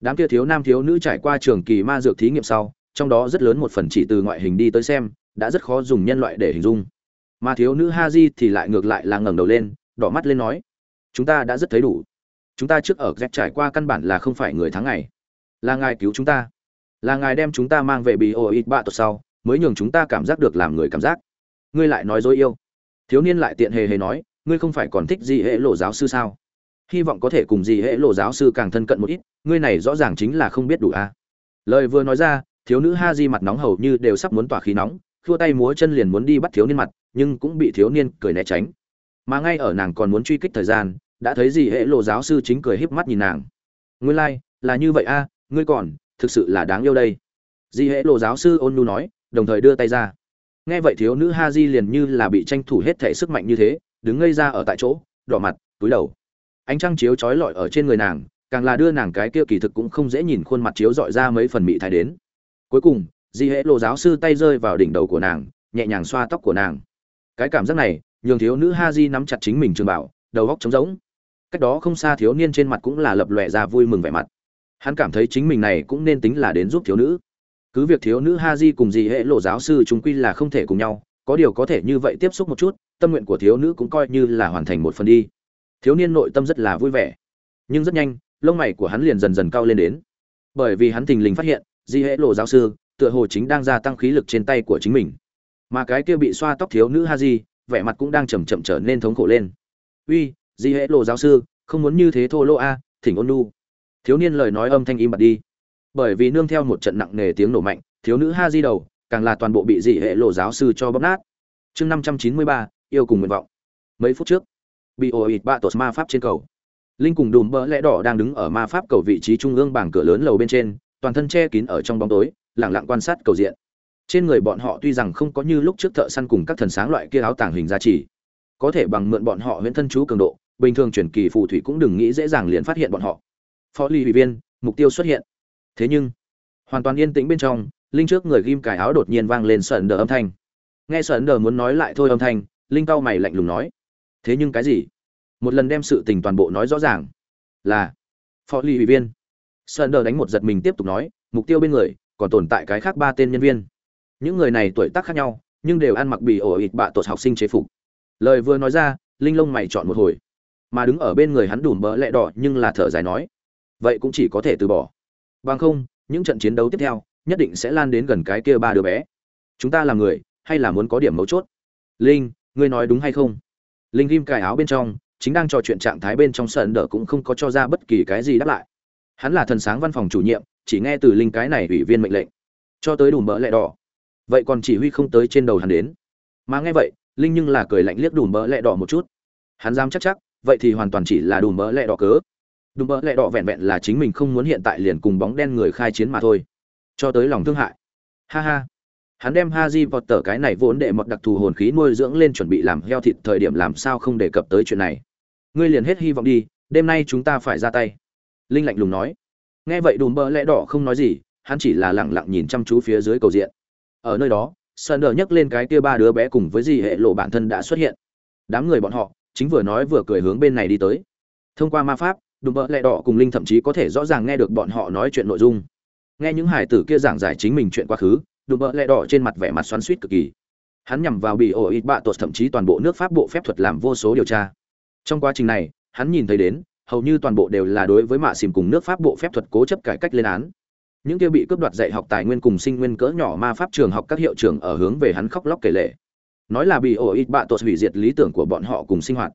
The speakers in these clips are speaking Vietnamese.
đám kia thiếu nam thiếu nữ trải qua trường kỳ ma dược thí nghiệm sau, trong đó rất lớn một phần chỉ từ ngoại hình đi tới xem, đã rất khó dùng nhân loại để hình dung. Mà thiếu nữ ha di thì lại ngược lại là ngẩng đầu lên, đỏ mắt lên nói, chúng ta đã rất thấy đủ. Chúng ta trước ở ghép trải qua căn bản là không phải người tháng ngày. Là ngài cứu chúng ta. Là ngài đem chúng ta mang về bị ô ít bạ tuột sau, mới nhường chúng ta cảm giác được làm người cảm giác. Ngươi lại nói dối yêu. Thiếu niên lại tiện hề hề nói, ngươi không phải còn thích gì hệ lộ giáo sư sao? Hy vọng có thể cùng Dì hệ lộ giáo sư càng thân cận một ít ngươi này rõ ràng chính là không biết đủ a. À. lời vừa nói ra thiếu nữ ha di mặt nóng hầu như đều sắp muốn tỏa khí nóng khua tay múa chân liền muốn đi bắt thiếu niên mặt nhưng cũng bị thiếu niên cười né tránh. Mà ngay ở nàng còn muốn truy kích thời gian đã thấy Dì hệ lộ giáo sư chính cười híp mắt nhìn nàng. Ngươi lai、like, là như vậy a ngươi còn thực sự là đáng yêu đây. Dì hệ lộ giáo sư ôn nu nói đồng thời đưa tay ra. Nghe vậy thiếu nữ ha di liền như là bị tranh thủ hết thể sức mạnh như thế đứng ngây ra ở tại chỗ đỏ mặt túi đầu ánh trăng chiếu trói lọi ở trên người nàng, càng là đưa nàng cái kia kỳ thực cũng không dễ nhìn khuôn mặt chiếu dọi ra mấy phần mị thái đến. Cuối cùng, di Hễ lộ giáo sư tay rơi vào đỉnh đầu của nàng, nhẹ nhàng xoa tóc của nàng. Cái cảm giác này, nhường thiếu nữ ha di nắm chặt chính mình trường bảo, đầu góc trống rỗng. Cách đó không xa thiếu niên trên mặt cũng là lập lòe ra vui mừng vẻ mặt. Hắn cảm thấy chính mình này cũng nên tính là đến giúp thiếu nữ. Cứ việc thiếu nữ ha di cùng dì hệ lộ giáo sư chúng quy là không thể cùng nhau, có điều có thể như vậy tiếp xúc một chút, tâm nguyện của thiếu nữ cũng coi như là hoàn thành một phần đi thiếu niên nội tâm rất là vui vẻ. Nhưng rất nhanh, lông mày của hắn liền dần dần cao lên đến. Bởi vì hắn thình lình phát hiện, di Hễ lộ giáo sư, tựa hồ chính đang gia tăng khí lực trên tay của chính mình. Mà cái kia bị xoa tóc thiếu nữ ha di vẻ mặt cũng đang chầm chậm trở nên thống khổ lên. Uy, di Hễ lộ giáo sư, không muốn như thế thô lỗ a, thỉnh ôn nu. Thiếu niên lời nói âm thanh im bặt đi. Bởi vì nương theo một trận nặng nề tiếng nổ mạnh, thiếu nữ ha di đầu, càng là toàn bộ bị dị hệ lộ giáo sư cho bóp nát. Chương năm trăm chín mươi ba, yêu cùng nguyện vọng. Mấy phút trước bị ba ịt bạ tột ma pháp trên cầu. Linh cùng đùm bỡ lẽ đỏ đang đứng ở ma pháp cầu vị trí trung ương bảng cửa lớn lầu bên trên, toàn thân che kín ở trong bóng tối lẳng lặng quan sát cầu diện. Trên người bọn họ tuy rằng không có như lúc trước thợ săn cùng các thần sáng loại kia áo tàng hình giá trị có thể bằng mượn bọn họ huyễn thân chú cường độ, bình thường chuyển kỳ phù thủy cũng đừng nghĩ dễ dàng liền phát hiện bọn họ. Phó ly ủy viên, mục tiêu xuất hiện. Thế nhưng, hoàn toàn yên tĩnh bên trong, linh trước người ghim cài áo đột nhiên vang lên sờn đờ âm thanh. Nghe sờn đờ muốn nói lại thôi âm thanh, linh cao mày lạnh lùng nói thế nhưng cái gì? Một lần đem sự tình toàn bộ nói rõ ràng. Là, phó ly ủy viên. Sợn đờ đánh một giật mình tiếp tục nói, mục tiêu bên người, còn tồn tại cái khác ba tên nhân viên. Những người này tuổi tác khác nhau, nhưng đều ăn mặc bị ổ ịt bạ tột học sinh chế phục. Lời vừa nói ra, linh lông mày chọn một hồi. Mà đứng ở bên người hắn đùm bỡ lẹ đỏ nhưng là thở dài nói, vậy cũng chỉ có thể từ bỏ. Bằng không, những trận chiến đấu tiếp theo, nhất định sẽ lan đến gần cái kia ba đứa bé. Chúng ta là người, hay là muốn có điểm mấu chốt? Linh, ngươi nói đúng hay không? Linh ghim cài áo bên trong, chính đang trò chuyện trạng thái bên trong sân đỡ cũng không có cho ra bất kỳ cái gì đáp lại. Hắn là thần sáng văn phòng chủ nhiệm, chỉ nghe từ linh cái này ủy viên mệnh lệnh. Cho tới đủ mỡ lẹ đỏ. Vậy còn chỉ huy không tới trên đầu hắn đến. Mà nghe vậy, linh nhưng là cười lạnh liếc đủ mỡ lẹ đỏ một chút. Hắn dám chắc chắc, vậy thì hoàn toàn chỉ là đủ mỡ lẹ đỏ cớ. Đủ mỡ lẹ đỏ vẹn vẹn là chính mình không muốn hiện tại liền cùng bóng đen người khai chiến mà thôi. Cho tới lòng thương hại. Ha ha hắn đem Haji vọt tờ cái này vốn để một đặc thù hồn khí nuôi dưỡng lên chuẩn bị làm heo thịt thời điểm làm sao không đề cập tới chuyện này. Ngươi liền hết hy vọng đi, đêm nay chúng ta phải ra tay. Linh lạnh lùng nói. Nghe vậy đùm bờ lẽ đỏ không nói gì, hắn chỉ là lặng lặng nhìn chăm chú phía dưới cầu diện. Ở nơi đó sơn đờ nhấc lên cái kia ba đứa bé cùng với gì hệ lộ bản thân đã xuất hiện. Đám người bọn họ, chính vừa nói vừa cười hướng bên này đi tới. Thông qua ma pháp, đùm bờ lẹ đỏ cùng linh thậm chí có thể rõ ràng nghe được bọn họ nói chuyện nội dung. Nghe những hải tử kia giảng giải chính mình chuyện quá khứ đùm bợ lẹ đỏ trên mặt vẻ mặt xoắn suýt cực kỳ. Hắn nhằm vào bị ổ ít bạ tột thậm chí toàn bộ nước pháp bộ phép thuật làm vô số điều tra. Trong quá trình này, hắn nhìn thấy đến, hầu như toàn bộ đều là đối với mạ xìm cùng nước pháp bộ phép thuật cố chấp cải cách lên án. Những kia bị cướp đoạt dạy học tài nguyên cùng sinh nguyên cỡ nhỏ ma pháp trường học các hiệu trưởng ở hướng về hắn khóc lóc kể lể nói là bị ổ ít bạ tột hủy diệt lý tưởng của bọn họ cùng sinh hoạt.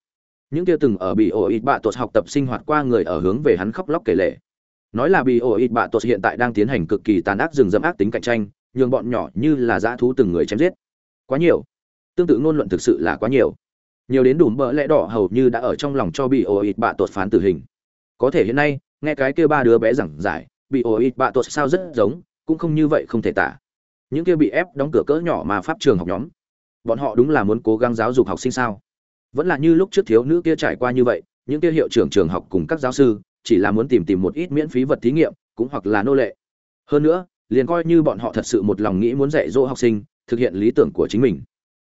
Những kia từng ở bị ổ ít bạ tột học tập sinh hoạt qua người ở hướng về hắn khóc lóc kể lể nói là bị ổ ít bạ tột hiện tại đang tiến hành cực kỳ tàn ác rừng rậm ác tính cạnh tranh nhường bọn nhỏ như là dã thú từng người chém giết. Quá nhiều. Tương tự ngôn luận thực sự là quá nhiều. Nhiều đến đủ bỡ lẽ đỏ hầu như đã ở trong lòng cho bị Oit bạ tuột phán tử hình. Có thể hiện nay, nghe cái kia ba đứa bé giảng giải, bị Oit bạ tuột sao rất giống, cũng không như vậy không thể tả. Những kia bị ép đóng cửa cỡ nhỏ mà pháp trường học nhóm. Bọn họ đúng là muốn cố gắng giáo dục học sinh sao? Vẫn là như lúc trước thiếu nữ kia trải qua như vậy, những kia hiệu trưởng trường học cùng các giáo sư, chỉ là muốn tìm tìm một ít miễn phí vật thí nghiệm, cũng hoặc là nô lệ. Hơn nữa liền coi như bọn họ thật sự một lòng nghĩ muốn dạy dỗ học sinh, thực hiện lý tưởng của chính mình.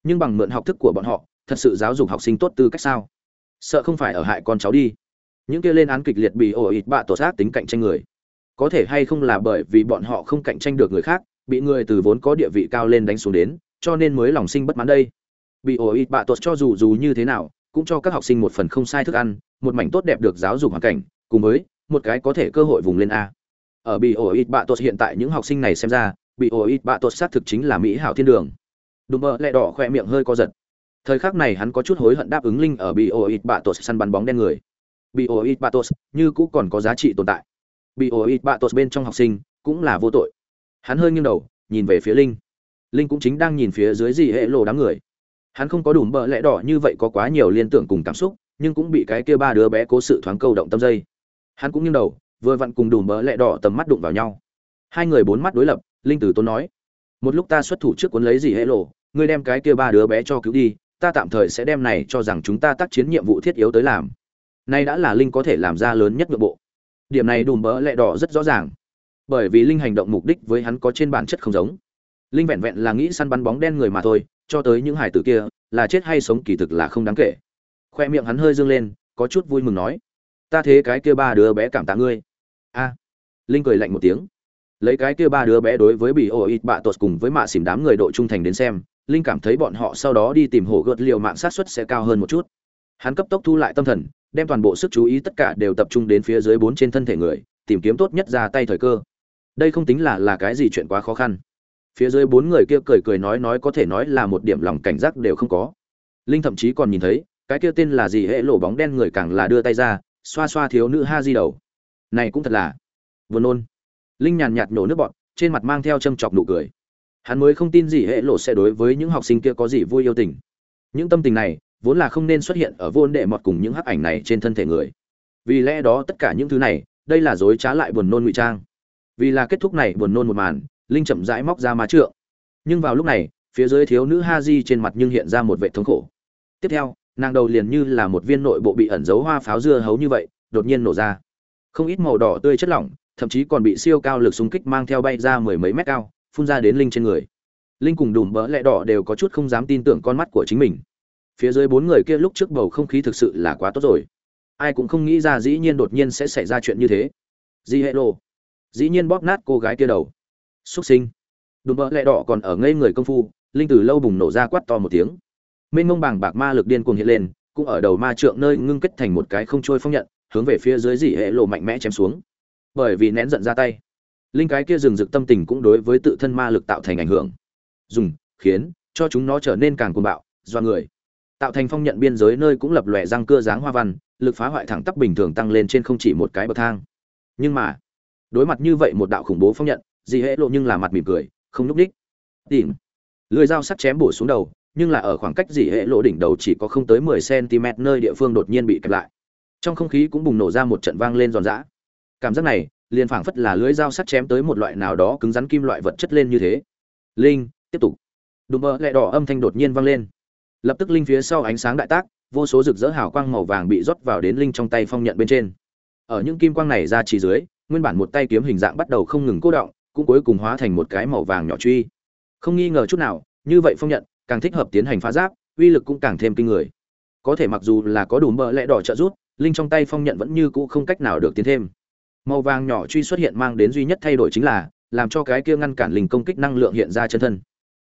Nhưng bằng mượn học thức của bọn họ, thật sự giáo dục học sinh tốt tư cách sao? Sợ không phải ở hại con cháu đi. Những kia lên án kịch liệt bị ổ ịt bạ tổ giác tính cạnh tranh người. Có thể hay không là bởi vì bọn họ không cạnh tranh được người khác, bị người từ vốn có địa vị cao lên đánh xuống đến, cho nên mới lòng sinh bất mãn đây. Bị ổ ịt bạ tổ cho dù dù như thế nào, cũng cho các học sinh một phần không sai thức ăn, một mảnh tốt đẹp được giáo dục hoàn cảnh, cùng với một cái có thể cơ hội vùng lên a ở bị ổ ít bạ tốt hiện tại những học sinh này xem ra, bị ổ ít bạ tốt xác thực chính là mỹ hảo thiên đường. Đùm bơ lẹ đỏ khoe miệng hơi co giật. Thời khắc này hắn có chút hối hận đáp ứng linh ở bị ổ ít bạ tốt săn bắn bóng đen người. Bị ổ ít bạ tốt như cũ còn có giá trị tồn tại. Bị ổ ít bạ tốt bên trong học sinh cũng là vô tội. Hắn hơi nghiêng đầu, nhìn về phía linh. Linh cũng chính đang nhìn phía dưới gì hệ lộ đám người. Hắn không có đủ bợ lẽ đỏ như vậy có quá nhiều liên tưởng cùng cảm xúc, nhưng cũng bị cái kia ba đứa bé cố sự thoáng câu động tâm dây. Hắn cũng nghiêng đầu vừa vặn cùng đùm bỡ lẹ đỏ tầm mắt đụng vào nhau. Hai người bốn mắt đối lập, linh tử tôn nói, một lúc ta xuất thủ trước cuốn lấy gì hễ lộ, ngươi đem cái kia ba đứa bé cho cứu đi, ta tạm thời sẽ đem này cho rằng chúng ta tác chiến nhiệm vụ thiết yếu tới làm. Nay đã là linh có thể làm ra lớn nhất nội bộ. Điểm này đùm bỡ lẹ đỏ rất rõ ràng, bởi vì linh hành động mục đích với hắn có trên bản chất không giống. Linh vẹn vẹn là nghĩ săn bắn bóng đen người mà thôi, cho tới những hải tử kia, là chết hay sống kỳ thực là không đáng kể. Khoe miệng hắn hơi dương lên, có chút vui mừng nói, ta thế cái kia ba đứa bé cảm tạ ngươi a. Linh cười lạnh một tiếng. Lấy cái kia ba đứa bé đối với bị ổ ít bạ tột cùng với mạ xỉm đám người độ trung thành đến xem, linh cảm thấy bọn họ sau đó đi tìm hổ gợt liều mạng sát xuất sẽ cao hơn một chút. Hắn cấp tốc thu lại tâm thần, đem toàn bộ sức chú ý tất cả đều tập trung đến phía dưới bốn trên thân thể người, tìm kiếm tốt nhất ra tay thời cơ. Đây không tính là là cái gì chuyện quá khó khăn. Phía dưới bốn người kia cười cười nói nói có thể nói là một điểm lòng cảnh giác đều không có. Linh thậm chí còn nhìn thấy, cái kia tên là gì hệ lộ bóng đen người càng là đưa tay ra, xoa xoa thiếu nữ ha di đầu này cũng thật là vừa nôn. Linh nhàn nhạt nhổ nước bọt, trên mặt mang theo châm chọc nụ cười. Hắn mới không tin gì hệ lộ sẽ đối với những học sinh kia có gì vui yêu tình. Những tâm tình này vốn là không nên xuất hiện ở vô đệ mọt cùng những hắc ảnh này trên thân thể người. Vì lẽ đó tất cả những thứ này, đây là dối trá lại buồn nôn ngụy trang. Vì là kết thúc này buồn nôn một màn, linh chậm rãi móc ra má trượng. Nhưng vào lúc này, phía dưới thiếu nữ ha di trên mặt nhưng hiện ra một vệ thống khổ. Tiếp theo, nàng đầu liền như là một viên nội bộ bị ẩn giấu hoa pháo dưa hấu như vậy, đột nhiên nổ ra không ít màu đỏ tươi chất lỏng, thậm chí còn bị siêu cao lực xung kích mang theo bay ra mười mấy mét cao, phun ra đến linh trên người. Linh cùng đùm bỡ lẹ đỏ đều có chút không dám tin tưởng con mắt của chính mình. Phía dưới bốn người kia lúc trước bầu không khí thực sự là quá tốt rồi. Ai cũng không nghĩ ra dĩ nhiên đột nhiên sẽ xảy ra chuyện như thế. Di hệ lô. Dĩ nhiên bóp nát cô gái kia đầu. Xuất sinh. Đùm bỡ lẹ đỏ còn ở ngây người công phu, linh từ lâu bùng nổ ra quát to một tiếng. Mênh mông bàng bạc ma lực điên cuồng hiện lên, cũng ở đầu ma trượng nơi ngưng kết thành một cái không trôi phong nhận hướng về phía dưới dị hệ lộ mạnh mẽ chém xuống. Bởi vì nén giận ra tay, linh cái kia rừng rực tâm tình cũng đối với tự thân ma lực tạo thành ảnh hưởng. Dùng, khiến, cho chúng nó trở nên càng cuồng bạo, do người. Tạo thành phong nhận biên giới nơi cũng lập lòe răng cưa dáng hoa văn, lực phá hoại thẳng tắp bình thường tăng lên trên không chỉ một cái bậc thang. Nhưng mà, đối mặt như vậy một đạo khủng bố phong nhận, dị hệ lộ nhưng là mặt mỉm cười, không nhúc đích tìm. Lưỡi dao sắt chém bổ xuống đầu, nhưng là ở khoảng cách dị hệ lộ đỉnh đầu chỉ có không tới 10 cm nơi địa phương đột nhiên bị kẹp lại trong không khí cũng bùng nổ ra một trận vang lên giòn giã. Cảm giác này, liền phảng phất là lưỡi dao sắt chém tới một loại nào đó cứng rắn kim loại vật chất lên như thế. Linh, tiếp tục. Đùm bơ lẹ đỏ âm thanh đột nhiên vang lên. Lập tức linh phía sau ánh sáng đại tác, vô số rực rỡ hào quang màu vàng bị rót vào đến linh trong tay phong nhận bên trên. Ở những kim quang này ra chỉ dưới, nguyên bản một tay kiếm hình dạng bắt đầu không ngừng cố động, cũng cuối cùng hóa thành một cái màu vàng nhỏ truy. Không nghi ngờ chút nào, như vậy phong nhận, càng thích hợp tiến hành phá giáp, uy lực cũng càng thêm kinh người. Có thể mặc dù là có đủ mỡ lẽ đỏ trợ rút linh trong tay phong nhận vẫn như cũ không cách nào được tiến thêm. Màu vàng nhỏ truy xuất hiện mang đến duy nhất thay đổi chính là, làm cho cái kia ngăn cản linh công kích năng lượng hiện ra chân thân.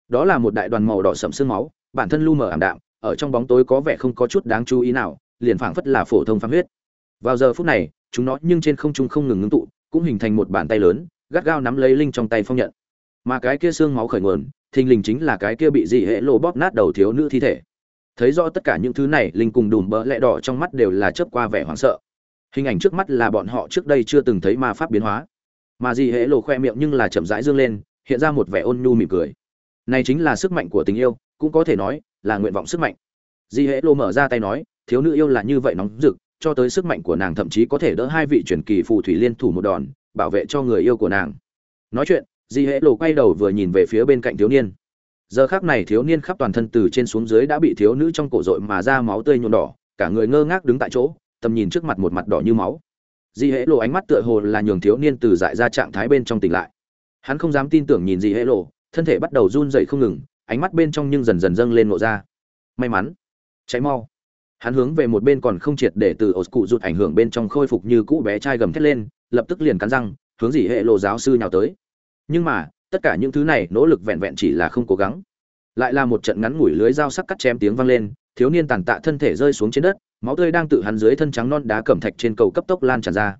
Đó là một đại đoàn màu đỏ sẫm xương máu, bản thân lu mờ ảm đạm, ở trong bóng tối có vẻ không có chút đáng chú ý nào, liền phảng phất là phổ thông phám huyết. Vào giờ phút này, chúng nó nhưng trên không trung không ngừng ngưng tụ, cũng hình thành một bàn tay lớn, gắt gao nắm lấy linh trong tay phong nhận. Mà cái kia xương máu khởi nguồn, thình lình chính là cái kia bị dị hệ lộ bóp nát đầu thiếu nữ thi thể thấy rõ tất cả những thứ này, linh cùng đùm bỡ lẽ đỏ trong mắt đều là chớp qua vẻ hoảng sợ. Hình ảnh trước mắt là bọn họ trước đây chưa từng thấy ma pháp biến hóa. Mà dị hệ lộ khoe miệng nhưng là chậm rãi dương lên, hiện ra một vẻ ôn nhu mỉm cười. Này chính là sức mạnh của tình yêu, cũng có thể nói là nguyện vọng sức mạnh. Di hệ lộ mở ra tay nói, thiếu nữ yêu là như vậy nóng rực, cho tới sức mạnh của nàng thậm chí có thể đỡ hai vị truyền kỳ phù thủy liên thủ một đòn, bảo vệ cho người yêu của nàng. Nói chuyện, di hễ lộ quay đầu vừa nhìn về phía bên cạnh thiếu niên giờ khác này thiếu niên khắp toàn thân từ trên xuống dưới đã bị thiếu nữ trong cổ dội mà ra máu tươi nhuộm đỏ, cả người ngơ ngác đứng tại chỗ, tầm nhìn trước mặt một mặt đỏ như máu. Di hễ lộ ánh mắt tựa hồ là nhường thiếu niên từ dại ra trạng thái bên trong tỉnh lại. Hắn không dám tin tưởng nhìn di hễ lộ, thân thể bắt đầu run dậy không ngừng, ánh mắt bên trong nhưng dần dần dâng lên nộ ra. May mắn, cháy mau. Hắn hướng về một bên còn không triệt để từ ổ cụ rụt ảnh hưởng bên trong khôi phục như cũ bé trai gầm thét lên, lập tức liền cắn răng, hướng dị hệ lộ giáo sư nhào tới. Nhưng mà tất cả những thứ này nỗ lực vẹn vẹn chỉ là không cố gắng. Lại là một trận ngắn ngủi lưới dao sắc cắt chém tiếng vang lên, thiếu niên tàn tạ thân thể rơi xuống trên đất, máu tươi đang tự hắn dưới thân trắng non đá cẩm thạch trên cầu cấp tốc lan tràn ra.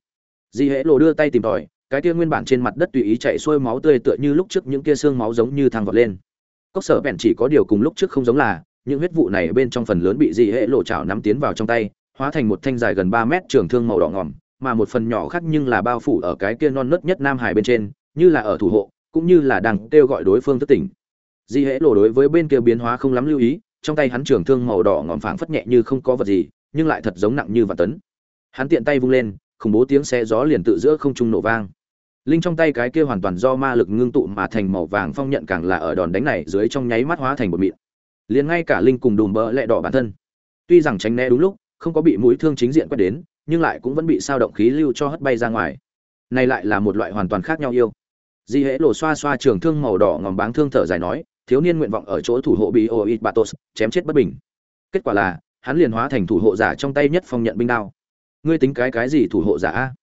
Di hễ lộ đưa tay tìm tòi, cái kia nguyên bản trên mặt đất tùy ý chạy xuôi máu tươi tựa như lúc trước những kia xương máu giống như thang vọt lên. Cốc sở bèn chỉ có điều cùng lúc trước không giống là, những huyết vụ này bên trong phần lớn bị di hễ lộ chảo nắm tiến vào trong tay, hóa thành một thanh dài gần ba mét trường thương màu đỏ ngỏm, mà một phần nhỏ khác nhưng là bao phủ ở cái kia non nớt nhất nam hải bên trên, như là ở thủ hộ cũng như là đang kêu gọi đối phương thức tỉnh. Di hễ lộ đối với bên kia biến hóa không lắm lưu ý, trong tay hắn trường thương màu đỏ ngòm phảng phất nhẹ như không có vật gì, nhưng lại thật giống nặng như vạn tấn. Hắn tiện tay vung lên, khủng bố tiếng xe gió liền tự giữa không trung nổ vang. Linh trong tay cái kia hoàn toàn do ma lực ngưng tụ mà thành màu vàng phong nhận càng là ở đòn đánh này dưới trong nháy mắt hóa thành một mịn. Liền ngay cả linh cùng đùm bỡ lẹ đỏ bản thân. Tuy rằng tránh né đúng lúc, không có bị mũi thương chính diện quét đến, nhưng lại cũng vẫn bị sao động khí lưu cho hất bay ra ngoài. Này lại là một loại hoàn toàn khác nhau yêu di hễ lộ xoa xoa trường thương màu đỏ ngòm báng thương thở dài nói, thiếu niên nguyện vọng ở chỗ thủ hộ bị oit batos, chém chết bất bình. Kết quả là, hắn liền hóa thành thủ hộ giả trong tay nhất phong nhận binh đao. Ngươi tính cái cái gì thủ hộ giả a?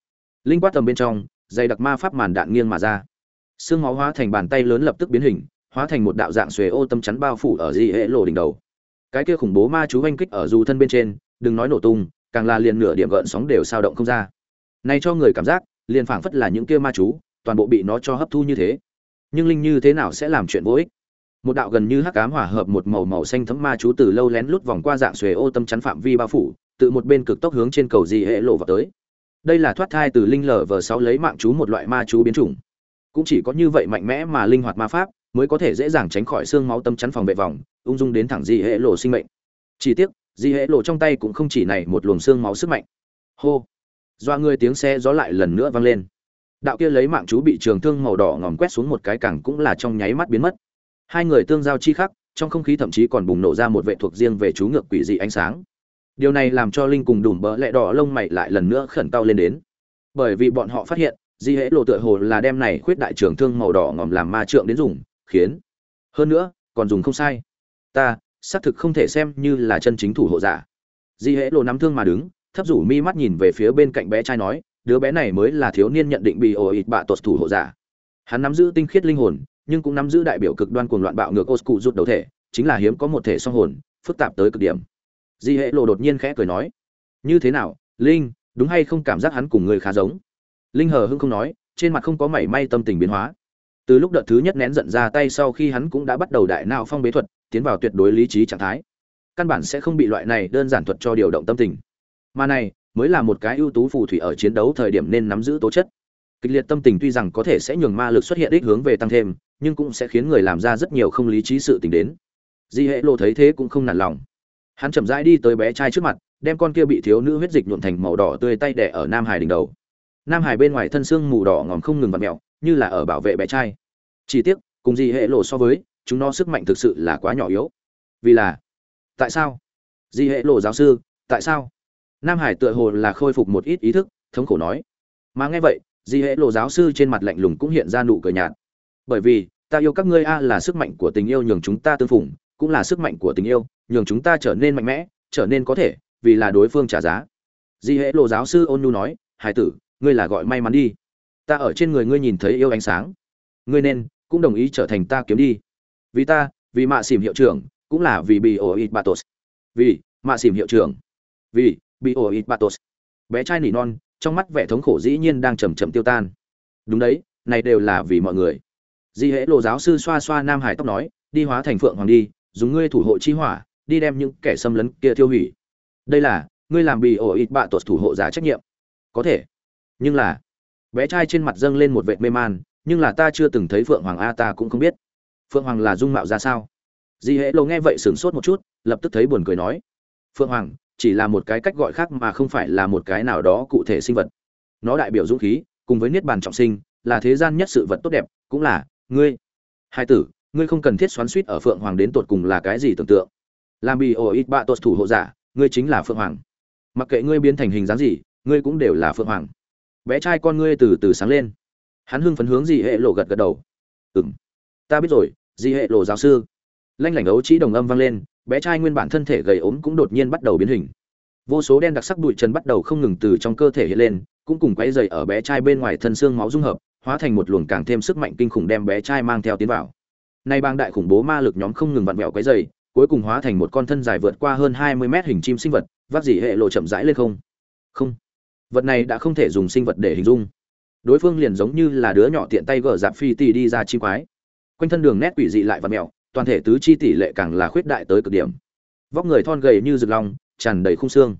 Linh quát tầm bên trong, dày đặc ma pháp màn đạn nghiêng mà ra. Xương máu hóa thành bàn tay lớn lập tức biến hình, hóa thành một đạo dạng xuề ô tâm chắn bao phủ ở di hễ lộ đỉnh đầu. Cái kia khủng bố ma chú oanh kích ở dù thân bên trên, đừng nói nổ tung, càng là liền nửa điểm gợn sóng đều sao động không ra. Này cho người cảm giác, liền phảng phất là những kia ma chú toàn bộ bị nó cho hấp thu như thế. Nhưng linh như thế nào sẽ làm chuyện vô ích? Một đạo gần như hắc ám hòa hợp một màu màu xanh thấm ma chú từ lâu lén lút vòng qua dạng xuề ô tâm chắn phạm vi bao phủ, tự một bên cực tốc hướng trên cầu di hệ lộ vào tới. Đây là thoát thai từ linh lở vờ sáu lấy mạng chú một loại ma chú biến chủng. Cũng chỉ có như vậy mạnh mẽ mà linh hoạt ma pháp mới có thể dễ dàng tránh khỏi xương máu tâm chắn phòng vệ vòng, ung dung đến thẳng di hệ lộ sinh mệnh. Chỉ tiếc, di hệ lộ trong tay cũng không chỉ này một luồng xương máu sức mạnh. Hô! Doa người tiếng xe gió lại lần nữa vang lên đạo kia lấy mạng chú bị trường thương màu đỏ ngòm quét xuống một cái cẳng cũng là trong nháy mắt biến mất. Hai người tương giao chi khắc, trong không khí thậm chí còn bùng nổ ra một vệ thuộc riêng về chú ngược quỷ dị ánh sáng. Điều này làm cho linh cùng đùm bỡ lẹ đỏ lông mày lại lần nữa khẩn cao lên đến. Bởi vì bọn họ phát hiện, di hễ lộ tựa hồ là đem này khuyết đại trường thương màu đỏ ngòm làm ma trượng đến dùng, khiến. Hơn nữa, còn dùng không sai. Ta, xác thực không thể xem như là chân chính thủ hộ giả. Di hễ lộ nắm thương mà đứng, thấp rủ mi mắt nhìn về phía bên cạnh bé trai nói đứa bé này mới là thiếu niên nhận định bị ổ ịt bạ tuột thủ hộ giả. Hắn nắm giữ tinh khiết linh hồn, nhưng cũng nắm giữ đại biểu cực đoan cuồng loạn bạo ngược ô cụ rút đầu thể, chính là hiếm có một thể song hồn, phức tạp tới cực điểm. Di hệ lộ đột nhiên khẽ cười nói, như thế nào, linh, đúng hay không cảm giác hắn cùng người khá giống? Linh hờ hưng không nói, trên mặt không có mảy may tâm tình biến hóa. Từ lúc đợt thứ nhất nén giận ra tay sau khi hắn cũng đã bắt đầu đại não phong bế thuật, tiến vào tuyệt đối lý trí trạng thái. Căn bản sẽ không bị loại này đơn giản thuật cho điều động tâm tình. Mà này mới là một cái ưu tú phù thủy ở chiến đấu thời điểm nên nắm giữ tố chất. Kịch liệt tâm tình tuy rằng có thể sẽ nhường ma lực xuất hiện đích hướng về tăng thêm, nhưng cũng sẽ khiến người làm ra rất nhiều không lý trí sự tình đến. Di hệ lộ thấy thế cũng không nản lòng. Hắn chậm rãi đi tới bé trai trước mặt, đem con kia bị thiếu nữ huyết dịch nhuộm thành màu đỏ tươi tay đẻ ở nam hải đỉnh đầu. Nam hải bên ngoài thân xương mù đỏ ngòm không ngừng vặt mẹo như là ở bảo vệ bé trai. Chỉ tiếc, cùng di hệ lộ so với, chúng nó sức mạnh thực sự là quá nhỏ yếu. Vì là, tại sao? Di hệ lộ giáo sư, tại sao? Nam hải tựa hồ là khôi phục một ít ý thức, thống khổ nói. Mà nghe vậy, di hệ lộ giáo sư trên mặt lạnh lùng cũng hiện ra nụ cười nhạt. Bởi vì, ta yêu các ngươi a là sức mạnh của tình yêu nhường chúng ta tương phùng, cũng là sức mạnh của tình yêu, nhường chúng ta trở nên mạnh mẽ, trở nên có thể, vì là đối phương trả giá. Di hệ lộ giáo sư ôn nhu nói, hải tử, ngươi là gọi may mắn đi. Ta ở trên người ngươi nhìn thấy yêu ánh sáng. Ngươi nên cũng đồng ý trở thành ta kiếm đi. Vì ta, vì mạ xỉm hiệu trưởng, cũng là vì bị ổ ít batos vì mạ xỉm hiệu trưởng. Vì bioit batos bé trai nỉ non, trong mắt vẻ thống khổ dĩ nhiên đang chầm chậm tiêu tan. Đúng đấy, này đều là vì mọi người. Di hễ lộ giáo sư xoa xoa nam hải tóc nói, đi hóa thành phượng hoàng đi, dùng ngươi thủ hộ chi hỏa, đi đem những kẻ xâm lấn kia tiêu hủy. Đây là, ngươi làm bị ổ ít bạ tuột thủ hộ giả trách nhiệm. Có thể. Nhưng là bé trai trên mặt dâng lên một vệt mê man, nhưng là ta chưa từng thấy phượng hoàng a, ta cũng không biết. Phượng hoàng là dung mạo ra sao? Di hễ lộ nghe vậy sửng sốt một chút, lập tức thấy buồn cười nói, phượng hoàng chỉ là một cái cách gọi khác mà không phải là một cái nào đó cụ thể sinh vật. Nó đại biểu dũng khí, cùng với niết bàn trọng sinh, là thế gian nhất sự vật tốt đẹp, cũng là ngươi. Hai tử, ngươi không cần thiết xoắn suýt ở phượng hoàng đến tột cùng là cái gì tưởng tượng. Làm bị ổ ít bạ tột thủ hộ giả, ngươi chính là phượng hoàng. Mặc kệ ngươi biến thành hình dáng gì, ngươi cũng đều là phượng hoàng. Bé trai con ngươi từ từ sáng lên. Hắn hưng phấn hướng gì hệ lộ gật gật đầu. Ừng ta biết rồi gì hệ lộ giáo sư. Lanh lảnh ấu trí đồng âm vang lên bé trai nguyên bản thân thể gầy ốm cũng đột nhiên bắt đầu biến hình. Vô số đen đặc sắc bụi trần bắt đầu không ngừng từ trong cơ thể hiện lên, cũng cùng quay dày ở bé trai bên ngoài thân xương máu dung hợp, hóa thành một luồng càng thêm sức mạnh kinh khủng đem bé trai mang theo tiến vào. Nay bang đại khủng bố ma lực nhóm không ngừng vặn vẹo quấy dày cuối cùng hóa thành một con thân dài vượt qua hơn hai mươi mét hình chim sinh vật, vác dỉ hệ lộ chậm rãi lên không. Không. Vật này đã không thể dùng sinh vật để hình dung. Đối phương liền giống như là đứa nhỏ tiện tay gỡ dạp phi tì đi ra chim quái. Quanh thân đường nét quỷ dị lại và mẹo toàn thể tứ chi tỷ lệ càng là khuyết đại tới cực điểm. Vóc người thon gầy như rực long, tràn đầy khung xương.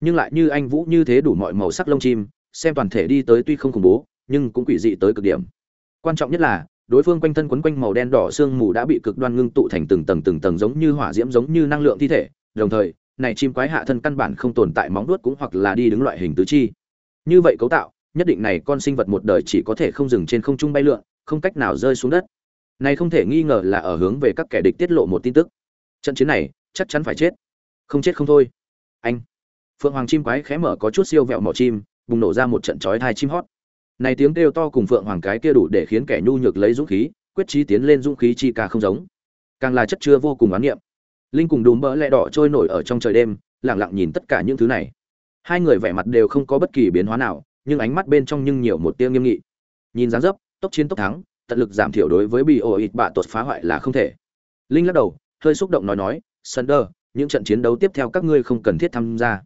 Nhưng lại như anh vũ như thế đủ mọi màu sắc lông chim, xem toàn thể đi tới tuy không khủng bố, nhưng cũng quỷ dị tới cực điểm. Quan trọng nhất là, đối phương quanh thân quấn quanh màu đen đỏ xương mù đã bị cực đoan ngưng tụ thành từng tầng từng tầng giống như hỏa diễm giống như năng lượng thi thể. Đồng thời, này chim quái hạ thân căn bản không tồn tại móng vuốt cũng hoặc là đi đứng loại hình tứ chi. Như vậy cấu tạo, nhất định này con sinh vật một đời chỉ có thể không dừng trên không trung bay lượn, không cách nào rơi xuống đất này không thể nghi ngờ là ở hướng về các kẻ địch tiết lộ một tin tức. Trận chiến này, chắc chắn phải chết. Không chết không thôi. Anh. Phượng hoàng chim quái khẽ mở có chút siêu vẹo mỏ chim, bùng nổ ra một trận chói thai chim hót. Này tiếng kêu to cùng phượng hoàng cái kia đủ để khiến kẻ nhu nhược lấy dũng khí, quyết chí tiến lên dũng khí chi ca không giống. Càng là chất chứa vô cùng oán niệm. Linh cùng đùm bỡ lẹ đỏ trôi nổi ở trong trời đêm, lặng lặng nhìn tất cả những thứ này. Hai người vẻ mặt đều không có bất kỳ biến hóa nào, nhưng ánh mắt bên trong nhưng nhiều một tia nghiêm nghị. Nhìn dáng dấp, tốc chiến tốc thắng tận lực giảm thiểu đối với bị ổ ịt bạ tột phá hoại là không thể. Linh lắc đầu, hơi xúc động nói nói sunder những trận chiến đấu tiếp theo các ngươi không cần thiết tham gia.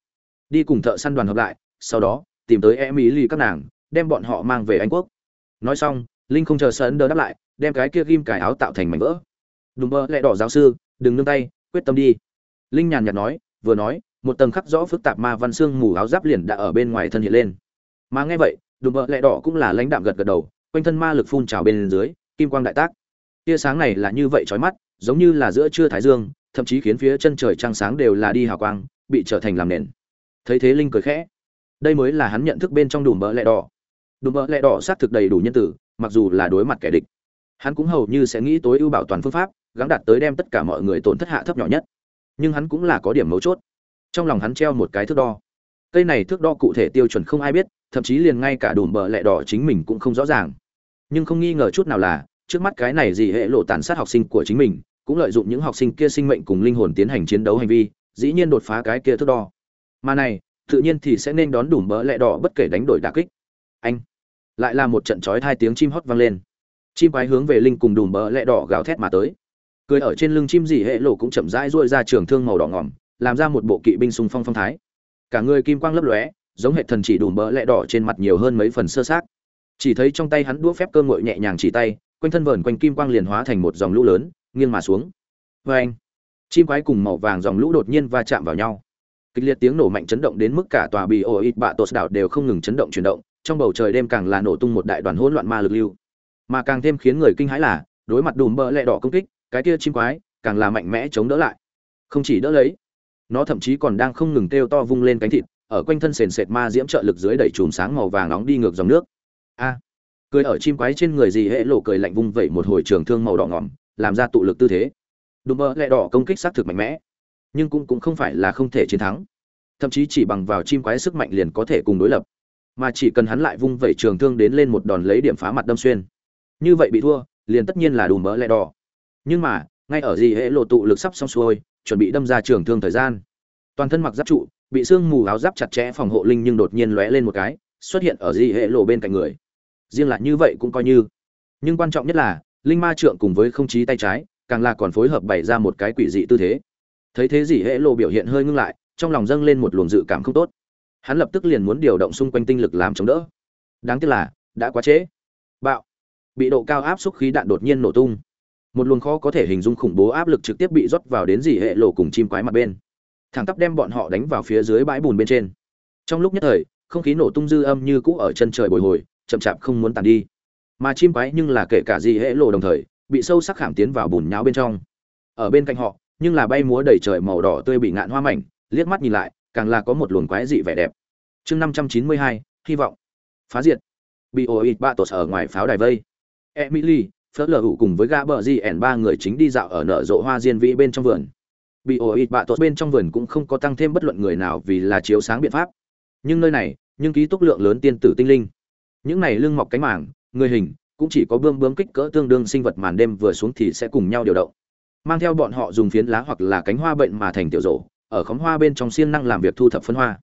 Đi cùng thợ săn đoàn hợp lại, sau đó, tìm tới emily các nàng, đem bọn họ mang về anh quốc. Nói xong, linh không chờ sunder đáp lại, đem cái kia ghim cài áo tạo thành mảnh vỡ. Đùm bơ, lẹ đỏ giáo sư, đừng nương tay, quyết tâm đi. Linh nhàn nhạt nói, vừa nói, một tầng khắc rõ phức tạp ma văn xương mù áo giáp liền đã ở bên ngoài thân hiện lên. Mà nghe vậy, đùm bợ lẹ đỏ cũng là lãnh đạm gật gật đầu quanh thân ma lực phun trào bên dưới, kim quang đại tác. Tia sáng này là như vậy chói mắt, giống như là giữa trưa thái dương, thậm chí khiến phía chân trời trăng sáng đều là đi hào quang, bị trở thành làm nền. Thấy thế linh cười khẽ. Đây mới là hắn nhận thức bên trong đùm bỡ lẹ đỏ. Đùm bỡ lẹ đỏ xác thực đầy đủ nhân tử, mặc dù là đối mặt kẻ địch. Hắn cũng hầu như sẽ nghĩ tối ưu bảo toàn phương pháp, gắng đạt tới đem tất cả mọi người tổn thất hạ thấp nhỏ nhất. Nhưng hắn cũng là có điểm mấu chốt. Trong lòng hắn treo một cái thước đo. Cây này thước đo cụ thể tiêu chuẩn không ai biết, thậm chí liền ngay cả đùm bờ lẹ đỏ chính mình cũng không rõ ràng nhưng không nghi ngờ chút nào là, trước mắt cái này gì hệ lộ tàn sát học sinh của chính mình, cũng lợi dụng những học sinh kia sinh mệnh cùng linh hồn tiến hành chiến đấu hành vi, dĩ nhiên đột phá cái kia thước đo. Mà này, tự nhiên thì sẽ nên đón đủ mỡ lẹ đỏ bất kể đánh đổi đà kích. Anh, lại là một trận chói hai tiếng chim hót vang lên. Chim quái hướng về linh cùng đùm bờ lẹ đỏ gào thét mà tới. Cười ở trên lưng chim gì hệ lộ cũng chậm rãi ruôi ra trường thương màu đỏ ngỏm, làm ra một bộ kỵ binh sung phong phong thái. Cả người kim quang lấp lóe, giống hệ thần chỉ đùm bờ lẹ đỏ trên mặt nhiều hơn mấy phần sơ sát chỉ thấy trong tay hắn đũa phép cơ ngội nhẹ nhàng chỉ tay, quanh thân vờn quanh kim quang liền hóa thành một dòng lũ lớn, nghiêng mà xuống. Vê anh, chim quái cùng màu vàng dòng lũ đột nhiên va chạm vào nhau. Kịch liệt tiếng nổ mạnh chấn động đến mức cả tòa bị ổ ít bạ tột đảo đều không ngừng chấn động chuyển động, trong bầu trời đêm càng là nổ tung một đại đoàn hỗn loạn ma lực lưu. Mà càng thêm khiến người kinh hãi là, đối mặt đùm bơ lẹ đỏ công kích, cái kia chim quái càng là mạnh mẽ chống đỡ lại. Không chỉ đỡ lấy, nó thậm chí còn đang không ngừng kêu to vung lên cánh thịt, ở quanh thân sền sệt ma diễm trợ lực dưới đẩy chùm sáng màu vàng nóng đi ngược dòng nước a. Cười ở chim quái trên người gì hệ lộ cười lạnh vung vẩy một hồi trường thương màu đỏ ngỏm, làm ra tụ lực tư thế. Đùm bơ lẹ đỏ công kích xác thực mạnh mẽ, nhưng cũng cũng không phải là không thể chiến thắng. Thậm chí chỉ bằng vào chim quái sức mạnh liền có thể cùng đối lập, mà chỉ cần hắn lại vung vẩy trường thương đến lên một đòn lấy điểm phá mặt đâm xuyên. Như vậy bị thua, liền tất nhiên là đùm bơ lẹ đỏ. Nhưng mà, ngay ở gì hệ lộ tụ lực sắp xong xuôi, chuẩn bị đâm ra trường thương thời gian. Toàn thân mặc giáp trụ, bị sương mù áo giáp chặt chẽ phòng hộ linh nhưng đột nhiên lóe lên một cái, xuất hiện ở dị hệ lộ bên cạnh người riêng lại như vậy cũng coi như. Nhưng quan trọng nhất là, linh ma trượng cùng với không chí tay trái, càng là còn phối hợp bày ra một cái quỷ dị tư thế. Thấy thế gì hệ lộ biểu hiện hơi ngưng lại, trong lòng dâng lên một luồng dự cảm không tốt. Hắn lập tức liền muốn điều động xung quanh tinh lực làm chống đỡ. Đáng tiếc là, đã quá trễ. Bạo. Bị độ cao áp xúc khí đạn đột nhiên nổ tung. Một luồng khó có thể hình dung khủng bố áp lực trực tiếp bị rót vào đến dì hệ lộ cùng chim quái mặt bên. Thẳng tắp đem bọn họ đánh vào phía dưới bãi bùn bên trên. Trong lúc nhất thời, không khí nổ tung dư âm như cũ ở chân trời bồi hồi chậm chạp không muốn tàn đi. Mà chim quái nhưng là kể cả gì hệ lộ đồng thời, bị sâu sắc khảm tiến vào bùn nháo bên trong. Ở bên cạnh họ, nhưng là bay múa đầy trời màu đỏ tươi bị ngạn hoa mảnh, liếc mắt nhìn lại, càng là có một luồng quái dị vẻ đẹp. Chương năm trăm chín mươi hai, hy vọng. Phá diệt. Bị ổ ít ba tột ở ngoài pháo đài vây. Emily, phớt lờ hủ cùng với gã bờ di ẻn ba người chính đi dạo ở nở rộ hoa diên vĩ bên trong vườn. Bị ổ ít bạ tốt bên trong vườn cũng không có tăng thêm bất luận người nào vì là chiếu sáng biện pháp. Nhưng nơi này, nhưng ký túc lượng lớn tiên tử tinh linh những này lưng mọc cánh màng, người hình cũng chỉ có bươm bướm kích cỡ tương đương sinh vật màn đêm vừa xuống thì sẽ cùng nhau điều động. Mang theo bọn họ dùng phiến lá hoặc là cánh hoa bệnh mà thành tiểu rổ ở khóm hoa bên trong siêng năng làm việc thu thập phân hoa.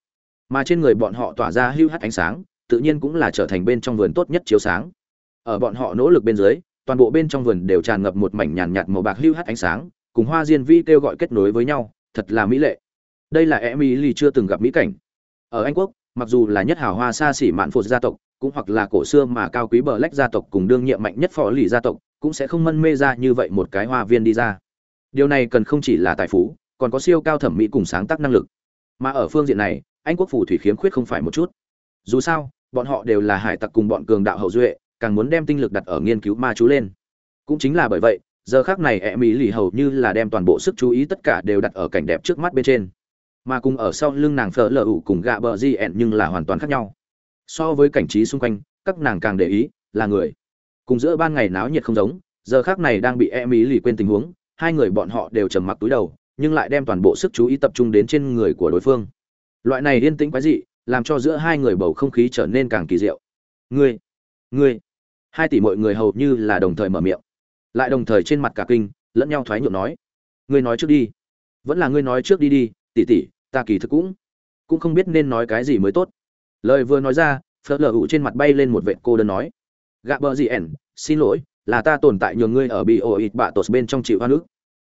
Mà trên người bọn họ tỏa ra hưu hắt ánh sáng tự nhiên cũng là trở thành bên trong vườn tốt nhất chiếu sáng. Ở bọn họ nỗ lực bên dưới toàn bộ bên trong vườn đều tràn ngập một mảnh nhàn nhạt màu bạc hưu hắt ánh sáng cùng hoa diên vi kêu gọi kết nối với nhau thật là mỹ lệ. Đây là emily chưa từng gặp mỹ cảnh. Ở anh quốc mặc dù là nhất hào hoa xa xỉ mạn phột gia tộc cũng hoặc là cổ xưa mà cao quý bờ lách gia tộc cùng đương nhiệm mạnh nhất phó lì gia tộc, cũng sẽ không mân mê ra như vậy một cái hoa viên đi ra. Điều này cần không chỉ là tài phú, còn có siêu cao thẩm mỹ cùng sáng tác năng lực. Mà ở phương diện này, anh quốc phủ thủy khiếm khuyết không phải một chút. Dù sao, bọn họ đều là hải tặc cùng bọn cường đạo hậu duệ, càng muốn đem tinh lực đặt ở nghiên cứu ma chú lên. Cũng chính là bởi vậy, giờ khác này e mỹ lì hầu như là đem toàn bộ sức chú ý tất cả đều đặt ở cảnh đẹp trước mắt bên trên. Mà cùng ở sau lưng nàng phở lờ ủ cùng gạ bờ di ẹn nhưng là hoàn toàn khác nhau so với cảnh trí xung quanh, các nàng càng để ý, là người. Cùng giữa ban ngày náo nhiệt không giống, giờ khác này đang bị e mỹ lì quên tình huống, hai người bọn họ đều trầm mặc túi đầu, nhưng lại đem toàn bộ sức chú ý tập trung đến trên người của đối phương. Loại này yên tĩnh quái dị, làm cho giữa hai người bầu không khí trở nên càng kỳ diệu. Ngươi ngươi. Hai tỷ mọi người hầu như là đồng thời mở miệng. Lại đồng thời trên mặt cả kinh, lẫn nhau thoái nhượng nói. Ngươi nói trước đi. Vẫn là ngươi nói trước đi đi, tỷ tỷ, ta kỳ thực cũng cũng không biết nên nói cái gì mới tốt lời vừa nói ra, phớt lờ ụ trên mặt bay lên một vệ cô đơn nói, gạ bờ gì ẻn, xin lỗi, là ta tồn tại nhường ngươi ở bị ổ ịt bạ tột bên trong chịu hoa nước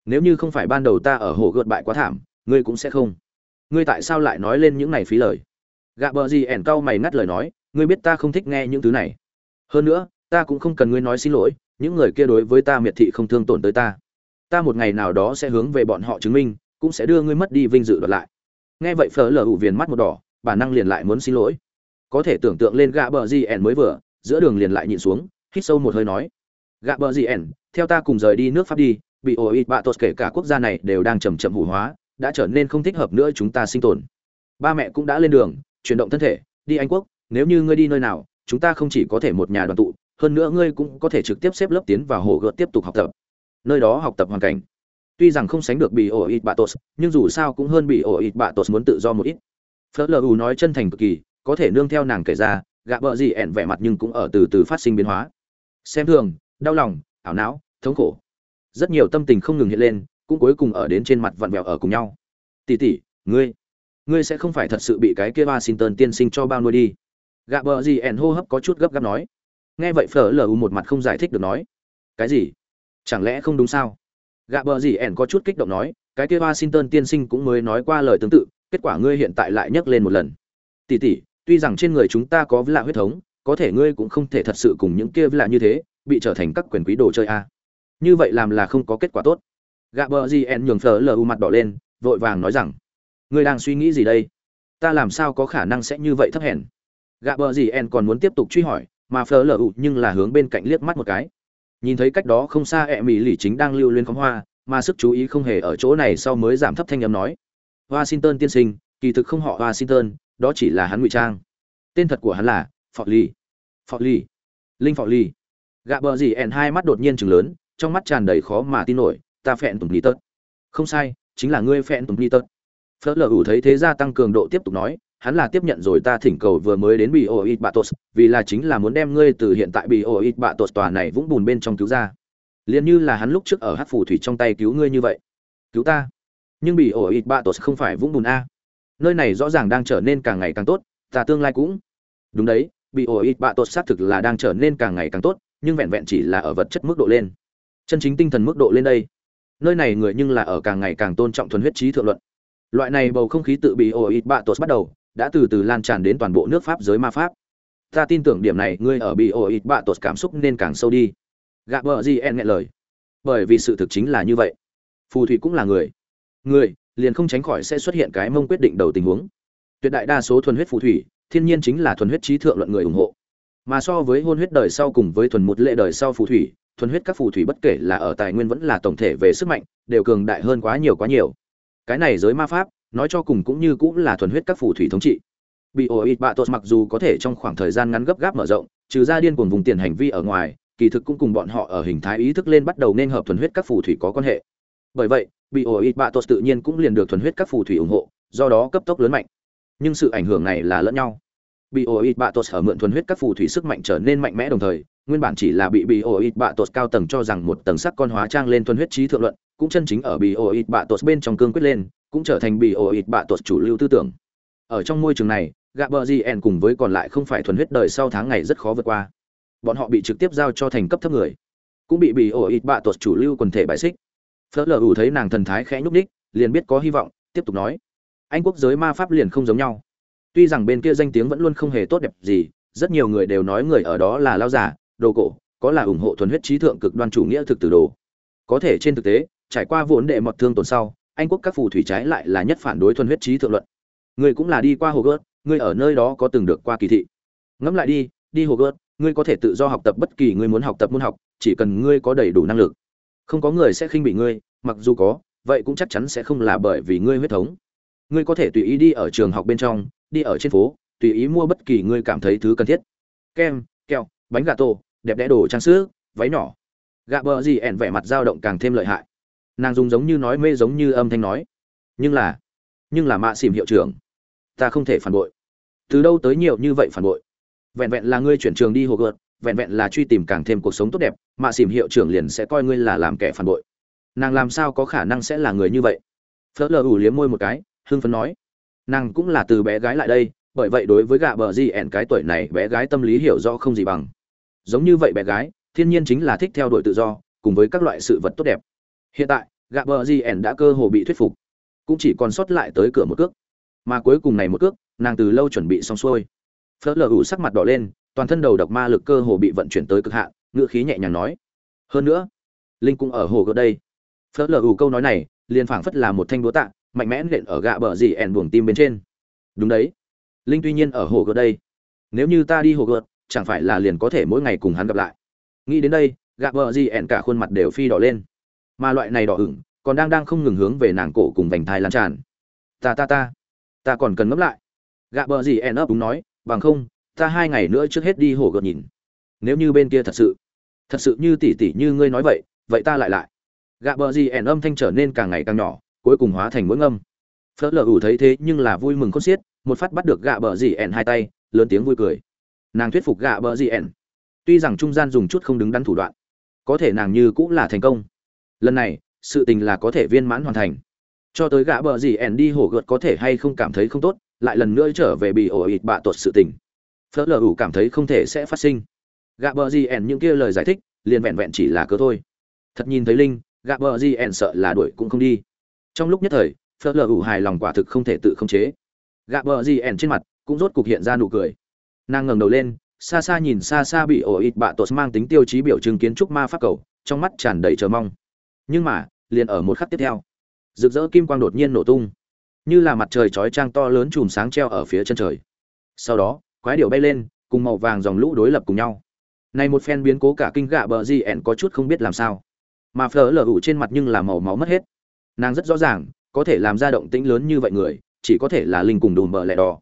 nếu như không phải ban đầu ta ở hồ gợt bại quá thảm, ngươi cũng sẽ không. Ngươi tại sao lại nói lên những này phí lời? Gạ bờ gì ẻn cau mày ngắt lời nói, ngươi biết ta không thích nghe những thứ này. Hơn nữa, ta cũng không cần ngươi nói xin lỗi, những người kia đối với ta miệt thị không thương tổn tới ta. Ta một ngày nào đó sẽ hướng về bọn họ chứng minh, cũng sẽ đưa ngươi mất đi vinh dự đoạt lại. Nghe vậy phở lờ ủ viền mắt một đỏ bản năng liền lại muốn xin lỗi. Có thể tưởng tượng lên gạ bờ gì ẻn mới vừa, giữa đường liền lại nhịn xuống, hít sâu một hơi nói. Gạ bờ gì ẻn, theo ta cùng rời đi nước pháp đi, bị ổ ít bạ tốt kể cả quốc gia này đều đang chầm chậm hủ hóa, đã trở nên không thích hợp nữa chúng ta sinh tồn. Ba mẹ cũng đã lên đường, chuyển động thân thể, đi anh quốc, nếu như ngươi đi nơi nào, chúng ta không chỉ có thể một nhà đoàn tụ, hơn nữa ngươi cũng có thể trực tiếp xếp lớp tiến vào hồ gợt tiếp tục học tập. Nơi đó học tập hoàn cảnh. Tuy rằng không sánh được bị ổ ít bạ tốt nhưng dù sao cũng hơn bị ổ ít bạ tốt muốn tự do một ít phớt lờ U nói chân thành cực kỳ, có thể nương theo nàng kể ra, gạ bợ gì ẻn vẻ mặt nhưng cũng ở từ từ phát sinh biến hóa. Xem thường, đau lòng, ảo não, thống khổ. Rất nhiều tâm tình không ngừng hiện lên, cũng cuối cùng ở đến trên mặt vặn vẹo ở cùng nhau. Tỉ tỉ, ngươi ngươi sẽ không phải thật sự bị cái kia washington tiên sinh cho bao nuôi đi. Gạ bợ gì ẻn hô hấp có chút gấp gáp nói. Nghe vậy phở lờ một mặt không giải thích được nói. Cái gì? Chẳng lẽ không đúng sao? Gạ bợ gì ẻn có chút kích động nói, cái kia washington tiên sinh cũng mới nói qua lời tương tự kết quả ngươi hiện tại lại nhắc lên một lần. Tỷ tỷ, tuy rằng trên người chúng ta có vĩ lạ huyết thống, có thể ngươi cũng không thể thật sự cùng những kia vĩ lạ như thế, bị trở thành các quyền quý đồ chơi a. Như vậy làm là không có kết quả tốt. Gạ bờ gì nhường phở lờ mặt đỏ lên, vội vàng nói rằng, ngươi đang suy nghĩ gì đây? Ta làm sao có khả năng sẽ như vậy thấp hèn? Gạ bờ gì en còn muốn tiếp tục truy hỏi, mà phở lờ u nhưng là hướng bên cạnh liếc mắt một cái. Nhìn thấy cách đó không xa ẹ mỹ lì chính đang lưu lên khóm hoa, mà sức chú ý không hề ở chỗ này sau mới giảm thấp thanh âm nói washington tiên sinh, kỳ thực không họ washington, đó chỉ là hắn ngụy trang. Tên thật của hắn là phọ ly ly linh phọ ly gạ bờ gì ẻn hai mắt đột nhiên chừng lớn, trong mắt tràn đầy khó mà tin nổi, ta phẹn tùng ni tớt. Không sai, chính là ngươi phẹn tùng ni tớt. Phớt lờ ủ thấy thế gia tăng cường độ tiếp tục nói, hắn là tiếp nhận rồi ta thỉnh cầu vừa mới đến bị ô ít bạ vì là chính là muốn đem ngươi từ hiện tại bị ô ít bạ tòa này vũng bùn bên trong cứu ra. Liền như là hắn lúc trước ở hát phù thủy trong tay cứu ngươi như vậy. Cứu ta nhưng bị ổ ít bạ tốt không phải vũng bùn a. Nơi này rõ ràng đang trở nên càng ngày càng tốt ta tương lai cũng. Đúng đấy, bị ổ ít bạ tốt xác thực là đang trở nên càng ngày càng tốt, nhưng vẹn vẹn chỉ là ở vật chất mức độ lên. Chân chính tinh thần mức độ lên đây. Nơi này người nhưng là ở càng ngày càng tôn trọng thuần huyết trí thượng luận. Loại này bầu không khí tự bị ổ ít bạ tốt bắt đầu, đã từ từ lan tràn đến toàn bộ nước pháp giới ma pháp. Ta tin tưởng điểm này ngươi ở bị ổ ít bạ tốt cảm xúc nên càng sâu đi. Gạ bờ gì en nghe lời. Bởi vì sự thực chính là như vậy. Phù thủy cũng là người người, liền không tránh khỏi sẽ xuất hiện cái mông quyết định đầu tình huống. Tuyệt đại đa số thuần huyết phù thủy, thiên nhiên chính là thuần huyết trí thượng luận người ủng hộ. Mà so với hôn huyết đời sau cùng với thuần một lệ đời sau phù thủy, thuần huyết các phù thủy bất kể là ở tài nguyên vẫn là tổng thể về sức mạnh, đều cường đại hơn quá nhiều quá nhiều. Cái này giới ma pháp, nói cho cùng cũng như cũng là thuần huyết các phù thủy thống trị. Bị ổ ít bạ tốt mặc dù có thể trong khoảng thời gian ngắn gấp gáp mở rộng, trừ ra điên cuồng vùng tiền hành vi ở ngoài, kỳ thực cũng cùng bọn họ ở hình thái ý thức lên bắt đầu nên hợp thuần huyết các phù thủy có quan hệ. Bởi vậy bị ổ ít bạ tột tự nhiên cũng liền được thuần huyết các phù thủy ủng hộ, do đó cấp tốc lớn mạnh. Nhưng sự ảnh hưởng này là lẫn nhau. Bị ổ ít bạ tột ở mượn thuần huyết các phù thủy sức mạnh trở nên mạnh mẽ đồng thời, nguyên bản chỉ là bị bị ổ ít bạ tột cao tầng cho rằng một tầng sắc con hóa trang lên thuần huyết trí thượng luận, cũng chân chính ở bị ổ ít bạ tột bên trong cương quyết lên, cũng trở thành bị ổ ít bạ tột chủ lưu tư tưởng. Ở trong môi trường này, gạ bờ gn cùng với còn lại không phải thuần huyết đời sau tháng ngày rất khó vượt qua. Bọn họ bị trực tiếp giao cho thành cấp thấp người. Cũng bị bị ổ ít bạ tột chủ lưu quần thể bại xích phớt lờ ủ thấy nàng thần thái khẽ nhúc ních liền biết có hy vọng, tiếp tục nói. Anh quốc giới ma pháp liền không giống nhau. Tuy rằng bên kia danh tiếng vẫn luôn không hề tốt đẹp gì, rất nhiều người đều nói người ở đó là lao giả, đồ cổ, có là ủng hộ thuần huyết trí thượng cực đoan chủ nghĩa thực từ đồ. Có thể trên thực tế, trải qua vốn đệ mọt thương tồn sau, anh quốc các phù thủy trái lại là nhất phản đối thuần huyết trí thượng luận. Người cũng là đi qua hồ gớt ngươi ở nơi đó có từng được qua kỳ thị. Ngẫm lại đi đi hồ gớt, ngươi có thể tự do học tập bất kỳ ngươi muốn học tập môn học, chỉ cần ngươi có đầy đủ năng lực không có người sẽ khinh bị ngươi, mặc dù có, vậy cũng chắc chắn sẽ không là bởi vì ngươi huyết thống. Ngươi có thể tùy ý đi ở trường học bên trong, đi ở trên phố, tùy ý mua bất kỳ ngươi cảm thấy thứ cần thiết. Kem, kẹo, bánh gà tổ, đẹp đẽ đồ trang sức, váy nhỏ. Gạ bờ gì ẻn vẻ mặt dao động càng thêm lợi hại. Nàng dùng giống như nói mê giống như âm thanh nói. Nhưng là nhưng là mạ xìm hiệu trưởng, ta không thể phản bội. Từ đâu tới nhiều như vậy phản bội? Vẹn vẹn là ngươi chuyển trường đi hồ gợt vẹn vẹn là truy tìm càng thêm cuộc sống tốt đẹp, mà xìm hiệu trưởng liền sẽ coi ngươi là làm kẻ phản bội. Nàng làm sao có khả năng sẽ là người như vậy? Phớt lờ ủ liếm môi một cái, hưng phấn nói. Nàng cũng là từ bé gái lại đây, bởi vậy đối với gạ bờ gì ẻn cái tuổi này, bé gái tâm lý hiểu rõ không gì bằng. Giống như vậy bé gái, thiên nhiên chính là thích theo đuổi tự do, cùng với các loại sự vật tốt đẹp. Hiện tại, gạ bờ gì ẻn đã cơ hồ bị thuyết phục, cũng chỉ còn sót lại tới cửa một cước. Mà cuối cùng này một cước, nàng từ lâu chuẩn bị xong xuôi. Phớt lờ ủ sắc mặt đỏ lên toàn thân đầu độc ma lực cơ hồ bị vận chuyển tới cực hạn ngựa khí nhẹ nhàng nói. Hơn nữa, linh cũng ở hồ gợt đây. Phớt lờ ủ câu nói này, liền phảng phất là một thanh búa tạ, mạnh mẽ nện ở gạ bờ gì ẻn buồng tim bên trên. Đúng đấy, linh tuy nhiên ở hồ gợt đây. Nếu như ta đi hồ gợt, chẳng phải là liền có thể mỗi ngày cùng hắn gặp lại. Nghĩ đến đây, gạ bờ gì ẻn cả khuôn mặt đều phi đỏ lên. Mà loại này đỏ ửng, còn đang đang không ngừng hướng về nàng cổ cùng vành thai lan tràn. Ta ta ta ta còn cần ngấp lại. Gạ bờ gì ẻn ấp đúng nói, bằng không ta hai ngày nữa trước hết đi hồ gợt nhìn. Nếu như bên kia thật sự thật sự như tỉ tỉ như ngươi nói vậy vậy ta lại lại. Gạ bờ gì ẻn âm thanh trở nên càng ngày càng nhỏ, cuối cùng hóa thành mũi ngâm. Phớt lờ ủ thấy thế nhưng là vui mừng con xiết, một phát bắt được gạ bờ gì ẻn hai tay, lớn tiếng vui cười. Nàng thuyết phục gạ bờ gì ẻn. Tuy rằng trung gian dùng chút không đứng đắn thủ đoạn, có thể nàng như cũng là thành công. Lần này, sự tình là có thể viên mãn hoàn thành. Cho tới gạ bờ gì ẻn đi hổ gợt có thể hay không cảm thấy không tốt, lại lần nữa trở về bị ổ ịt bạ tuột sự tình phớt lờ ủ cảm thấy không thể sẽ phát sinh. Gạ bờ gì ẻn những kia lời giải thích, liền vẹn vẹn chỉ là cớ thôi. Thật nhìn thấy linh, gạ bờ gì ẻn sợ là đuổi cũng không đi. Trong lúc nhất thời, phớt lờ ủ hài lòng quả thực không thể tự khống chế. Gạ bờ gì ẻn trên mặt cũng rốt cục hiện ra nụ cười. Nàng ngẩng đầu lên, xa xa nhìn xa xa bị ổ ít bạ tột mang tính tiêu chí biểu trưng kiến trúc ma pháp cầu, trong mắt tràn đầy chờ mong. Nhưng mà, liền ở một khắc tiếp theo, rực rỡ kim quang đột nhiên nổ tung. Như là mặt trời chói trang to lớn chùm sáng treo ở phía chân trời. Sau đó quái điệu bay lên, cùng màu vàng dòng lũ đối lập cùng nhau. Này một phen biến cố cả kinh gạ bờ gì ẻn có chút không biết làm sao. Mà phở lở ủ trên mặt nhưng là màu máu mất hết. Nàng rất rõ ràng, có thể làm ra động tĩnh lớn như vậy người, chỉ có thể là linh cùng đùm bờ lẹ đỏ.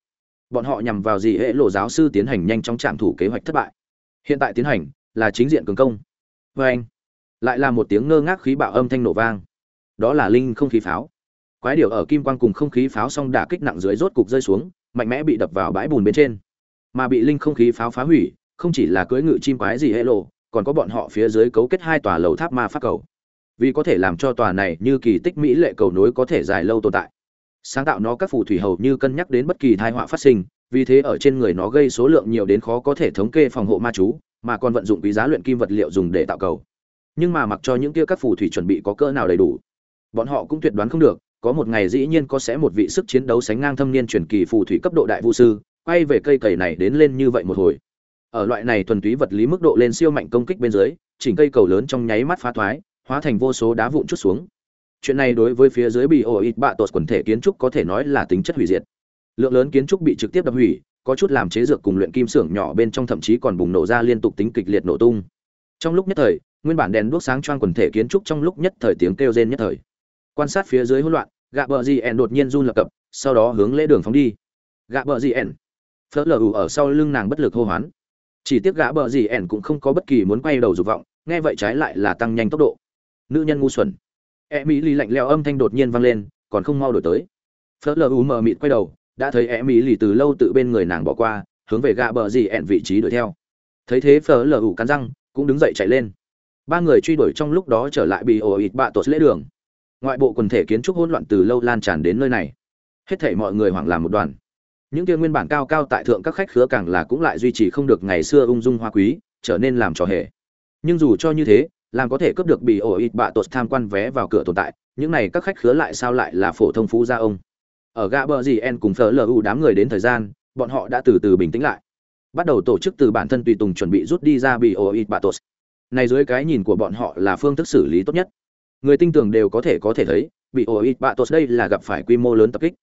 Bọn họ nhằm vào gì hệ lộ giáo sư tiến hành nhanh chóng trạm thủ kế hoạch thất bại. Hiện tại tiến hành là chính diện cường công. Vê anh, lại là một tiếng ngơ ngác khí bạo âm thanh nổ vang. Đó là linh không khí pháo. Quái điểu ở kim quang cùng không khí pháo xong đả kích nặng dưới rốt cục rơi xuống, mạnh mẽ bị đập vào bãi bùn bên trên mà bị linh không khí pháo phá hủy, không chỉ là cưỡi ngự chim quái gì hệ lộ, còn có bọn họ phía dưới cấu kết hai tòa lầu tháp ma pháp cầu. Vì có thể làm cho tòa này như kỳ tích mỹ lệ cầu nối có thể dài lâu tồn tại. Sáng tạo nó các phù thủy hầu như cân nhắc đến bất kỳ tai họa phát sinh, vì thế ở trên người nó gây số lượng nhiều đến khó có thể thống kê phòng hộ ma chú, mà còn vận dụng quý giá luyện kim vật liệu dùng để tạo cầu. Nhưng mà mặc cho những kia các phù thủy chuẩn bị có cỡ nào đầy đủ, bọn họ cũng tuyệt đoán không được, có một ngày dĩ nhiên có sẽ một vị sức chiến đấu sánh ngang thâm niên truyền kỳ phù thủy cấp độ đại vũ sư quay về cây cầy này đến lên như vậy một hồi. Ở loại này thuần túy vật lý mức độ lên siêu mạnh công kích bên dưới, chỉnh cây cầu lớn trong nháy mắt phá thoái, hóa thành vô số đá vụn chút xuống. Chuyện này đối với phía dưới bị ổ ít bạ tột quần thể kiến trúc có thể nói là tính chất hủy diệt. Lượng lớn kiến trúc bị trực tiếp đập hủy, có chút làm chế dược cùng luyện kim xưởng nhỏ bên trong thậm chí còn bùng nổ ra liên tục tính kịch liệt nổ tung. Trong lúc nhất thời, nguyên bản đèn đuốc sáng choang quần thể kiến trúc trong lúc nhất thời tiếng kêu rên nhất thời. Quan sát phía dưới hỗn loạn, gạ bờ gì ẻn đột nhiên run lập cập, sau đó hướng lễ đường phóng đi. Gạ bờ gì ẻn phớt lờ ủ ở sau lưng nàng bất lực hô hoán. Chỉ tiếc gã bờ gì ẻn cũng không có bất kỳ muốn quay đầu dục vọng, nghe vậy trái lại là tăng nhanh tốc độ. Nữ nhân ngu xuẩn. E mỹ lì lạnh leo âm thanh đột nhiên vang lên, còn không mau đổi tới. Phớt lờ ủ mờ mịt quay đầu, đã thấy e mỹ lì từ lâu tự bên người nàng bỏ qua, hướng về gã bờ gì ẻn vị trí đuổi theo. Thấy thế phớt lờ ủ cắn răng, cũng đứng dậy chạy lên. Ba người truy đuổi trong lúc đó trở lại bị ổ ịt bạ tột lễ đường. Ngoại bộ quần thể kiến trúc hỗn loạn từ lâu lan tràn đến nơi này. Hết thảy mọi người hoảng làm một đoàn những kia nguyên bản cao cao tại thượng các khách khứa càng là cũng lại duy trì không được ngày xưa ung dung hoa quý, trở nên làm trò hề. Nhưng dù cho như thế, làm có thể cướp được bị ổ ít bạ tột tham quan vé vào cửa tồn tại, những này các khách khứa lại sao lại là phổ thông phú gia ông? Ở gã bờ gì en cùng phở lu đám người đến thời gian, bọn họ đã từ từ bình tĩnh lại. Bắt đầu tổ chức từ bản thân tùy tùng chuẩn bị rút đi ra bị ổ ít bạ tột này dưới cái nhìn của bọn họ là phương thức xử lý tốt nhất. Người tinh tưởng đều có thể có thể thấy, bị ổ ít bạ tột đây là gặp phải quy mô lớn tập kích.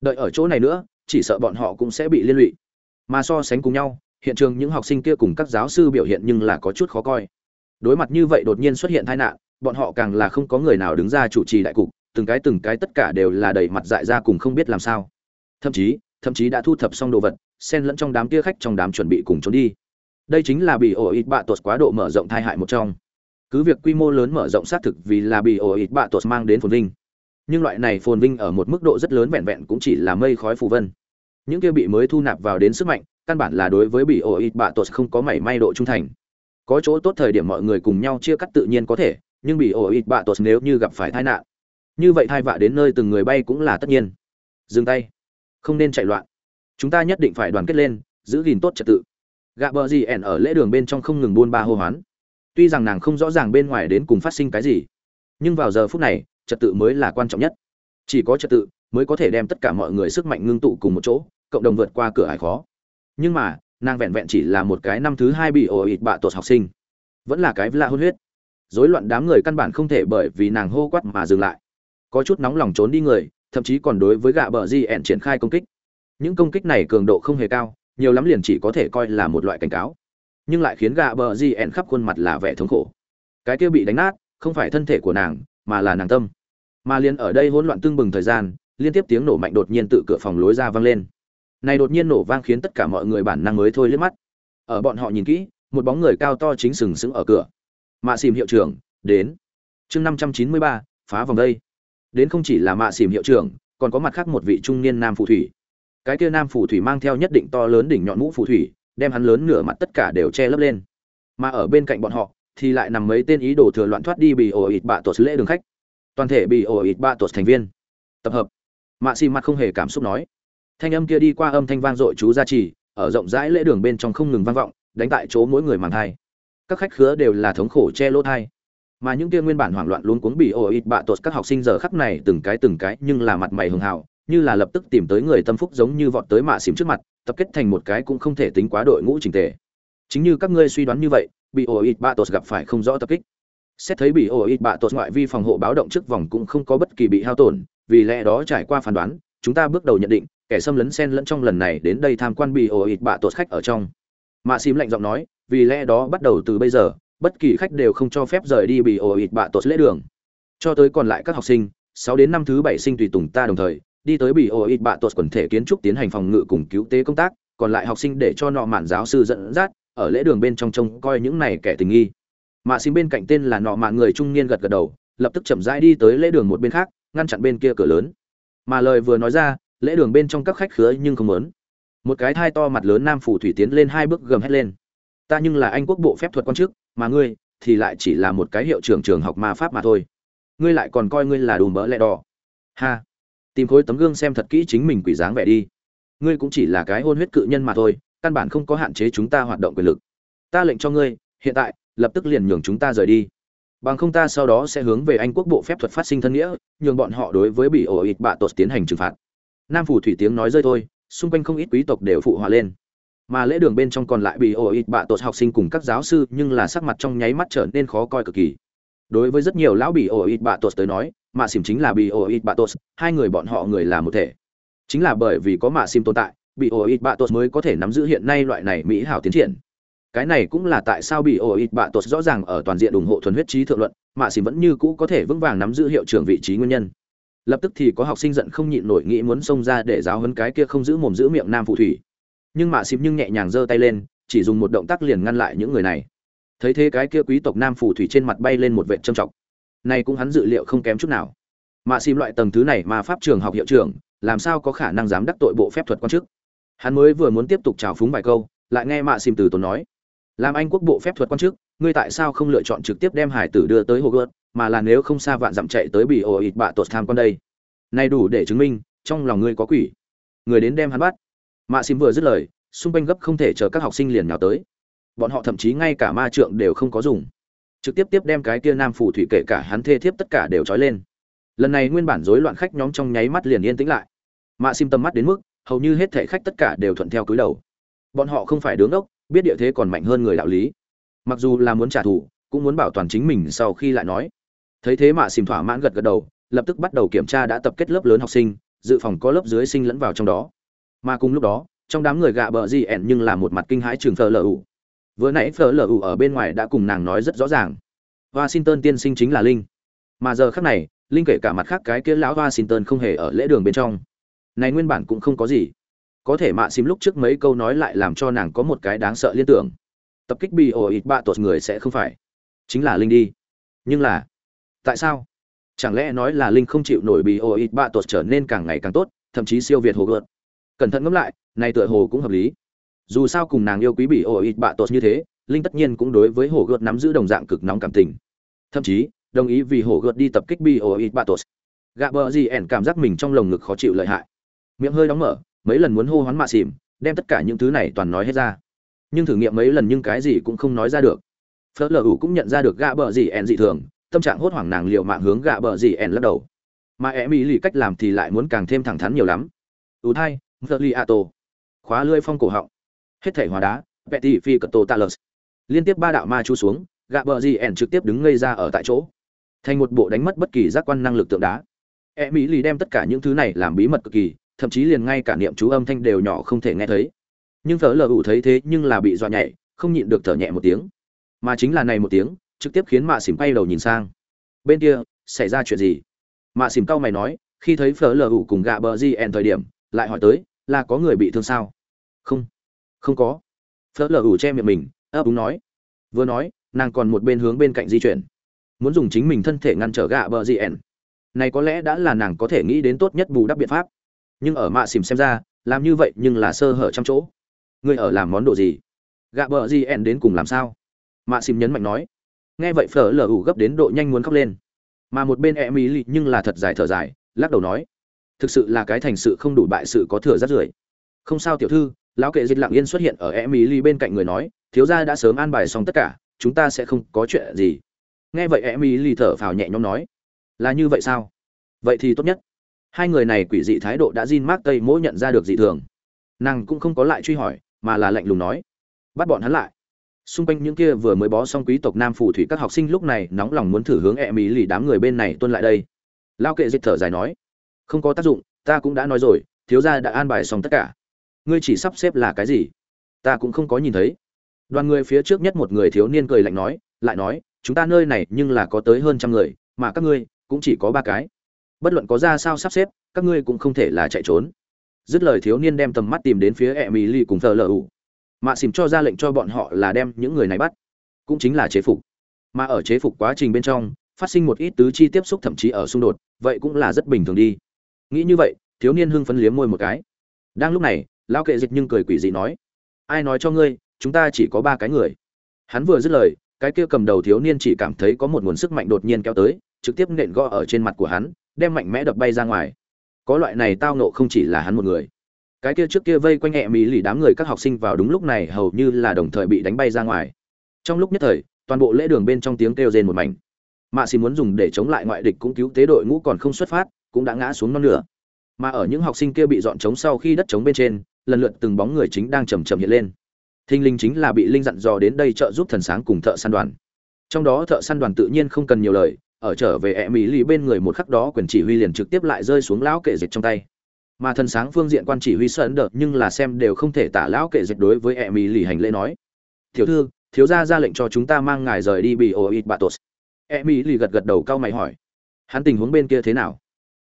Đợi ở chỗ này nữa chỉ sợ bọn họ cũng sẽ bị liên lụy. Mà so sánh cùng nhau, hiện trường những học sinh kia cùng các giáo sư biểu hiện nhưng là có chút khó coi. Đối mặt như vậy đột nhiên xuất hiện tai nạn, bọn họ càng là không có người nào đứng ra chủ trì đại cục, từng cái từng cái tất cả đều là đầy mặt dại ra cùng không biết làm sao. Thậm chí thậm chí đã thu thập xong đồ vật, xen lẫn trong đám kia khách trong đám chuẩn bị cùng trốn đi. Đây chính là bị ổ ít bạ tuột quá độ mở rộng thai hại một trong. Cứ việc quy mô lớn mở rộng xác thực vì là bị ổ ít bạ tuột mang đến phồn vinh, nhưng loại này phồn vinh ở một mức độ rất lớn vẹn vẹn cũng chỉ là mây khói phù vân những kia bị mới thu nạp vào đến sức mạnh, căn bản là đối với bị ổ ít bạ tột không có mảy may độ trung thành. Có chỗ tốt thời điểm mọi người cùng nhau chia cắt tự nhiên có thể, nhưng bị ổ ít bạ tột nếu như gặp phải tai nạn, như vậy thai vạ đến nơi từng người bay cũng là tất nhiên. Dừng tay. Không nên chạy loạn. Chúng ta nhất định phải đoàn kết lên, giữ gìn tốt trật tự. Gạ bờ gì ẻn ở lễ đường bên trong không ngừng buôn ba hô hoán. Tuy rằng nàng không rõ ràng bên ngoài đến cùng phát sinh cái gì, nhưng vào giờ phút này, trật tự mới là quan trọng nhất. Chỉ có trật tự mới có thể đem tất cả mọi người sức mạnh ngưng tụ cùng một chỗ cộng đồng vượt qua cửa hải khó. Nhưng mà, nàng vẹn vẹn chỉ là một cái năm thứ hai bị ổ ịt bạ tột học sinh. Vẫn là cái lạ hôn huyết. Rối loạn đám người căn bản không thể bởi vì nàng hô quát mà dừng lại. Có chút nóng lòng trốn đi người, thậm chí còn đối với gạ bờ di ẹn triển khai công kích. Những công kích này cường độ không hề cao, nhiều lắm liền chỉ có thể coi là một loại cảnh cáo. Nhưng lại khiến gạ bờ di ẹn khắp khuôn mặt là vẻ thống khổ. Cái kia bị đánh nát, không phải thân thể của nàng, mà là nàng tâm. Mà liền ở đây hỗn loạn tương bừng thời gian, liên tiếp tiếng nổ mạnh đột nhiên tự cửa phòng lối ra vang lên này đột nhiên nổ vang khiến tất cả mọi người bản năng mới thôi liếc mắt. Ở bọn họ nhìn kỹ, một bóng người cao to chính sừng sững ở cửa. Mạ xìm hiệu trưởng, đến. Chương năm trăm chín mươi ba, phá vòng đây. Đến không chỉ là mạ xìm hiệu trưởng, còn có mặt khác một vị trung niên nam phù thủy. Cái kia nam phù thủy mang theo nhất định to lớn đỉnh nhọn mũ phù thủy, đem hắn lớn nửa mặt tất cả đều che lấp lên. Mà ở bên cạnh bọn họ, thì lại nằm mấy tên ý đồ thừa loạn thoát đi bị ổ ịt bạ tột lễ đường khách. Toàn thể bị ổ ịt bạ tột thành viên. Tập hợp. Mạ xì mặt không hề cảm xúc nói thanh âm kia đi qua âm thanh vang dội chú gia trì, ở rộng rãi lễ đường bên trong không ngừng vang vọng, đánh tại chỗ mỗi người màng thai. Các khách khứa đều là thống khổ che lỗ thai. Mà những kia nguyên bản hoảng loạn luôn cuống bị ồ ịt bạ tột các học sinh giờ khắc này từng cái từng cái nhưng là mặt mày hường hào như là lập tức tìm tới người tâm phúc giống như vọt tới mạ xỉm trước mặt, tập kết thành một cái cũng không thể tính quá đội ngũ trình tề. Chính như các ngươi suy đoán như vậy, bị ồ ịt bạ tột gặp phải không rõ tập kích. Xét thấy bị ồ ịt bạ tột ngoại vi phòng hộ báo động trước vòng cũng không có bất kỳ bị hao tổn, vì lẽ đó trải qua phán đoán, chúng ta bước đầu nhận định kẻ xâm lấn xen lẫn trong lần này đến đây tham quan bị ổ ịt bạ tột khách ở trong. Mạ xím lạnh giọng nói, vì lẽ đó bắt đầu từ bây giờ, bất kỳ khách đều không cho phép rời đi bị ổ ịt bạ tột lễ đường. Cho tới còn lại các học sinh, sáu đến năm thứ bảy sinh tùy tùng ta đồng thời, đi tới bị ổ ịt bạ tột quần thể kiến trúc tiến hành phòng ngự cùng cứu tế công tác, còn lại học sinh để cho nọ mạn giáo sư dẫn dắt, ở lễ đường bên trong trông coi những này kẻ tình nghi. Mạ xím bên cạnh tên là nọ mạn người trung niên gật gật đầu, lập tức chậm rãi đi tới lễ đường một bên khác, ngăn chặn bên kia cửa lớn. Mà lời vừa nói ra lễ đường bên trong các khách khứa nhưng không muốn. Một cái thai to mặt lớn nam phủ thủy tiến lên hai bước gầm hét lên. Ta nhưng là anh quốc bộ phép thuật quan chức, mà ngươi thì lại chỉ là một cái hiệu trưởng trường học ma pháp mà thôi. Ngươi lại còn coi ngươi là đùm bỡ lẹ đỏ. Ha. Tìm khối tấm gương xem thật kỹ chính mình quỷ dáng vẻ đi. Ngươi cũng chỉ là cái hôn huyết cự nhân mà thôi, căn bản không có hạn chế chúng ta hoạt động quyền lực. Ta lệnh cho ngươi, hiện tại, lập tức liền nhường chúng ta rời đi. Bằng không ta sau đó sẽ hướng về anh quốc bộ phép thuật phát sinh thân nghĩa, nhường bọn họ đối với bị ổ ịt bạ tột tiến hành trừng phạt nam phủ thủy tiếng nói rơi thôi, xung quanh không ít quý tộc đều phụ hòa lên. Mà lễ đường bên trong còn lại bị ổ ít bạ tột học sinh cùng các giáo sư, nhưng là sắc mặt trong nháy mắt trở nên khó coi cực kỳ. Đối với rất nhiều lão bị ổ ít bạ tột tới nói, mạ xìm chính là bị ổ ít bạ tột, hai người bọn họ người là một thể. Chính là bởi vì có mạ xìm tồn tại, bị ổ ít bạ tột mới có thể nắm giữ hiện nay loại này mỹ hảo tiến triển. Cái này cũng là tại sao bị ổ ít bạ tột rõ ràng ở toàn diện ủng hộ thuần huyết trí thượng luận, mạ xìm vẫn như cũ có thể vững vàng nắm giữ hiệu trưởng vị trí nguyên nhân lập tức thì có học sinh giận không nhịn nổi nghĩ muốn xông ra để giáo hấn cái kia không giữ mồm giữ miệng nam phụ thủy. Nhưng mạ xịp nhưng nhẹ nhàng giơ tay lên, chỉ dùng một động tác liền ngăn lại những người này. Thấy thế cái kia quý tộc nam phù thủy trên mặt bay lên một vệ trầm trọng. Này cũng hắn dự liệu không kém chút nào. Mạ xịp loại tầng thứ này mà pháp trường học hiệu trưởng, làm sao có khả năng dám đắc tội bộ phép thuật quan chức? Hắn mới vừa muốn tiếp tục trào phúng vài câu, lại nghe mạ xìm từ tốn nói. Làm anh quốc bộ phép thuật quan chức, ngươi tại sao không lựa chọn trực tiếp đem hải tử đưa tới hồ gợt mà là nếu không xa vạn dặm chạy tới bị ổ ịt bạ tột tham con đây. Này đủ để chứng minh, trong lòng ngươi có quỷ. Người đến đem hắn bắt. Mạ xìm vừa dứt lời, xung quanh gấp không thể chờ các học sinh liền nhào tới. Bọn họ thậm chí ngay cả ma trượng đều không có dùng. Trực tiếp tiếp đem cái kia nam phù thủy kể cả hắn thê thiếp tất cả đều trói lên. Lần này nguyên bản rối loạn khách nhóm trong nháy mắt liền yên tĩnh lại. Mạ xìm tầm mắt đến mức, hầu như hết thể khách tất cả đều thuận theo cúi đầu. Bọn họ không phải đứng ốc, biết địa thế còn mạnh hơn người đạo lý. Mặc dù là muốn trả thù, cũng muốn bảo toàn chính mình sau khi lại nói thấy thế mạ xìm thỏa mãn gật gật đầu, lập tức bắt đầu kiểm tra đã tập kết lớp lớn học sinh, dự phòng có lớp dưới sinh lẫn vào trong đó. Mà cùng lúc đó, trong đám người gạ bờ gì ẻn nhưng là một mặt kinh hãi trường phờ lờ ủ. Vừa nãy phờ lờ ủ ở bên ngoài đã cùng nàng nói rất rõ ràng. Washington tiên sinh chính là linh. Mà giờ khác này, linh kể cả mặt khác cái kia lão washington không hề ở lễ đường bên trong. Này nguyên bản cũng không có gì. Có thể mạ xìm lúc trước mấy câu nói lại làm cho nàng có một cái đáng sợ liên tưởng. Tập kích bị ổ ít bạ tuột người sẽ không phải. Chính là linh đi. Nhưng là tại sao? Chẳng lẽ nói là linh không chịu nổi bị ô ít bạ tột trở nên càng ngày càng tốt, thậm chí siêu việt hồ gợt? Cẩn thận ngẫm lại, này tựa hồ cũng hợp lý. Dù sao cùng nàng yêu quý bị ô ít bạ tột như thế, linh tất nhiên cũng đối với hồ gợt nắm giữ đồng dạng cực nóng cảm tình. Thậm chí, đồng ý vì hồ gợt đi tập kích bị ô ít bạ tột gạ bờ gì ẻn cảm giác mình trong lồng ngực khó chịu lợi hại. Miệng hơi đóng mở, mấy lần muốn hô hoán mạ xỉm, đem tất cả những thứ này toàn nói hết ra. Nhưng thử nghiệm mấy lần nhưng cái gì cũng không nói ra được. Phớt lờ ủ cũng nhận ra được gạ bờ gì ẻn dị thường tâm trạng hốt hoảng nàng liệu mạng hướng gạ bờ gì ẻn lắc đầu. Mà em ý lì cách làm thì lại muốn càng thêm thẳng thắn nhiều lắm. Ưu thai mờ li ato khóa lưỡi phong cổ họng. Hết thể hóa đá, petty phi cật tô talus liên tiếp ba đạo ma chu xuống, gạ bờ gì ẻn trực tiếp đứng ngây ra ở tại chỗ. Thành một bộ đánh mất bất kỳ giác quan năng lực tượng đá. Em ý lì đem tất cả những thứ này làm bí mật cực kỳ, thậm chí liền ngay cả niệm chú âm thanh đều nhỏ không thể nghe thấy. Nhưng thở lờ ủ thấy thế nhưng là bị dọa nhảy, không nhịn được thở nhẹ một tiếng. Mà chính là này một tiếng trực tiếp khiến mạ xỉm quay đầu nhìn sang. Bên kia, xảy ra chuyện gì? Mạ xỉm cau mày nói, khi thấy phở lờ ủ cùng gạ bờ di ẻn thời điểm, lại hỏi tới, là có người bị thương sao? Không. Không có. Phở lờ ủ che miệng mình, ấp úng nói. Vừa nói, nàng còn một bên hướng bên cạnh di chuyển. Muốn dùng chính mình thân thể ngăn trở gạ bờ di ẻn này có lẽ đã là nàng có thể nghĩ đến tốt nhất bù đắp biện pháp. Nhưng ở mạ xỉm xem ra, làm như vậy nhưng là sơ hở trong chỗ. Ngươi ở làm món đồ gì? Gạ bờ di ẻn đến cùng làm sao? Mạ xỉm nhấn mạnh nói nghe vậy phở lờ ủ gấp đến độ nhanh muốn khóc lên. Mà một bên em ý lì nhưng là thật dài thở dài lắc đầu nói thực sự là cái thành sự không đủ bại sự có thừa rắt rưởi. Không sao tiểu thư lão kệ dịch lặng yên xuất hiện ở em ý lì bên cạnh người nói thiếu gia đã sớm an bài xong tất cả chúng ta sẽ không có chuyện gì. Nghe vậy em ý lì thở phào nhẹ nhõm nói là như vậy sao? Vậy thì tốt nhất. Hai người này quỷ dị thái độ đã gin mát Tây mỗi nhận ra được dị thường. Nàng cũng không có lại truy hỏi, mà là lạnh lùng nói, bắt bọn hắn lại. Xung quanh những kia vừa mới bó xong quý tộc nam phù thủy các học sinh lúc này nóng lòng muốn thử hướng e mỹ lì đám người bên này tuân lại đây. Lao kệ dịch thở dài nói, không có tác dụng, ta cũng đã nói rồi, thiếu gia đã an bài xong tất cả. Ngươi chỉ sắp xếp là cái gì? Ta cũng không có nhìn thấy. Đoàn người phía trước nhất một người thiếu niên cười lạnh nói, lại nói, chúng ta nơi này nhưng là có tới hơn trăm người, mà các ngươi cũng chỉ có ba cái bất luận có ra sao sắp xếp các ngươi cũng không thể là chạy trốn dứt lời thiếu niên đem tầm mắt tìm đến phía e mỹ lì cùng thờ lờ ủ mạ xìm cho ra lệnh cho bọn họ là đem những người này bắt. Cũng chính là chế phục. Mà ở chế phục quá trình bên trong, phát sinh một ít tứ chi tiếp xúc thậm chí ở xung đột, vậy cũng là rất bình thường đi. Nghĩ như vậy, thiếu niên hưng phấn liếm môi một cái. Đang lúc này, lão kệ dịch nhưng cười quỷ dị nói, ai nói cho ngươi, chúng ta chỉ có ba cái người. Hắn vừa dứt lời, cái kia cầm đầu thiếu niên chỉ cảm thấy có một nguồn sức mạnh đột nhiên kéo tới, trực tiếp nện gõ ở trên mặt của hắn, đem mạnh mẽ đập bay ra ngoài. Có loại này tao nộ không chỉ là hắn một người cái kia trước kia vây quanh nhẹ mỹ lì đám người các học sinh vào đúng lúc này hầu như là đồng thời bị đánh bay ra ngoài. Trong lúc nhất thời, toàn bộ lễ đường bên trong tiếng kêu rên một mảnh. Mạ xì muốn dùng để chống lại ngoại địch cũng cứu tế đội ngũ còn không xuất phát, cũng đã ngã xuống non nửa. Mà ở những học sinh kia bị dọn trống sau khi đất trống bên trên, lần lượt từng bóng người chính đang chầm chậm hiện lên. Thinh linh chính là bị linh dặn dò đến đây trợ giúp thần sáng cùng thợ săn đoàn. Trong đó thợ săn đoàn tự nhiên không cần nhiều lời, ở trở về ẹ mỹ lì bên người một khắc đó quyền chỉ huy liền trực tiếp lại rơi xuống lão kệ dịch trong tay mà thần sáng phương diện quan chỉ huy sơn đợt nhưng là xem đều không thể tả lão kệ dịch đối với e mỹ lì hành lễ nói. Thiếu thư, thiếu gia ra lệnh cho chúng ta mang ngài rời đi bị ô ít bà tốt e mỹ lì gật gật đầu cao mày hỏi. Hắn tình huống bên kia thế nào?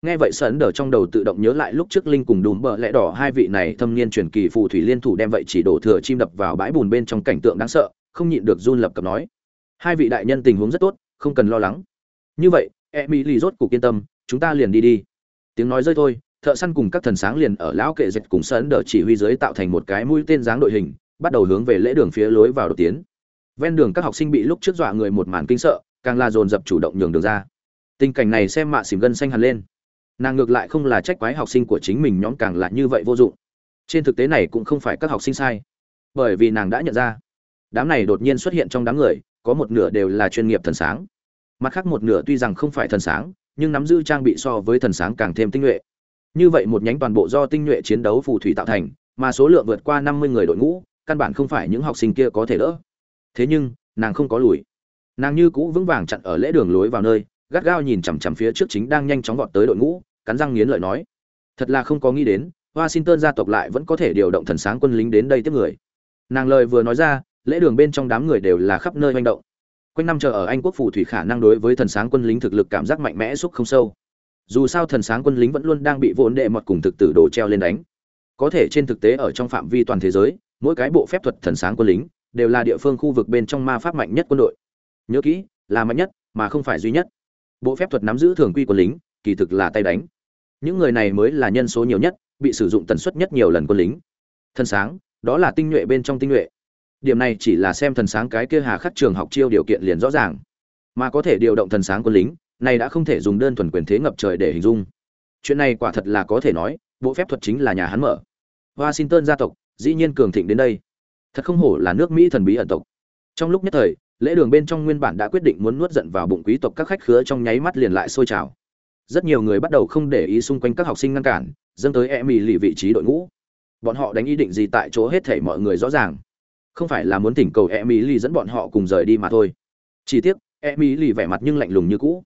Nghe vậy sơn đờ trong đầu tự động nhớ lại lúc trước linh cùng đùm bờ lẽ đỏ hai vị này thâm niên truyền kỳ phù thủy liên thủ đem vậy chỉ đổ thừa chim đập vào bãi bùn bên trong cảnh tượng đáng sợ, không nhịn được run lập cập nói. Hai vị đại nhân tình huống rất tốt, không cần lo lắng. Như vậy e mỹ lì rốt cục yên tâm, chúng ta liền đi đi. Tiếng nói rơi thôi thợ săn cùng các thần sáng liền ở lão kệ dệt cùng sơn đờ chỉ huy dưới tạo thành một cái mũi tên dáng đội hình, bắt đầu hướng về lễ đường phía lối vào đầu tiến. Ven đường các học sinh bị lúc trước dọa người một màn kinh sợ, càng là dồn dập chủ động nhường đường ra. Tình cảnh này xem mạ xỉm gân xanh hẳn lên. Nàng ngược lại không là trách quái học sinh của chính mình nhóm càng là như vậy vô dụng. Trên thực tế này cũng không phải các học sinh sai. Bởi vì nàng đã nhận ra, đám này đột nhiên xuất hiện trong đám người, có một nửa đều là chuyên nghiệp thần sáng. Mặt khác một nửa tuy rằng không phải thần sáng, nhưng nắm giữ trang bị so với thần sáng càng thêm tinh nhuệ như vậy một nhánh toàn bộ do tinh nhuệ chiến đấu phù thủy tạo thành, mà số lượng vượt qua năm mươi người đội ngũ, căn bản không phải những học sinh kia có thể đỡ. Thế nhưng, nàng không có lùi. Nàng như cũ vững vàng chặn ở lễ đường lối vào nơi, gắt gao nhìn chằm chằm phía trước chính đang nhanh chóng vọt tới đội ngũ, cắn răng nghiến lợi nói, thật là không có nghĩ đến, washington gia tộc lại vẫn có thể điều động thần sáng quân lính đến đây tiếp người. Nàng lời vừa nói ra, lễ đường bên trong đám người đều là khắp nơi hoành động. Quanh năm chờ ở anh quốc phù thủy khả năng đối với thần sáng quân lính thực lực cảm giác mạnh mẽ xúc không sâu dù sao thần sáng quân lính vẫn luôn đang bị vốn đệ mọt cùng thực tử đồ treo lên đánh. Có thể trên thực tế ở trong phạm vi toàn thế giới, mỗi cái bộ phép thuật thần sáng quân lính đều là địa phương khu vực bên trong ma pháp mạnh nhất quân đội. Nhớ kỹ, là mạnh nhất, mà không phải duy nhất. Bộ phép thuật nắm giữ thường quy quân lính, kỳ thực là tay đánh. Những người này mới là nhân số nhiều nhất, bị sử dụng tần suất nhất nhiều lần quân lính. Thần sáng, đó là tinh nhuệ bên trong tinh nhuệ. Điểm này chỉ là xem thần sáng cái kia hà khắc trường học chiêu điều kiện liền rõ ràng. Mà có thể điều động thần sáng quân lính này đã không thể dùng đơn thuần quyền thế ngập trời để hình dung. Chuyện này quả thật là có thể nói, bộ phép thuật chính là nhà hắn mở. Washington gia tộc, dĩ nhiên cường thịnh đến đây. Thật không hổ là nước mỹ thần bí ẩn tộc. Trong lúc nhất thời, lễ đường bên trong nguyên bản đã quyết định muốn nuốt giận vào bụng quý tộc các khách khứa trong nháy mắt liền lại sôi trào. Rất nhiều người bắt đầu không để ý xung quanh các học sinh ngăn cản, dâng tới emily lì vị trí đội ngũ. Bọn họ đánh ý định gì tại chỗ hết thảy mọi người rõ ràng. Không phải là muốn thỉnh cầu emily lì dẫn bọn họ cùng rời đi mà thôi. Chỉ tiếc emily lì vẻ mặt nhưng lạnh lùng như cũ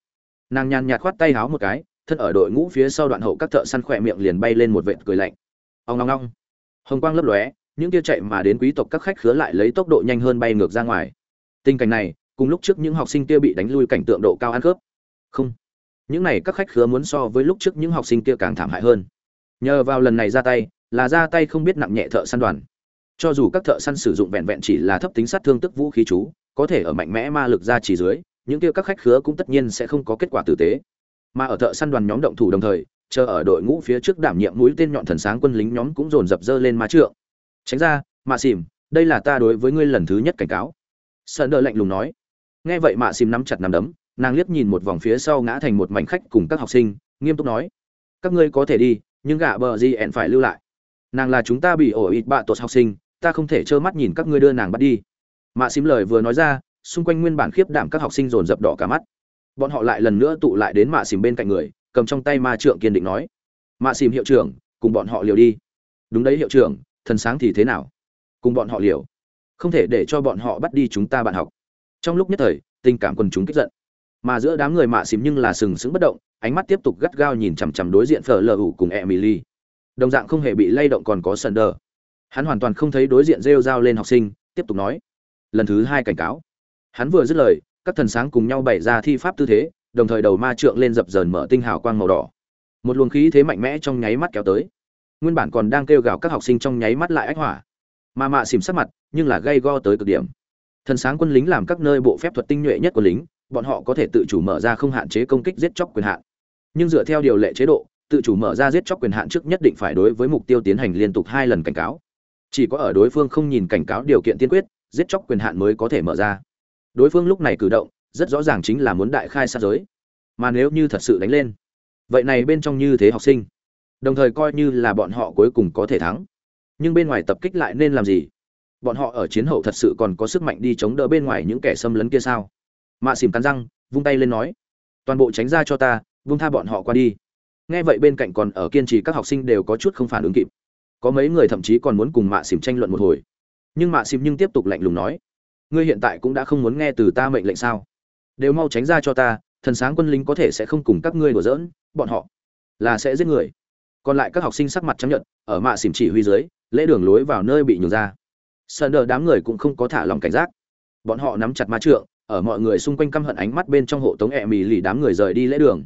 nàng nhàn nhạt khoát tay háo một cái, thân ở đội ngũ phía sau đoạn hậu các thợ săn khỏe miệng liền bay lên một vệt cười lạnh. Ông ngong ngong hồng quang lấp lóe, những kia chạy mà đến quý tộc các khách khứa lại lấy tốc độ nhanh hơn bay ngược ra ngoài. Tình cảnh này, cùng lúc trước những học sinh kia bị đánh lui cảnh tượng độ cao ăn khớp. không. Những này các khách khứa muốn so với lúc trước những học sinh kia càng thảm hại hơn. Nhờ vào lần này ra tay, là ra tay không biết nặng nhẹ thợ săn đoàn. Cho dù các thợ săn sử dụng vẹn vẹn chỉ là thấp tính sát thương tức vũ khí chú, có thể ở mạnh mẽ ma lực ra chỉ dưới những kia các khách khứa cũng tất nhiên sẽ không có kết quả tử tế. Mà ở thợ săn đoàn nhóm động thủ đồng thời chờ ở đội ngũ phía trước đảm nhiệm mũi tên nhọn thần sáng quân lính nhóm cũng dồn dập dơ lên má trượng. Tránh ra mạ Xỉm, đây là ta đối với ngươi lần thứ nhất cảnh cáo. Sơn đờ lạnh lùng nói. Nghe vậy mạ Xỉm nắm chặt nắm đấm nàng liếc nhìn một vòng phía sau ngã thành một mảnh khách cùng các học sinh nghiêm túc nói. Các ngươi có thể đi nhưng gã bờ gì ẹn phải lưu lại. Nàng là chúng ta bị ổ ít bạ tột học sinh ta không thể trơ mắt nhìn các ngươi đưa nàng bắt đi. Mạ Xỉm lời vừa nói ra xung quanh nguyên bản khiếp đảm các học sinh dồn dập đỏ cả mắt. Bọn họ lại lần nữa tụ lại đến mạ xìm bên cạnh người, cầm trong tay ma trượng kiên định nói, mạ xìm hiệu trưởng, cùng bọn họ liều đi. Đúng đấy hiệu trưởng, thần sáng thì thế nào? Cùng bọn họ liều. Không thể để cho bọn họ bắt đi chúng ta bạn học. Trong lúc nhất thời, tình cảm quần chúng kích giận. Mà giữa đám người mạ xìm nhưng là sừng sững bất động, ánh mắt tiếp tục gắt gao nhìn chằm chằm đối diện phở lờ ủ cùng emily. Đồng dạng không hề bị lay động còn có sần đờ hắn hoàn toàn không thấy đối diện rêu dao lên học sinh, tiếp tục nói, lần thứ hai cảnh cáo hắn vừa dứt lời, các thần sáng cùng nhau bày ra thi pháp tư thế, đồng thời đầu ma trượng lên dập dờn mở tinh hào quang màu đỏ. Một luồng khí thế mạnh mẽ trong nháy mắt kéo tới. Nguyên bản còn đang kêu gào các học sinh trong nháy mắt lại ách hỏa. Ma mạ xỉm sắc mặt, nhưng là gay go tới cực điểm. Thần sáng quân lính làm các nơi bộ phép thuật tinh nhuệ nhất của lính, bọn họ có thể tự chủ mở ra không hạn chế công kích giết chóc quyền hạn. Nhưng dựa theo điều lệ chế độ, tự chủ mở ra giết chóc quyền hạn trước nhất định phải đối với mục tiêu tiến hành liên tục hai lần cảnh cáo. Chỉ có ở đối phương không nhìn cảnh cáo điều kiện tiên quyết, giết chóc quyền hạn mới có thể mở ra đối phương lúc này cử động, rất rõ ràng chính là muốn đại khai sát giới. Mà nếu như thật sự đánh lên, vậy này bên trong như thế học sinh, đồng thời coi như là bọn họ cuối cùng có thể thắng. Nhưng bên ngoài tập kích lại nên làm gì? Bọn họ ở chiến hậu thật sự còn có sức mạnh đi chống đỡ bên ngoài những kẻ xâm lấn kia sao? Mạ xìm cắn răng, vung tay lên nói, toàn bộ tránh ra cho ta, vung tha bọn họ qua đi. Nghe vậy bên cạnh còn ở kiên trì các học sinh đều có chút không phản ứng kịp. Có mấy người thậm chí còn muốn cùng mạ xìm tranh luận một hồi. Nhưng mạ xìm nhưng tiếp tục lạnh lùng nói ngươi hiện tại cũng đã không muốn nghe từ ta mệnh lệnh sao? Đều mau tránh ra cho ta, thần sáng quân lính có thể sẽ không cùng các ngươi đùa giỡn, bọn họ là sẽ giết người. Còn lại các học sinh sắc mặt chấp nhận ở mạ xỉm chỉ huy dưới, lễ đường lối vào nơi bị nhường ra. Sơn đờ đám người cũng không có thả lòng cảnh giác. Bọn họ nắm chặt ma trượng, ở mọi người xung quanh căm hận ánh mắt bên trong hộ tống ẹ mì lì đám người rời đi lễ đường.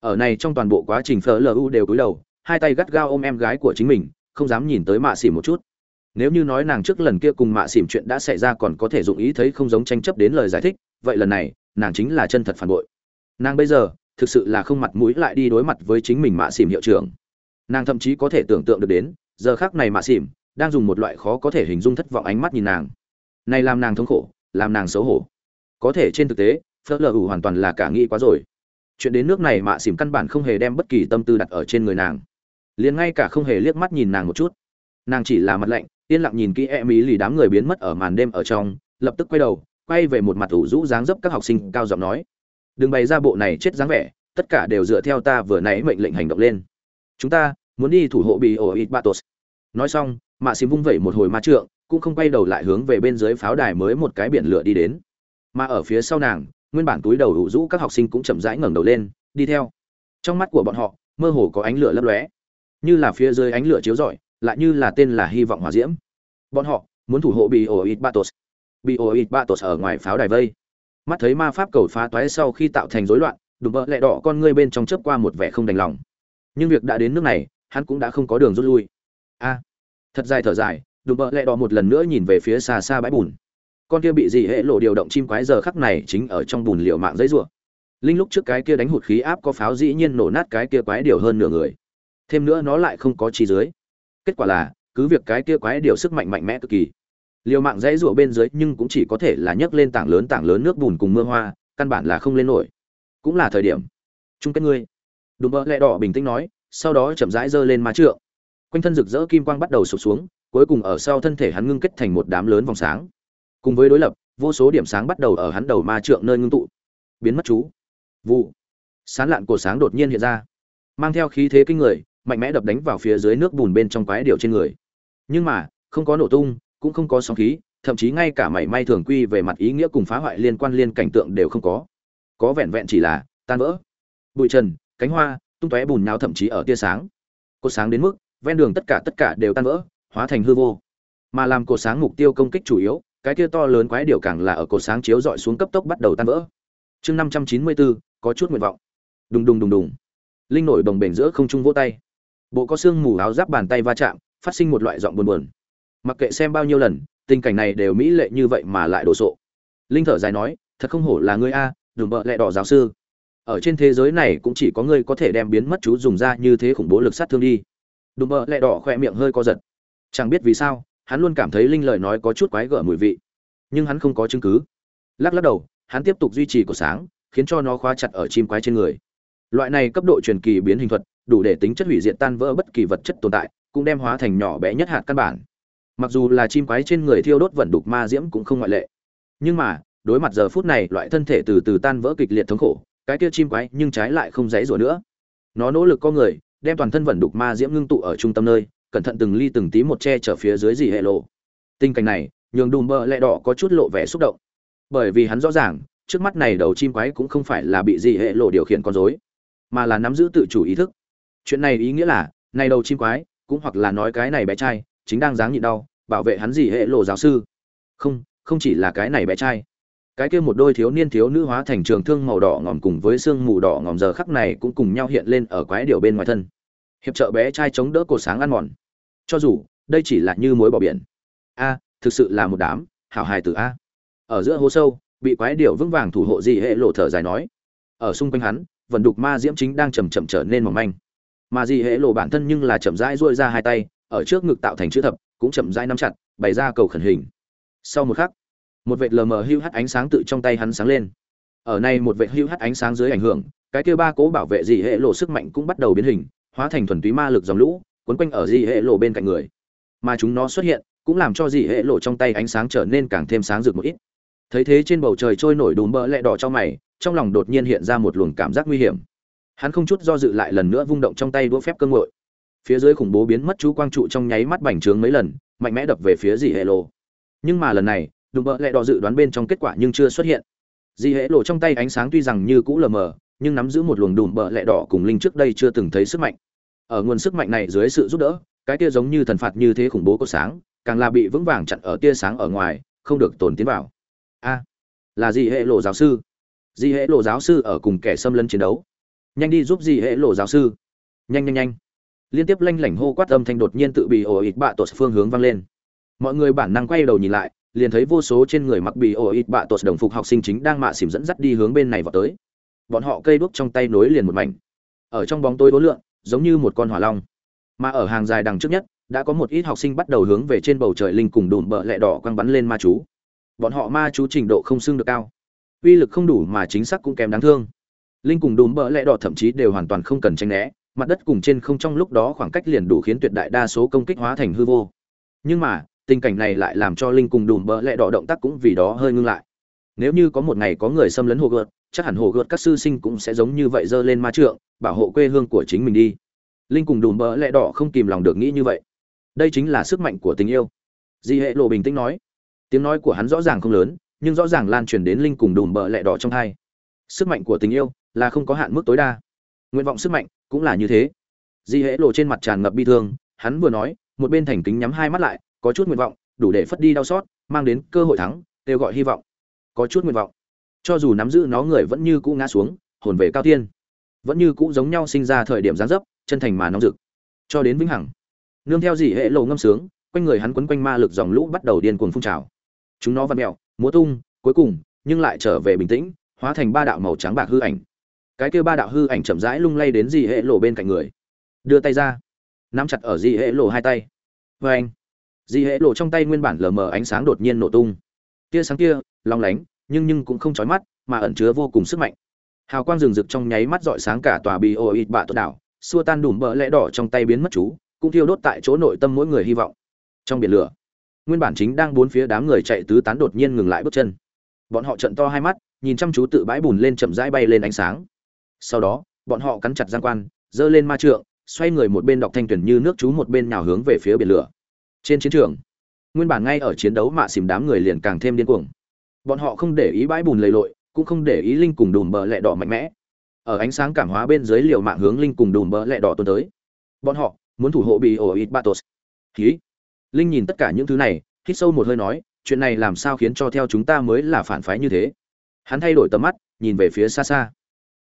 Ở này trong toàn bộ quá trình phở lu đều cúi đầu, hai tay gắt gao ôm em gái của chính mình, không dám nhìn tới mạ xỉm một chút nếu như nói nàng trước lần kia cùng mạ xỉm chuyện đã xảy ra còn có thể dụng ý thấy không giống tranh chấp đến lời giải thích, vậy lần này, nàng chính là chân thật phản bội. Nàng bây giờ, thực sự là không mặt mũi lại đi đối mặt với chính mình mạ xỉm hiệu trưởng. Nàng thậm chí có thể tưởng tượng được đến, giờ khác này mạ xỉm đang dùng một loại khó có thể hình dung thất vọng ánh mắt nhìn nàng. Này làm nàng thống khổ, làm nàng xấu hổ. Có thể trên thực tế, phớt lờ ủ hoàn toàn là cả nghĩ quá rồi. Chuyện đến nước này mạ xỉm căn bản không hề đem bất kỳ tâm tư đặt ở trên người nàng. Liền ngay cả không hề liếc mắt nhìn nàng một chút nàng chỉ là mặt lạnh, yên lặng nhìn kỹ e mỹ lì đám người biến mất ở màn đêm ở trong, lập tức quay đầu, quay về một mặt ủ rũ dáng dấp các học sinh cao giọng nói, đừng bày ra bộ này chết dáng vẻ, tất cả đều dựa theo ta vừa nãy mệnh lệnh hành động lên. Chúng ta muốn đi thủ hộ bị ổ ít batos nói xong, mạ xìm vung vẩy một hồi ma trượng, cũng không quay đầu lại hướng về bên dưới pháo đài mới một cái biển lửa đi đến. Mà ở phía sau nàng, nguyên bản túi đầu ủ rũ các học sinh cũng chậm rãi ngẩng đầu lên, đi theo. Trong mắt của bọn họ, mơ hồ có ánh lửa lấp lóe. Như là phía dưới ánh lửa chiếu rọi lại như là tên là hy vọng hỏa diễm. Bọn họ muốn thủ hộ bị ổ ít batos. Bị ổ ít batos ở ngoài pháo đài vây. Mắt thấy ma pháp cầu phá toái sau khi tạo thành rối loạn, đùm bỡ lẹ đỏ con ngươi bên trong chớp qua một vẻ không đành lòng. Nhưng việc đã đến nước này, hắn cũng đã không có đường rút lui. A, thật dài thở dài, đùm bỡ lẹ đỏ một lần nữa nhìn về phía xa xa bãi bùn. Con kia bị gì hệ lộ điều động chim quái giờ khắc này chính ở trong bùn liệu mạng giấy rủa. Linh lúc trước cái kia đánh hụt khí áp có pháo dĩ nhiên nổ nát cái kia quái điều hơn nửa người. Thêm nữa nó lại không có chi dưới kết quả là, cứ việc cái kia quái điều sức mạnh mạnh mẽ cực kỳ, liều mạng dãy rủa bên dưới nhưng cũng chỉ có thể là nhấc lên tảng lớn tảng lớn nước bùn cùng mưa hoa, căn bản là không lên nổi. Cũng là thời điểm. Chung kết ngươi. Đùm bơ lẹ đỏ bình tĩnh nói, sau đó chậm rãi giơ lên má trượng. Quanh thân rực rỡ kim quang bắt đầu sụp xuống, cuối cùng ở sau thân thể hắn ngưng kết thành một đám lớn vòng sáng. Cùng với đối lập, vô số điểm sáng bắt đầu ở hắn đầu ma trượng nơi ngưng tụ. Biến mất chú. Vụ. Sán lạn của sáng đột nhiên hiện ra. Mang theo khí thế kinh người mạnh mẽ đập đánh vào phía dưới nước bùn bên trong quái điểu trên người. Nhưng mà, không có nổ tung, cũng không có sóng khí, thậm chí ngay cả mảy may thường quy về mặt ý nghĩa cùng phá hoại liên quan liên cảnh tượng đều không có. Có vẹn vẹn chỉ là tan vỡ. Bụi trần, cánh hoa, tung tóe bùn nhão thậm chí ở tia sáng. Cột sáng đến mức, ven đường tất cả tất cả đều tan vỡ, hóa thành hư vô. Mà làm cột sáng mục tiêu công kích chủ yếu, cái kia to lớn quái điều càng là ở cột sáng chiếu dọi xuống cấp tốc bắt đầu tan vỡ. Chương năm trăm chín mươi bốn, có chút nguyện vọng. Đùng đùng đùng đùng. Linh nổi đồng bền giữa không trung vỗ tay bộ có xương mù áo giáp bàn tay va chạm, phát sinh một loại giọng buồn buồn. Mặc kệ xem bao nhiêu lần, tình cảnh này đều mỹ lệ như vậy mà lại đồ sộ. Linh thở dài nói, thật không hổ là ngươi a đùm bợ lẹ đỏ giáo sư. Ở trên thế giới này cũng chỉ có ngươi có thể đem biến mất chú dùng ra như thế khủng bố lực sát thương đi. Đùm bợ lẹ đỏ khoe miệng hơi co giật. Chẳng biết vì sao, hắn luôn cảm thấy linh lời nói có chút quái gở mùi vị, nhưng hắn không có chứng cứ. Lắc lắc đầu, hắn tiếp tục duy trì của sáng, khiến cho nó khóa chặt ở chim quái trên người. Loại này cấp độ truyền kỳ biến hình thuật đủ để tính chất hủy diệt tan vỡ bất kỳ vật chất tồn tại, cũng đem hóa thành nhỏ bé nhất hạt căn bản. Mặc dù là chim quái trên người thiêu đốt vận đục ma diễm cũng không ngoại lệ. Nhưng mà, đối mặt giờ phút này, loại thân thể từ từ tan vỡ kịch liệt thống khổ, cái kia chim quái nhưng trái lại không dãy rủa nữa. Nó nỗ lực con người, đem toàn thân vận đục ma diễm ngưng tụ ở trung tâm nơi, cẩn thận từng ly từng tí một che chở phía dưới dì hệ lộ. Tình cảnh này, nhường đùm bơ lẹ đỏ có chút lộ vẻ xúc động. Bởi vì hắn rõ ràng, trước mắt này đầu chim quái cũng không phải là bị dì hệ lộ điều khiển con dối mà là nắm giữ tự chủ ý thức chuyện này ý nghĩa là, này đầu chim quái, cũng hoặc là nói cái này bé trai, chính đang dáng nhịn đau, bảo vệ hắn gì hệ lộ giáo sư. Không không chỉ là cái này bé trai. Cái kia một đôi thiếu niên thiếu nữ hóa thành trường thương màu đỏ ngòm cùng với xương mù đỏ ngòm giờ khắc này cũng cùng nhau hiện lên ở quái điều bên ngoài thân. Hiệp trợ bé trai chống đỡ cột sáng ăn mòn. Cho dù, đây chỉ là như mối bỏ biển. A, thực sự là một đám hảo hài từ a. Ở giữa hố sâu, bị quái điều vững vàng thủ hộ gì hệ lộ thở dài nói. Ở xung quanh hắn, vận đục ma diễm chính đang chầm chậm trở nên mỏng manh mà dì hệ lộ bản thân nhưng là chậm rãi duỗi ra hai tay, ở trước ngực tạo thành chữ thập, cũng chậm rãi nắm chặt, bày ra cầu khẩn hình. Sau một khắc, một vệt lờ mờ hưu hắt ánh sáng tự trong tay hắn sáng lên. Ở này một vệt hưu hắt ánh sáng dưới ảnh hưởng, cái kia ba cố bảo vệ dì hệ lộ sức mạnh cũng bắt đầu biến hình, hóa thành thuần túy ma lực dòng lũ quấn quanh ở dì hệ lộ bên cạnh người. Mà chúng nó xuất hiện, cũng làm cho dì hệ lộ trong tay ánh sáng trở nên càng thêm sáng rực một ít. Thấy thế trên bầu trời trôi nổi đùm bỡ lẹ đỏ cho mày, trong lòng đột nhiên hiện ra một luồng cảm giác nguy hiểm hắn không chút do dự lại lần nữa vung động trong tay đũa phép cơ ngội. Phía dưới khủng bố biến mất chú quang trụ trong nháy mắt bành trướng mấy lần, mạnh mẽ đập về phía dì hệ lộ. Nhưng mà lần này, đùm bỡ lẹ đỏ dự đoán bên trong kết quả nhưng chưa xuất hiện. Dì hệ lộ trong tay ánh sáng tuy rằng như cũ lờ mờ, nhưng nắm giữ một luồng đùm bợ lẹ đỏ cùng linh trước đây chưa từng thấy sức mạnh. Ở nguồn sức mạnh này dưới sự giúp đỡ, cái tia giống như thần phạt như thế khủng bố có sáng, càng là bị vững vàng chặn ở tia sáng ở ngoài, không được tồn tiến vào. A, là dì hệ lộ giáo sư. Dì hệ lộ giáo sư ở cùng kẻ xâm lấn chiến đấu nhanh đi giúp gì hệ lộ giáo sư. Nhanh nhanh nhanh. Liên tiếp lanh lảnh hô quát âm thanh đột nhiên tự bị ổ ịt bạ tột phương hướng vang lên. Mọi người bản năng quay đầu nhìn lại liền thấy vô số trên người mặc bị ổ ịt bạ tột đồng phục học sinh chính đang mạ xỉm dẫn dắt đi hướng bên này vào tới. Bọn họ cây đuốc trong tay nối liền một mảnh. Ở trong bóng tối đối lượn, giống như một con hỏa long. Mà ở hàng dài đằng trước nhất đã có một ít học sinh bắt đầu hướng về trên bầu trời linh cùng đùm bợ lẹ đỏ quăng bắn lên ma chú. Bọn họ ma chú trình độ không xưng được cao. Uy lực không đủ mà chính xác cũng kém đáng thương linh cùng đùm bỡ lẽ đỏ thậm chí đều hoàn toàn không cần tranh né, mặt đất cùng trên không trong lúc đó khoảng cách liền đủ khiến tuyệt đại đa số công kích hóa thành hư vô. Nhưng mà, tình cảnh này lại làm cho linh cùng đùm bỡ lẽ đỏ động tác cũng vì đó hơi ngưng lại. Nếu như có một ngày có người xâm lấn hồ gợt, chắc hẳn hồ gợt các sư sinh cũng sẽ giống như vậy dơ lên ma trượng, bảo hộ quê hương của chính mình đi. Linh cùng đùm bỡ lẽ đỏ không kìm lòng được nghĩ như vậy. Đây chính là sức mạnh của tình yêu. Di hệ lộ bình tĩnh nói. Tiếng nói của hắn rõ ràng không lớn, nhưng rõ ràng lan truyền đến linh cùng đùm bỡ lẹ đỏ trong hai. Sức mạnh của tình yêu là không có hạn mức tối đa. Nguyện vọng sức mạnh cũng là như thế. Di hễ lộ trên mặt tràn ngập bi thương, hắn vừa nói, một bên thành kính nhắm hai mắt lại, có chút nguyện vọng, đủ để phất đi đau xót, mang đến cơ hội thắng, kêu gọi hy vọng. Có chút nguyện vọng. Cho dù nắm giữ nó người vẫn như cũ ngã xuống, hồn về cao tiên. Vẫn như cũ giống nhau sinh ra thời điểm gián dấp, chân thành mà nóng rực. Cho đến vĩnh hằng. Nương theo dị hệ lộ ngâm sướng, quanh người hắn quấn quanh ma lực dòng lũ bắt đầu điên cuồng phun trào. Chúng nó vặn mẹo múa tung, cuối cùng, nhưng lại trở về bình tĩnh, hóa thành ba đạo màu trắng bạc hư ảnh cái kia ba đạo hư ảnh chậm rãi lung lay đến dị hệ lộ bên cạnh người. Đưa tay ra, nắm chặt ở dị hệ lộ hai tay. Vê anh dị hệ lộ trong tay nguyên bản lờ mờ ánh sáng đột nhiên nổ tung. Tia sáng kia, long lánh, nhưng nhưng cũng không chói mắt, mà ẩn chứa vô cùng sức mạnh. Hào quang rừng rực trong nháy mắt dọi sáng cả tòa bị ô ít bạ tốt đảo, xua tan đùm bỡ lẽ đỏ trong tay biến mất chú, cũng thiêu đốt tại chỗ nội tâm mỗi người hy vọng. Trong biển lửa, nguyên bản chính đang bốn phía đám người chạy tứ tán đột nhiên ngừng lại bước chân. Bọn họ trận to hai mắt, nhìn chăm chú tự bãi bùn lên chậm rãi bay lên ánh sáng sau đó, bọn họ cắn chặt giang quan, giơ lên ma trượng, xoay người một bên đọc thanh tuyển như nước chú một bên nhào hướng về phía biển lửa. Trên chiến trường, nguyên bản ngay ở chiến đấu mạ xìm đám người liền càng thêm điên cuồng. Bọn họ không để ý bãi bùn lầy lội, cũng không để ý linh cùng đùm bờ lẹ đỏ mạnh mẽ. Ở ánh sáng cảm hóa bên dưới liều mạng hướng linh cùng đùm bờ lẹ đỏ tuần tới. Bọn họ muốn thủ hộ bị ổ ít batos khí linh nhìn tất cả những thứ này, hít sâu một hơi nói, chuyện này làm sao khiến cho theo chúng ta mới là phản phái như thế? Hắn thay đổi tầm mắt, nhìn về phía xa xa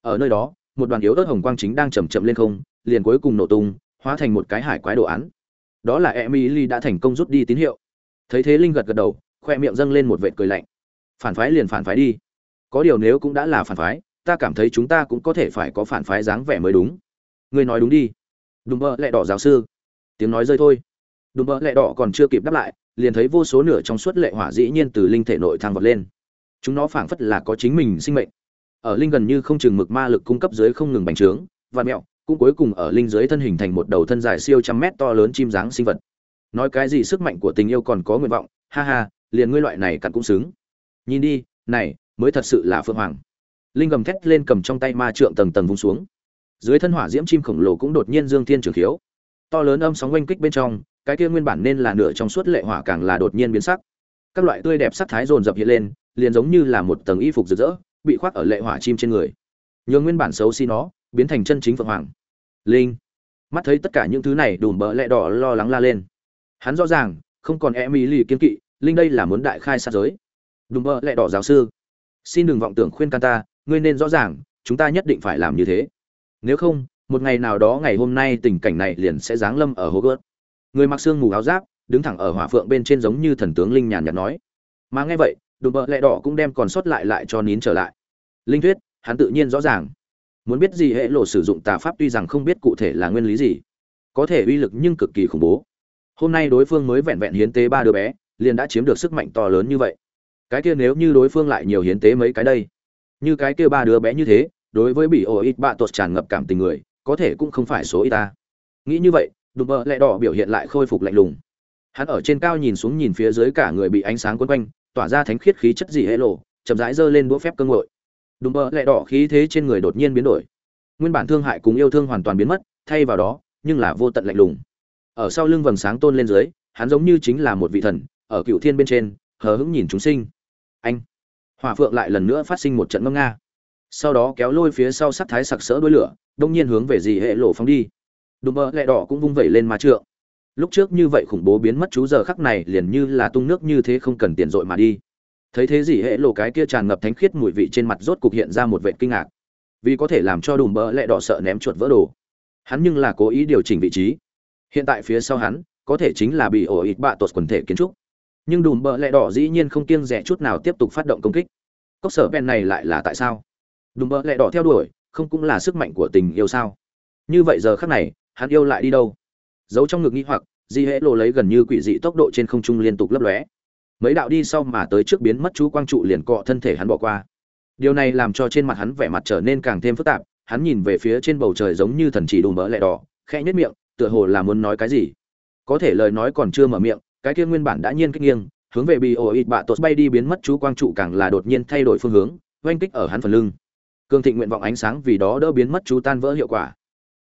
ở nơi đó, một đoàn yếu ớt hồng quang chính đang chầm chậm lên không, liền cuối cùng nổ tung, hóa thành một cái hải quái đồ án. Đó là emily đã thành công rút đi tín hiệu. Thấy thế linh gật gật đầu, khoe miệng dâng lên một vệt cười lạnh. Phản phái liền phản phái đi. Có điều nếu cũng đã là phản phái, ta cảm thấy chúng ta cũng có thể phải có phản phái dáng vẻ mới đúng. Ngươi nói đúng đi. Đùm bơ lẹ đỏ giáo sư. Tiếng nói rơi thôi. Đùm bơ lẹ đỏ còn chưa kịp đáp lại, liền thấy vô số nửa trong suốt lệ hỏa dĩ nhiên từ linh thể nội thang vọt lên. Chúng nó phảng phất là có chính mình sinh mệnh ở linh gần như không chừng mực ma lực cung cấp dưới không ngừng bành trướng, và mẹo cũng cuối cùng ở linh dưới thân hình thành một đầu thân dài siêu trăm mét to lớn chim dáng sinh vật. Nói cái gì sức mạnh của tình yêu còn có nguyện vọng, ha ha, liền ngươi loại này cặn cũng xứng. Nhìn đi, này, mới thật sự là phượng hoàng. Linh gầm thét lên cầm trong tay ma trượng tầng tầng vung xuống. Dưới thân hỏa diễm chim khổng lồ cũng đột nhiên dương thiên trường khiếu. To lớn âm sóng oanh kích bên trong, cái kia nguyên bản nên là nửa trong suốt lệ hỏa càng là đột nhiên biến sắc. Các loại tươi đẹp sắc thái rồn rập hiện lên, liền giống như là một tầng y phục rực rỡ bị khoác ở lệ hỏa chim trên người. Nhường nguyên bản xấu xí nó, biến thành chân chính phượng hoàng. Linh. Mắt thấy tất cả những thứ này đùm bỡ lẹ đỏ lo lắng la lên. Hắn rõ ràng, không còn e mỹ lì kiên kỵ, linh đây là muốn đại khai sát giới. Đùm bỡ lẹ đỏ giáo sư. Xin đừng vọng tưởng khuyên can ta, ngươi nên rõ ràng, chúng ta nhất định phải làm như thế. Nếu không, một ngày nào đó ngày hôm nay tình cảnh này liền sẽ giáng lâm ở hố gớt người mặc xương mù áo giáp, đứng thẳng ở hỏa phượng bên trên giống như thần tướng linh nhàn nhạt nói. Mà nghe vậy đùm bợ lẹ đỏ cũng đem còn sót lại lại cho nín trở lại. Linh thuyết, hắn tự nhiên rõ ràng. Muốn biết gì hệ lộ sử dụng tà pháp tuy rằng không biết cụ thể là nguyên lý gì, có thể uy lực nhưng cực kỳ khủng bố. Hôm nay đối phương mới vẹn vẹn hiến tế ba đứa bé, liền đã chiếm được sức mạnh to lớn như vậy. Cái kia nếu như đối phương lại nhiều hiến tế mấy cái đây? Như cái kia ba đứa bé như thế, đối với bị ổ ít bạ tột tràn ngập cảm tình người, có thể cũng không phải số ít ta. Nghĩ như vậy, đùm bợ lẹ đỏ biểu hiện lại khôi phục lạnh lùng. Hắn ở trên cao nhìn xuống nhìn phía dưới cả người bị ánh sáng quấn quanh tỏa ra thánh khiết khí chất gì hệ lộ, chậm rãi giơ lên đũa phép cơ ngội. Đùm bơ lẹ đỏ khí thế trên người đột nhiên biến đổi. Nguyên bản thương hại cùng yêu thương hoàn toàn biến mất, thay vào đó, nhưng là vô tận lạnh lùng. Ở sau lưng vầng sáng tôn lên dưới, hắn giống như chính là một vị thần, ở cựu thiên bên trên, hờ hững nhìn chúng sinh. Anh! Hỏa phượng lại lần nữa phát sinh một trận ngâm nga. Sau đó kéo lôi phía sau sắc thái sặc sỡ đuôi lửa, đông nhiên hướng về dì hệ lộ phóng đi. Đùm bơ lẹ đỏ cũng vung vẩy lên ma trượng lúc trước như vậy khủng bố biến mất chú giờ khắc này liền như là tung nước như thế không cần tiền dội mà đi. Thấy thế gì hệ lộ cái kia tràn ngập thánh khiết mùi vị trên mặt rốt cục hiện ra một vệ kinh ngạc. Vì có thể làm cho đùm bơ lẹ đỏ sợ ném chuột vỡ đồ. Hắn nhưng là cố ý điều chỉnh vị trí. Hiện tại phía sau hắn, có thể chính là bị ổ ít bạ tột quần thể kiến trúc. Nhưng đùm bỡ lẹ đỏ dĩ nhiên không kiêng rẻ chút nào tiếp tục phát động công kích. Cốc sở pen này lại là tại sao? Đùm bỡ lẹ đỏ theo đuổi, không cũng là sức mạnh của tình yêu sao? Như vậy giờ khác này, hắn yêu lại đi đâu? Giấu trong ngực nghi hoặc, di hễ lộ lấy gần như quỷ dị tốc độ trên không trung liên tục lấp lóe. Mấy đạo đi sau mà tới trước biến mất chú quang trụ liền cọ thân thể hắn bỏ qua. Điều này làm cho trên mặt hắn vẻ mặt trở nên càng thêm phức tạp, hắn nhìn về phía trên bầu trời giống như thần chỉ đùm bỡ lẹ đỏ, khẽ nhất miệng, tựa hồ là muốn nói cái gì. Có thể lời nói còn chưa mở miệng, cái kia nguyên bản đã nhiên kích nghiêng, hướng về bị ổ ịt bạ tột bay đi biến mất chú quang trụ càng là đột nhiên thay đổi phương hướng, oanh kích ở hắn phần lưng. Cương thịnh nguyện vọng ánh sáng vì đó đỡ biến mất chú tan vỡ hiệu quả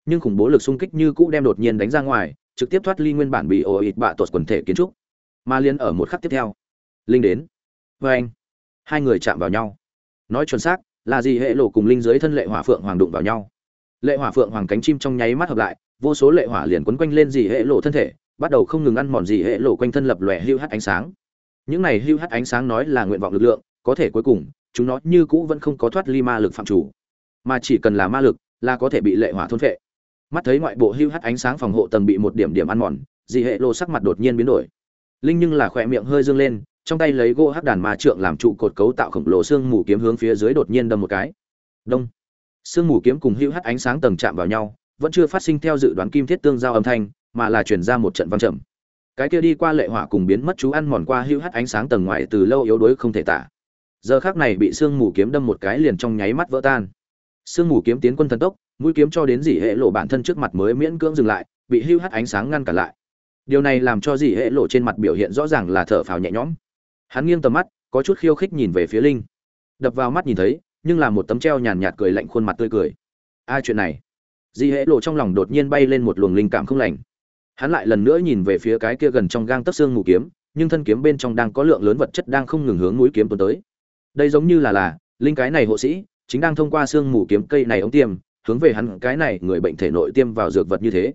nhưng khủng bố lực xung kích như cũ đem đột nhiên đánh ra ngoài, trực tiếp thoát ly nguyên bản bị ồ ịt bạ tột quần thể kiến trúc. Mà liên ở một khắc tiếp theo, linh đến. Vê anh, hai người chạm vào nhau. Nói chuẩn xác, là gì hệ lộ cùng linh dưới thân lệ hỏa phượng hoàng đụng vào nhau. Lệ hỏa phượng hoàng cánh chim trong nháy mắt hợp lại, vô số lệ hỏa liền quấn quanh lên dì hệ lộ thân thể, bắt đầu không ngừng ăn mòn dì hệ lộ quanh thân lập lòe hưu hắt ánh sáng. Những này hưu hắt ánh sáng nói là nguyện vọng lực lượng, có thể cuối cùng, chúng nó như cũ vẫn không có thoát ly ma lực phạm chủ. Mà chỉ cần là ma lực, là có thể bị lệ hỏa thôn phệ mắt thấy ngoại bộ hưu hắt ánh sáng phòng hộ tầng bị một điểm điểm ăn mòn dị hệ lô sắc mặt đột nhiên biến đổi. Linh nhưng là khỏe miệng hơi dương lên, trong tay lấy gỗ hắc đàn ma trượng làm trụ cột cấu tạo khổng lồ xương mù kiếm hướng phía dưới đột nhiên đâm một cái. Đông. Xương mù kiếm cùng hưu hắt ánh sáng tầng chạm vào nhau, vẫn chưa phát sinh theo dự đoán kim thiết tương giao âm thanh, mà là chuyển ra một trận vang trầm. Cái kia đi qua lệ hỏa cùng biến mất chú ăn mòn qua hưu hắt ánh sáng tầng ngoài từ lâu yếu đuối không thể tả. Giờ khác này bị sương mù kiếm đâm một cái liền trong nháy mắt vỡ tan. Sương mù kiếm tiến quân thần tốc mũi kiếm cho đến dỉ hệ lộ bản thân trước mặt mới miễn cưỡng dừng lại, bị hưu hắt ánh sáng ngăn cản lại. Điều này làm cho dỉ hệ lộ trên mặt biểu hiện rõ ràng là thở phào nhẹ nhõm. Hắn nghiêng tầm mắt, có chút khiêu khích nhìn về phía linh. Đập vào mắt nhìn thấy, nhưng là một tấm treo nhàn nhạt cười lạnh khuôn mặt tươi cười. Ai chuyện này? Dì hễ lộ trong lòng đột nhiên bay lên một luồng linh cảm không lành. Hắn lại lần nữa nhìn về phía cái kia gần trong gang tấc xương mù kiếm, nhưng thân kiếm bên trong đang có lượng lớn vật chất đang không ngừng hướng mũi kiếm tuần tới. Đây giống như là là, linh cái này hộ sĩ, chính đang thông qua xương mù kiếm cây này ống tiêm hướng về hắn cái này người bệnh thể nội tiêm vào dược vật như thế.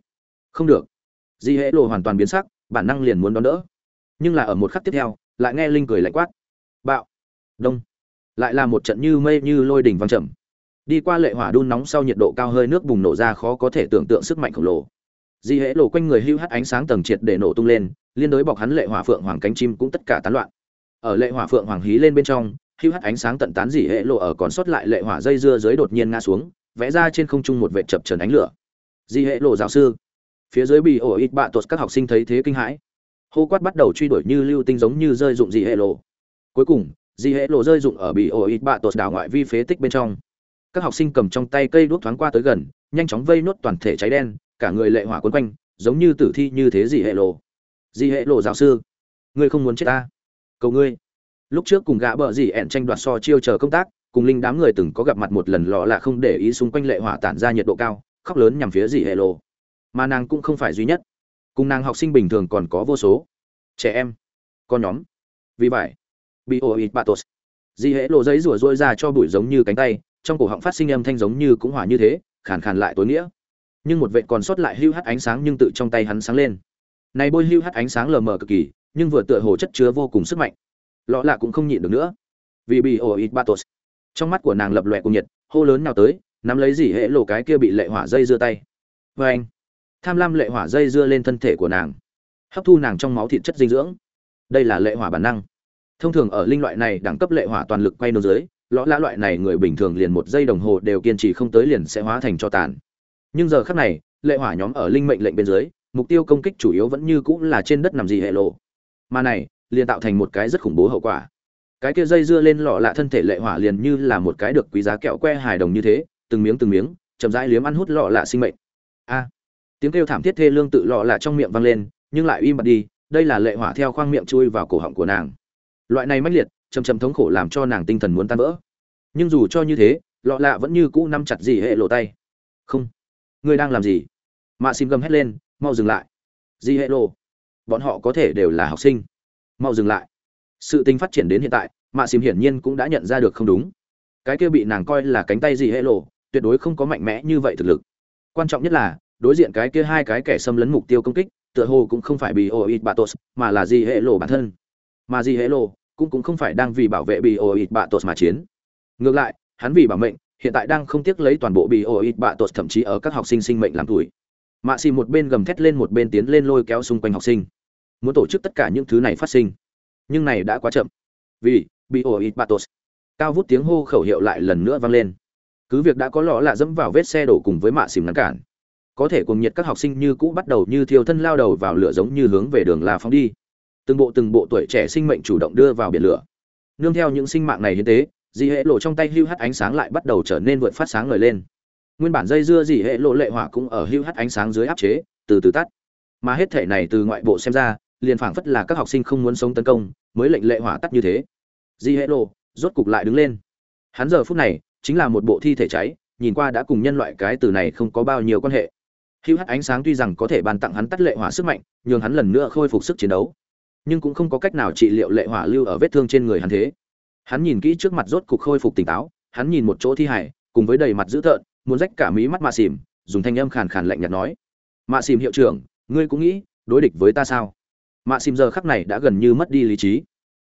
Không được. Di hễ lộ hoàn toàn biến sắc, bản năng liền muốn đón đỡ. Nhưng là ở một khắc tiếp theo, lại nghe linh cười lạnh quát. Bạo. Đông. Lại là một trận như mây như lôi đỉnh vang trầm. Đi qua lệ hỏa đun nóng sau nhiệt độ cao hơi nước bùng nổ ra khó có thể tưởng tượng sức mạnh khổng lồ. Di hễ lộ quanh người hưu hắt ánh sáng tầng triệt để nổ tung lên, liên đối bọc hắn lệ hỏa phượng hoàng cánh chim cũng tất cả tán loạn. Ở lệ hỏa phượng hoàng hí lên bên trong, hưu hắt ánh sáng tận tán dị hễ lộ ở còn sót lại lệ hỏa dây dưa dưới đột nhiên ngã xuống vẽ ra trên không trung một vệ chập trần ánh lửa. Di hệ lộ giáo sư. Phía dưới bị ổ ít bạ tuột các học sinh thấy thế kinh hãi. Hô quát bắt đầu truy đuổi như lưu tinh giống như rơi dụng di hệ lộ. Cuối cùng, di hệ lộ rơi dụng ở bị ổ ít bạ tuột đảo ngoại vi phế tích bên trong. Các học sinh cầm trong tay cây đuốc thoáng qua tới gần, nhanh chóng vây nốt toàn thể cháy đen, cả người lệ hỏa quấn quanh, giống như tử thi như thế di hệ lộ. Di hệ lộ giáo sư, ngươi không muốn chết ta? Cầu ngươi. Lúc trước cùng gã bợ dị ẹn tranh đoạt so chiêu chờ công tác cùng linh đám người từng có gặp mặt một lần lọ là không để ý xung quanh lệ hỏa tản ra nhiệt độ cao, khóc lớn nhằm phía dị hệ lộ mà nàng cũng không phải duy nhất. Cùng nàng học sinh bình thường còn có vô số. Trẻ em, con nhóm. Vì vậy, bị ô ít batos dị hệ lộ giấy rủa rôi ra cho bụi giống như cánh tay, trong cổ họng phát sinh âm thanh giống như cũng hỏa như thế, khàn khàn lại tối nghĩa. Nhưng một vệ còn sót lại hưu hắt ánh sáng nhưng tự trong tay hắn sáng lên. Này bôi hưu hắt ánh sáng lờ mờ cực kỳ, nhưng vừa tựa hồ chất chứa vô cùng sức mạnh. Lọ lạ cũng không nhịn được nữa. Vì bị ô ít batos trong mắt của nàng lập lòe cùng nhiệt, hô lớn nào tới, nắm lấy dỉ hệ lộ cái kia bị lệ hỏa dây dưa tay. Vê anh, tham lam lệ hỏa dây dưa lên thân thể của nàng, hấp thu nàng trong máu thịt chất dinh dưỡng. Đây là lệ hỏa bản năng. Thông thường ở linh loại này đẳng cấp lệ hỏa toàn lực quay nô dưới, lõ lã loại này người bình thường liền một giây đồng hồ đều kiên trì không tới liền sẽ hóa thành cho tàn. Nhưng giờ khác này, lệ hỏa nhóm ở linh mệnh lệnh bên dưới, mục tiêu công kích chủ yếu vẫn như cũng là trên đất nằm gì hệ lộ. Mà này, liền tạo thành một cái rất khủng bố hậu quả cái kia dây dưa lên lọ lạ thân thể lệ hỏa liền như là một cái được quý giá kẹo que hài đồng như thế, từng miếng từng miếng, chậm rãi liếm ăn hút lọ lạ sinh mệnh. A! À, tiếng kêu thảm thiết thê lương tự lọ lạ trong miệng vang lên, nhưng lại im bặt đi, đây là lệ hỏa theo khoang miệng chui vào cổ họng của nàng. Loại này mãnh liệt chầm chầm thống khổ làm cho nàng tinh thần muốn tan vỡ. Nhưng dù cho như thế, lọ lạ vẫn như cũ nắm chặt gì hệ lộ tay. Không. Ngươi đang làm gì? Mạ xìm gầm hét lên, mau dừng lại. Gì hệ lộ bọn họ có thể đều là học sinh. Mau dừng lại sự tình phát triển đến hiện tại, mạ xìm hiển nhiên cũng đã nhận ra được không đúng. Cái kia bị nàng coi là cánh tay gì hệ lộ, tuyệt đối không có mạnh mẽ như vậy thực lực. Quan trọng nhất là, đối diện cái kia hai cái kẻ xâm lấn mục tiêu công kích, tựa hồ cũng không phải bị ô ít batos, mà là gì hệ lộ bản thân. Mà gì hệ lộ cũng cũng không phải đang vì bảo vệ bị ô ít batos mà chiến. Ngược lại, hắn vì bảo mệnh, hiện tại đang không tiếc lấy toàn bộ bị ô ít bạ tos thậm chí ở các học sinh sinh mệnh làm tuổi. Mạ xì một bên gầm thét lên một bên tiến lên lôi kéo xung quanh học sinh. Muốn tổ chức tất cả những thứ này phát sinh nhưng này đã quá chậm. Vì, bị ổ ít bạ cao vút tiếng hô khẩu hiệu lại lần nữa vang lên. Cứ việc đã có lọ là dẫm vào vết xe đổ cùng với mạ xìm ngăn cản. Có thể cùng nhiệt các học sinh như cũ bắt đầu như thiêu thân lao đầu vào lửa giống như hướng về đường là phóng đi. Từng bộ từng bộ tuổi trẻ sinh mệnh chủ động đưa vào biển lửa. Nương theo những sinh mạng này hiến tế dị hệ lộ trong tay hưu hắt ánh sáng lại bắt đầu trở nên vượt phát sáng ngời lên. Nguyên bản dây dưa dị hệ lộ lệ hỏa cũng ở hưu hắt ánh sáng dưới áp chế, từ từ tắt. Mà hết thể này từ ngoại bộ xem ra liền phảng phất là các học sinh không muốn sống tấn công, mới lệnh lệ hỏa tắt như thế. Di hệ lộ rốt cục lại đứng lên. Hắn giờ phút này chính là một bộ thi thể cháy, nhìn qua đã cùng nhân loại cái từ này không có bao nhiêu quan hệ. Hữu hắt ánh sáng tuy rằng có thể ban tặng hắn tắt lệ hỏa sức mạnh, nhường hắn lần nữa khôi phục sức chiến đấu, nhưng cũng không có cách nào trị liệu lệ hỏa lưu ở vết thương trên người hắn thế. Hắn nhìn kỹ trước mặt rốt cục khôi phục tỉnh táo, hắn nhìn một chỗ thi hải cùng với đầy mặt dữ tợn, muốn rách cả mí mắt mạ xìm dùng thanh âm khàn khàn lạnh nhạt nói. Mạ xìm hiệu trưởng, ngươi cũng nghĩ đối địch với ta sao? Mạ xìm giờ khắc này đã gần như mất đi lý trí.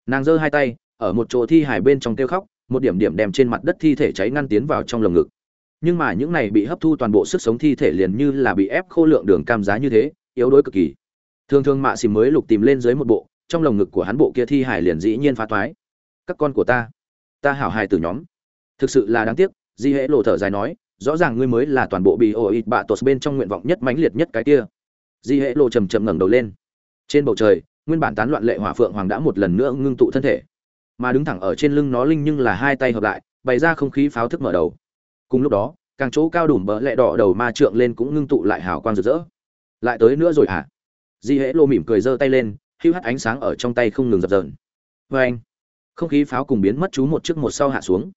Nàng giơ hai tay, ở một chỗ thi hải bên trong kêu khóc, một điểm điểm đem trên mặt đất thi thể cháy ngăn tiến vào trong lồng ngực. Nhưng mà những này bị hấp thu toàn bộ sức sống thi thể liền như là bị ép khô lượng đường cam giá như thế, yếu đuối cực kỳ. Thường thường mạ xìm mới lục tìm lên dưới một bộ, trong lồng ngực của hắn bộ kia thi hải liền dĩ nhiên phá toái các con của ta ta hảo hài từ nhóm. Thực sự là đáng tiếc, di hễ lộ thở dài nói, rõ ràng ngươi mới là toàn bộ bị ổ ít bạ tột bên trong nguyện vọng nhất mãnh liệt nhất cái kia. Di hệ lộ trầm trầm ngẩng đầu lên trên bầu trời, nguyên bản tán loạn lệ hỏa phượng hoàng đã một lần nữa ngưng tụ thân thể. Mà đứng thẳng ở trên lưng nó linh nhưng là hai tay hợp lại, bày ra không khí pháo thức mở đầu. Cùng lúc đó, càng chỗ cao đủ bỡ lẹ đỏ đầu ma trượng lên cũng ngưng tụ lại hào quang rực rỡ. Lại tới nữa rồi hả? Di hễ lô mỉm cười giơ tay lên hưu hắt ánh sáng ở trong tay không ngừng dập dờn. Vê anh, không khí pháo cùng biến mất chú một trước một sau hạ xuống.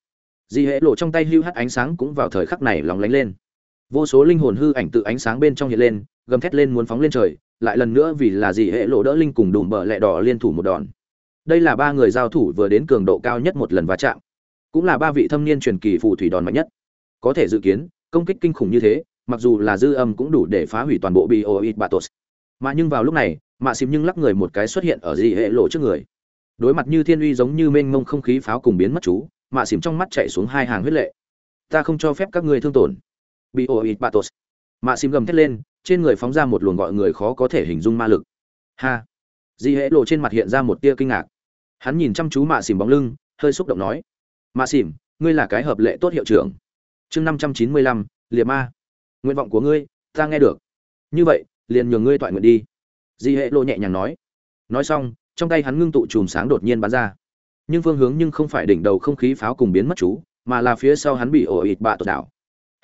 Di hễ lộ trong tay hưu hắt ánh sáng cũng vào thời khắc này lóng lánh lên. Vô số linh hồn hư ảnh tự ánh sáng bên trong hiện lên, gầm thét lên muốn phóng lên trời lại lần nữa vì là gì hệ lộ đỡ linh cùng đùm bờ lẹ đỏ liên thủ một đòn. Đây là ba người giao thủ vừa đến cường độ cao nhất một lần va chạm. Cũng là ba vị thâm niên truyền kỳ phù thủy đòn mạnh nhất. Có thể dự kiến, công kích kinh khủng như thế, mặc dù là dư âm cũng đủ để phá hủy toàn bộ bioid batos. Mà nhưng vào lúc này, mạ xìm nhưng lắc người một cái xuất hiện ở dị hệ lộ trước người. Đối mặt như thiên uy giống như mênh mông không khí pháo cùng biến mất chú, mạ xìm trong mắt chạy xuống hai hàng huyết lệ. Ta không cho phép các ngươi thương tổn. Bioid batos. Mạ xìm gầm thét lên trên người phóng ra một luồng gọi người khó có thể hình dung ma lực. Ha! Di hễ lộ trên mặt hiện ra một tia kinh ngạc. Hắn nhìn chăm chú mạ xìm bóng lưng, hơi xúc động nói, mạ xìm ngươi là cái hợp lệ tốt hiệu trưởng. Chương năm trăm chín mươi lăm, liệt ma. Nguyện vọng của ngươi, ta nghe được. Như vậy, liền nhường ngươi toại nguyện đi. Di hệ lộ nhẹ nhàng nói. Nói xong, trong tay hắn ngưng tụ chùm sáng đột nhiên bắn ra. Nhưng phương hướng nhưng không phải đỉnh đầu không khí pháo cùng biến mất chú, mà là phía sau hắn bị ổ ịt bạ tột đảo.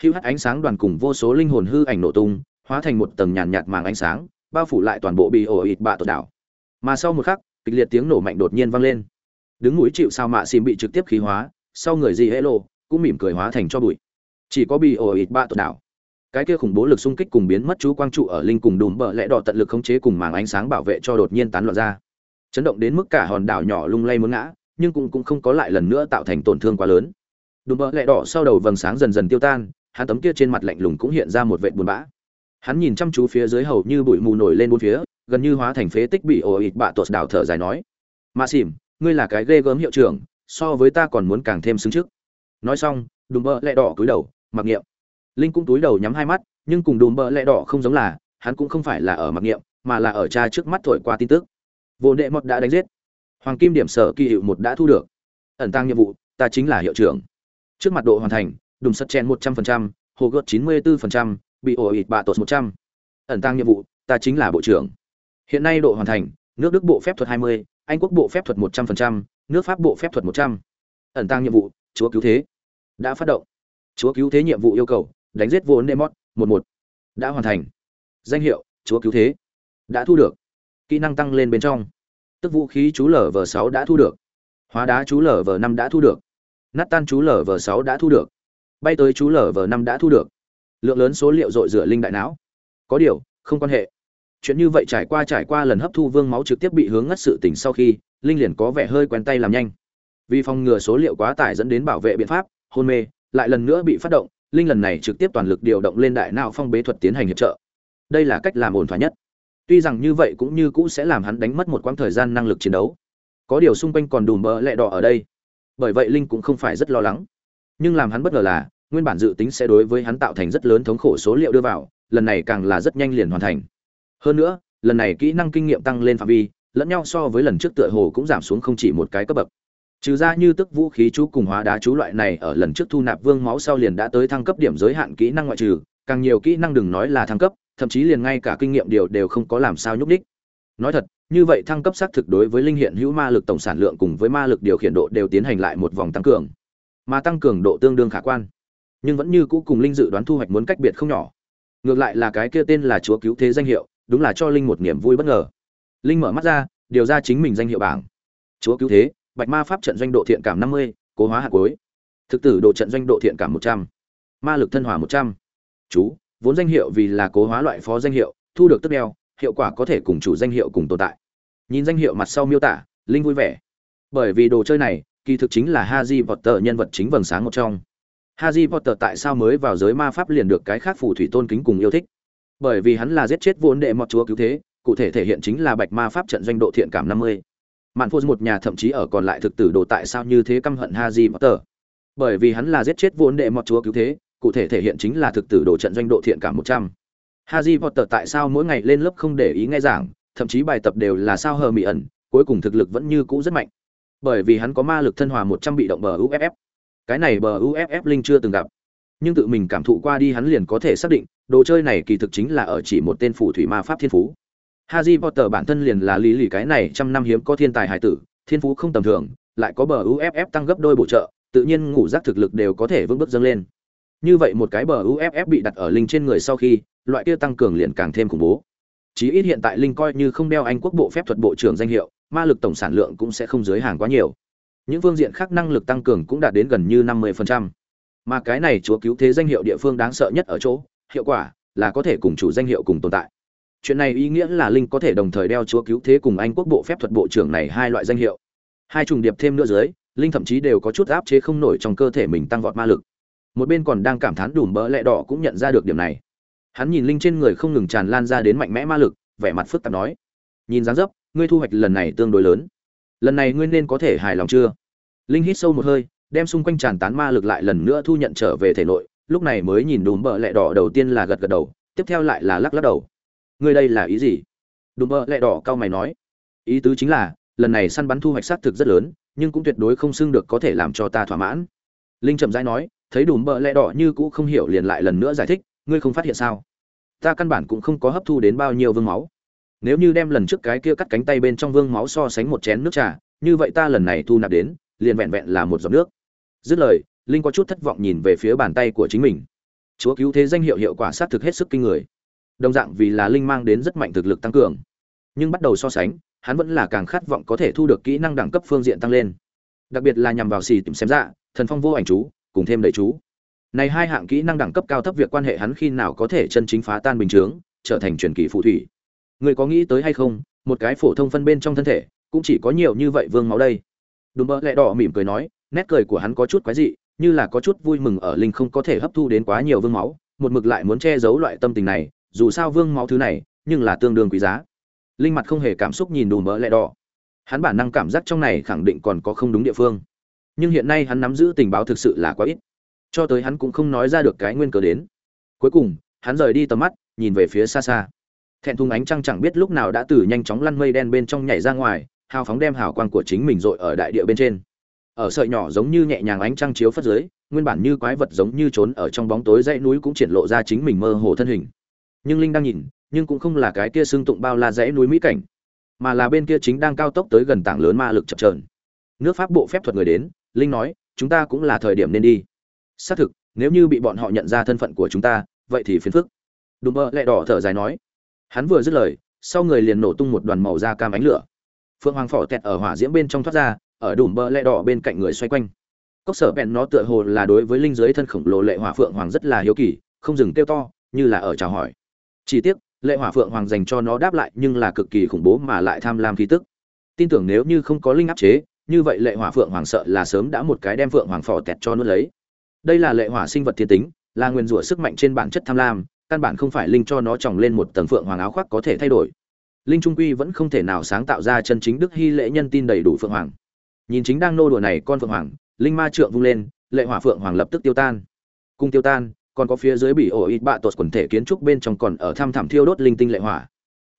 Hữu hắt ánh sáng đoàn cùng vô số linh hồn hư ảnh nổ tung hóa thành một tầng nhàn nhạt màng ánh sáng, bao phủ lại toàn bộ bị ổ ịt bạ tột đảo. Mà sau một khắc, kịch liệt tiếng nổ mạnh đột nhiên vang lên. Đứng núi chịu sao mạ xìm bị trực tiếp khí hóa, sau người di hễ lộ cũng mỉm cười hóa thành cho bụi. Chỉ có bị ổ ịt bạ tột đảo. Cái kia khủng bố lực xung kích cùng biến mất chú quang trụ ở linh cùng đùm bờ lẽ đỏ tận lực khống chế cùng màng ánh sáng bảo vệ cho đột nhiên tán loạn ra. Chấn động đến mức cả hòn đảo nhỏ lung lay muốn ngã, nhưng cũng cũng không có lại lần nữa tạo thành tổn thương quá lớn. Đùm bờ lẽ đỏ sau đầu vầng sáng dần dần tiêu tan hắn tấm kia trên mặt lạnh lùng cũng hiện ra một vệt buồn bã hắn nhìn chăm chú phía dưới hầu như bụi mù nổi lên bốn phía, gần như hóa thành phế tích bị ồ ịt bạ tuột đảo thở dài nói, mà xỉm, ngươi là cái ghê gớm hiệu trưởng, so với ta còn muốn càng thêm xứng trước. Nói xong, đùm bờ lẹ đỏ cúi đầu, mặc niệm. Linh cũng túi đầu nhắm hai mắt, nhưng cùng đùm bờ lẹ đỏ không giống là, hắn cũng không phải là ở mặc niệm, mà là ở cha trước mắt thổi qua tin tức. Vô đệ mọt đã đánh giết. Hoàng kim điểm sở kỳ hiệu một đã thu được. Ẩn tăng nhiệm vụ, ta chính là hiệu trưởng. Trước mặt độ hoàn thành, đùm sắt chen một trăm phần trăm, hồ gợt chín mươi bốn phần trăm bị ổ ịt bạ tột một trăm. Ẩn tăng nhiệm vụ, ta chính là bộ trưởng. Hiện nay độ hoàn thành, nước đức bộ phép thuật hai mươi, anh quốc bộ phép thuật một trăm phần trăm, nước pháp bộ phép thuật một trăm. Ẩn tăng nhiệm vụ, chúa cứu thế. Đã phát động. Chúa cứu thế nhiệm vụ yêu cầu, đánh giết vốn nemot một một. Đã hoàn thành. Danh hiệu, chúa cứu thế. Đã thu được. Kỹ năng tăng lên bên trong. Tức vũ khí chú lở v sáu đã thu được. Hóa đá chú lở v năm đã thu được. Nát tan chú lở v sáu đã thu được. Bay tới chú lở v năm đã thu được lượng lớn số liệu dội rửa linh đại não. Có điều, không quan hệ. Chuyện như vậy trải qua trải qua lần hấp thu vương máu trực tiếp bị hướng ngất sự tỉnh sau khi, linh liền có vẻ hơi quen tay làm nhanh. Vì phòng ngừa số liệu quá tải dẫn đến bảo vệ biện pháp, hôn mê, lại lần nữa bị phát động, linh lần này trực tiếp toàn lực điều động lên đại não phong bế thuật tiến hành hiệp trợ. Đây là cách làm ổn thỏa nhất. Tuy rằng như vậy cũng như cũ sẽ làm hắn đánh mất một quãng thời gian năng lực chiến đấu. Có điều xung quanh còn đùm bỡ lẹ đỏ ở đây. Bởi vậy linh cũng không phải rất lo lắng. Nhưng làm hắn bất ngờ là nguyên bản dự tính sẽ đối với hắn tạo thành rất lớn thống khổ số liệu đưa vào, lần này càng là rất nhanh liền hoàn thành. Hơn nữa, lần này kỹ năng kinh nghiệm tăng lên phạm vi, lẫn nhau so với lần trước tựa hồ cũng giảm xuống không chỉ một cái cấp bậc. Trừ ra như tức vũ khí chú cùng hóa đá chú loại này ở lần trước thu nạp vương máu sau liền đã tới thăng cấp điểm giới hạn kỹ năng ngoại trừ, càng nhiều kỹ năng đừng nói là thăng cấp, thậm chí liền ngay cả kinh nghiệm điều đều không có làm sao nhúc đích nói thật, như vậy thăng cấp xác thực đối với linh hiện hữu ma lực tổng sản lượng cùng với ma lực điều khiển độ đều tiến hành lại một vòng tăng cường. Mà tăng cường độ tương đương khả quan nhưng vẫn như cũ cùng linh dự đoán thu hoạch muốn cách biệt không nhỏ. Ngược lại là cái kia tên là chúa cứu thế danh hiệu, đúng là cho linh một niềm vui bất ngờ. Linh mở mắt ra, điều ra chính mình danh hiệu bảng. Chúa cứu thế, bạch ma pháp trận doanh độ thiện cảm năm mươi, cố hóa hạt cuối. Thực tử độ trận doanh độ thiện cảm một trăm, ma lực thân hòa một trăm. Chú, vốn danh hiệu vì là cố hóa loại phó danh hiệu, thu được tức đeo, hiệu quả có thể cùng chủ danh hiệu cùng tồn tại. Nhìn danh hiệu mặt sau miêu tả, linh vui vẻ. Bởi vì đồ chơi này, kỳ thực chính là Haji tờ nhân vật chính vầng sáng một trong. Haji Potter tại sao mới vào giới ma pháp liền được cái khác phù thủy tôn kính cùng yêu thích? Bởi vì hắn là giết chết vốn đệ một chúa cứu thế, cụ thể thể hiện chính là bạch ma pháp trận doanh độ thiện cảm 50. Mạn Phô một nhà thậm chí ở còn lại thực tử đồ tại sao như thế căm hận Haji Potter? Bởi vì hắn là giết chết vốn đệ một chúa cứu thế, cụ thể thể hiện chính là thực tử đồ trận doanh độ thiện cảm 100. Haji Potter tại sao mỗi ngày lên lớp không để ý nghe giảng, thậm chí bài tập đều là sao hờ mị ẩn, cuối cùng thực lực vẫn như cũ rất mạnh bởi vì hắn có ma lực thân hòa một trăm bị động bờ uff cái này bờ uff linh chưa từng gặp nhưng tự mình cảm thụ qua đi hắn liền có thể xác định đồ chơi này kỳ thực chính là ở chỉ một tên phù thủy ma pháp thiên phú Harry Potter bản thân liền là lý lì cái này trăm năm hiếm có thiên tài hải tử, thiên phú không tầm thường, lại có bờ UFF tăng gấp đôi bổ trợ, tự nhiên ngủ giác thực lực đều có thể vững bước dâng lên. Như vậy một cái bờ UFF bị đặt ở linh trên người sau khi, loại kia tăng cường liền càng thêm khủng bố. Chí ít hiện tại linh coi như không đeo Anh quốc bộ phép thuật bộ trưởng danh hiệu, ma lực tổng sản lượng cũng sẽ không giới hàng quá nhiều. Những phương diện khác năng lực tăng cường cũng đạt đến gần như 50%. Mà cái này chúa cứu thế danh hiệu địa phương đáng sợ nhất ở chỗ, hiệu quả là có thể cùng chủ danh hiệu cùng tồn tại. Chuyện này ý nghĩa là Linh có thể đồng thời đeo chúa cứu thế cùng Anh quốc bộ phép thuật bộ trưởng này hai loại danh hiệu. Hai trùng điệp thêm nữa dưới, Linh thậm chí đều có chút áp chế không nổi trong cơ thể mình tăng vọt ma lực. Một bên còn đang cảm thán đùm bỡ lẹ đỏ cũng nhận ra được điểm này. Hắn nhìn Linh trên người không ngừng tràn lan ra đến mạnh mẽ ma lực, vẻ mặt phức tạp nói: "Nhìn dáng dấp, ngươi thu hoạch lần này tương đối lớn lần này ngươi nên có thể hài lòng chưa? Linh hít sâu một hơi, đem xung quanh tràn tán ma lực lại lần nữa thu nhận trở về thể nội, lúc này mới nhìn đùm bợ lẹ đỏ đầu tiên là gật gật đầu, tiếp theo lại là lắc lắc đầu. Ngươi đây là ý gì? Đùm bợ lẹ đỏ cao mày nói. Ý tứ chính là, lần này săn bắn thu hoạch xác thực rất lớn, nhưng cũng tuyệt đối không xưng được có thể làm cho ta thỏa mãn. Linh chậm rãi nói, thấy đùm bợ lẹ đỏ như cũ không hiểu liền lại lần nữa giải thích, ngươi không phát hiện sao? Ta căn bản cũng không có hấp thu đến bao nhiêu vương máu nếu như đem lần trước cái kia cắt cánh tay bên trong vương máu so sánh một chén nước trà, như vậy ta lần này thu nạp đến, liền vẹn vẹn là một giọt nước. Dứt lời, linh có chút thất vọng nhìn về phía bàn tay của chính mình. Chúa cứu thế danh hiệu hiệu quả sát thực hết sức kinh người. Đồng dạng vì là linh mang đến rất mạnh thực lực tăng cường. Nhưng bắt đầu so sánh, hắn vẫn là càng khát vọng có thể thu được kỹ năng đẳng cấp phương diện tăng lên. Đặc biệt là nhằm vào xì tìm xem ra thần phong vô ảnh chú, cùng thêm đầy chú. Này hai hạng kỹ năng đẳng cấp cao thấp việc quan hệ hắn khi nào có thể chân chính phá tan bình chướng, trở thành truyền kỳ phù thủy người có nghĩ tới hay không, một cái phổ thông phân bên trong thân thể, cũng chỉ có nhiều như vậy vương máu đây. Đùm bơ lẹ đỏ mỉm cười nói, nét cười của hắn có chút quái dị, như là có chút vui mừng ở linh không có thể hấp thu đến quá nhiều vương máu, một mực lại muốn che giấu loại tâm tình này, dù sao vương máu thứ này, nhưng là tương đương quý giá. Linh mặt không hề cảm xúc nhìn đùm bơ lẹ đỏ. Hắn bản năng cảm giác trong này khẳng định còn có không đúng địa phương. Nhưng hiện nay hắn nắm giữ tình báo thực sự là quá ít. Cho tới hắn cũng không nói ra được cái nguyên cớ đến. Cuối cùng, hắn rời đi tầm mắt, nhìn về phía xa xa thẹn thùng ánh trăng chẳng biết lúc nào đã từ nhanh chóng lăn mây đen bên trong nhảy ra ngoài, hào phóng đem hào quang của chính mình dội ở đại địa bên trên. Ở sợi nhỏ giống như nhẹ nhàng ánh trăng chiếu phất dưới, nguyên bản như quái vật giống như trốn ở trong bóng tối dãy núi cũng triển lộ ra chính mình mơ hồ thân hình. Nhưng linh đang nhìn, nhưng cũng không là cái kia xương tụng bao la dãy núi mỹ cảnh, mà là bên kia chính đang cao tốc tới gần tảng lớn ma lực chập trờn nước pháp bộ phép thuật người đến, linh nói, chúng ta cũng là thời điểm nên đi. Xác thực, nếu như bị bọn họ nhận ra thân phận của chúng ta, vậy thì phiền phức. Đùm bơ lẹ đỏ thở dài nói hắn vừa dứt lời, sau người liền nổ tung một đoàn màu da cam ánh lửa. Phượng hoàng phỏ tẹt ở hỏa diễm bên trong thoát ra, ở đùm bơ lẹ đỏ bên cạnh người xoay quanh. Cốc sở bẹn nó tựa hồ là đối với linh giới thân khổng lồ lệ hỏa phượng hoàng rất là hiếu kỳ, không dừng kêu to, như là ở chào hỏi. Chỉ tiếc, lệ hỏa phượng hoàng dành cho nó đáp lại nhưng là cực kỳ khủng bố mà lại tham lam khí tức. Tin tưởng nếu như không có linh áp chế, như vậy lệ hỏa phượng hoàng sợ là sớm đã một cái đem phượng hoàng phò tẹt cho nuốt lấy. Đây là lệ hỏa sinh vật thiên tính, là nguyên rủa sức mạnh trên bản chất tham lam căn bản không phải linh cho nó tròng lên một tầng phượng hoàng áo khoác có thể thay đổi. Linh trung quy vẫn không thể nào sáng tạo ra chân chính đức hy lễ nhân tin đầy đủ phượng hoàng. Nhìn chính đang nô đùa này con phượng hoàng, linh ma trượng vung lên, lệ hỏa phượng hoàng lập tức tiêu tan. Cung tiêu tan, còn có phía dưới bị ổ ít bạ tột quần thể kiến trúc bên trong còn ở tham thảm thiêu đốt linh tinh lệ hỏa.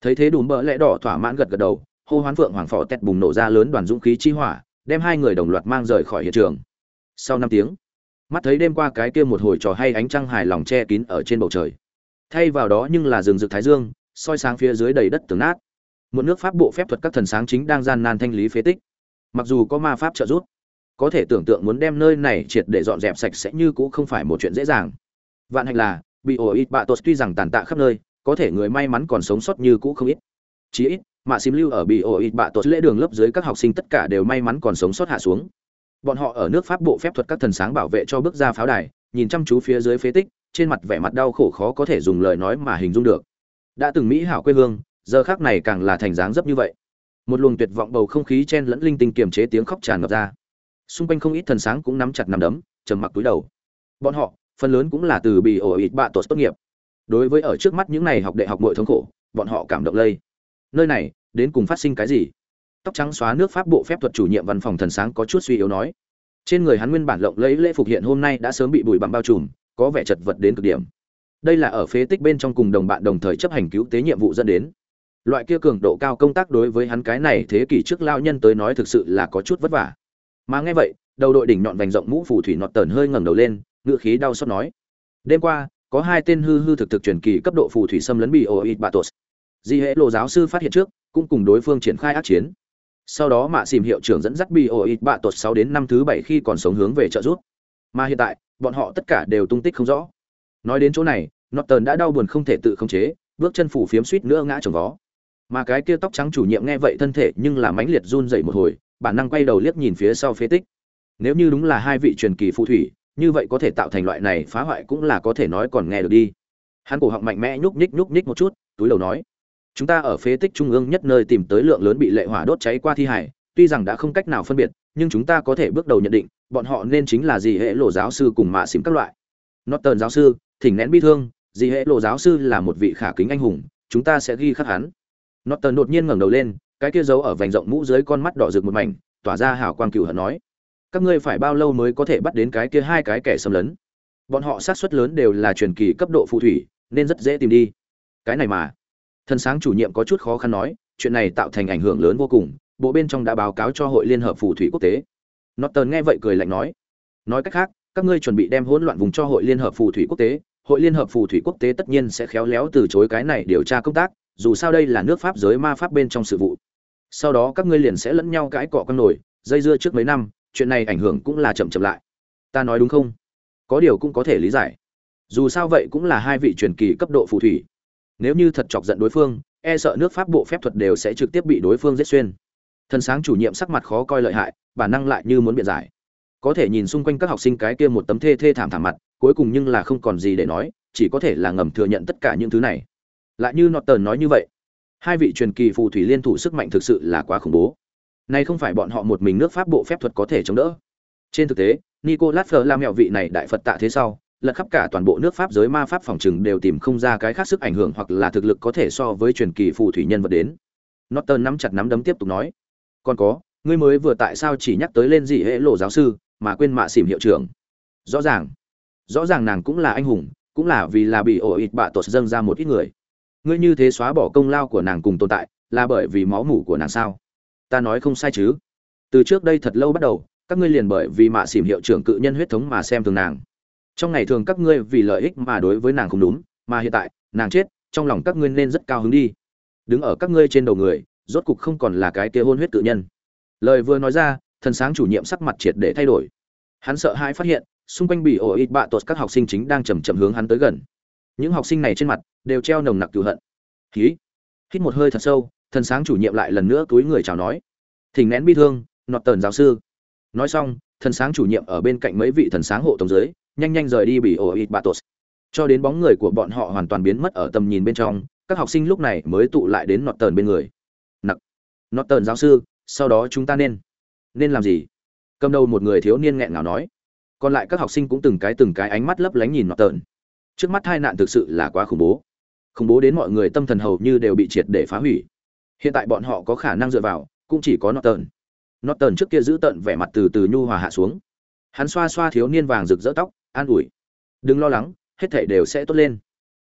Thấy thế đùm bỡ lẽ đỏ thỏa mãn gật gật đầu, hô hoán phượng hoàng phò tẹt bùng nổ ra lớn đoàn dũng khí chi hỏa, đem hai người đồng loạt mang rời khỏi hiện trường. Sau năm tiếng, mắt thấy đêm qua cái kia một hồi trò hay ánh trăng hài lòng che kín ở trên bầu trời thay vào đó nhưng là rừng rực thái dương, soi sáng phía dưới đầy đất tường nát. Một nước pháp bộ phép thuật các thần sáng chính đang gian nan thanh lý phế tích. Mặc dù có ma pháp trợ giúp, có thể tưởng tượng muốn đem nơi này triệt để dọn dẹp sạch sẽ như cũng không phải một chuyện dễ dàng. Vạn hạnh là, bị ổ ít bạ tuy rằng tàn tạ khắp nơi, có thể người may mắn còn sống sót như cũ không ít. Chí ít, mạ xím lưu ở bị ổ ít bạ tột lễ đường lớp dưới các học sinh tất cả đều may mắn còn sống sót hạ xuống. Bọn họ ở nước pháp bộ phép thuật các thần sáng bảo vệ cho bước ra pháo đài, nhìn chăm chú phía dưới phế tích trên mặt vẻ mặt đau khổ khó có thể dùng lời nói mà hình dung được. Đã từng mỹ hảo quê hương, giờ khác này càng là thành dáng dấp như vậy. Một luồng tuyệt vọng bầu không khí chen lẫn linh tinh kiềm chế tiếng khóc tràn ngập ra. Xung quanh không ít thần sáng cũng nắm chặt nằm đấm, trầm mặc túi đầu. Bọn họ, phần lớn cũng là từ bị ổ ít bạ tốt tốt nghiệp. Đối với ở trước mắt những này học đại học nội thống khổ, bọn họ cảm động lây. Nơi này, đến cùng phát sinh cái gì? Tóc trắng xóa nước pháp bộ phép thuật chủ nhiệm văn phòng thần sáng có chút suy yếu nói. Trên người hắn nguyên bản lộng lấy lễ phục hiện hôm nay đã sớm bị bụi bặm bao trùm có vẻ chật vật đến cực điểm. Đây là ở phế tích bên trong cùng đồng bạn đồng thời chấp hành cứu tế nhiệm vụ dẫn đến. Loại kia cường độ cao công tác đối với hắn cái này thế kỷ trước lao nhân tới nói thực sự là có chút vất vả. Mà nghe vậy, đầu đội đỉnh nhọn vành rộng mũ phù thủy nọt tờn hơi ngẩng đầu lên ngựa khí đau xót nói. Đêm qua, có hai tên hư hư thực thực truyền kỳ cấp độ phù thủy xâm lấn bị oit batos di hệ lộ giáo sư phát hiện trước, cũng cùng đối phương triển khai ác chiến. Sau đó mạ xìm hiệu trưởng dẫn dắt bị oit batos sáu đến năm thứ bảy khi còn sống hướng về trợ giúp mà hiện tại bọn họ tất cả đều tung tích không rõ. Nói đến chỗ này, norton đã đau buồn không thể tự khống chế, bước chân phủ phiếm suýt nữa ngã trồng vó. Mà cái kia tóc trắng chủ nhiệm nghe vậy thân thể nhưng là mãnh liệt run dậy một hồi, bản năng quay đầu liếc nhìn phía sau phế tích. Nếu như đúng là hai vị truyền kỳ phù thủy, như vậy có thể tạo thành loại này phá hoại cũng là có thể nói còn nghe được đi. Hắn cổ họng mạnh mẽ nhúc nhích nhúc nhích một chút, túi đầu nói, chúng ta ở phế tích trung ương nhất nơi tìm tới lượng lớn bị lệ hỏa đốt cháy qua thi hải, tuy rằng đã không cách nào phân biệt, nhưng chúng ta có thể bước đầu nhận định bọn họ nên chính là gì hệ lộ giáo sư cùng mạ xỉm các loại. Norton giáo sư, thỉnh nén bi thương, gì hệ lộ giáo sư là một vị khả kính anh hùng, chúng ta sẽ ghi khắc hắn. Norton đột nhiên ngẩng đầu lên, cái kia giấu ở vành rộng mũ dưới con mắt đỏ rực một mảnh, tỏa ra hào quang cựu hận nói, các ngươi phải bao lâu mới có thể bắt đến cái kia hai cái kẻ xâm lấn? Bọn họ sát suất lớn đều là truyền kỳ cấp độ phù thủy, nên rất dễ tìm đi. Cái này mà. Thân sáng chủ nhiệm có chút khó khăn nói, chuyện này tạo thành ảnh hưởng lớn vô cùng, bộ bên trong đã báo cáo cho hội liên hợp phù thủy quốc tế norton nghe vậy cười lạnh nói nói cách khác, các ngươi chuẩn bị đem hỗn loạn vùng cho hội liên hợp phù thủy quốc tế. Hội liên hợp phù thủy quốc tế tất nhiên sẽ khéo léo từ chối cái này điều tra công tác, dù sao đây là nước pháp giới ma pháp bên trong sự vụ. Sau đó các ngươi liền sẽ lẫn nhau cãi cọ con nổi dây dưa trước mấy năm, chuyện này ảnh hưởng cũng là chậm chậm lại. Ta nói đúng không? Có điều cũng có thể lý giải. Dù sao vậy cũng là hai vị truyền kỳ cấp độ phù thủy. Nếu như thật chọc giận đối phương e sợ nước pháp bộ phép thuật đều sẽ trực tiếp bị đối phương giết xuyên thần sáng chủ nhiệm sắc mặt khó coi lợi hại, bản năng lại như muốn biện giải. Có thể nhìn xung quanh các học sinh cái kia một tấm thê thê thảm thảm mặt, cuối cùng nhưng là không còn gì để nói, chỉ có thể là ngầm thừa nhận tất cả những thứ này. Lại như nọt tờn nói như vậy, hai vị truyền kỳ phù thủy liên thủ sức mạnh thực sự là quá khủng bố. Nay không phải bọn họ một mình nước pháp bộ phép thuật có thể chống đỡ. Trên thực tế, nicolas phờ la mẹo vị này đại phật tạ thế sau, lật khắp cả toàn bộ nước pháp giới ma pháp phòng trừng đều tìm không ra cái khác sức ảnh hưởng hoặc là thực lực có thể so với truyền kỳ phù thủy nhân vật đến. Norton nắm chặt nắm đấm tiếp tục nói còn có, ngươi mới vừa tại sao chỉ nhắc tới lên gì hệ lộ giáo sư, mà quên mạ xỉm hiệu trưởng? Rõ ràng. Rõ ràng nàng cũng là anh hùng, cũng là vì là bị ổ ít bạ tột dâng ra một ít người. Ngươi như thế xóa bỏ công lao của nàng cùng tồn tại, là bởi vì máu mủ của nàng sao? Ta nói không sai chứ. Từ trước đây thật lâu bắt đầu, các ngươi liền bởi vì mạ xỉm hiệu trưởng cự nhân huyết thống mà xem thường nàng. Trong ngày thường các ngươi vì lợi ích mà đối với nàng không đúng, mà hiện tại, nàng chết, trong lòng các ngươi nên rất cao hứng đi. Đứng ở các ngươi trên đầu người rốt cục không còn là cái kia hôn huyết cự nhân. Lời vừa nói ra, thần sáng chủ nhiệm sắc mặt triệt để thay đổi. Hắn sợ hãi phát hiện, xung quanh bị ổ ít bạ tột các học sinh chính đang chầm chậm hướng hắn tới gần. Những học sinh này trên mặt đều treo nồng nặc cựu hận. Hí, hít một hơi thật sâu, thần sáng chủ nhiệm lại lần nữa túi người chào nói. Thỉnh nén bi thương, nọt tần giáo sư. Nói xong, thần sáng chủ nhiệm ở bên cạnh mấy vị thần sáng hộ tổng giới nhanh nhanh rời đi bị ổ ít bạ tột. Cho đến bóng người của bọn họ hoàn toàn biến mất ở tầm nhìn bên trong, các học sinh lúc này mới tụ lại đến nọt tần bên người nó nọt tờn giáo sư, sau đó chúng ta nên nên làm gì? Cầm đầu một người thiếu niên nghẹn ngào nói. Còn lại các học sinh cũng từng cái từng cái ánh mắt lấp lánh nhìn nọt tờn trước mắt hai nạn thực sự là quá khủng bố. Khủng bố đến mọi người tâm thần hầu như đều bị triệt để phá hủy. Hiện tại bọn họ có khả năng dựa vào, cũng chỉ có nọt tờn nọt tờn trước kia giữ tận vẻ mặt từ từ nhu hòa hạ xuống. Hắn xoa xoa thiếu niên vàng rực rỡ tóc, an ủi. Đừng lo lắng, hết thảy đều sẽ tốt lên.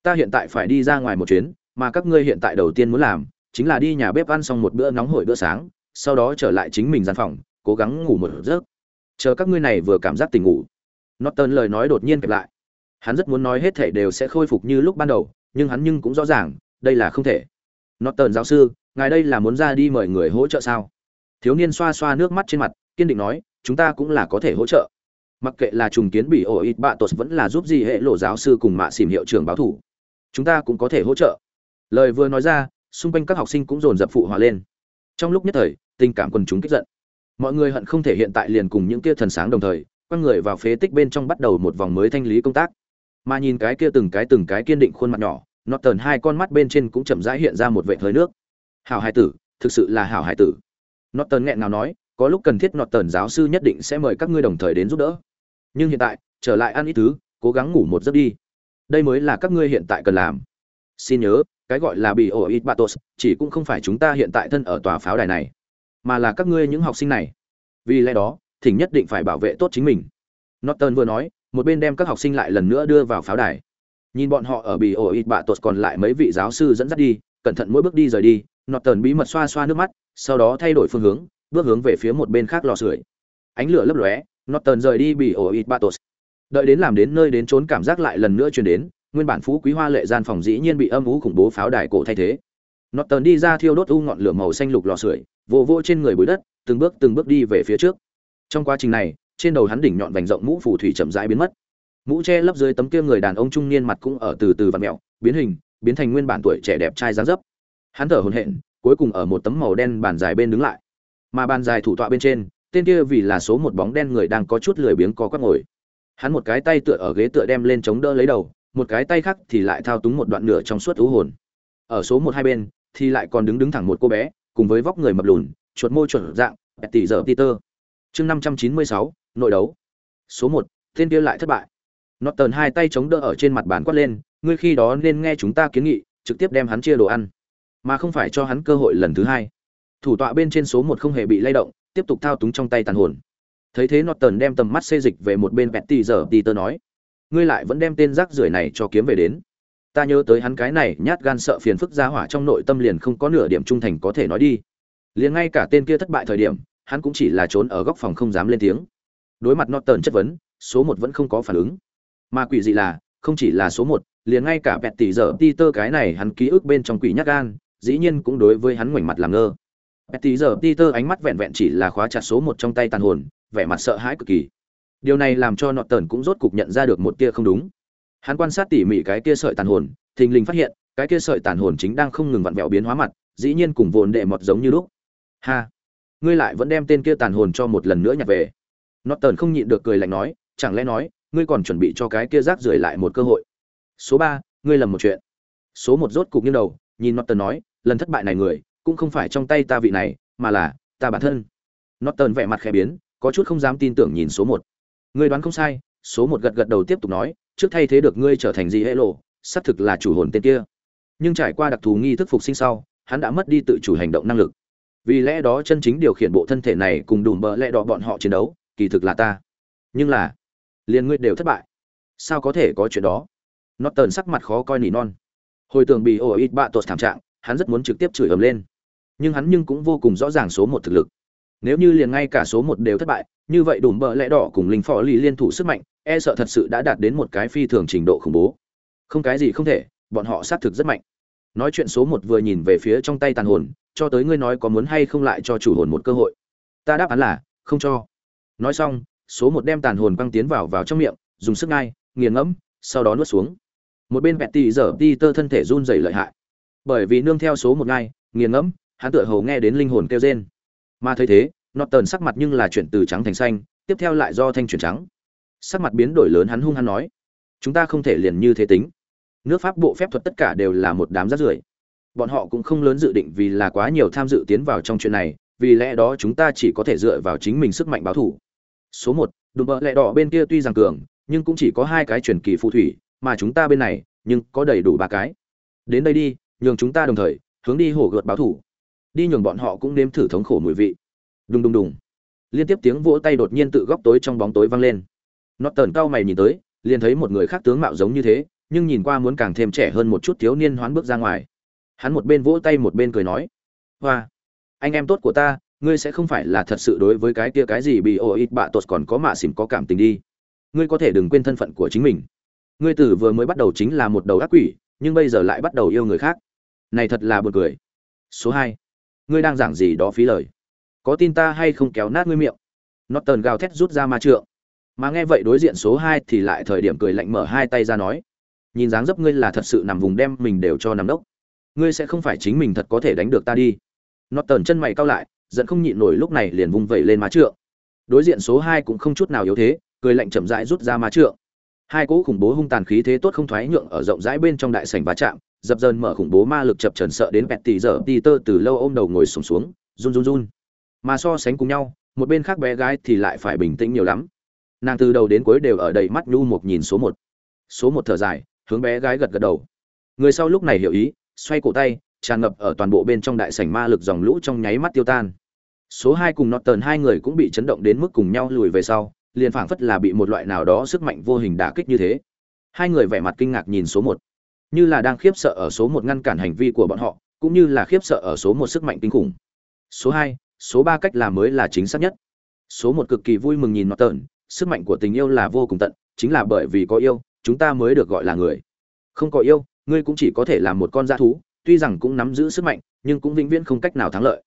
Ta hiện tại phải đi ra ngoài một chuyến, mà các ngươi hiện tại đầu tiên muốn làm chính là đi nhà bếp ăn xong một bữa nóng hổi bữa sáng, sau đó trở lại chính mình gian phòng, cố gắng ngủ một giấc. Chờ các ngươi này vừa cảm giác tỉnh ngủ. Norton lời nói đột nhiên kẹp lại. Hắn rất muốn nói hết thể đều sẽ khôi phục như lúc ban đầu, nhưng hắn nhưng cũng rõ ràng, đây là không thể. Norton giáo sư, ngài đây là muốn ra đi mời người hỗ trợ sao? Thiếu niên xoa xoa nước mắt trên mặt, kiên định nói, chúng ta cũng là có thể hỗ trợ. Mặc kệ là trùng kiến bị ổ ít bạ tột vẫn là giúp gì hệ lộ giáo sư cùng mạ xỉm hiệu trưởng báo thủ. Chúng ta cũng có thể hỗ trợ. Lời vừa nói ra xung quanh các học sinh cũng dồn dập phụ hòa lên. Trong lúc nhất thời, tình cảm quần chúng kích giận. Mọi người hận không thể hiện tại liền cùng những kia thần sáng đồng thời, quăng người vào phế tích bên trong bắt đầu một vòng mới thanh lý công tác. Mà nhìn cái kia từng cái từng cái kiên định khuôn mặt nhỏ nọt tờn hai con mắt bên trên cũng chậm rãi hiện ra một vệ hơi nước. Hảo hải tử, thực sự là hảo hải tử. Nọt tờn nghẹn nào nói, có lúc cần thiết nọt tờn giáo sư nhất định sẽ mời các ngươi đồng thời đến giúp đỡ. Nhưng hiện tại, trở lại ăn ít thứ, cố gắng ngủ một giấc đi. Đây mới là các ngươi hiện tại cần làm xin nhớ, cái gọi là bị ổ ít batos chỉ cũng không phải chúng ta hiện tại thân ở tòa pháo đài này, mà là các ngươi những học sinh này. Vì lẽ đó, thỉnh nhất định phải bảo vệ tốt chính mình. Norton vừa nói, một bên đem các học sinh lại lần nữa đưa vào pháo đài. Nhìn bọn họ ở bị ổ ít bạ còn lại mấy vị giáo sư dẫn dắt đi, cẩn thận mỗi bước đi rời đi, norton bí mật xoa xoa nước mắt, sau đó thay đổi phương hướng, bước hướng về phía một bên khác lò sưởi. Ánh lửa lấp lóe, norton rời đi bị ổ ít bạ đợi đến làm đến nơi đến trốn cảm giác lại lần nữa truyền đến nguyên bản phú quý hoa lệ gian phòng dĩ nhiên bị âm ú khủng bố pháo đài cổ thay thế. Norton đi ra thiêu đốt u ngọn lửa màu xanh lục lò sưởi vô vô trên người bụi đất, từng bước từng bước đi về phía trước. Trong quá trình này, trên đầu hắn đỉnh nhọn vành rộng mũ phù thủy chậm rãi biến mất. Mũ che lấp dưới tấm kia người đàn ông trung niên mặt cũng ở từ từ vặn mẹo biến hình, biến thành nguyên bản tuổi trẻ đẹp trai dáng dấp. Hắn thở hổn hển, cuối cùng ở một tấm màu đen bàn dài bên đứng lại. Mà bàn dài thủ tọa bên trên, tên kia vì là số một bóng đen người đang có chút lười biếng có quắp ngồi. Hắn một cái tay tựa ở ghế tựa đem lên chống đỡ lấy đầu một cái tay khác thì lại thao túng một đoạn nửa trong suốt ú hồn. Ở số một hai bên, thì lại còn đứng đứng thẳng một cô bé, cùng với vóc người mập lùn, chuột môi chuẩn dạng tỷ giờ peter. Chương năm trăm chín mươi sáu, nội đấu. Số một, tên kia lại thất bại. Norton hai tay chống đỡ ở trên mặt bàn quát lên, ngươi khi đó nên nghe chúng ta kiến nghị, trực tiếp đem hắn chia đồ ăn, mà không phải cho hắn cơ hội lần thứ hai. Thủ tọa bên trên số một không hề bị lay động, tiếp tục thao túng trong tay tàn hồn. Thấy thế Norton đem tầm mắt xê dịch về một bên Betty giờ Peter nói ngươi lại vẫn đem tên rác rưởi này cho kiếm về đến. Ta nhớ tới hắn cái này, nhát gan sợ phiền phức ra hỏa trong nội tâm liền không có nửa điểm trung thành có thể nói đi. Liền ngay cả tên kia thất bại thời điểm, hắn cũng chỉ là trốn ở góc phòng không dám lên tiếng. Đối mặt norton chất vấn, số một vẫn không có phản ứng. Mà quỷ dị là, không chỉ là số một, liền ngay cả vẹt tỷ giờ peter cái này hắn ký ức bên trong quỷ nhát gan, dĩ nhiên cũng đối với hắn ngoảnh mặt làm ngơ. Vẹt tỷ giờ peter ánh mắt vẹn vẹn chỉ là khóa chặt số một trong tay tàn hồn, vẻ mặt sợ hãi cực kỳ điều này làm cho norton cũng rốt cục nhận ra được một tia không đúng. Hắn quan sát tỉ mỉ cái kia sợi tàn hồn, thình lình phát hiện, cái kia sợi tàn hồn chính đang không ngừng vặn vẹo biến hóa mặt, dĩ nhiên cùng vồn đệ mọt giống như lúc. Ha! Ngươi lại vẫn đem tên kia tàn hồn cho một lần nữa nhặt về. Norton không nhịn được cười lạnh nói, chẳng lẽ nói, ngươi còn chuẩn bị cho cái kia rác rưởi lại một cơ hội? Số ba, ngươi lầm một chuyện. Số một rốt cục như đầu, nhìn norton nói, lần thất bại này người, cũng không phải trong tay ta vị này, mà là ta bản thân. Norton vẻ mặt khẽ biến, có chút không dám tin tưởng nhìn số một ngươi đoán không sai, số một gật gật đầu tiếp tục nói, trước thay thế được ngươi trở thành gì hệ lộ xác thực là chủ hồn tên kia. Nhưng trải qua đặc thù nghi thức phục sinh sau, hắn đã mất đi tự chủ hành động năng lực. Vì lẽ đó chân chính điều khiển bộ thân thể này cùng đùm bờ lẽ đỏ bọn họ chiến đấu, kỳ thực là ta. Nhưng là, liền ngươi đều thất bại. Sao có thể có chuyện đó? Nó tờn sắc mặt khó coi nỉ non. Hồi tưởng bị ổ ít bạ tột thảm trạng, hắn rất muốn trực tiếp chửi ầm lên. Nhưng hắn nhưng cũng vô cùng rõ ràng số một thực lực nếu như liền ngay cả số một đều thất bại, như vậy đùm bợ lẽ đỏ cùng linh phò lì liên thủ sức mạnh e sợ thật sự đã đạt đến một cái phi thường trình độ khủng bố. Không cái gì không thể, bọn họ xác thực rất mạnh. Nói chuyện số một vừa nhìn về phía trong tay tàn hồn, cho tới ngươi nói có muốn hay không lại cho chủ hồn một cơ hội. Ta đáp án là, không cho. Nói xong, số một đem tàn hồn băng tiến vào vào trong miệng, dùng sức ngai, nghiền ngẫm, sau đó nuốt xuống. Một bên bẹt tì dở đi tơ thân thể run rẩy lợi hại. Bởi vì nương theo số một ngai, nghiền ngẫm, hắn tựa hầu nghe đến linh hồn kêu rên mà thấy thế nó tờn sắc mặt nhưng là chuyển từ trắng thành xanh, tiếp theo lại do thanh chuyển trắng. Sắc mặt biến đổi lớn hắn hung hắn nói, chúng ta không thể liền như thế tính. Nước pháp bộ phép thuật tất cả đều là một đám rác rưởi. Bọn họ cũng không lớn dự định vì là quá nhiều tham dự tiến vào trong chuyện này, vì lẽ đó chúng ta chỉ có thể dựa vào chính mình sức mạnh báo thủ số một, đùm bợ lẹ đỏ bên kia tuy rằng cường, nhưng cũng chỉ có hai cái truyền kỳ phù thủy, mà chúng ta bên này, nhưng có đầy đủ ba cái. Đến đây đi, nhường chúng ta đồng thời, hướng đi hổ gợt báo thủ đi nhường bọn họ cũng nếm thử thống khổ mùi vị. Đùng đùng đùng. Liên tiếp tiếng vỗ tay đột nhiên tự góc tối trong bóng tối vang lên. Nó tờn cao mày nhìn tới, liền thấy một người khác tướng mạo giống như thế, nhưng nhìn qua muốn càng thêm trẻ hơn một chút thiếu niên hoán bước ra ngoài. Hắn một bên vỗ tay một bên cười nói, hoa, anh em tốt của ta, ngươi sẽ không phải là thật sự đối với cái kia cái gì bị ô ít bạ tột còn có mạ xỉm có cảm tình đi. Ngươi có thể đừng quên thân phận của chính mình. Ngươi tử vừa mới bắt đầu chính là một đầu ác quỷ, nhưng bây giờ lại bắt đầu yêu người khác. Này thật là buồn cười. Số hai ngươi đang giảng gì đó phí lời. Có tin ta hay không kéo nát ngươi miệng? Nó tần gào thét rút ra ma trượng. Mà nghe vậy đối diện số hai thì lại thời điểm cười lạnh mở hai tay ra nói, nhìn dáng dấp ngươi là thật sự nằm vùng đem mình đều cho nằm đốc. Ngươi sẽ không phải chính mình thật có thể đánh được ta đi. Nó tần chân mày cao lại, giận không nhịn nổi lúc này liền vung vẩy lên má trượng. Đối diện số hai cũng không chút nào yếu thế, cười lạnh chậm rãi rút ra má trượng. Hai cỗ khủng bố hung tàn khí thế tốt không thoái nhượng ở rộng rãi bên trong đại sảnh va chạm dập dần mở khủng bố ma lực chập trần sợ đến bẹt tỷ giờ đi tơ từ lâu ôm đầu ngồi sùng xuống, xuống run run run. Mà so sánh cùng nhau một bên khác bé gái thì lại phải bình tĩnh nhiều lắm. Nàng từ đầu đến cuối đều ở đầy mắt nhu một nhìn số một. Số một thở dài hướng bé gái gật gật đầu. Người sau lúc này hiểu ý xoay cổ tay tràn ngập ở toàn bộ bên trong đại sảnh ma lực dòng lũ trong nháy mắt tiêu tan. Số hai cùng nọt tờn hai người cũng bị chấn động đến mức cùng nhau lùi về sau liền phảng phất là bị một loại nào đó sức mạnh vô hình đả kích như thế. Hai người vẻ mặt kinh ngạc nhìn số một như là đang khiếp sợ ở số một ngăn cản hành vi của bọn họ cũng như là khiếp sợ ở số một sức mạnh kinh khủng. Số hai số ba cách làm mới là chính xác nhất. Số một cực kỳ vui mừng nhìn nọt tận, sức mạnh của tình yêu là vô cùng tận chính là bởi vì có yêu chúng ta mới được gọi là người. Không có yêu ngươi cũng chỉ có thể là một con dã thú tuy rằng cũng nắm giữ sức mạnh nhưng cũng vĩnh viễn không cách nào thắng lợi.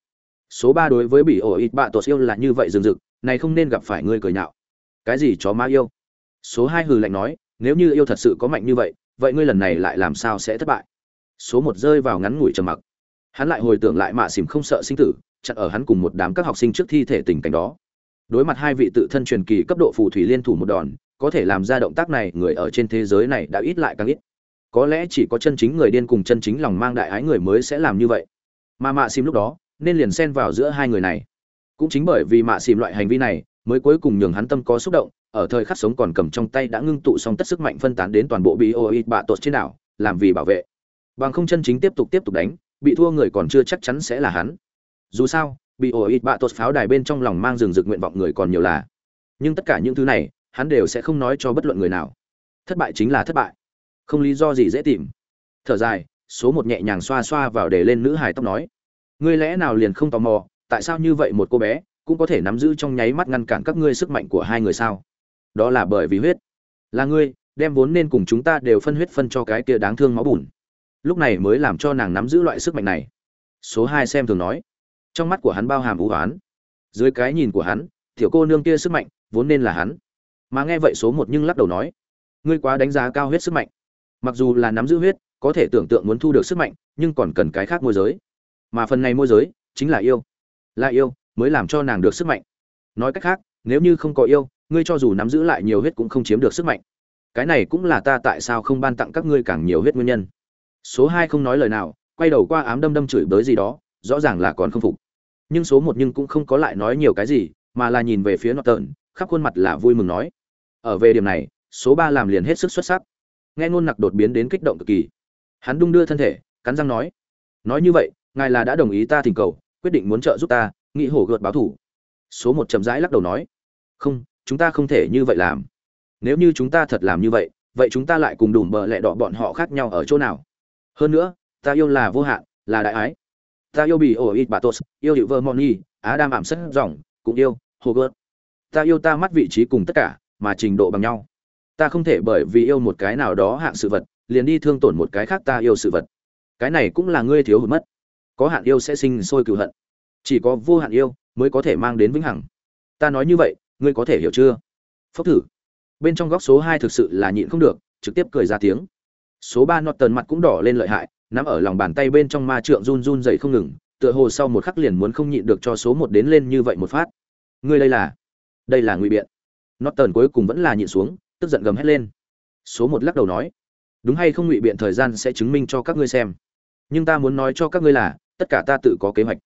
Số ba đối với bị ổ ít bạ tột yêu là như vậy rừng rực này không nên gặp phải ngươi cười nhạo. Cái gì chó ma yêu? Số hai hừ lạnh nói nếu như yêu thật sự có mạnh như vậy vậy ngươi lần này lại làm sao sẽ thất bại? Số một rơi vào ngắn ngủi trầm mặc. Hắn lại hồi tưởng lại mạ xỉm không sợ sinh tử, chặn ở hắn cùng một đám các học sinh trước thi thể tình cảnh đó. Đối mặt hai vị tự thân truyền kỳ cấp độ phù thủy liên thủ một đòn, có thể làm ra động tác này, người ở trên thế giới này đã ít lại càng ít. Có lẽ chỉ có chân chính người điên cùng chân chính lòng mang đại ái người mới sẽ làm như vậy. Mà mạ xìm lúc đó, nên liền xen vào giữa hai người này. Cũng chính bởi vì mạ xìm loại hành vi này mới cuối cùng nhường hắn tâm có xúc động, ở thời khắc sống còn cầm trong tay đã ngưng tụ xong tất sức mạnh phân tán đến toàn bộ BOI bạ tột trên đảo, làm vì bảo vệ. Bằng không chân chính tiếp tục tiếp tục đánh, bị thua người còn chưa chắc chắn sẽ là hắn. Dù sao BOI bạ tột pháo đài bên trong lòng mang rừng rực nguyện vọng người còn nhiều là. Nhưng tất cả những thứ này, hắn đều sẽ không nói cho bất luận người nào. Thất bại chính là thất bại. Không lý do gì dễ tìm. Thở dài, số một nhẹ nhàng xoa xoa vào để lên nữ hài tóc nói. Ngươi lẽ nào liền không tò mò, tại sao như vậy một cô bé cũng có thể nắm giữ trong nháy mắt ngăn cản các ngươi sức mạnh của hai người sao? Đó là bởi vì huyết. Là ngươi, đem vốn nên cùng chúng ta đều phân huyết phân cho cái kia đáng thương máu bùn. Lúc này mới làm cho nàng nắm giữ loại sức mạnh này. Số hai xem thường nói. Trong mắt của hắn bao hàm ưu hoán dưới cái nhìn của hắn, tiểu cô nương kia sức mạnh, vốn nên là hắn. Mà nghe vậy số một nhưng lắc đầu nói. Ngươi quá đánh giá cao huyết sức mạnh. Mặc dù là nắm giữ huyết, có thể tưởng tượng muốn thu được sức mạnh, nhưng còn cần cái khác môi giới. Mà phần này môi giới, chính là yêu. Là yêu mới làm cho nàng được sức mạnh. Nói cách khác, nếu như không có yêu, ngươi cho dù nắm giữ lại nhiều huyết cũng không chiếm được sức mạnh. Cái này cũng là ta tại sao không ban tặng các ngươi càng nhiều huyết nguyên nhân. Số hai không nói lời nào, quay đầu qua ám đâm đâm chửi bới gì đó, rõ ràng là còn không phục. Nhưng số một nhưng cũng không có lại nói nhiều cái gì, mà là nhìn về phía nọ tợn khắp khuôn mặt là vui mừng nói. Ở về điểm này, số ba làm liền hết sức xuất sắc. Nghe ngôn nặc đột biến đến kích động cực kỳ. Hắn đung đưa thân thể, cắn răng nói. Nói như vậy, ngài là đã đồng ý ta thỉnh cầu, quyết định muốn trợ giúp ta nghĩ hổ gợt báo thủ. Số một chậm rãi lắc đầu nói, không, chúng ta không thể như vậy làm. Nếu như chúng ta thật làm như vậy vậy chúng ta lại cùng đùm bờ lẹ đỏ bọn họ khác nhau ở chỗ nào? Hơn nữa, ta yêu là vô hạn, là đại ái. Ta yêu bị ổ ít bà tos yêu hiệu vơ moni á đam ảm sất dòng cũng yêu hồ gợt. Ta yêu ta mắt vị trí cùng tất cả, mà trình độ bằng nhau. Ta không thể bởi vì yêu một cái nào đó hạng sự vật, liền đi thương tổn một cái khác ta yêu sự vật. Cái này cũng là ngươi thiếu hụt mất. Có hạn yêu sẽ sinh sôi cựu hận chỉ có vô hạn yêu mới có thể mang đến vĩnh hằng. Ta nói như vậy, ngươi có thể hiểu chưa? Phốc thử. Bên trong góc số hai thực sự là nhịn không được, trực tiếp cười ra tiếng. Số ba nọt tần mặt cũng đỏ lên lợi hại, nắm ở lòng bàn tay bên trong ma trượng run run dậy không ngừng, tựa hồ sau một khắc liền muốn không nhịn được cho số một đến lên như vậy một phát. Ngươi đây là đây là ngụy biện. Nọt tần cuối cùng vẫn là nhịn xuống, tức giận gầm hét lên. Số một lắc đầu nói, đúng hay không ngụy biện thời gian sẽ chứng minh cho các ngươi xem. Nhưng ta muốn nói cho các ngươi là, tất cả ta tự có kế hoạch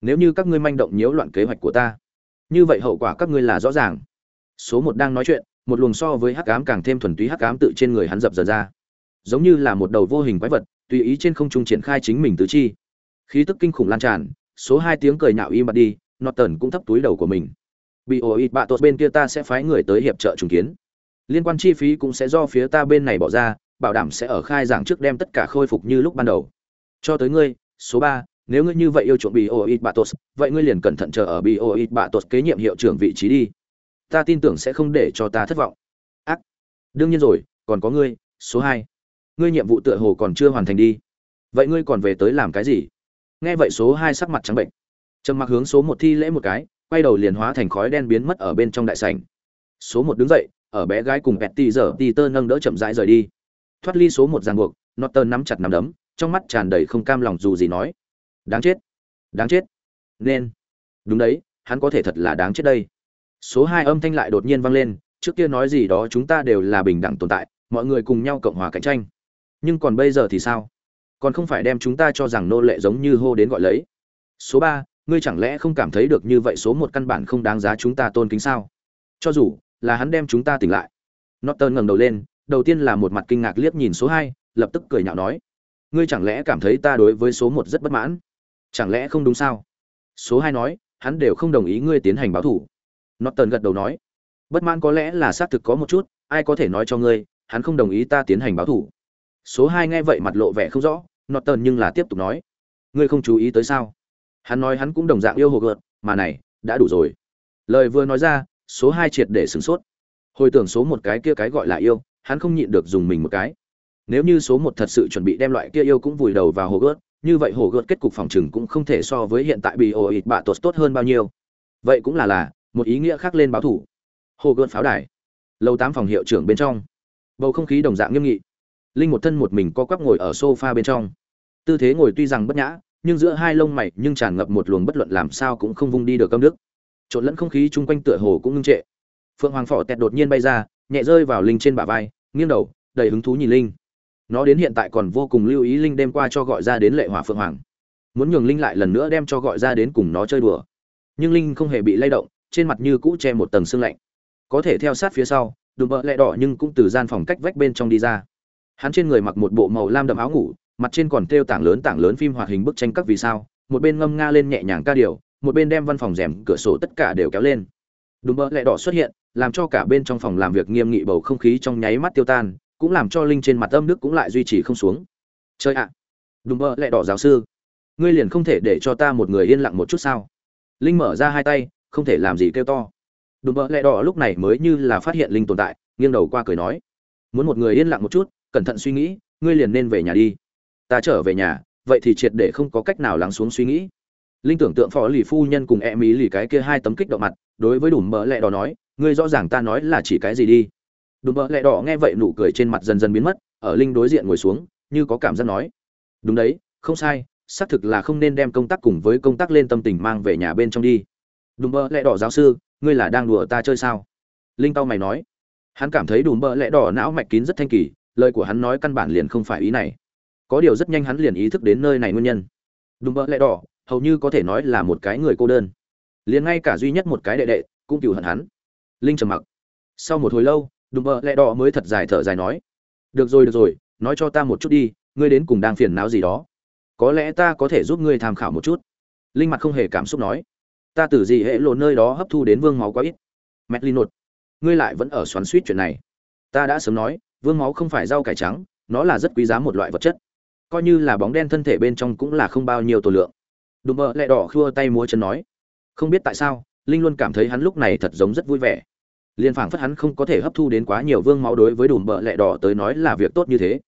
nếu như các ngươi manh động nhiễu loạn kế hoạch của ta, như vậy hậu quả các ngươi là rõ ràng. Số một đang nói chuyện, một luồng so với hắc ám càng thêm thuần túy hắc ám tự trên người hắn dập dần ra. Giống như là một đầu vô hình quái vật, tùy ý trên không trung triển khai chính mình tứ chi. Khí tức kinh khủng lan tràn, số hai tiếng cười nhạo im bặt đi nọt tần cũng thấp túi đầu của mình. Bị ổ ít bạ tốt bên kia ta sẽ phái người tới hiệp trợ trùng kiến. Liên quan chi phí cũng sẽ do phía ta bên này bỏ ra, bảo đảm sẽ ở khai giảng trước đem tất cả khôi phục như lúc ban đầu. Cho tới ngươi, số ba nếu ngươi như vậy yêu chuộng bị ô ít bạ vậy ngươi liền cẩn thận chờ ở bị ô ít bạ kế nhiệm hiệu trưởng vị trí đi. Ta tin tưởng sẽ không để cho ta thất vọng. Ác. Đương nhiên rồi, còn có ngươi, số hai. Ngươi nhiệm vụ tựa hồ còn chưa hoàn thành đi. Vậy ngươi còn về tới làm cái gì? Nghe vậy số hai sắc mặt trắng bệnh. Trầm mặc hướng số một thi lễ một cái, quay đầu liền hóa thành khói đen biến mất ở bên trong đại sảnh. Số một đứng dậy, ở bé gái cùng Betty giờ Peter nâng đỡ chậm rãi rời đi. Thoát ly số một ràng buộc, Norton nắm chặt nắm đấm, trong mắt tràn đầy không cam lòng dù gì nói đáng chết. Đáng chết. Nên. Đúng đấy, hắn có thể thật là đáng chết đây. Số hai âm thanh lại đột nhiên vang lên, trước kia nói gì đó chúng ta đều là bình đẳng tồn tại, mọi người cùng nhau cộng hòa cạnh tranh. Nhưng còn bây giờ thì sao? Còn không phải đem chúng ta cho rằng nô lệ giống như hô đến gọi lấy. Số ba, ngươi chẳng lẽ không cảm thấy được như vậy số một căn bản không đáng giá chúng ta tôn kính sao? Cho dù là hắn đem chúng ta tỉnh lại. Norton ngẩng đầu lên, đầu tiên là một mặt kinh ngạc liếc nhìn số hai, lập tức cười nhạo nói, ngươi chẳng lẽ cảm thấy ta đối với số một rất bất mãn? Chẳng lẽ không đúng sao? Số hai nói, hắn đều không đồng ý ngươi tiến hành báo thủ. Tần gật đầu nói, bất mãn có lẽ là xác thực có một chút, ai có thể nói cho ngươi, hắn không đồng ý ta tiến hành báo thủ. Số hai nghe vậy mặt lộ vẻ không rõ, norton nhưng là tiếp tục nói, ngươi không chú ý tới sao? Hắn nói hắn cũng đồng dạng yêu hồ gợt, mà này, đã đủ rồi. Lời vừa nói ra, số hai triệt để sửng sốt. Hồi tưởng số một cái kia cái gọi là yêu, hắn không nhịn được dùng mình một cái. Nếu như số một thật sự chuẩn bị đem loại kia yêu cũng vùi đầu vào hồ gớt như vậy hồ gợt kết cục phòng trừng cũng không thể so với hiện tại bị ổ ịt bạ tốt tốt hơn bao nhiêu. Vậy cũng là là, một ý nghĩa khác lên báo thủ. Hồ gợt pháo đài. Lâu tám phòng hiệu trưởng bên trong. Bầu không khí đồng dạng nghiêm nghị. Linh một thân một mình co quắp ngồi ở sofa bên trong. Tư thế ngồi tuy rằng bất nhã, nhưng giữa hai lông mày nhưng tràn ngập một luồng bất luận làm sao cũng không vung đi được cơm đức trộn lẫn không khí chung quanh tựa hồ cũng ngưng trệ. Phượng hoàng phỏ tẹt đột nhiên bay ra, nhẹ rơi vào linh trên bả vai, nghiêng đầu, đầy hứng thú nhìn linh nó đến hiện tại còn vô cùng lưu ý linh đêm qua cho gọi ra đến lệ hỏa phượng hoàng. Muốn nhường linh lại lần nữa đem cho gọi ra đến cùng nó chơi đùa. Nhưng linh không hề bị lay động, trên mặt như cũ che một tầng sương lạnh. Có thể theo sát phía sau, đùm bợ lẹ đỏ nhưng cũng từ gian phòng cách vách bên trong đi ra. Hắn trên người mặc một bộ màu lam đậm áo ngủ, mặt trên còn thêu tảng lớn tảng lớn phim hoạt hình bức tranh các vì sao, một bên ngâm nga lên nhẹ nhàng ca điều, một bên đem văn phòng rèm cửa sổ tất cả đều kéo lên. Đùm bợ lẹ đỏ xuất hiện, làm cho cả bên trong phòng làm việc nghiêm nghị bầu không khí trong nháy mắt tiêu tan cũng làm cho linh trên mặt âm đức cũng lại duy trì không xuống. Chơi ạ! À, đùm bợ lẹ đỏ giáo sư ngươi liền không thể để cho ta một người yên lặng một chút sao? Linh mở ra hai tay không thể làm gì kêu to. Đùm bợ lẹ đỏ lúc này mới như là phát hiện linh tồn tại nghiêng đầu qua cười nói muốn một người yên lặng một chút cẩn thận suy nghĩ ngươi liền nên về nhà đi. Ta trở về nhà vậy thì triệt để không có cách nào lắng xuống suy nghĩ. Linh tưởng tượng phó lì phu nhân cùng e mỹ lì cái kia hai tấm kích động mặt đối với đùm mỡ lẹ đỏ nói ngươi rõ ràng ta nói là chỉ cái gì đi đùm bợ lẹ đỏ nghe vậy nụ cười trên mặt dần dần biến mất, ở linh đối diện ngồi xuống, như có cảm giác nói, đúng đấy, không sai, xác thực là không nên đem công tác cùng với công tác lên tâm tình mang về nhà bên trong đi. Đùm bợ lẹ đỏ giáo sư, ngươi là đang đùa ta chơi sao? Linh tao mày nói, hắn cảm thấy đùm bợ lẹ đỏ não mạch kín rất thanh kỳ, lời của hắn nói căn bản liền không phải ý này. Có điều rất nhanh hắn liền ý thức đến nơi này nguyên nhân. Đùm bợ lẹ đỏ, hầu như có thể nói là một cái người cô đơn. Liền ngay cả duy nhất một cái đệ đệ cũng cựu hận hắn. Linh trầm mặc. Sau một hồi lâu đùm bợ lẹ đỏ mới thật dài thở dài nói, được rồi được rồi, nói cho ta một chút đi, ngươi đến cùng đang phiền não gì đó. Có lẽ ta có thể giúp ngươi tham khảo một chút. Linh mặt không hề cảm xúc nói, ta từ gì hệ lộ nơi đó hấp thu đến vương máu quá ít. Mẹt linh nột, ngươi lại vẫn ở xoắn suýt chuyện này. Ta đã sớm nói, vương máu không phải rau cải trắng, nó là rất quý giá một loại vật chất. Coi như là bóng đen thân thể bên trong cũng là không bao nhiêu tổ lượng. Đùm bợ lẹ đỏ khua tay múa chân nói, không biết tại sao, linh luôn cảm thấy hắn lúc này thật giống rất vui vẻ liên phảng phất hắn không có thể hấp thu đến quá nhiều vương máu đối với đùm bợ lẹ đỏ tới nói là việc tốt như thế.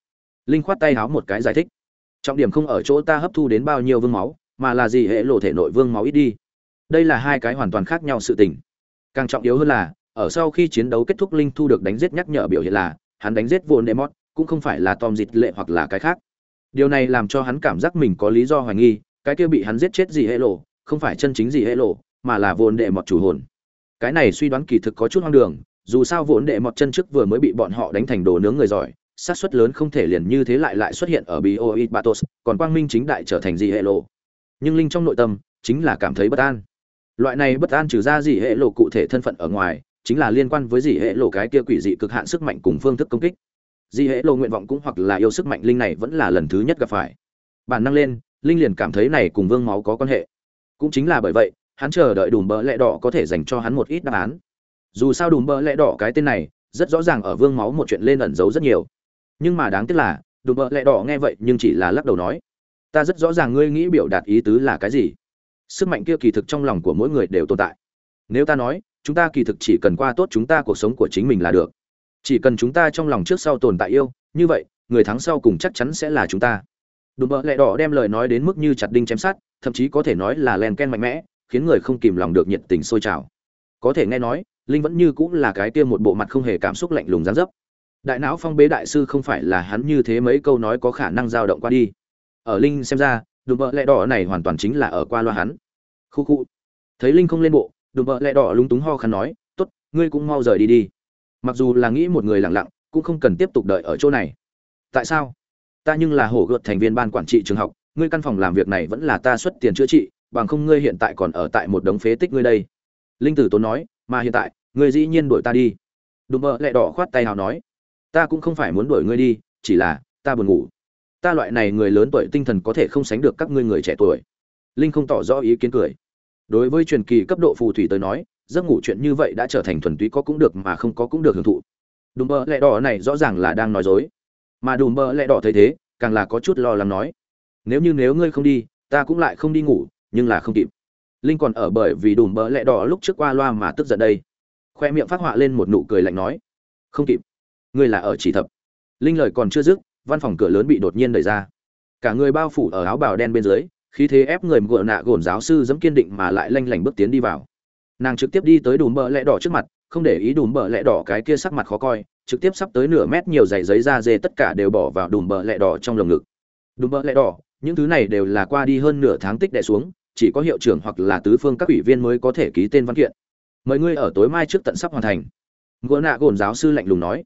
Linh khoát tay háo một cái giải thích. Trọng điểm không ở chỗ ta hấp thu đến bao nhiêu vương máu, mà là gì hệ lộ thể nội vương máu ít đi. Đây là hai cái hoàn toàn khác nhau sự tình. Càng trọng yếu hơn là, ở sau khi chiến đấu kết thúc linh thu được đánh giết nhắc nhở biểu hiện là, hắn đánh giết vồn demot cũng không phải là tom dịt lệ hoặc là cái khác. Điều này làm cho hắn cảm giác mình có lý do hoài nghi, cái kia bị hắn giết chết gì hệ lộ, không phải chân chính gì hệ lộ, mà là vồn đệ mọt chủ hồn cái này suy đoán kỳ thực có chút hoang đường, dù sao vốn đệ mọt chân trước vừa mới bị bọn họ đánh thành đồ nướng người giỏi sát suất lớn không thể liền như thế lại lại xuất hiện ở bioit batos, còn quang minh chính đại trở thành dị hệ lộ. Nhưng linh trong nội tâm, chính là cảm thấy bất an. Loại này bất an trừ ra dị hệ lộ cụ thể thân phận ở ngoài, chính là liên quan với dị hệ lộ cái kia quỷ dị cực hạn sức mạnh cùng phương thức công kích. Dị hệ lộ nguyện vọng cũng hoặc là yêu sức mạnh linh này vẫn là lần thứ nhất gặp phải. Bản năng lên, linh liền cảm thấy này cùng vương máu có quan hệ. Cũng chính là bởi vậy hắn chờ đợi đùm bỡ lẽ đỏ có thể dành cho hắn một ít đáp án. Dù sao đùm bỡ lẽ đỏ cái tên này, rất rõ ràng ở vương máu một chuyện lên ẩn giấu rất nhiều. Nhưng mà đáng tiếc là, đùm bỡ lẽ đỏ nghe vậy nhưng chỉ là lắc đầu nói, ta rất rõ ràng ngươi nghĩ biểu đạt ý tứ là cái gì. Sức mạnh kia kỳ thực trong lòng của mỗi người đều tồn tại. Nếu ta nói, chúng ta kỳ thực chỉ cần qua tốt chúng ta cuộc sống của chính mình là được. Chỉ cần chúng ta trong lòng trước sau tồn tại yêu, như vậy, người thắng sau cùng chắc chắn sẽ là chúng ta. Đùm bợ lẹ đỏ đem lời nói đến mức như chặt đinh chém sát thậm chí có thể nói là len ken mạnh mẽ khiến người không kìm lòng được nhiệt tình sôi trào. Có thể nghe nói, linh vẫn như cũng là cái kia một bộ mặt không hề cảm xúc lạnh lùng gián dấp. Đại não phong bế đại sư không phải là hắn như thế mấy câu nói có khả năng dao động qua đi. Ở linh xem ra, đùm bợ lẹ đỏ này hoàn toàn chính là ở qua loa hắn. Khu khu. Thấy linh không lên bộ, đùm bợ lẹ đỏ lúng túng ho khăn nói t ố t ngươi cũng mau rời đi đi. Mặc dù là nghĩ một người lặng lặng, cũng không cần tiếp tục đợi ở chỗ này. Tại sao? Ta nhưng là hổ gợt thành viên ban quản trị trường học, ngươi căn phòng làm việc này vẫn là ta xuất tiền chữa trị bằng không ngươi hiện tại còn ở tại một đống phế tích ngươi đây. Linh tử tốn nói, mà hiện tại, ngươi dĩ nhiên đuổi ta đi. Đùm bợ lẹ đỏ khoát tay hào nói, ta cũng không phải muốn đuổi ngươi đi, chỉ là, ta buồn ngủ. Ta loại này người lớn tuổi tinh thần có thể không sánh được các ngươi người trẻ tuổi. Linh không tỏ rõ ý kiến cười. Đối với truyền kỳ cấp độ phù thủy tới nói, giấc ngủ chuyện như vậy đã trở thành thuần túy có cũng được mà không có cũng được hưởng thụ. Đùm bơ lẹ đỏ này rõ ràng là đang nói dối. Mà đùm bơ lẹ đỏ thấy thế, càng là có chút lo lắng nói, nếu như nếu ngươi không đi, ta cũng lại không đi ngủ nhưng là không kịp. Linh còn ở bởi vì đùm bỡ lẹ đỏ lúc trước qua loa mà tức giận đây. Khoe miệng phát họa lên một nụ cười lạnh nói, không kịp. Ngươi là ở chỉ thập. Linh lời còn chưa dứt, văn phòng cửa lớn bị đột nhiên đẩy ra. Cả người bao phủ ở áo bào đen bên dưới, khí thế ép người gượng nạ gồn giáo sư dẫm kiên định mà lại lanh lảnh bước tiến đi vào. Nàng trực tiếp đi tới đùm bợ lẽ đỏ trước mặt, không để ý đùm bợ lẽ đỏ cái kia sắc mặt khó coi, trực tiếp sắp tới nửa mét nhiều giày giấy da dê tất cả đều bỏ vào đùm bợ lẽ đỏ trong lồng ngực. Đùm bợ lẽ đỏ, những thứ này đều là qua đi hơn nửa tháng tích đẻ xuống chỉ có hiệu trưởng hoặc là tứ phương các ủy viên mới có thể ký tên văn kiện. Mời ngươi ở tối mai trước tận sắp hoàn thành. Gỡ nạ gồn giáo sư lạnh lùng nói.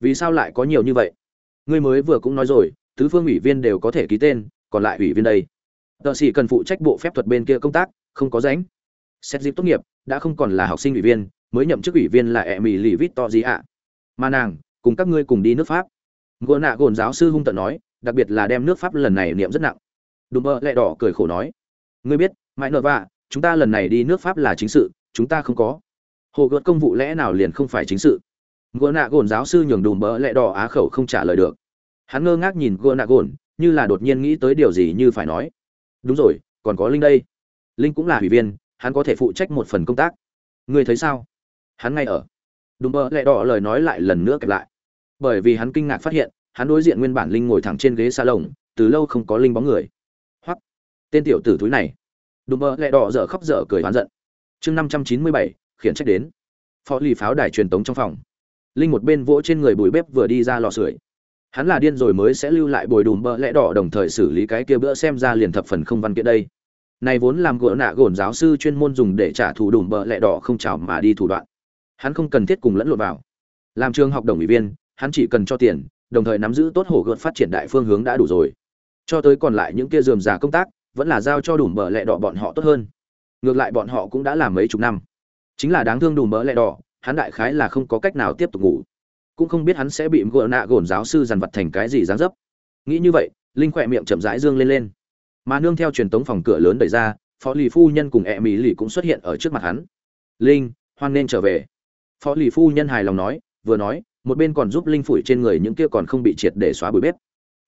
Vì sao lại có nhiều như vậy? Ngươi mới vừa cũng nói rồi, tứ phương ủy viên đều có thể ký tên, còn lại ủy viên đây? Tờ sĩ cần phụ trách bộ phép thuật bên kia công tác, không có ránh xét dịp tốt nghiệp, đã không còn là học sinh ủy viên, mới nhậm chức ủy viên là e mỹ lì vít to gì ạ. Mà nàng, cùng các ngươi cùng đi nước pháp. Gỗ nạ gồn giáo sư hung tận nói, đặc biệt là đem nước pháp lần này niệm rất nặng. Đùm bơ lẹ đỏ cười khổ nói ngươi biết, mãi nợ vạ, chúng ta lần này đi nước pháp là chính sự, chúng ta không có. Hồ gợt công vụ lẽ nào liền không phải chính sự? Gỗ nạ gồn giáo sư nhường đùm bỡ lẽ đỏ á khẩu không trả lời được. Hắn ngơ ngác nhìn gỗ nạ gồn, như là đột nhiên nghĩ tới điều gì như phải nói. Đúng rồi, còn có linh đây. Linh cũng là ủy viên, hắn có thể phụ trách một phần công tác. Ngươi thấy sao? Hắn ngay ở. Đùm bỡ lẽ đỏ lời nói lại lần nữa kẹp lại. Bởi vì hắn kinh ngạc phát hiện, hắn đối diện nguyên bản linh ngồi thẳng trên ghế xa lồng từ lâu không có linh bóng người tên tiểu tử thúi này. Đùm bỡ lẹ đỏ dở khóc dở cười oán giận. Chương năm trăm chín mươi bảy, khiển trách đến. Phó lì pháo đài truyền tống trong phòng. Linh một bên vỗ trên người bùi bếp vừa đi ra lò sưởi. Hắn là điên rồi mới sẽ lưu lại bồi đùm bơ lẽ đỏ đồng thời xử lý cái kia bữa xem ra liền thập phần không văn kiện đây. Này vốn làm gỡ nạ gồn giáo sư chuyên môn dùng để trả thù đùm bơ lẽ đỏ không chào mà đi thủ đoạn. Hắn không cần thiết cùng lẫn lộn vào. Làm trường học đồng ủy viên, hắn chỉ cần cho tiền, đồng thời nắm giữ tốt hổ gợt phát triển đại phương hướng đã đủ rồi. Cho tới còn lại những kia dườm già công tác vẫn là giao cho đủ bờ lẹ đỏ bọn họ tốt hơn. Ngược lại bọn họ cũng đã làm mấy chục năm. Chính là đáng thương đủ bờ lẹ đỏ, hắn đại khái là không có cách nào tiếp tục ngủ. Cũng không biết hắn sẽ bị gỡ nạ gồn giáo sư dằn vặt thành cái gì dáng dấp. Nghĩ như vậy, linh khỏe miệng chậm rãi dương lên lên. Mà nương theo truyền tống phòng cửa lớn đẩy ra, phó lì phu nhân cùng ẹ mỹ lì cũng xuất hiện ở trước mặt hắn. Linh, hoan nên trở về. Phó lì phu nhân hài lòng nói, vừa nói, một bên còn giúp linh phủi trên người những kia còn không bị triệt để xóa bụi bếp.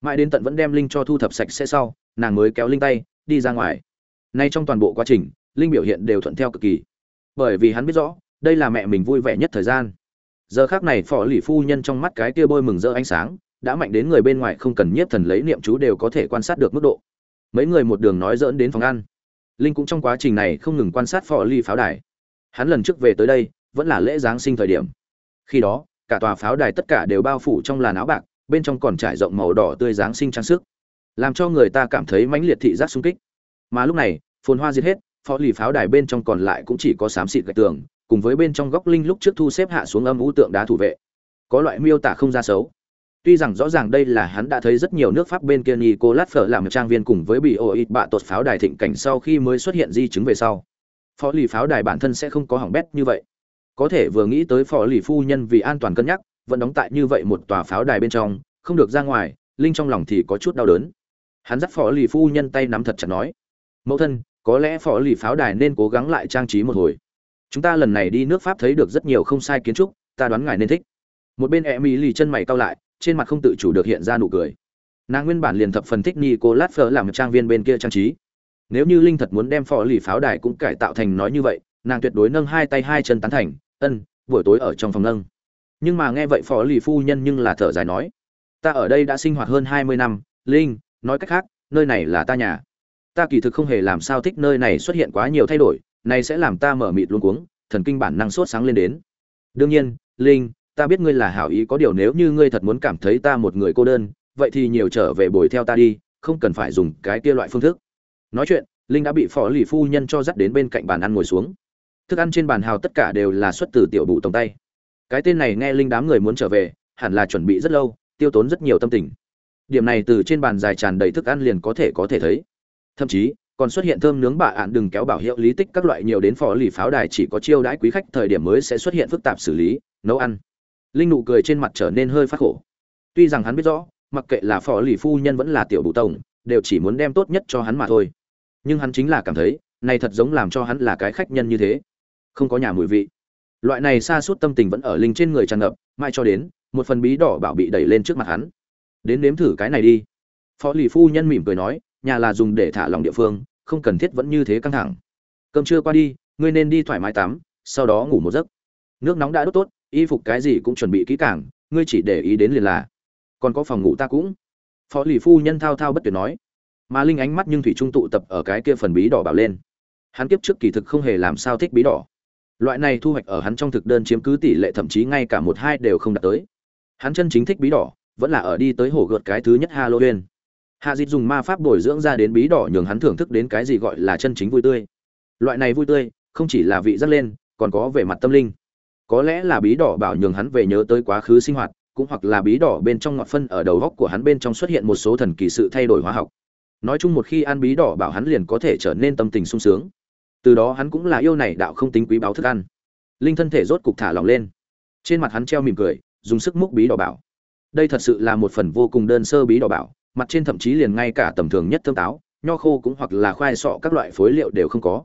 Mãi đến tận vẫn đem linh cho thu thập sạch sẽ sau, nàng mới kéo linh tay đi ra ngoài. Nay trong toàn bộ quá trình, linh biểu hiện đều thuận theo cực kỳ. Bởi vì hắn biết rõ, đây là mẹ mình vui vẻ nhất thời gian. Giờ khác này phò lì phu nhân trong mắt cái kia bôi mừng rỡ ánh sáng, đã mạnh đến người bên ngoài không cần nhiếp thần lấy niệm chú đều có thể quan sát được mức độ. Mấy người một đường nói dỡn đến phòng ăn. Linh cũng trong quá trình này không ngừng quan sát phò lì pháo đài. Hắn lần trước về tới đây, vẫn là lễ giáng sinh thời điểm. Khi đó, cả tòa pháo đài tất cả đều bao phủ trong làn áo bạc, bên trong còn trải rộng màu đỏ tươi giáng sinh trang sức làm cho người ta cảm thấy mãnh liệt thị giác sung kích. Mà lúc này, phồn hoa diệt hết, phó lì pháo đài bên trong còn lại cũng chỉ có xám xịt gạch tường, cùng với bên trong góc linh lúc trước thu xếp hạ xuống âm u tượng đá thủ vệ. Có loại miêu tả không ra xấu. Tuy rằng rõ ràng đây là hắn đã thấy rất nhiều nước pháp bên kia nicolas phở làm trang viên cùng với bị ô ít bạ tột pháo đài thịnh cảnh sau khi mới xuất hiện di chứng về sau. Phó lì pháo đài bản thân sẽ không có hỏng bét như vậy. Có thể vừa nghĩ tới phó lì phu nhân vì an toàn cân nhắc, vẫn đóng tại như vậy một tòa pháo đài bên trong, không được ra ngoài, linh trong lòng thì có chút đau đớn hắn dắt phó lì phu nhân tay nắm thật chặt nói, mẫu thân, có lẽ phó lì pháo đài nên cố gắng lại trang trí một hồi. Chúng ta lần này đi nước pháp thấy được rất nhiều không sai kiến trúc, ta đoán ngài nên thích. Một bên e mỹ lì chân mày cau lại, trên mặt không tự chủ được hiện ra nụ cười. Nàng nguyên bản liền thập phần thích nicolas phở làm trang viên bên kia trang trí. Nếu như linh thật muốn đem phò lì pháo đài cũng cải tạo thành nói như vậy, nàng tuyệt đối nâng hai tay hai chân tán thành, ân, buổi tối ở trong phòng nâng. Nhưng mà nghe vậy phó lì phu nhân nhưng là thở dài nói, ta ở đây đã sinh hoạt hơn hai mươi năm, linh nói cách khác, nơi này là ta nhà. Ta kỳ thực không hề làm sao thích nơi này xuất hiện quá nhiều thay đổi, này sẽ làm ta mở mịt luôn cuống, thần kinh bản năng sốt sáng lên đến. Đương nhiên, linh, ta biết ngươi là hảo ý, có điều nếu như ngươi thật muốn cảm thấy ta một người cô đơn, vậy thì nhiều trở về bồi theo ta đi, không cần phải dùng cái kia loại phương thức. Nói chuyện, linh đã bị phó lì phu nhân cho dắt đến bên cạnh bàn ăn ngồi xuống. Thức ăn trên bàn hào tất cả đều là xuất từ tiểu bụ tổng tay. Cái tên này nghe linh đám người muốn trở về, hẳn là chuẩn bị rất lâu, tiêu tốn rất nhiều tâm tình điểm này từ trên bàn dài tràn đầy thức ăn liền có thể có thể thấy. Thậm chí, còn xuất hiện thơm nướng bạ ạn đừng kéo bảo hiệu lý tích các loại nhiều đến phò lì pháo đài chỉ có chiêu đãi quý khách thời điểm mới sẽ xuất hiện phức tạp xử lý, nấu ăn. Linh nụ cười trên mặt trở nên hơi phát khổ. Tuy rằng hắn biết rõ, mặc kệ là phò lì phu nhân vẫn là tiểu bụ tổng, đều chỉ muốn đem tốt nhất cho hắn mà thôi. Nhưng hắn chính là cảm thấy, này thật giống làm cho hắn là cái khách nhân như thế. Không có nhà mùi vị. Loại này xa suốt tâm tình vẫn ở linh trên người tràn ngập mai cho đến, một phần bí đỏ bảo bị đẩy lên trước mặt hắn đến nếm thử cái này đi. Phó lì phu nhân mỉm cười nói, nhà là dùng để thả lòng địa phương, không cần thiết vẫn như thế căng thẳng. Cơm trưa qua đi, ngươi nên đi thoải mái tắm, sau đó ngủ một giấc. Nước nóng đã đốt tốt, y phục cái gì cũng chuẩn bị kỹ càng, ngươi chỉ để ý đến liền là. Còn có phòng ngủ ta cũng. Phó lì phu nhân thao thao bất tuyệt nói. Mà linh ánh mắt nhưng thủy trung tụ tập ở cái kia phần bí đỏ bảo lên. Hắn kiếp trước kỳ thực không hề làm sao thích bí đỏ. Loại này thu hoạch ở hắn trong thực đơn chiếm cứ tỷ lệ thậm chí ngay cả một hai đều không đạt tới. Hắn chân chính thích bí đỏ vẫn là ở đi tới hồ gợt cái thứ nhất halloween. Hạ dịch dùng ma pháp bồi dưỡng ra đến bí đỏ nhường hắn thưởng thức đến cái gì gọi là chân chính vui tươi. Loại này vui tươi, không chỉ là vị rất lên, còn có về mặt tâm linh. Có lẽ là bí đỏ bảo nhường hắn về nhớ tới quá khứ sinh hoạt, cũng hoặc là bí đỏ bên trong ngọt phân ở đầu góc của hắn bên trong xuất hiện một số thần kỳ sự thay đổi hóa học. Nói chung một khi ăn bí đỏ bảo hắn liền có thể trở nên tâm tình sung sướng. Từ đó hắn cũng là yêu này đạo không tính quý báo thức ăn. Linh thân thể rốt cục thả lỏng lên. Trên mặt hắn treo mỉm cười, dùng sức múc bí đỏ bảo đây thật sự là một phần vô cùng đơn sơ bí đỏ bảo, mặt trên thậm chí liền ngay cả tầm thường nhất thơm táo, nho khô cũng hoặc là khoai sọ các loại phối liệu đều không có.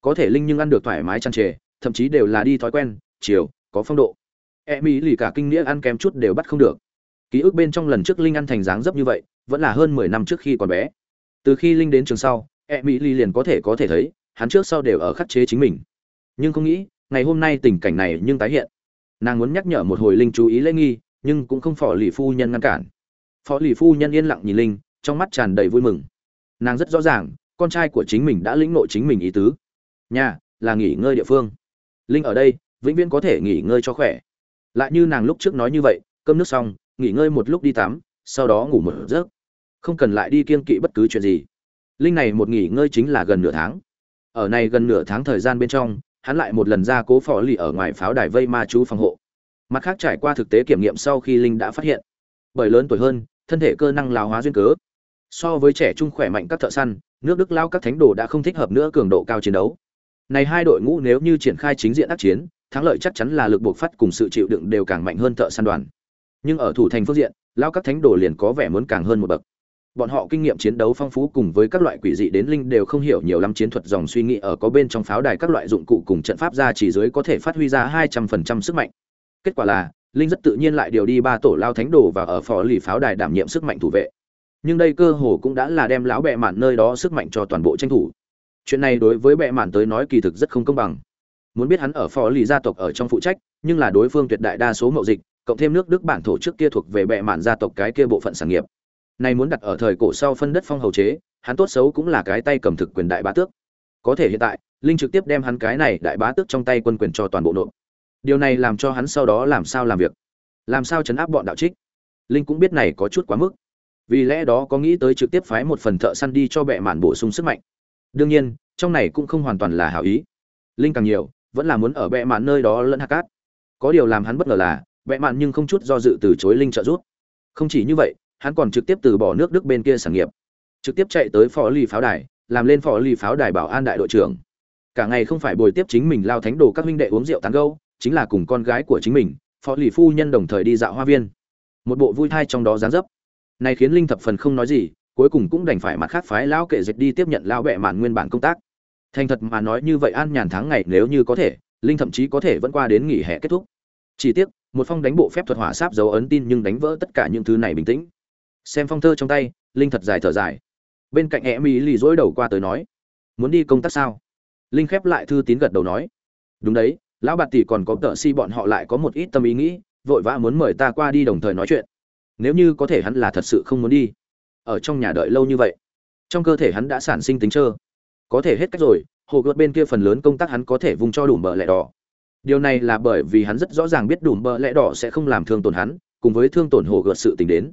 Có thể linh nhưng ăn được thoải mái chăn trề, thậm chí đều là đi thói quen, chiều, có phong độ. E mỹ lì cả kinh nghĩa ăn kém chút đều bắt không được. Ký ức bên trong lần trước linh ăn thành dáng dấp như vậy, vẫn là hơn mười năm trước khi còn bé. Từ khi linh đến trường sau e mỹ lì liền có thể có thể thấy, hắn trước sau đều ở khắc chế chính mình. Nhưng không nghĩ, ngày hôm nay tình cảnh này nhưng tái hiện. Nàng muốn nhắc nhở một hồi linh chú ý lễ nghi nhưng cũng không phỏ lì phu nhân ngăn cản. Phó lì phu nhân yên lặng nhìn linh, trong mắt tràn đầy vui mừng. Nàng rất rõ ràng, con trai của chính mình đã lĩnh nội chính mình ý tứ. Nhà, là nghỉ ngơi địa phương. Linh ở đây, vĩnh viễn có thể nghỉ ngơi cho khỏe. Lại như nàng lúc trước nói như vậy, cơm nước xong, nghỉ ngơi một lúc đi tắm, sau đó ngủ một giấc. Không cần lại đi kiên kỵ bất cứ chuyện gì. Linh này một nghỉ ngơi chính là gần nửa tháng. Ở này gần nửa tháng thời gian bên trong, hắn lại một lần ra cố phò lì ở ngoài pháo đài vây ma chú phòng hộ mặt khác trải qua thực tế kiểm nghiệm sau khi linh đã phát hiện, bởi lớn tuổi hơn, thân thể cơ năng lão hóa duyên cớ. So với trẻ trung khỏe mạnh các thợ săn, nước đức lao các thánh đồ đã không thích hợp nữa cường độ cao chiến đấu. Này hai đội ngũ nếu như triển khai chính diện ác chiến, thắng lợi chắc chắn là lực buộc phát cùng sự chịu đựng đều càng mạnh hơn thợ săn đoàn. Nhưng ở thủ thành phương diện lao các thánh đồ liền có vẻ muốn càng hơn một bậc. Bọn họ kinh nghiệm chiến đấu phong phú cùng với các loại quỷ dị đến linh đều không hiểu nhiều lắm chiến thuật dòng suy nghĩ ở có bên trong pháo đài các loại dụng cụ cùng trận pháp ra chỉ dưới có thể phát huy ra hai trăm phần trăm sức mạnh kết quả là, linh rất tự nhiên lại điều đi ba tổ lao thánh đồ và ở phò lì pháo đài đảm nhiệm sức mạnh thủ vệ. Nhưng đây cơ hồ cũng đã là đem lão bệ mạn nơi đó sức mạnh cho toàn bộ tranh thủ. Chuyện này đối với bệ mạn tới nói kỳ thực rất không công bằng. Muốn biết hắn ở phò lì gia tộc ở trong phụ trách, nhưng là đối phương tuyệt đại đa số mậu dịch, cộng thêm nước đức bản thổ trước kia thuộc về bệ mạn gia tộc cái kia bộ phận sản nghiệp. Nay muốn đặt ở thời cổ sau phân đất phong hầu chế, hắn tốt xấu cũng là cái tay cầm thực quyền đại bá tước. Có thể hiện tại, linh trực tiếp đem hắn cái này đại bá tước trong tay quân quyền cho toàn bộ nội điều này làm cho hắn sau đó làm sao làm việc? Làm sao chấn áp bọn đạo trích? Linh cũng biết này có chút quá mức. Vì lẽ đó có nghĩ tới trực tiếp phái một phần thợ săn đi cho bệ mạn bổ sung sức mạnh. Đương nhiên, trong này cũng không hoàn toàn là hảo ý. Linh càng nhiều, vẫn là muốn ở bệ mạn nơi đó lẫn hạt cát. Có điều làm hắn bất ngờ là, bệ mạn nhưng không chút do dự từ chối linh trợ giúp. Không chỉ như vậy, hắn còn trực tiếp từ bỏ nước đức bên kia sản nghiệp. Trực tiếp chạy tới phó lì pháo đài, làm lên phó lì pháo đài bảo an đại đội trưởng. Cả ngày không phải bồi tiếp chính mình lao thánh đồ các huynh đệ uống rượu tán gâu chính là cùng con gái của chính mình, phó lì phu nhân đồng thời đi dạo hoa viên. Một bộ vui thai trong đó dán dấp. Này khiến linh thập phần không nói gì, cuối cùng cũng đành phải mặt khác phái lão kệ dịch đi tiếp nhận lão bệ mạn nguyên bản công tác. Thành thật mà nói như vậy an nhàn tháng ngày nếu như có thể, linh thậm chí có thể vẫn qua đến nghỉ hè kết thúc. Chỉ tiếc, một phong đánh bộ phép thuật hỏa sáp dấu ấn tin nhưng đánh vỡ tất cả những thứ này bình tĩnh. Xem phong thơ trong tay, linh thật dài thở dài. Bên cạnh e mỹ lì dỗi đầu qua tới nói, muốn đi công tác sao? Linh khép lại thư tín gật đầu nói, đúng đấy lão bạt tỷ còn có tợ si bọn họ lại có một ít tâm ý nghĩ, vội vã muốn mời ta qua đi đồng thời nói chuyện. Nếu như có thể hắn là thật sự không muốn đi. Ở trong nhà đợi lâu như vậy, trong cơ thể hắn đã sản sinh tính trơ. Có thể hết cách rồi, hồ gợt bên kia phần lớn công tác hắn có thể vùng cho đủ bờ lẹ đỏ. Điều này là bởi vì hắn rất rõ ràng biết đủ bờ lẹ đỏ sẽ không làm thương tổn hắn, cùng với thương tổn hồ gợt sự tình đến.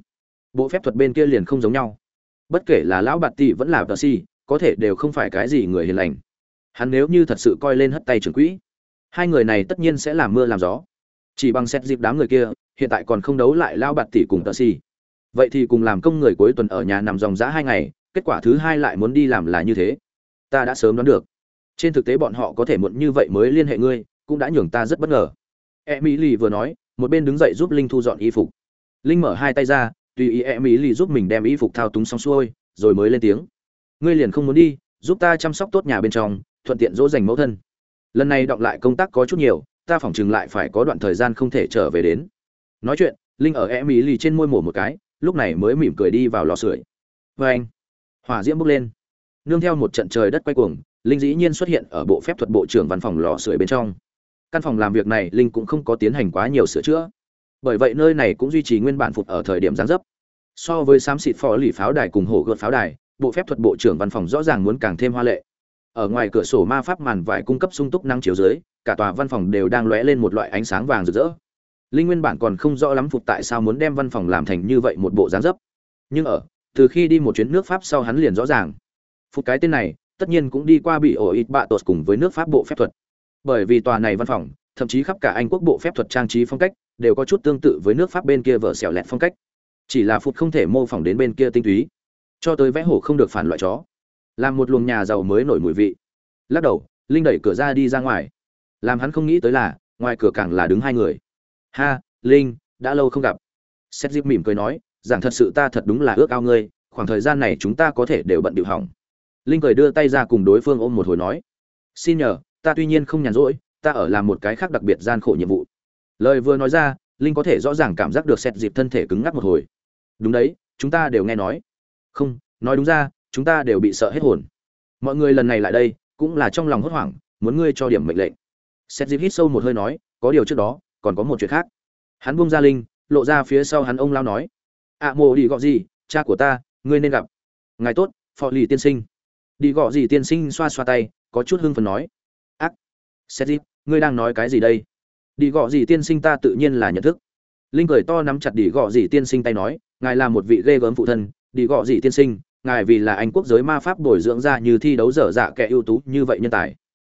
Bộ phép thuật bên kia liền không giống nhau. Bất kể là lão bạt tỷ vẫn là tờ si, có thể đều không phải cái gì người hiền lành. Hắn nếu như thật sự coi lên hất tay trưởng quỹ hai người này tất nhiên sẽ làm mưa làm gió. Chỉ bằng xét dịp đám người kia, hiện tại còn không đấu lại lao bạt tỷ cùng tợ xì. Vậy thì cùng làm công người cuối tuần ở nhà nằm dòng giã hai ngày, kết quả thứ hai lại muốn đi làm là như thế. Ta đã sớm đoán được. Trên thực tế bọn họ có thể muộn như vậy mới liên hệ ngươi, cũng đã nhường ta rất bất ngờ. E mỹ lì vừa nói, một bên đứng dậy giúp linh thu dọn y phục. Linh mở hai tay ra, tùy ý e mỹ lì giúp mình đem y phục thao túng xong xuôi, rồi mới lên tiếng. Ngươi liền không muốn đi, giúp ta chăm sóc tốt nhà bên trong, thuận tiện dỗ dành mẫu thân lần này đọng lại công tác có chút nhiều, ta phỏng chừng lại phải có đoạn thời gian không thể trở về đến. Nói chuyện, linh ở e ý lì trên môi mổ một cái, lúc này mới mỉm cười đi vào lò sưởi. Vê anh, hỏa diễm bốc lên. Nương theo một trận trời đất quay cuồng, linh dĩ nhiên xuất hiện ở bộ phép thuật bộ trưởng văn phòng lò sưởi bên trong. Căn phòng làm việc này, linh cũng không có tiến hành quá nhiều sửa chữa. Bởi vậy nơi này cũng duy trì nguyên bản phục ở thời điểm gián dấp. So với xám xịt phò lì pháo đài cùng hổ gợt pháo đài, bộ phép thuật bộ trưởng văn phòng rõ ràng muốn càng thêm hoa lệ ở ngoài cửa sổ ma pháp màn vải cung cấp sung túc năng chiếu dưới, cả tòa văn phòng đều đang lóe lên một loại ánh sáng vàng rực rỡ. Linh nguyên bản còn không rõ lắm phục tại sao muốn đem văn phòng làm thành như vậy một bộ dáng dấp. Nhưng ở, từ khi đi một chuyến nước pháp sau hắn liền rõ ràng. Phục cái tên này, tất nhiên cũng đi qua bị ổ ít bạ tột cùng với nước pháp bộ phép thuật. Bởi vì tòa này văn phòng, thậm chí khắp cả anh quốc bộ phép thuật trang trí phong cách, đều có chút tương tự với nước pháp bên kia vở xẻo lẹt phong cách. Chỉ là phục không thể mô phỏng đến bên kia tinh túy. Cho tới vẽ hổ không được phản loại chó làm một luồng nhà giàu mới nổi mùi vị. Lắc đầu, linh đẩy cửa ra đi ra ngoài. Làm hắn không nghĩ tới là, ngoài cửa càng là đứng hai người. Ha, linh, đã lâu không gặp. Xét dịp mỉm cười nói rằng thật sự ta thật đúng là ước ao ngươi, khoảng thời gian này chúng ta có thể đều bận điệu hỏng. Linh cười đưa tay ra cùng đối phương ôm một hồi nói, xin nhờ, ta tuy nhiên không nhàn rỗi, ta ở làm một cái khác đặc biệt gian khổ nhiệm vụ. Lời vừa nói ra, linh có thể rõ ràng cảm giác được xét dịp thân thể cứng ngắc một hồi. Đúng đấy, chúng ta đều nghe nói. Không, nói đúng ra chúng ta đều bị sợ hết hồn. Mọi người lần này lại đây cũng là trong lòng hốt hoảng muốn ngươi cho điểm mệnh lệnh. Xét dịp hít sâu một hơi nói có điều trước đó còn có một chuyện khác. Hắn buông ra linh lộ ra phía sau hắn ông lao nói ạ à, mồ đi gọi gì cha của ta ngươi nên gặp. Ngài tốt phò lì tiên sinh. Đi gọi gì tiên sinh xoa xoa tay có chút hưng phần nói ác. Xét dịp ngươi đang nói cái gì đây? Đi gọi gì tiên sinh ta tự nhiên là nhận thức. Linh cười to nắm chặt đi gọi gì tiên sinh tay nói ngài là một vị ghê gớm phụ thân đi gọi gì tiên sinh ngài vì là anh quốc giới ma pháp bồi dưỡng ra như thi đấu dở dạ kẻ ưu tú như vậy nhân tài.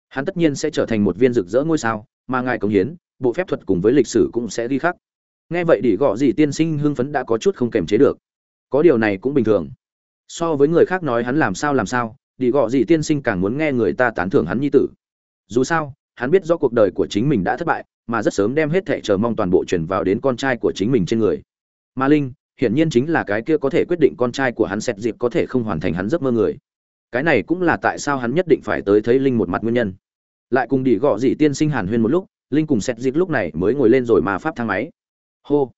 Hắn tất nhiên sẽ trở thành một viên rực rỡ ngôi sao, mà ngài cống hiến, bộ phép thuật cùng với lịch sử cũng sẽ ghi khắc. Nghe vậy đỉ gọ gì tiên sinh hưng phấn đã có chút không kềm chế được. Có điều này cũng bình thường. So với người khác nói hắn làm sao làm sao đỉ gọ gì tiên sinh càng muốn nghe người ta tán thưởng hắn nhi tử. Dù sao, hắn biết rõ cuộc đời của chính mình đã thất bại, mà rất sớm đem hết thệ chờ mong toàn bộ chuyển vào đến con trai của chính mình trên người. Mà linh hiển nhiên chính là cái kia có thể quyết định con trai của hắn xét dịp có thể không hoàn thành hắn giấc mơ người. Cái này cũng là tại sao hắn nhất định phải tới thấy linh một mặt nguyên nhân. Lại cùng đi gõ dị tiên sinh hàn huyên một lúc, linh cùng xét dịp lúc này mới ngồi lên rồi mà pháp thang máy. Hô!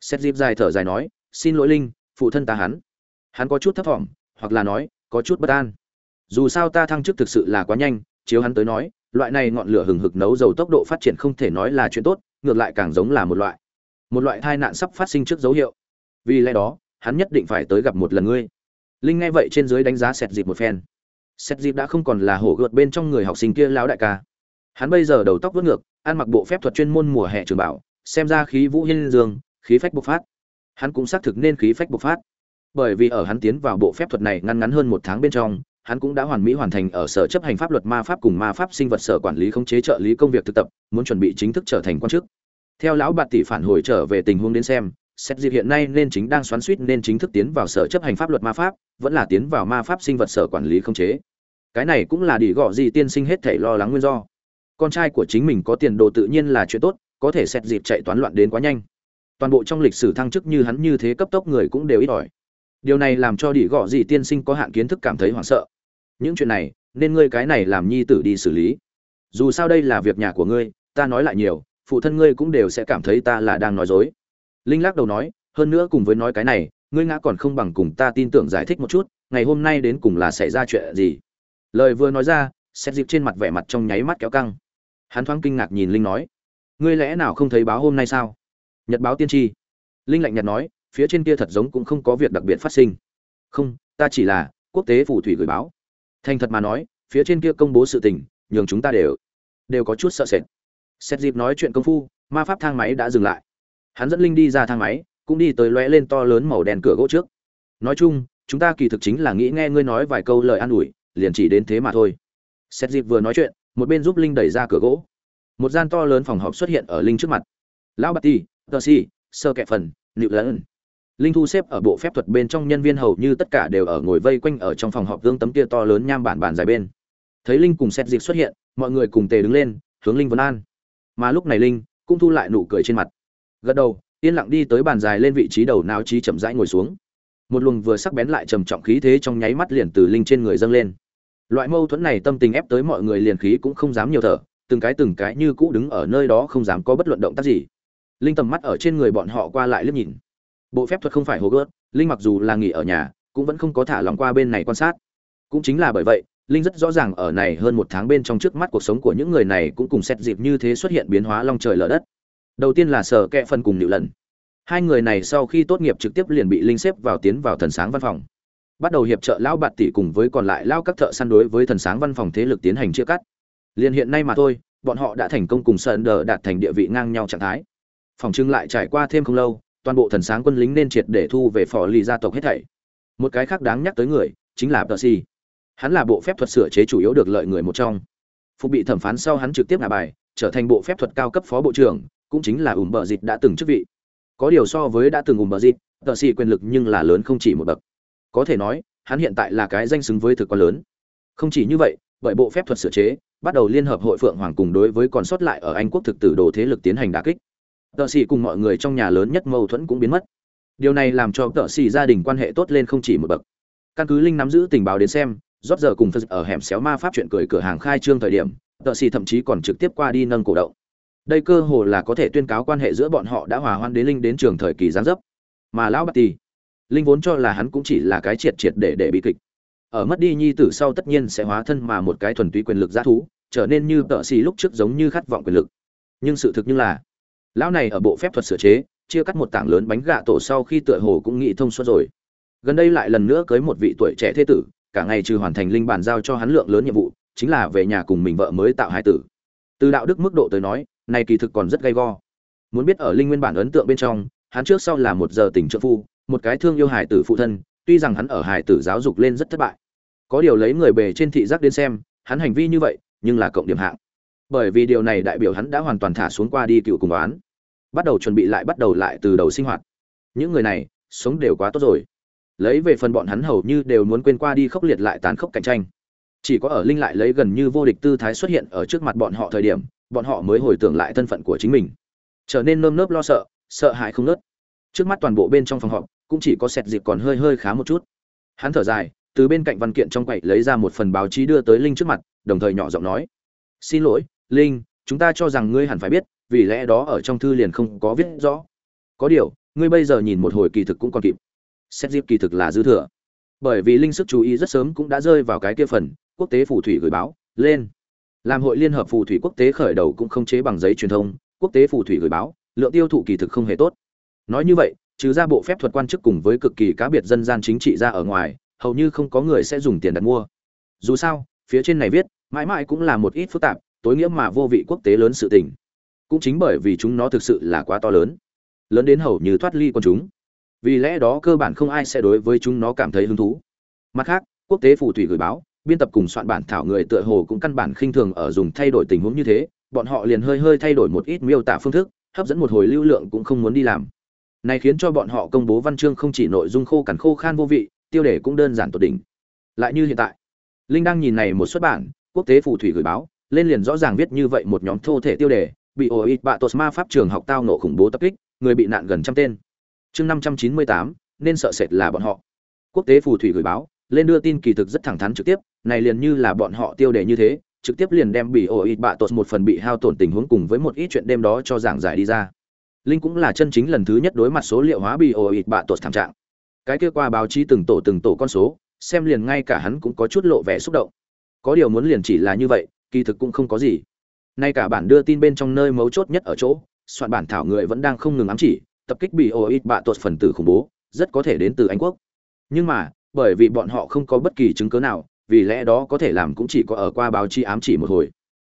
Xét dịp dài thở dài nói, xin lỗi linh, phụ thân ta hắn. Hắn có chút thấp thỏm, hoặc là nói, có chút bất an. Dù sao ta thăng chức thực sự là quá nhanh, chiếu hắn tới nói, loại này ngọn lửa hừng hực nấu dầu tốc độ phát triển không thể nói là chuyện tốt, ngược lại càng giống là một loại một loại tai nạn sắp phát sinh trước dấu hiệu vì lẽ đó, hắn nhất định phải tới gặp một lần ngươi. Linh nghe vậy trên dưới đánh giá sẹt dịp một phen. Sẹt dịp đã không còn là hổ gợt bên trong người học sinh kia lão đại ca. Hắn bây giờ đầu tóc vớt ngược, ăn mặc bộ phép thuật chuyên môn mùa hè trường bảo, xem ra khí vũ hiên dương, khí phách bộc phát. Hắn cũng xác thực nên khí phách bộc phát. Bởi vì ở hắn tiến vào bộ phép thuật này ngăn ngắn hơn một tháng bên trong, hắn cũng đã hoàn mỹ hoàn thành ở sở chấp hành pháp luật ma pháp cùng ma pháp sinh vật sở quản lý khống chế trợ lý công việc thực tập, muốn chuẩn bị chính thức trở thành quan chức. Theo lão bạt tỷ phản hồi trở về tình huống đến xem xét dịp hiện nay nên chính đang xoắn suýt nên chính thức tiến vào sở chấp hành pháp luật ma pháp, vẫn là tiến vào ma pháp sinh vật sở quản lý không chế. Cái này cũng là đi gọ gì tiên sinh hết thể lo lắng nguyên do. Con trai của chính mình có tiền đồ tự nhiên là chuyện tốt, có thể xét dịp chạy toán loạn đến quá nhanh. Toàn bộ trong lịch sử thăng chức như hắn như thế cấp tốc người cũng đều ít ỏi. Điều này làm cho đi gọ gì tiên sinh có hạn kiến thức cảm thấy hoảng sợ. Những chuyện này, nên ngươi cái này làm nhi tử đi xử lý. Dù sao đây là việc nhà của ngươi, ta nói lại nhiều, phụ thân ngươi cũng đều sẽ cảm thấy ta là đang nói dối linh lắc đầu nói, hơn nữa cùng với nói cái này, ngươi ngã còn không bằng cùng ta tin tưởng giải thích một chút, ngày hôm nay đến cùng là xảy ra chuyện gì? Lời vừa nói ra xét dịp trên mặt vẻ mặt trong nháy mắt kéo căng. Hắn thoáng kinh ngạc nhìn linh nói, ngươi lẽ nào không thấy báo hôm nay sao? Nhật báo tiên tri. Linh lạnh nhạt nói, phía trên kia thật giống cũng không có việc đặc biệt phát sinh. Không, ta chỉ là quốc tế phù thủy gửi báo. Thành thật mà nói, phía trên kia công bố sự tình, nhường chúng ta đều đều có chút sợ sệt. Xét dịp nói chuyện công phu, ma pháp thang máy đã dừng lại hắn dẫn linh đi ra thang máy, cũng đi tới lóe lên to lớn màu đen cửa gỗ trước. Nói chung, chúng ta kỳ thực chính là nghĩ nghe ngươi nói vài câu lời an ủi, liền chỉ đến thế mà thôi. Xét dịp vừa nói chuyện, một bên giúp linh đẩy ra cửa gỗ. Một gian to lớn phòng họp xuất hiện ở linh trước mặt. Lão bát ti tờ si sơ kẹ phần, nịu lớn linh thu xếp ở bộ phép thuật bên trong nhân viên hầu như tất cả đều ở ngồi vây quanh ở trong phòng họp gương tấm kia to lớn nham bản bản dài bên. Thấy linh cùng xét dịp xuất hiện, mọi người cùng tề đứng lên, hướng linh vấn an. Mà lúc này linh cũng thu lại nụ cười trên mặt gật đầu, yên lặng đi tới bàn dài lên vị trí đầu não trí chậm rãi ngồi xuống. Một luồng vừa sắc bén lại trầm trọng khí thế trong nháy mắt liền từ linh trên người dâng lên. Loại mâu thuẫn này tâm tình ép tới mọi người liền khí cũng không dám nhiều thở, từng cái từng cái như cũ đứng ở nơi đó không dám có bất luận động tác gì. Linh tầm mắt ở trên người bọn họ qua lại liếc nhìn. Bộ phép thuật không phải hồ gớt, linh mặc dù là nghỉ ở nhà, cũng vẫn không có thả lòng qua bên này quan sát. Cũng chính là bởi vậy, linh rất rõ ràng ở này hơn một tháng bên trong trước mắt cuộc sống của những người này cũng cùng xét dịp như thế xuất hiện biến hóa long trời lở đất đầu tiên là sở kẹ phần cùng nịu lần. Hai người này sau khi tốt nghiệp trực tiếp liền bị linh xếp vào tiến vào thần sáng văn phòng. Bắt đầu hiệp trợ lão bạt tỷ cùng với còn lại lao các thợ săn đối với thần sáng văn phòng thế lực tiến hành chia cắt. Liền hiện nay mà thôi, bọn họ đã thành công cùng sơn đờ đạt thành địa vị ngang nhau trạng thái. Phòng trưng lại trải qua thêm không lâu, toàn bộ thần sáng quân lính nên triệt để thu về phò lì gia tộc hết thảy. Một cái khác đáng nhắc tới người, chính là tờ si hắn là bộ phép thuật sửa chế chủ yếu được lợi người một trong. Phục bị thẩm phán sau hắn trực tiếp ngả bài, trở thành bộ phép thuật cao cấp phó bộ trưởng cũng chính là ủng bờ dịch đã từng chức vị. Có điều so với đã từng ủng bờ dịch tờ xì quyền lực nhưng là lớn không chỉ một bậc. Có thể nói, hắn hiện tại là cái danh xứng với thực quan lớn. Không chỉ như vậy, bởi bộ phép thuật sửa chế, bắt đầu liên hợp hội phượng hoàng cùng đối với còn sót lại ở anh quốc thực tử đồ thế lực tiến hành đả kích. Tợ sĩ cùng mọi người trong nhà lớn nhất mâu thuẫn cũng biến mất. Điều này làm cho tợ sĩ gia đình quan hệ tốt lên không chỉ một bậc. Căn cứ linh nắm giữ tình báo đến xem, rót giờ cùng phật ở hẻm xéo ma pháp chuyện cười cửa hàng khai trương thời điểm tợ sĩ thậm chí còn trực tiếp qua đi nâng cổ động đây cơ hồ là có thể tuyên cáo quan hệ giữa bọn họ đã hòa hoan đến linh đến trường thời kỳ gián dấp. Mà lão bát tì linh vốn cho là hắn cũng chỉ là cái triệt triệt để để bị kịch. Ở mất đi nhi tử sau tất nhiên sẽ hóa thân mà một cái thuần túy quyền lực g thú, trở nên như tợ xì lúc trước giống như khát vọng quyền lực. Nhưng sự thực như là, lão này ở bộ phép thuật sửa chế, chia cắt một tảng lớn bánh gạ tổ sau khi tựa hồ cũng nghĩ thông suốt rồi. Gần đây lại lần nữa cưới một vị tuổi trẻ thế tử, cả ngày trừ hoàn thành linh bàn giao cho hắn lượng lớn nhiệm vụ, chính là về nhà cùng mình vợ mới tạo hai tử. Từ đạo đức mức độ tới nói này kỳ thực còn rất gay go. Muốn biết ở linh nguyên bản ấn tượng bên trong, hắn trước sau là một giờ tình trợ phu, một cái thương yêu hài tử phụ thân, tuy rằng hắn ở hài tử giáo dục lên rất thất bại. Có điều lấy người bề trên thị giác đến xem, hắn hành vi như vậy, nhưng là cộng điểm hạng. Bởi vì điều này đại biểu hắn đã hoàn toàn thả xuống qua đi cựu cùng đoán bắt đầu chuẩn bị lại bắt đầu lại từ đầu sinh hoạt. Những người này, sống đều quá tốt rồi. Lấy về phần bọn hắn hầu như đều muốn quên qua đi khốc liệt lại tàn khốc cạnh tranh. Chỉ có ở linh lại lấy gần như vô địch tư thái xuất hiện ở trước mặt bọn họ thời điểm bọn họ mới hồi tưởng lại thân phận của chính mình. Trở nên nơm nớp lo sợ sợ hãi không nớt trước mắt toàn bộ bên trong phòng họp, cũng chỉ có sẹt dịp còn hơi hơi khá một chút. Hắn thở dài, từ bên cạnh văn kiện trong quậy lấy ra một phần báo chí đưa tới linh trước mặt, đồng thời nhỏ giọng nói. Xin lỗi, linh, chúng ta cho rằng ngươi hẳn phải biết, vì lẽ đó ở trong thư liền không có viết rõ. Có điều, ngươi bây giờ nhìn một hồi kỳ thực cũng còn kịp. Xét dịp kỳ thực là dư thừa. Bởi vì linh sức chú ý rất sớm cũng đã rơi vào cái kia phần, quốc tế phù thủy gửi báo, lên làm hội liên hợp phù thủy quốc tế khởi đầu cũng không chế bằng giấy truyền thông, quốc tế phù thủy gửi báo, lượng tiêu thụ kỳ thực không hề tốt. Nói như vậy, trừ ra bộ phép thuật quan chức cùng với cực kỳ cá biệt dân gian chính trị ra ở ngoài, hầu như không có người sẽ dùng tiền đặt mua. Dù sao, phía trên này viết, mãi mãi cũng là một ít phức tạp, tối nghĩa mà vô vị quốc tế lớn sự tình. Cũng chính bởi vì chúng nó thực sự là quá to lớn lớn đến hầu như thoát ly con chúng. Vì lẽ đó cơ bản không ai sẽ đối với chúng nó cảm thấy hứng thú. Mặt khác, quốc tế phù thủy gửi báo biên tập cùng soạn bản thảo người tựa hồ cũng căn bản khinh thường ở dùng thay đổi tình huống như thế, bọn họ liền hơi hơi thay đổi một ít miêu tả phương thức, hấp dẫn một hồi lưu lượng cũng không muốn đi làm. Này khiến cho bọn họ công bố văn chương không chỉ nội dung khô cằn khô khan vô vị, tiêu đề cũng đơn giản tột đỉnh. Lại như hiện tại, linh đang nhìn này một xuất bản, quốc tế phù thủy gửi báo, lên liền rõ ràng viết như vậy một nhóm thô thể tiêu đề, bị ổ bạ tos ma pháp trường học tao nổ khủng bố tập kích, người bị nạn gần trăm tên. Chương năm trăm chín mươi tám, nên sợ sệt là bọn họ. Quốc tế phù thủy gửi báo lên đưa tin kỳ thực rất thẳng thắn trực tiếp, này liền như là bọn họ tiêu đề như thế, trực tiếp liền đem bị ổ ít bạ tột một phần bị hao tổn tình huống cùng với một ít chuyện đêm đó cho giảng giải đi ra. Linh cũng là chân chính lần thứ nhất đối mặt số liệu hóa bị ổ ít bạ tột thảm trạng. Cái kia qua báo chí từng tổ từng tổ con số, xem liền ngay cả hắn cũng có chút lộ vẻ xúc động. Có điều muốn liền chỉ là như vậy, kỳ thực cũng không có gì. Nay cả bản đưa tin bên trong nơi mấu chốt nhất ở chỗ, soạn bản thảo người vẫn đang không ngừng ám chỉ, tập kích bị ổi ít bạ tột phần tử khủng bố, rất có thể đến từ anh quốc. Nhưng mà bởi vì bọn họ không có bất kỳ chứng cứ nào, vì lẽ đó có thể làm cũng chỉ có ở qua báo chí ám chỉ một hồi.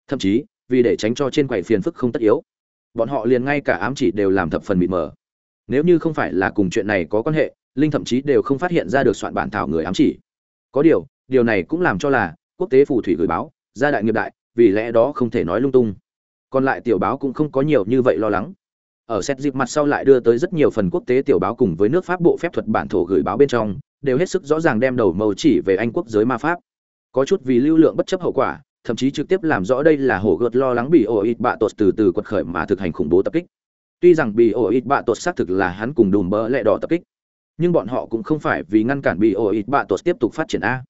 Thậm chí, vì để tránh cho trên quầy phiền phức không tất yếu, bọn họ liền ngay cả ám chỉ đều làm thập phần mịt mờ. Nếu như không phải là cùng chuyện này có quan hệ, linh thậm chí đều không phát hiện ra được soạn bản thảo người ám chỉ. Có điều điều này cũng làm cho là quốc tế phù thủy gửi báo, gia đại nghiệp đại, vì lẽ đó không thể nói lung tung. Còn lại tiểu báo cũng không có nhiều như vậy lo lắng. Ở xét dịp mặt sau lại đưa tới rất nhiều phần quốc tế tiểu báo cùng với nước pháp bộ phép thuật bản thổ gửi báo bên trong đều hết sức rõ ràng đem đầu màu chỉ về anh quốc giới ma pháp. Có chút vì lưu lượng bất chấp hậu quả, thậm chí trực tiếp làm rõ đây là hổ gợt lo lắng bị ổ ít bạ tột từ từ quật khởi mà thực hành khủng bố tập kích. Tuy rằng bị ổ ít bạ tột xác thực là hắn cùng đùm bỡ lẹ đỏ tập kích, nhưng bọn họ cũng không phải vì ngăn cản bị ổ ít bạ tột tiếp tục phát triển a.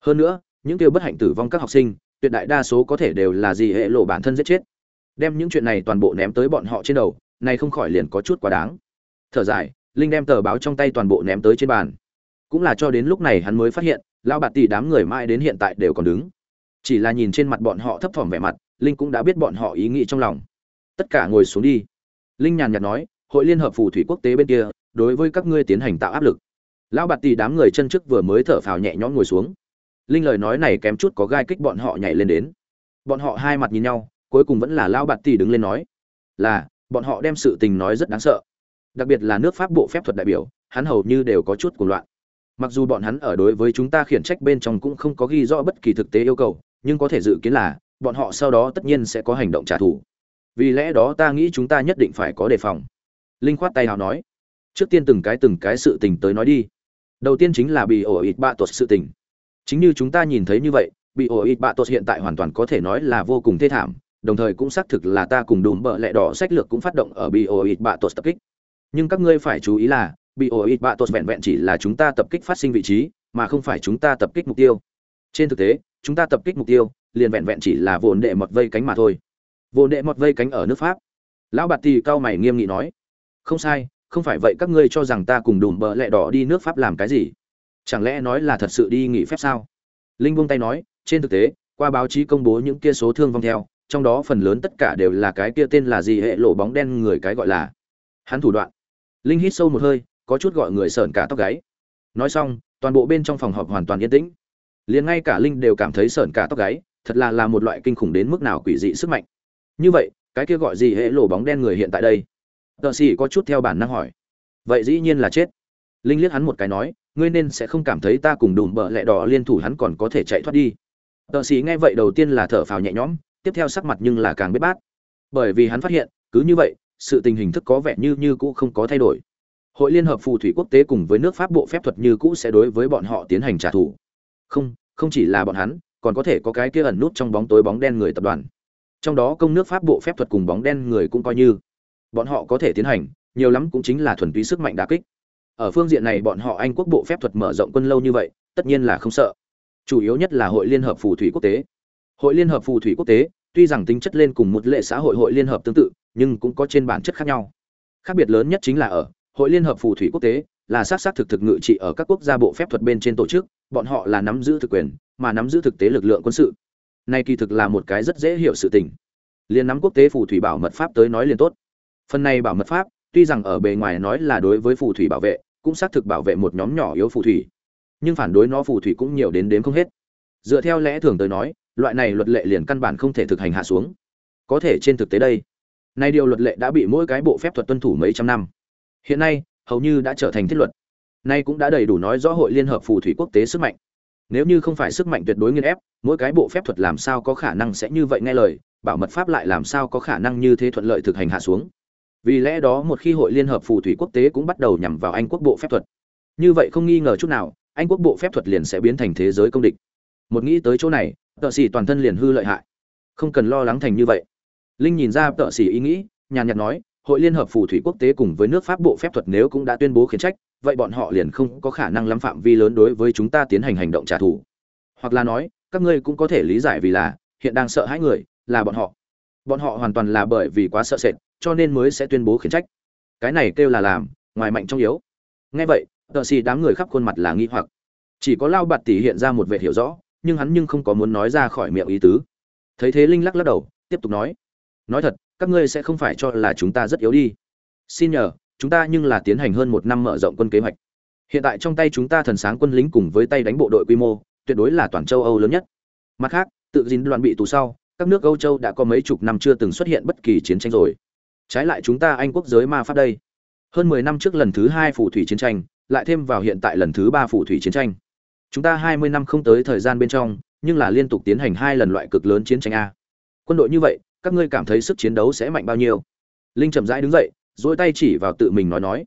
Hơn nữa, những kêu bất hạnh tử vong các học sinh, tuyệt đại đa số có thể đều là gì hệ lộ bản thân giết chết. Đem những chuyện này toàn bộ ném tới bọn họ trên đầu, này không khỏi liền có chút quá đáng. Thở dài, linh đem tờ báo trong tay toàn bộ ném tới trên bàn cũng là cho đến lúc này hắn mới phát hiện lao bạt tỷ đám người mãi đến hiện tại đều còn đứng. Chỉ là nhìn trên mặt bọn họ thấp thỏm vẻ mặt, linh cũng đã biết bọn họ ý nghĩ trong lòng. Tất cả ngồi xuống đi. Linh nhàn nhạt nói, hội liên hợp phù thủy quốc tế bên kia, đối với các ngươi tiến hành tạo áp lực. Lão bạt tỷ đám người chân trước vừa mới thở phào nhẹ nhõm ngồi xuống. Linh lời nói này kém chút có gai kích bọn họ nhảy lên đến. Bọn họ hai mặt nhìn nhau, cuối cùng vẫn là lão bạt tỷ đứng lên nói, là, bọn họ đem sự tình nói rất đáng sợ. Đặc biệt là nước pháp bộ phép thuật đại biểu, hắn hầu như đều có chút cuồng loạn mặc dù bọn hắn ở đối với chúng ta khiển trách bên trong cũng không có ghi rõ bất kỳ thực tế yêu cầu, nhưng có thể dự kiến là, bọn họ sau đó tất nhiên sẽ có hành động trả thù. Vì lẽ đó ta nghĩ chúng ta nhất định phải có đề phòng. Linh khoát tay nào nói. Trước tiên từng cái từng cái sự tình tới nói đi. Đầu tiên chính là bị ổ ít bạ tuột sự tình. Chính như chúng ta nhìn thấy như vậy, bị ổ ít bạ tuột hiện tại hoàn toàn có thể nói là vô cùng thê thảm, đồng thời cũng xác thực là ta cùng đùm bợ lẹ đỏ sách lược cũng phát động ở bị ổ ít bạ tuột tập kích. Nhưng các ngươi phải chú ý là bị ổ ít bạ tột vẹn vẹn chỉ là chúng ta tập kích phát sinh vị trí, mà không phải chúng ta tập kích mục tiêu. Trên thực tế, chúng ta tập kích mục tiêu, liền vẹn vẹn chỉ là vồn đệ mọt vây cánh mà thôi. Vồn đệ mọt vây cánh ở nước pháp. Lão bạt tì cao mày nghiêm nghị nói, không sai, không phải vậy các ngươi cho rằng ta cùng đùm bợ lẹ đỏ đi nước pháp làm cái gì? Chẳng lẽ nói là thật sự đi nghỉ phép sao? Linh buông tay nói, trên thực tế, qua báo chí công bố những kia số thương vong theo, trong đó phần lớn tất cả đều là cái kia tên là gì hệ lộ bóng đen người cái gọi là. Hắn thủ đoạn. Linh hít sâu một hơi có chút gọi người sởn cả tóc gáy. Nói xong, toàn bộ bên trong phòng họp hoàn toàn yên tĩnh. Liền ngay cả linh đều cảm thấy sởn cả tóc gáy, thật là là một loại kinh khủng đến mức nào quỷ dị sức mạnh. Như vậy, cái kia gọi gì hệ lỗ bóng đen người hiện tại đây? Tợ sĩ có chút theo bản năng hỏi. Vậy dĩ nhiên là chết. Linh liếc hắn một cái nói, ngươi nên sẽ không cảm thấy ta cùng đùm bợ lẹ đỏ liên thủ hắn còn có thể chạy thoát đi. Tợ sĩ nghe vậy đầu tiên là thở phào nhẹ nhõm, tiếp theo sắc mặt nhưng là càng biết bát. Bởi vì hắn phát hiện, cứ như vậy, sự tình hình thức có vẻ như như cũ không có thay đổi hội liên hợp phù thủy quốc tế cùng với nước pháp bộ phép thuật như cũ sẽ đối với bọn họ tiến hành trả thù. Không không chỉ là bọn hắn, còn có thể có cái kia ẩn nút trong bóng tối bóng đen người tập đoàn. Trong đó công nước pháp bộ phép thuật cùng bóng đen người cũng coi như. Bọn họ có thể tiến hành, nhiều lắm cũng chính là thuần túy sức mạnh đà kích. Ở phương diện này bọn họ anh quốc bộ phép thuật mở rộng quân lâu như vậy, tất nhiên là không sợ. Chủ yếu nhất là hội liên hợp phù thủy quốc tế. Hội liên hợp phù thủy quốc tế, tuy rằng tính chất lên cùng một lệ xã hội hội liên hợp tương tự, nhưng cũng có trên bản chất khác nhau. Khác biệt lớn nhất chính là ở hội liên hợp phù thủy quốc tế là sát sát thực thực ngự trị ở các quốc gia bộ phép thuật bên trên tổ chức, bọn họ là nắm giữ thực quyền, mà nắm giữ thực tế lực lượng quân sự. Nay kỳ thực là một cái rất dễ hiểu sự tình. Liên nắm quốc tế phù thủy bảo mật pháp tới nói liền tốt. Phần này bảo mật pháp, tuy rằng ở bề ngoài nói là đối với phù thủy bảo vệ, cũng xác thực bảo vệ một nhóm nhỏ yếu phù thủy. Nhưng phản đối nó phù thủy cũng nhiều đến đếm không hết. Dựa theo lẽ thường tới nói, loại này luật lệ liền căn bản không thể thực hành hạ xuống. Có thể trên thực tế đây, nay điều luật lệ đã bị mỗi cái bộ phép thuật tuân thủ mấy trăm năm hiện nay, hầu như đã trở thành thiết luật. Nay cũng đã đầy đủ nói rõ hội liên hợp phù thủy quốc tế sức mạnh. Nếu như không phải sức mạnh tuyệt đối nghiên ép, mỗi cái bộ phép thuật làm sao có khả năng sẽ như vậy nghe lời, bảo mật pháp lại làm sao có khả năng như thế thuận lợi thực hành hạ xuống. Vì lẽ đó một khi hội liên hợp phù thủy quốc tế cũng bắt đầu nhằm vào anh quốc bộ phép thuật. Như vậy không nghi ngờ chút nào, anh quốc bộ phép thuật liền sẽ biến thành thế giới công địch. Một nghĩ tới chỗ này, tợ sĩ toàn thân liền hư lợi hại. Không cần lo lắng thành như vậy. Linh nhìn ra tợ sĩ ý nghĩ, nhàn nhạt nói hội liên hợp phù thủy quốc tế cùng với nước pháp bộ phép thuật nếu cũng đã tuyên bố khiển trách, vậy bọn họ liền không có khả năng lắm phạm vi lớn đối với chúng ta tiến hành hành động trả thù. Hoặc là nói, các ngươi cũng có thể lý giải vì là, hiện đang sợ hãi người, là bọn họ. Bọn họ hoàn toàn là bởi vì quá sợ sệt, cho nên mới sẽ tuyên bố khiển trách. Cái này kêu là làm, ngoài mạnh trong yếu. Ngay vậy tợ xì đám người khắp khuôn mặt là nghi hoặc. Chỉ có lao bạt tỉ hiện ra một vẻ hiểu rõ, nhưng hắn nhưng không có muốn nói ra khỏi miệng ý tứ. Thấy thế linh lắc lắc đầu, tiếp tục nói. Nói thật các ngươi sẽ không phải cho là chúng ta rất yếu đi. Xin nhờ, chúng ta nhưng là tiến hành hơn một năm mở rộng quân kế hoạch. Hiện tại trong tay chúng ta thần sáng quân lính cùng với tay đánh bộ đội quy mô, tuyệt đối là toàn châu âu lớn nhất. Mặt khác, tự dính đoàn bị tù sau, các nước âu châu đã có mấy chục năm chưa từng xuất hiện bất kỳ chiến tranh rồi. Trái lại chúng ta anh quốc giới ma pháp đây. Hơn mười năm trước lần thứ hai phù thủy chiến tranh, lại thêm vào hiện tại lần thứ ba phù thủy chiến tranh. Chúng ta hai mươi năm không tới thời gian bên trong, nhưng là liên tục tiến hành hai lần loại cực lớn chiến tranh a. Quân đội như vậy các ngươi cảm thấy sức chiến đấu sẽ mạnh bao nhiêu? Linh chậm rãi đứng dậy dỗi tay chỉ vào tự mình nói nói.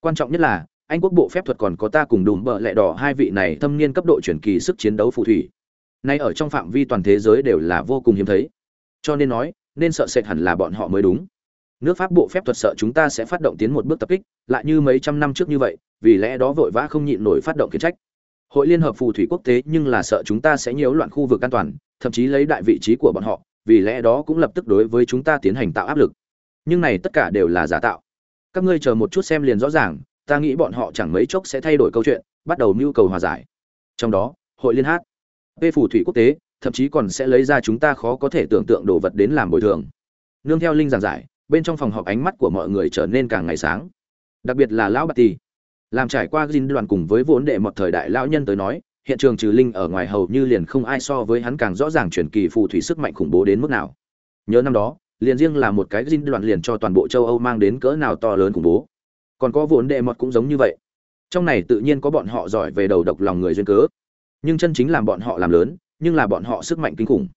Quan trọng nhất là, anh quốc bộ phép thuật còn có ta cùng đùm bợ lẹ đỏ hai vị này thâm niên cấp độ chuyển kỳ sức chiến đấu phù thủy. Nay ở trong phạm vi toàn thế giới đều là vô cùng hiếm thấy. Cho nên nói, nên sợ sệt hẳn là bọn họ mới đúng. Nước pháp bộ phép thuật sợ chúng ta sẽ phát động tiến một bước tập kích, lại như mấy trăm năm trước như vậy, vì lẽ đó vội vã không nhịn nổi phát động kiến trách. Hội liên hợp phù thủy quốc tế nhưng là sợ chúng ta sẽ nhiễu loạn khu vực an toàn, thậm chí lấy đại vị trí của bọn họ vì lẽ đó cũng lập tức đối với chúng ta tiến hành tạo áp lực. Nhưng này tất cả đều là giả tạo. Các ngươi chờ một chút xem liền rõ ràng, ta nghĩ bọn họ chẳng mấy chốc sẽ thay đổi câu chuyện, bắt đầu mưu cầu hòa giải. Trong đó, hội liên hát, p phù thủy quốc tế, thậm chí còn sẽ lấy ra chúng ta khó có thể tưởng tượng đồ vật đến làm bồi thường. Nương theo linh giảng giải, bên trong phòng họp ánh mắt của mọi người trở nên càng ngày sáng. Đặc biệt là lão bạc tì làm trải qua dinh đoàn cùng với vốn đệ một thời đại lão nhân tới nói hiện trường trừ linh ở ngoài hầu như liền không ai so với hắn càng rõ ràng truyền kỳ phù thủy sức mạnh khủng bố đến mức nào. Nhớ năm đó, liền riêng là một cái dinh đoạn liền cho toàn bộ châu âu mang đến cỡ nào to lớn khủng bố. Còn có vốn đệ mọt cũng giống như vậy. Trong này tự nhiên có bọn họ giỏi về đầu độc lòng người duyên cớ. Nhưng chân chính làm bọn họ làm lớn, nhưng là bọn họ sức mạnh kinh khủng.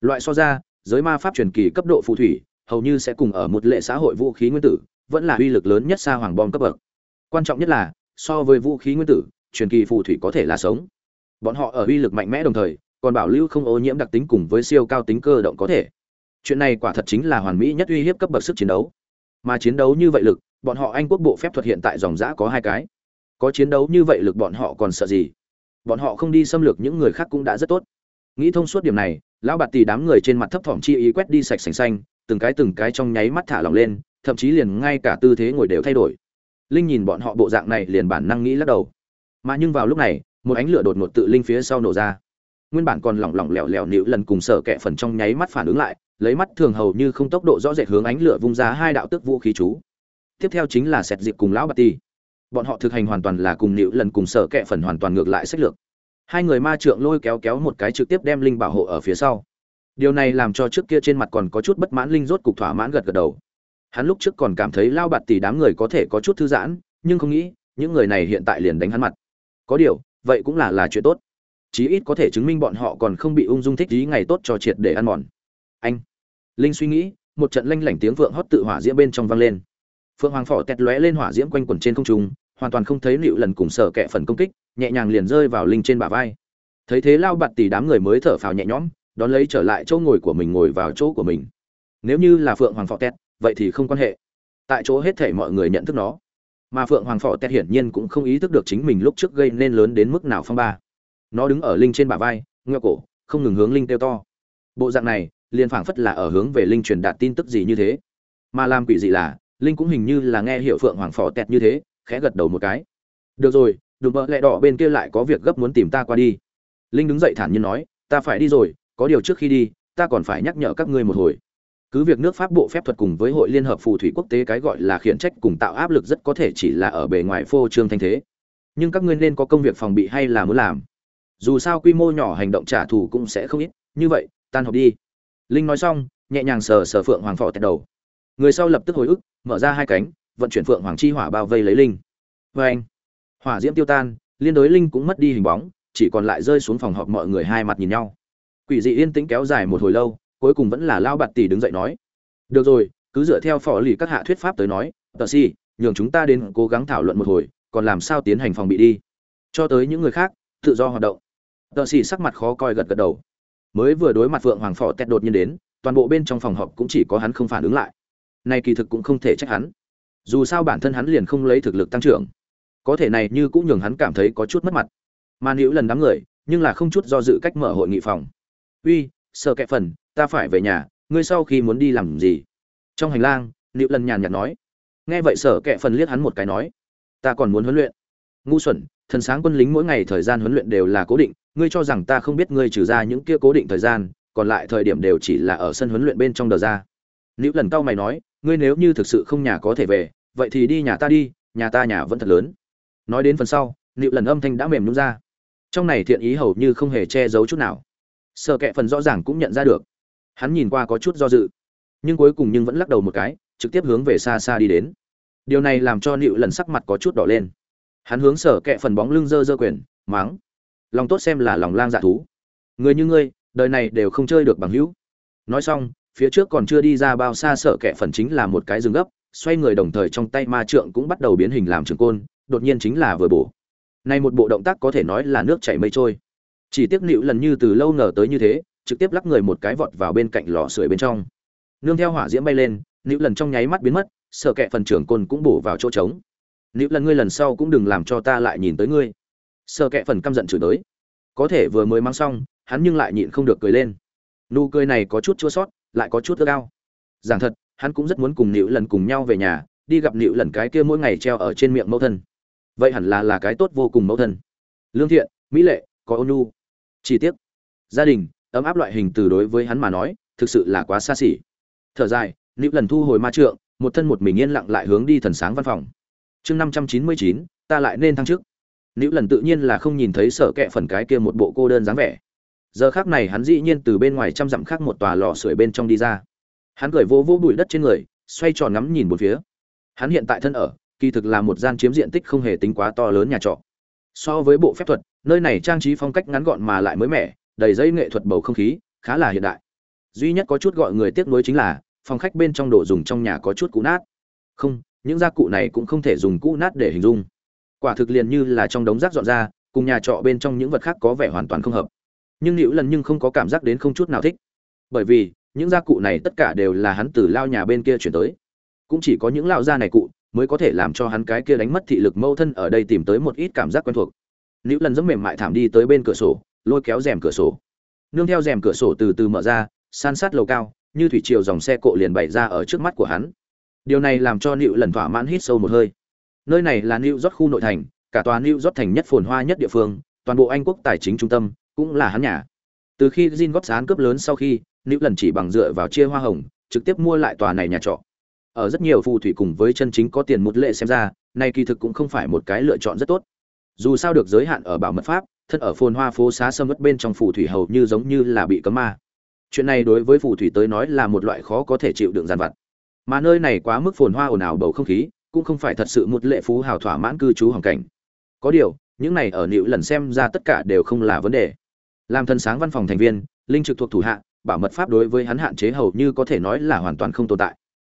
Loại so ra, giới ma pháp truyền kỳ cấp độ phù thủy, hầu như sẽ cùng ở một lệ xã hội vũ khí nguyên tử, vẫn là uy lực lớn nhất xa hoàng bom cấp bậc. Quan trọng nhất là, so với vũ khí nguyên tử, truyền kỳ phù thủy có thể là sống bọn họ ở uy lực mạnh mẽ đồng thời, còn bảo lưu không ô nhiễm đặc tính cùng với siêu cao tính cơ động có thể. Chuyện này quả thật chính là hoàn mỹ nhất uy hiếp cấp bậc sức chiến đấu. Mà chiến đấu như vậy lực, bọn họ anh quốc bộ phép thuật hiện tại dòng giã có hai cái. Có chiến đấu như vậy lực bọn họ còn sợ gì? Bọn họ không đi xâm lược những người khác cũng đã rất tốt. Nghĩ thông suốt điểm này, lão bạt tỷ đám người trên mặt thấp thỏm chi ý quét đi sạch sành xanh, từng cái từng cái trong nháy mắt thả lỏng lên, thậm chí liền ngay cả tư thế ngồi đều thay đổi. Linh nhìn bọn họ bộ dạng này liền bản năng nghĩ lắc đầu. Mà nhưng vào lúc này một ánh lửa đột ngột tự linh phía sau nổ ra. Nguyên bản còn lỏng lỏng lẻo lẻo nịu lần cùng sở kẹ phần trong nháy mắt phản ứng lại, lấy mắt thường hầu như không tốc độ rõ rệt hướng ánh lửa vung ra hai đạo tức vũ khí chú. Tiếp theo chính là sẹt dịp cùng lão bạt ti bọn họ thực hành hoàn toàn là cùng nịu lần cùng sở kẹ phần hoàn toàn ngược lại sách lược. Hai người ma trượng lôi kéo kéo một cái trực tiếp đem linh bảo hộ ở phía sau. Điều này làm cho trước kia trên mặt còn có chút bất mãn linh rốt cục thỏa mãn gật gật đầu. Hắn lúc trước còn cảm thấy lao bạt tỷ đám người có thể có chút thư giãn, nhưng không nghĩ, những người này hiện tại liền đánh hắn mặt. Có điều vậy cũng là là chuyện tốt. Chí ít có thể chứng minh bọn họ còn không bị ung dung thích ý ngày tốt cho triệt để ăn mòn. Anh. Linh suy nghĩ, một trận lanh lảnh tiếng vượng hót tự hỏa diễm bên trong vang lên. Phượng hoàng phỏ tẹt lóe lên hỏa diễm quanh quẩn trên không trung, hoàn toàn không thấy nịu lần cùng sở kẹ phần công kích, nhẹ nhàng liền rơi vào linh trên bả vai. Thấy thế lao bạt tỷ đám người mới thở phào nhẹ nhõm, đón lấy trở lại chỗ ngồi của mình ngồi vào chỗ của mình. Nếu như là phượng hoàng phỏ tẹt, vậy thì không quan hệ. Tại chỗ hết thể mọi người nhận thức nó mà phượng hoàng Phò tẹt hiển nhiên cũng không ý thức được chính mình lúc trước gây nên lớn đến mức nào phong ba. Nó đứng ở linh trên bả vai ngoe cổ, không ngừng hướng linh kêu to. Bộ dạng này, liền phảng phất là ở hướng về linh truyền đạt tin tức gì như thế. Mà làm quỷ dị là, linh cũng hình như là nghe hiệu phượng hoàng Phò tẹt như thế, khẽ gật đầu một cái. Được rồi đùm bợ lẹ đỏ bên kia lại có việc gấp muốn tìm ta qua đi. Linh đứng dậy thản nhiên nói, ta phải đi rồi, có điều trước khi đi, ta còn phải nhắc nhở các ngươi một hồi cứ việc nước pháp bộ phép thuật cùng với hội liên hợp phù thủy quốc tế cái gọi là khiển trách cùng tạo áp lực rất có thể chỉ là ở bề ngoài phô trương thanh thế. Nhưng các ngươi nên có công việc phòng bị hay là muốn làm? Dù sao quy mô nhỏ hành động trả thù cũng sẽ không ít. Như vậy, tan họp đi. Linh nói xong, nhẹ nhàng sờ sờ phượng hoàng phò tẹt đầu. Người sau lập tức hồi ức, mở ra hai cánh, vận chuyển phượng hoàng chi hỏa bao vây lấy linh. Vê anh, hỏa diễm tiêu tan, liên đối linh cũng mất đi hình bóng, chỉ còn lại rơi xuống phòng họp mọi người hai mặt nhìn nhau. Quỷ dị yên tĩnh kéo dài một hồi lâu cuối cùng vẫn là lao bạt tỷ đứng dậy nói, được rồi, cứ dựa theo phò lì các hạ thuyết pháp tới nói, tờ si, nhường chúng ta đến cố gắng thảo luận một hồi, còn làm sao tiến hành phòng bị đi. Cho tới những người khác, tự do hoạt động. Tờ si sắc mặt khó coi gật gật đầu. Mới vừa đối mặt phượng hoàng phò tẹt đột nhiên đến, toàn bộ bên trong phòng họp cũng chỉ có hắn không phản ứng lại. Nay kỳ thực cũng không thể trách hắn. Dù sao bản thân hắn liền không lấy thực lực tăng trưởng. Có thể này như cũng nhường hắn cảm thấy có chút mất mặt. Mà nữ lần đám người, nhưng là không chút do dự cách mở hội nghị phòng. Uy sợ kẹp phần ta phải về nhà, ngươi sau khi muốn đi làm gì? Trong hành lang liệu lần nhàn nhạt nói. Nghe vậy sở Kệ phần liếc hắn một cái nói. Ta còn muốn huấn luyện. Ngu xuẩn, thần sáng quân lính mỗi ngày thời gian huấn luyện đều là cố định, ngươi cho rằng ta không biết ngươi trừ ra những kia cố định thời gian, còn lại thời điểm đều chỉ là ở sân huấn luyện bên trong đờ ra. Nữ lần cao mày nói, ngươi nếu như thực sự không nhà có thể về, vậy thì đi nhà ta đi, nhà ta nhà vẫn thật lớn. Nói đến phần sau nữ lần âm thanh đã mềm nhún ra. Trong này thiện ý hầu như không hề che giấu chút nào. Sợ kệ phần rõ ràng cũng nhận ra được hắn nhìn qua có chút do dự, nhưng cuối cùng nhưng vẫn lắc đầu một cái, trực tiếp hướng về xa xa đi đến. Điều này làm cho nịu lần sắc mặt có chút đỏ lên. Hắn hướng sở kệ phần bóng lưng dơ dơ quyền máng lòng tốt xem là lòng lang dạ thú. Người như ngươi, đời này đều không chơi được bằng hữu. Nói xong, phía trước còn chưa đi ra bao xa sở kệ phần chính là một cái rừng gấp, xoay người đồng thời trong tay ma trượng cũng bắt đầu biến hình làm trường côn, đột nhiên chính là vừa bổ. Này một bộ động tác có thể nói là nước chảy mây trôi. Chỉ tiếc nịu lần như từ lâu ngờ tới như thế trực tiếp lắc người một cái vọt vào bên cạnh lò sưởi bên trong. Nương theo hỏa diễm bay lên nữ lần trong nháy mắt biến mất, sợ kệ phần trưởng côn cũng bổ vào chỗ trống. Nữ lần ngươi lần sau cũng đừng làm cho ta lại nhìn tới ngươi. Sợ kệ phần căm giận chửi tới. Có thể vừa mới mang xong, hắn nhưng lại nhịn không được cười lên. Nụ cười này có chút chua sót, lại có chút ưa cao giảng thật, hắn cũng rất muốn cùng nữ lần cùng nhau về nhà, đi gặp nữ lần cái kia mỗi ngày treo ở trên miệng mẫu thân. Vậy hẳn là là cái tốt vô cùng mẫu thân. Lương thiện, mỹ lệ, có ôn nhu. Chi tiết gia đình ấm áp loại hình từ đối với hắn mà nói, thực sự là quá xa xỉ. Thở dài nữ lần thu hồi ma trượng, một thân một mình yên lặng lại hướng đi thần sáng văn phòng. Chương năm trăm chín mươi chín, ta lại nên thăng chức. Nữ lần tự nhiên là không nhìn thấy sợ kẹ phần cái kia một bộ cô đơn dáng vẻ. Giờ khác này hắn dĩ nhiên từ bên ngoài trăm dặm khác một tòa lò sưởi bên trong đi ra. Hắn cười vô vô bụi đất trên người, xoay tròn ngắm nhìn một phía. Hắn hiện tại thân ở, kỳ thực là một gian chiếm diện tích không hề tính quá to lớn nhà trọ. So với bộ phép thuật, nơi này trang trí phong cách ngắn gọn mà lại mới mẻ đầy dây nghệ thuật bầu không khí, khá là hiện đại. Duy nhất có chút gọi người tiếc nuối chính là, phòng khách bên trong đồ dùng trong nhà có chút cũ nát. Không, những gia cụ này cũng không thể dùng cũ nát để hình dung. Quả thực liền như là trong đống rác dọn ra, cùng nhà trọ bên trong những vật khác có vẻ hoàn toàn không hợp. Nhưng nữ lần nhưng không có cảm giác đến không chút nào thích. Bởi vì, những gia cụ này tất cả đều là hắn từ lao nhà bên kia chuyển tới. Cũng chỉ có những lao gia này cụ mới có thể làm cho hắn cái kia đánh mất thị lực mâu thân ở đây tìm tới một ít cảm giác quen thuộc. Nữ lần dẫm mềm mại thảm đi tới bên cửa sổ lôi kéo rèm cửa sổ. Nương theo rèm cửa sổ từ từ mở ra, san sát lầu cao, như thủy triều dòng xe cộ liền bày ra ở trước mắt của hắn. Điều này làm cho nịu lần thỏa mãn hít sâu một hơi. Nơi này là nịu rót khu nội thành, cả tòa nịu rót thành nhất phồn hoa nhất địa phương, toàn bộ anh quốc tài chính trung tâm cũng là hắn nhà. Từ khi Jin góp sán cướp lớn sau khi, nịu lần chỉ bằng dựa vào chia hoa hồng, trực tiếp mua lại tòa này nhà trọ. Ở rất nhiều phù thủy cùng với chân chính có tiền một lệ xem ra nay kỳ thực cũng không phải một cái lựa chọn rất tốt. Dù sao được giới hạn ở bảo mật pháp thân ở phồn hoa phố xá sâm mất bên trong phù thủy hầu như giống như là bị cấm ma. Chuyện này đối với phù thủy tới nói là một loại khó có thể chịu đựng giàn vặt. Mà nơi này quá mức phồn hoa ồn ào bầu không khí, cũng không phải thật sự một lệ phú hào thỏa mãn cư trú hoàn cảnh. Có điều, những này ở nịu lần xem ra tất cả đều không là vấn đề. Làm thân sáng văn phòng thành viên, linh trực thuộc thủ hạ, bảo mật pháp đối với hắn hạn chế hầu như có thể nói là hoàn toàn không tồn tại.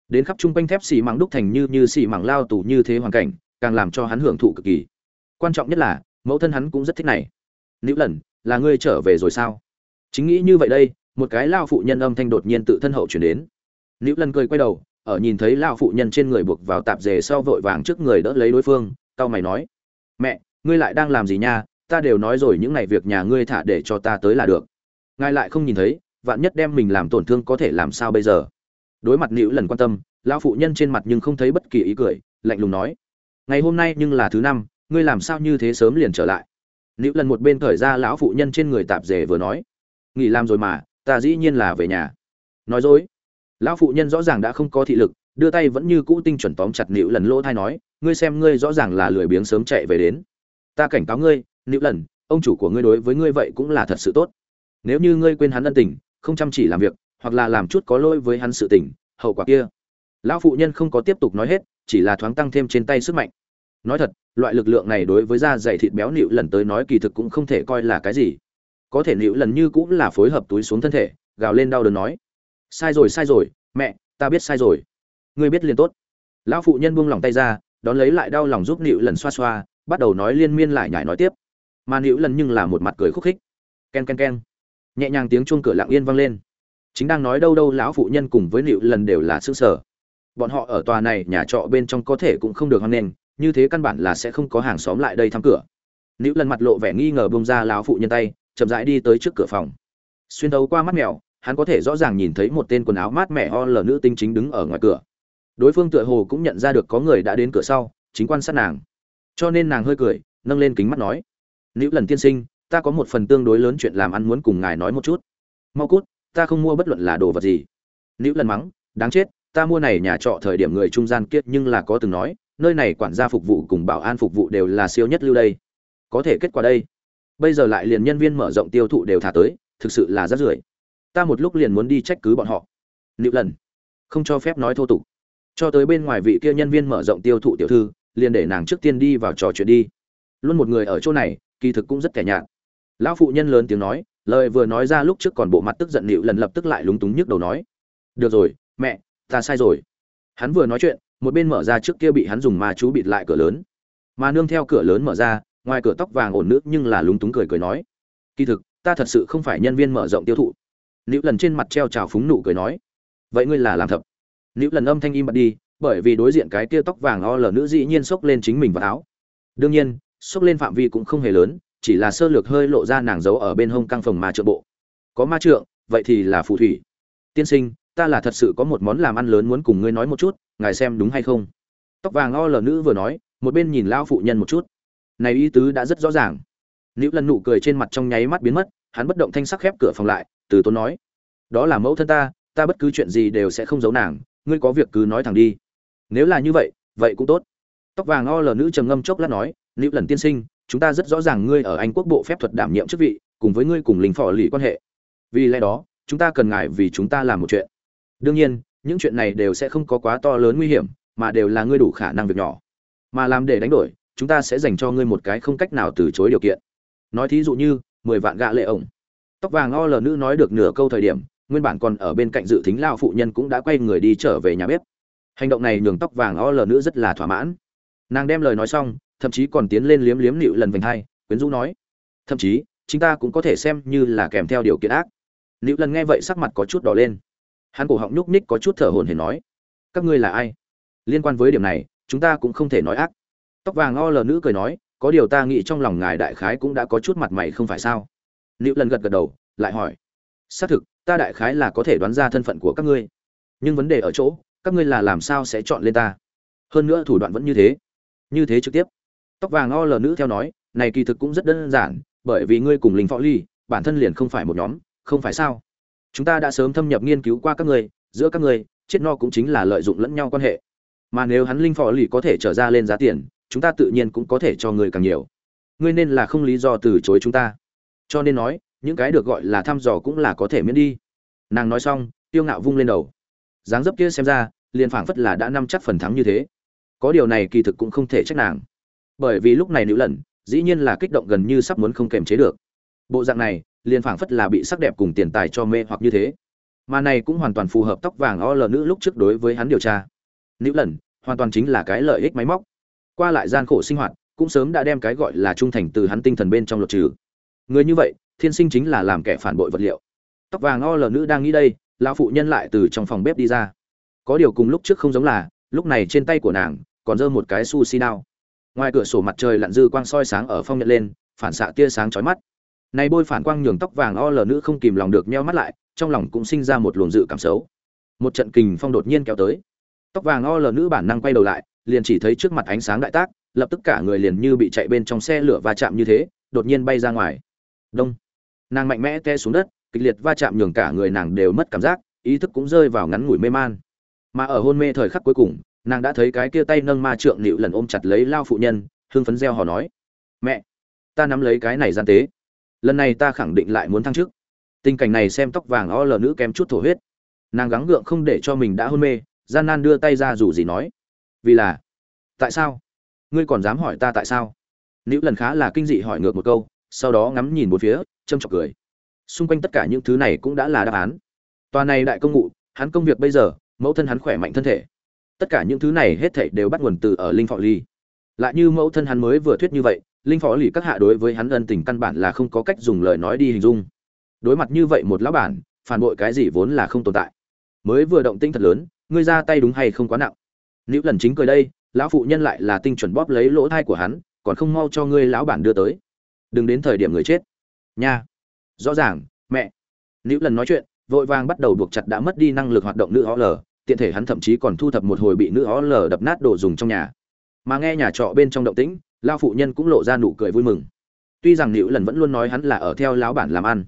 Đến khắp trung quanh thép xì mảng đúc thành như như xì mảng lao tù như thế hoàn cảnh, càng làm cho hắn hưởng thụ cực kỳ. Quan trọng nhất là, mẫu thân hắn cũng rất thích này nữ lần, là ngươi trở về rồi sao? Chính nghĩ như vậy đây, một cái lao phụ nhân âm thanh đột nhiên tự thân hậu chuyển đến. Nữ lần cười quay đầu, ở nhìn thấy lao phụ nhân trên người buộc vào tạp dề sau vội vàng trước người đỡ lấy đối phương tao mày nói, mẹ, ngươi lại đang làm gì nha? Ta đều nói rồi những ngày việc nhà ngươi thả để cho ta tới là được. Ngài lại không nhìn thấy, vạn nhất đem mình làm tổn thương có thể làm sao bây giờ? Đối mặt nữ lần quan tâm lão phụ nhân trên mặt nhưng không thấy bất kỳ ý cười, lạnh lùng nói, ngày hôm nay nhưng là thứ năm, ngươi làm sao như thế sớm liền trở lại? Nữ lần một bên thời ra lão phụ nhân trên người tạp dề vừa nói, nghỉ làm rồi mà, ta dĩ nhiên là về nhà. Nói dối, lão phụ nhân rõ ràng đã không có thị lực, đưa tay vẫn như cũ tinh chuẩn tóm chặt nữ lần lỗ thai nói, ngươi xem ngươi rõ ràng là lười biếng sớm chạy về đến. Ta cảnh cáo ngươi nữ lần, ông chủ của ngươi đối với ngươi vậy cũng là thật sự tốt. Nếu như ngươi quên hắn ân tình, không chăm chỉ làm việc, hoặc là làm chút có lỗi với hắn sự tình, hậu quả kia. Lão phụ nhân không có tiếp tục nói hết, chỉ là thoáng tăng thêm trên tay sức mạnh nói thật, loại lực lượng này đối với da dày thịt béo nịu lần tới nói kỳ thực cũng không thể coi là cái gì. Có thể nịu lần như cũng là phối hợp túi xuống thân thể, gào lên đau đớn nói. Sai rồi sai rồi, mẹ, ta biết sai rồi. Ngươi biết liền tốt. Lão phụ nhân buông lòng tay ra, đón lấy lại đau lòng giúp nịu lần xoa xoa, bắt đầu nói liên miên lại nhải nói tiếp. Mà nịu lần nhưng là một mặt cười khúc khích. Ken ken ken. Nhẹ nhàng tiếng chuông cửa lặng yên vang lên. Chính đang nói đâu đâu lão phụ nhân cùng với nịu lần đều là xương sở bọn họ ở tòa này, nhà trọ bên trong có thể cũng không được hoan nghênh như thế căn bản là sẽ không có hàng xóm lại đây thăm cửa. Nữ lần mặt lộ vẻ nghi ngờ bông ra lão phụ nhân tay, chậm rãi đi tới trước cửa phòng. Xuyên đấu qua mắt mèo, hắn có thể rõ ràng nhìn thấy một tên quần áo mát mẻ ho lờ nữ tinh chính đứng ở ngoài cửa. Đối phương tựa hồ cũng nhận ra được có người đã đến cửa sau, chính quan sát nàng. Cho nên nàng hơi cười, nâng lên kính mắt nói, nữ lần tiên sinh, ta có một phần tương đối lớn chuyện làm ăn muốn cùng ngài nói một chút. Mau cút, ta không mua bất luận là đồ vật gì. Nữ lần mắng, đáng chết, ta mua này nhà trọ thời điểm người trung gian kiết nhưng là có từng nói nơi này quản gia phục vụ cùng bảo an phục vụ đều là siêu nhất lưu đây. Có thể kết quả đây. Bây giờ lại liền nhân viên mở rộng tiêu thụ đều thả tới, thực sự là rất rưởi. Ta một lúc liền muốn đi trách cứ bọn họ. Liệu lần. Không cho phép nói thô tục. Cho tới bên ngoài vị kia nhân viên mở rộng tiêu thụ tiểu thư, liền để nàng trước tiên đi vào trò chuyện đi. Luôn một người ở chỗ này, kỳ thực cũng rất kẻ nhạt. Lão phụ nhân lớn tiếng nói, lời vừa nói ra lúc trước còn bộ mặt tức giận nịu lần lập tức lại lúng túng nhức đầu nói. Được rồi, mẹ, ta sai rồi. Hắn vừa nói chuyện một bên mở ra trước kia bị hắn dùng ma chú bịt lại cửa lớn. Mà nương theo cửa lớn mở ra, ngoài cửa tóc vàng ổn nước nhưng là lúng túng cười cười nói, kỳ thực, ta thật sự không phải nhân viên mở rộng tiêu thụ. Nữ lần trên mặt treo trào phúng nụ cười nói, vậy ngươi là làm thập. Nữ lần âm thanh im bặt đi, bởi vì đối diện cái kia tóc vàng o lờ nữ dĩ nhiên xốc lên chính mình vào áo. Đương nhiên, xốc lên phạm vi cũng không hề lớn, chỉ là sơ lược hơi lộ ra nàng giấu ở bên hông căng phòng ma trượng bộ. Có ma trượng, vậy thì là phù thủy. Tiên sinh, ta là thật sự có một món làm ăn lớn muốn cùng ngươi nói một chút ngài xem đúng hay không? Tóc vàng o lờ nữ vừa nói, một bên nhìn lao phụ nhân một chút. Này ý tứ đã rất rõ ràng. Nữ lần nụ cười trên mặt trong nháy mắt biến mất, hắn bất động thanh sắc khép cửa phòng lại, từ tốn nói, đó là mẫu thân ta ta bất cứ chuyện gì đều sẽ không giấu nàng, ngươi có việc cứ nói thẳng đi. Nếu là như vậy vậy cũng tốt. Tóc vàng o lờ nữ trầm ngâm chốc lát nói nữ lần tiên sinh, chúng ta rất rõ ràng ngươi ở anh quốc bộ phép thuật đảm nhiệm chức vị, cùng với ngươi cùng lính phò lì quan hệ. Vì lẽ đó, chúng ta cần ngại vì chúng ta làm một chuyện. Đương nhiên những chuyện này đều sẽ không có quá to lớn nguy hiểm, mà đều là ngươi đủ khả năng việc nhỏ. Mà làm để đánh đổi, chúng ta sẽ dành cho ngươi một cái không cách nào từ chối điều kiện. Nói thí dụ như, mười vạn gạ lệ ổng. Tóc vàng o lờ nữ nói được nửa câu thời điểm, nguyên bản còn ở bên cạnh dự thính lao phụ nhân cũng đã quay người đi trở về nhà bếp. Hành động này nhường tóc vàng o lờ nữ rất là thỏa mãn. Nàng đem lời nói xong, thậm chí còn tiến lên liếm liếm nịu lần vành hai, quyến rũ nói, thậm chí chúng ta cũng có thể xem như là kèm theo điều kiện ác. Nịu lần nghe vậy sắc mặt có chút đỏ lên hắn cổ họng nhúc ních có chút thở hồn hển nói, các ngươi là ai? Liên quan với điểm này, chúng ta cũng không thể nói ác. Tóc vàng o lờ nữ cười nói, có điều ta nghĩ trong lòng ngài đại khái cũng đã có chút mặt mày không phải sao? Nữ lần gật gật đầu, lại hỏi, xác thực, ta đại khái là có thể đoán ra thân phận của các ngươi. Nhưng vấn đề ở chỗ, các ngươi là làm sao sẽ chọn lên ta? Hơn nữa thủ đoạn vẫn như thế. Như thế trực tiếp. Tóc vàng o lờ nữ theo nói, này kỳ thực cũng rất đơn giản, bởi vì ngươi cùng linh phó ly, bản thân liền không phải một nhóm, không phải sao? Chúng ta đã sớm thâm nhập nghiên cứu qua các người, giữa các người, chết no cũng chính là lợi dụng lẫn nhau quan hệ. Mà nếu hắn linh phò lì có thể trở ra lên giá tiền chúng ta tự nhiên cũng có thể cho người càng nhiều. Ngươi nên là không lý do từ chối chúng ta. Cho nên nói những cái được gọi là thăm dò cũng là có thể miễn đi. Nàng nói xong tiêu ngạo vung lên đầu. Dáng dấp kia xem ra liền phảng phất là đã nắm chắc phần thắng như thế. Có điều này kỳ thực cũng không thể trách nàng. Bởi vì lúc này nữ lần dĩ nhiên là kích động gần như sắp muốn không kềm chế được. Bộ dạng này liền phảng phất là bị sắc đẹp cùng tiền tài cho mê hoặc như thế. Mà này cũng hoàn toàn phù hợp tóc vàng o lờ nữ lúc trước đối với hắn điều tra. Nữ lần, hoàn toàn chính là cái lợi ích máy móc. Qua lại gian khổ sinh hoạt, cũng sớm đã đem cái gọi là trung thành từ hắn tinh thần bên trong lột trừ. Người như vậy, thiên sinh chính là làm kẻ phản bội vật liệu. Tóc vàng o lờ nữ đang nghĩ đây, lão phụ nhân lại từ trong phòng bếp đi ra. Có điều cùng lúc trước không giống là, lúc này trên tay của nàng còn giơ một cái sushi đao. Ngoài cửa sổ mặt trời lặn dư quang soi sáng ở phong nhận lên, phản xạ tia sáng chói mắt này bôi phản quang nhường tóc vàng o lờ nữ không kìm lòng được nheo mắt lại, trong lòng cũng sinh ra một luồng dự cảm xấu. Một trận kình phong đột nhiên kéo tới. Tóc vàng o lờ nữ bản năng quay đầu lại, liền chỉ thấy trước mặt ánh sáng đại tác, lập tức cả người liền như bị chạy bên trong xe lửa va chạm như thế, đột nhiên bay ra ngoài. Đông. Nàng mạnh mẽ té xuống đất, kịch liệt va chạm nhường cả người nàng đều mất cảm giác, ý thức cũng rơi vào ngắn ngủi mê man. Mà ở hôn mê thời khắc cuối cùng, nàng đã thấy cái kia tay nâng ma trượng nịu lần ôm chặt lấy lao phụ nhân hương phấn reo hò nói, mẹ, ta nắm lấy cái này gian tế lần này ta khẳng định lại muốn thăng chức. Tình cảnh này xem tóc vàng o lờ nữ kém chút thổ huyết. Nàng gắng gượng không để cho mình đã hôn mê, gian nan đưa tay ra dù gì nói. Vì là, tại sao? Ngươi còn dám hỏi ta tại sao? Nữ lần khá là kinh dị hỏi ngược một câu, sau đó ngắm nhìn một phía, châm chọc cười. Xung quanh tất cả những thứ này cũng đã là đáp án. Tòa này đại công ngụ, hắn công việc bây giờ, mẫu thân hắn khỏe mạnh thân thể. Tất cả những thứ này hết thảy đều bắt nguồn từ ở linh phọ ly. Lại như mẫu thân hắn mới vừa thuyết như vậy linh phó lì các hạ đối với hắn ân tình căn bản là không có cách dùng lời nói đi hình dung. Đối mặt như vậy một lão bản, phản bội cái gì vốn là không tồn tại. Mới vừa động tinh thật lớn, ngươi ra tay đúng hay không quá nặng. Nếu lần chính cười đây, lão phụ nhân lại là tinh chuẩn bóp lấy lỗ thai của hắn, còn không mau cho ngươi lão bản đưa tới. Đừng đến thời điểm người chết. Nha. Rõ ràng, mẹ. Nếu lần nói chuyện, vội vàng bắt đầu buộc chặt đã mất đi năng lực hoạt động nữ ó lờ, tiện thể hắn thậm chí còn thu thập một hồi bị nữ ó lờ đập nát đồ dùng trong nhà. Mà nghe nhà trọ bên trong động tĩnh lao phụ nhân cũng lộ ra nụ cười vui mừng. Tuy rằng nữ lần vẫn luôn nói hắn là ở theo lão bản làm ăn,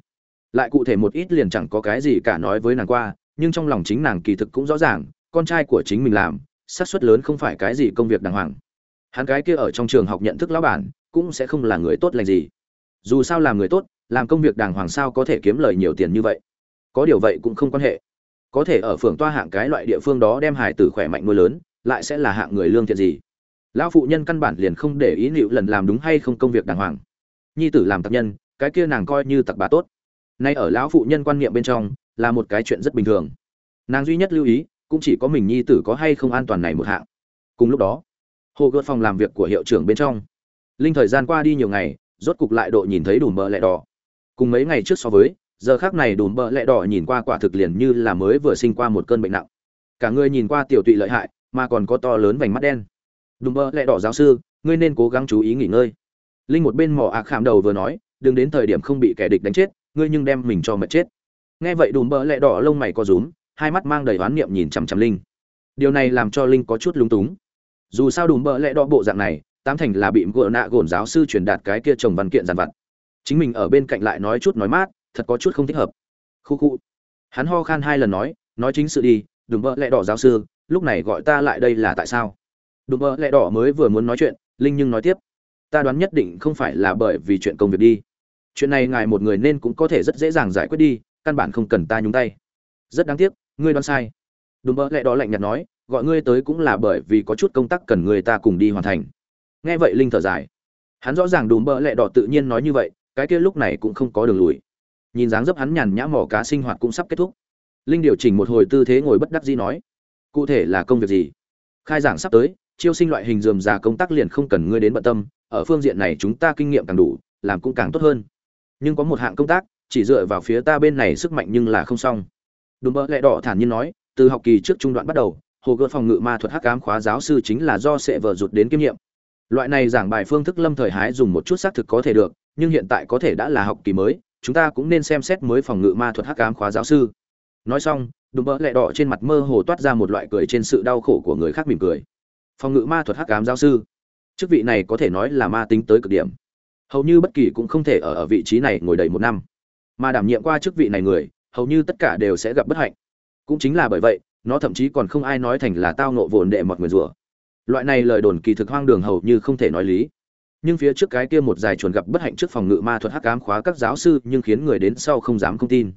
lại cụ thể một ít liền chẳng có cái gì cả nói với nàng qua, nhưng trong lòng chính nàng kỳ thực cũng rõ ràng, con trai của chính mình làm, xác suất lớn không phải cái gì công việc đàng hoàng. Hắn cái kia ở trong trường học nhận thức lão bản, cũng sẽ không là người tốt lành gì. Dù sao làm người tốt, làm công việc đàng hoàng sao có thể kiếm lời nhiều tiền như vậy? Có điều vậy cũng không quan hệ. Có thể ở phường toa hạng cái loại địa phương đó đem hải tử khỏe mạnh nuôi lớn, lại sẽ là hạng người lương thiện gì? Lão phụ nhân căn bản liền không để ý liệu lần làm đúng hay không công việc đàng hoàng. Nhi tử làm tặc nhân, cái kia nàng coi như tặc bà tốt. Nay ở lão phụ nhân quan niệm bên trong, là một cái chuyện rất bình thường. Nàng duy nhất lưu ý, cũng chỉ có mình nhi tử có hay không an toàn này một hạng. Cùng lúc đó, hồ gợt phòng làm việc của hiệu trưởng bên trong. Linh thời gian qua đi nhiều ngày, rốt cục lại độ nhìn thấy đủ mỡ lẹ đỏ. Cùng mấy ngày trước so với, giờ khác này đủ bợ lẹ đỏ nhìn qua quả thực liền như là mới vừa sinh qua một cơn bệnh nặng. Cả người nhìn qua tiểu tụy lợi hại, mà còn có to lớn vành mắt đen đùm bơ, lẹ đỏ giáo sư, ngươi nên cố gắng chú ý nghỉ ngơi. Linh một bên mỏ ạc khảm đầu vừa nói, đừng đến thời điểm không bị kẻ địch đánh chết, ngươi nhưng đem mình cho mệt chết. Nghe vậy đùm bơ, lẹ đỏ lông mày co rúm, hai mắt mang đầy oán niệm nhìn chằm chằm linh. Điều này làm cho linh có chút lúng túng. Dù sao đùm bơ, lẹ đỏ bộ dạng này, tám thành là bị gỡ nạ gồn giáo sư truyền đạt cái kia chồng văn kiện dàn vặt. Chính mình ở bên cạnh lại nói chút nói mát, thật có chút không thích hợp. Khu khu. Hắn ho khan hai lần nói nói chính sự đi, đùm bơ, lẹ đỏ giáo sư, lúc này gọi ta lại đây là tại sao? Đùm bơ lẹ đỏ mới vừa muốn nói chuyện, linh nhưng nói tiếp. Ta đoán nhất định không phải là bởi vì chuyện công việc đi. Chuyện này ngài một người nên cũng có thể rất dễ dàng giải quyết đi, căn bản không cần ta nhúng tay. Rất đáng tiếc, ngươi đoán sai. Đùm bơ lẹ đỏ lạnh nhạt nói, gọi ngươi tới cũng là bởi vì có chút công tác cần người ta cùng đi hoàn thành. Nghe vậy linh thở dài. Hắn rõ ràng đùm bơ lẹ đỏ tự nhiên nói như vậy, cái kia lúc này cũng không có đường lùi. Nhìn dáng dấp hắn nhàn nhã mỏ cá sinh hoạt cũng sắp kết thúc. Linh điều chỉnh một hồi tư thế ngồi bất đắc dĩ nói, cụ thể là công việc gì? Khai giảng sắp tới chiêu sinh loại hình dườm già công tác liền không cần ngươi đến bận tâm, ở phương diện này chúng ta kinh nghiệm càng đủ, làm cũng càng tốt hơn. Nhưng có một hạng công tác, chỉ dựa vào phía ta bên này sức mạnh nhưng là không xong. Đùm bỡ lẹ đỏ thản nhiên nói, từ học kỳ trước trung đoạn bắt đầu, hồ gợt phòng ngự ma thuật hắc ám khóa giáo sư chính là do sẽ vợ rụt đến kiêm nhiệm. Loại này giảng bài phương thức lâm thời hái dùng một chút xác thực có thể được, nhưng hiện tại có thể đã là học kỳ mới, chúng ta cũng nên xem xét mới phòng ngự ma thuật hắc ám khóa giáo sư. Nói xong đùm bỡ lẹ đỏ trên mặt mơ hồ toát ra một loại cười trên sự đau khổ của người khác mỉm cười phòng ngự ma thuật hắc ám giáo sư. Chức vị này có thể nói là ma tính tới cực điểm. Hầu như bất kỳ cũng không thể ở ở vị trí này ngồi đầy một năm. Mà đảm nhiệm qua chức vị này người, hầu như tất cả đều sẽ gặp bất hạnh. Cũng chính là bởi vậy, nó thậm chí còn không ai nói thành là tao nộ vồn đệ mọt người rùa loại này lời đồn kỳ thực hoang đường hầu như không thể nói lý. Nhưng phía trước cái kia một dài chuồn gặp bất hạnh trước phòng ngự ma thuật hắc ám khóa các giáo sư nhưng khiến người đến sau không dám không tin.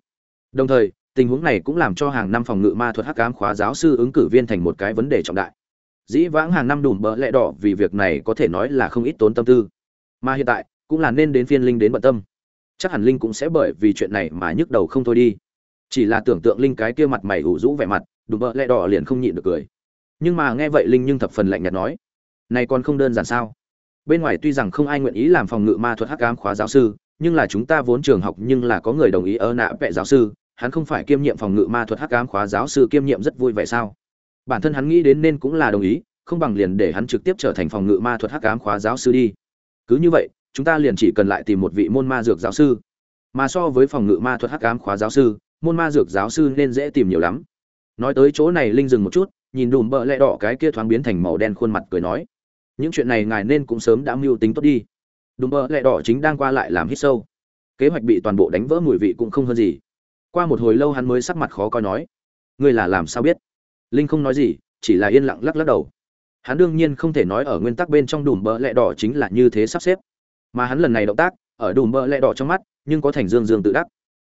Đồng thời, tình huống này cũng làm cho hàng năm phòng ngự ma thuật hắc ám khóa giáo sư ứng cử viên thành một cái vấn đề trọng đại dĩ vãng hàng năm đùm bỡ lẹ đỏ vì việc này có thể nói là không ít tốn tâm tư. Mà hiện tại, cũng là nên đến phiên linh đến bận tâm. Chắc hẳn linh cũng sẽ bởi vì chuyện này mà nhức đầu không thôi đi. Chỉ là tưởng tượng linh cái kia mặt mày ủ rũ vẻ mặt, đùm bỡ lẹ đỏ liền không nhịn được cười. Nhưng mà nghe vậy linh nhưng thập phần lạnh nhạt nói, này còn không đơn giản sao? Bên ngoài tuy rằng không ai nguyện ý làm phòng ngự ma thuật hắc ám khóa giáo sư, nhưng là chúng ta vốn trường học nhưng là có người đồng ý ơ nạ vẽ giáo sư, hắn không phải kiêm nhiệm phòng ngự ma thuật hắc ám khóa giáo sư kiêm nhiệm rất vui vẻ sao? Bản thân hắn nghĩ đến nên cũng là đồng ý, không bằng liền để hắn trực tiếp trở thành phòng ngự ma thuật hắc ám khóa giáo sư đi. Cứ như vậy, chúng ta liền chỉ cần lại tìm một vị môn ma dược giáo sư. Mà so với phòng ngự ma thuật hắc ám khóa giáo sư, môn ma dược giáo sư nên dễ tìm nhiều lắm. Nói tới chỗ này linh dừng một chút, nhìn đùm bợ lẹ đỏ cái kia thoáng biến thành màu đen khuôn mặt cười nói, những chuyện này ngài nên cũng sớm đã mưu tính tốt đi. Đùm bợ lẹ đỏ chính đang qua lại làm hít sâu. Kế hoạch bị toàn bộ đánh vỡ mùi vị cũng không hơn gì. Qua một hồi lâu hắn mới sắc mặt khó coi nói, ngươi là làm sao biết? Linh không nói gì, chỉ là yên lặng lắc lắc đầu. Hắn đương nhiên không thể nói ở nguyên tắc bên trong đùm bợ lẹ đỏ chính là như thế sắp xếp. Mà hắn lần này động tác, ở đùm bợ lẹ đỏ trong mắt, nhưng có thành dương dương tự đắc.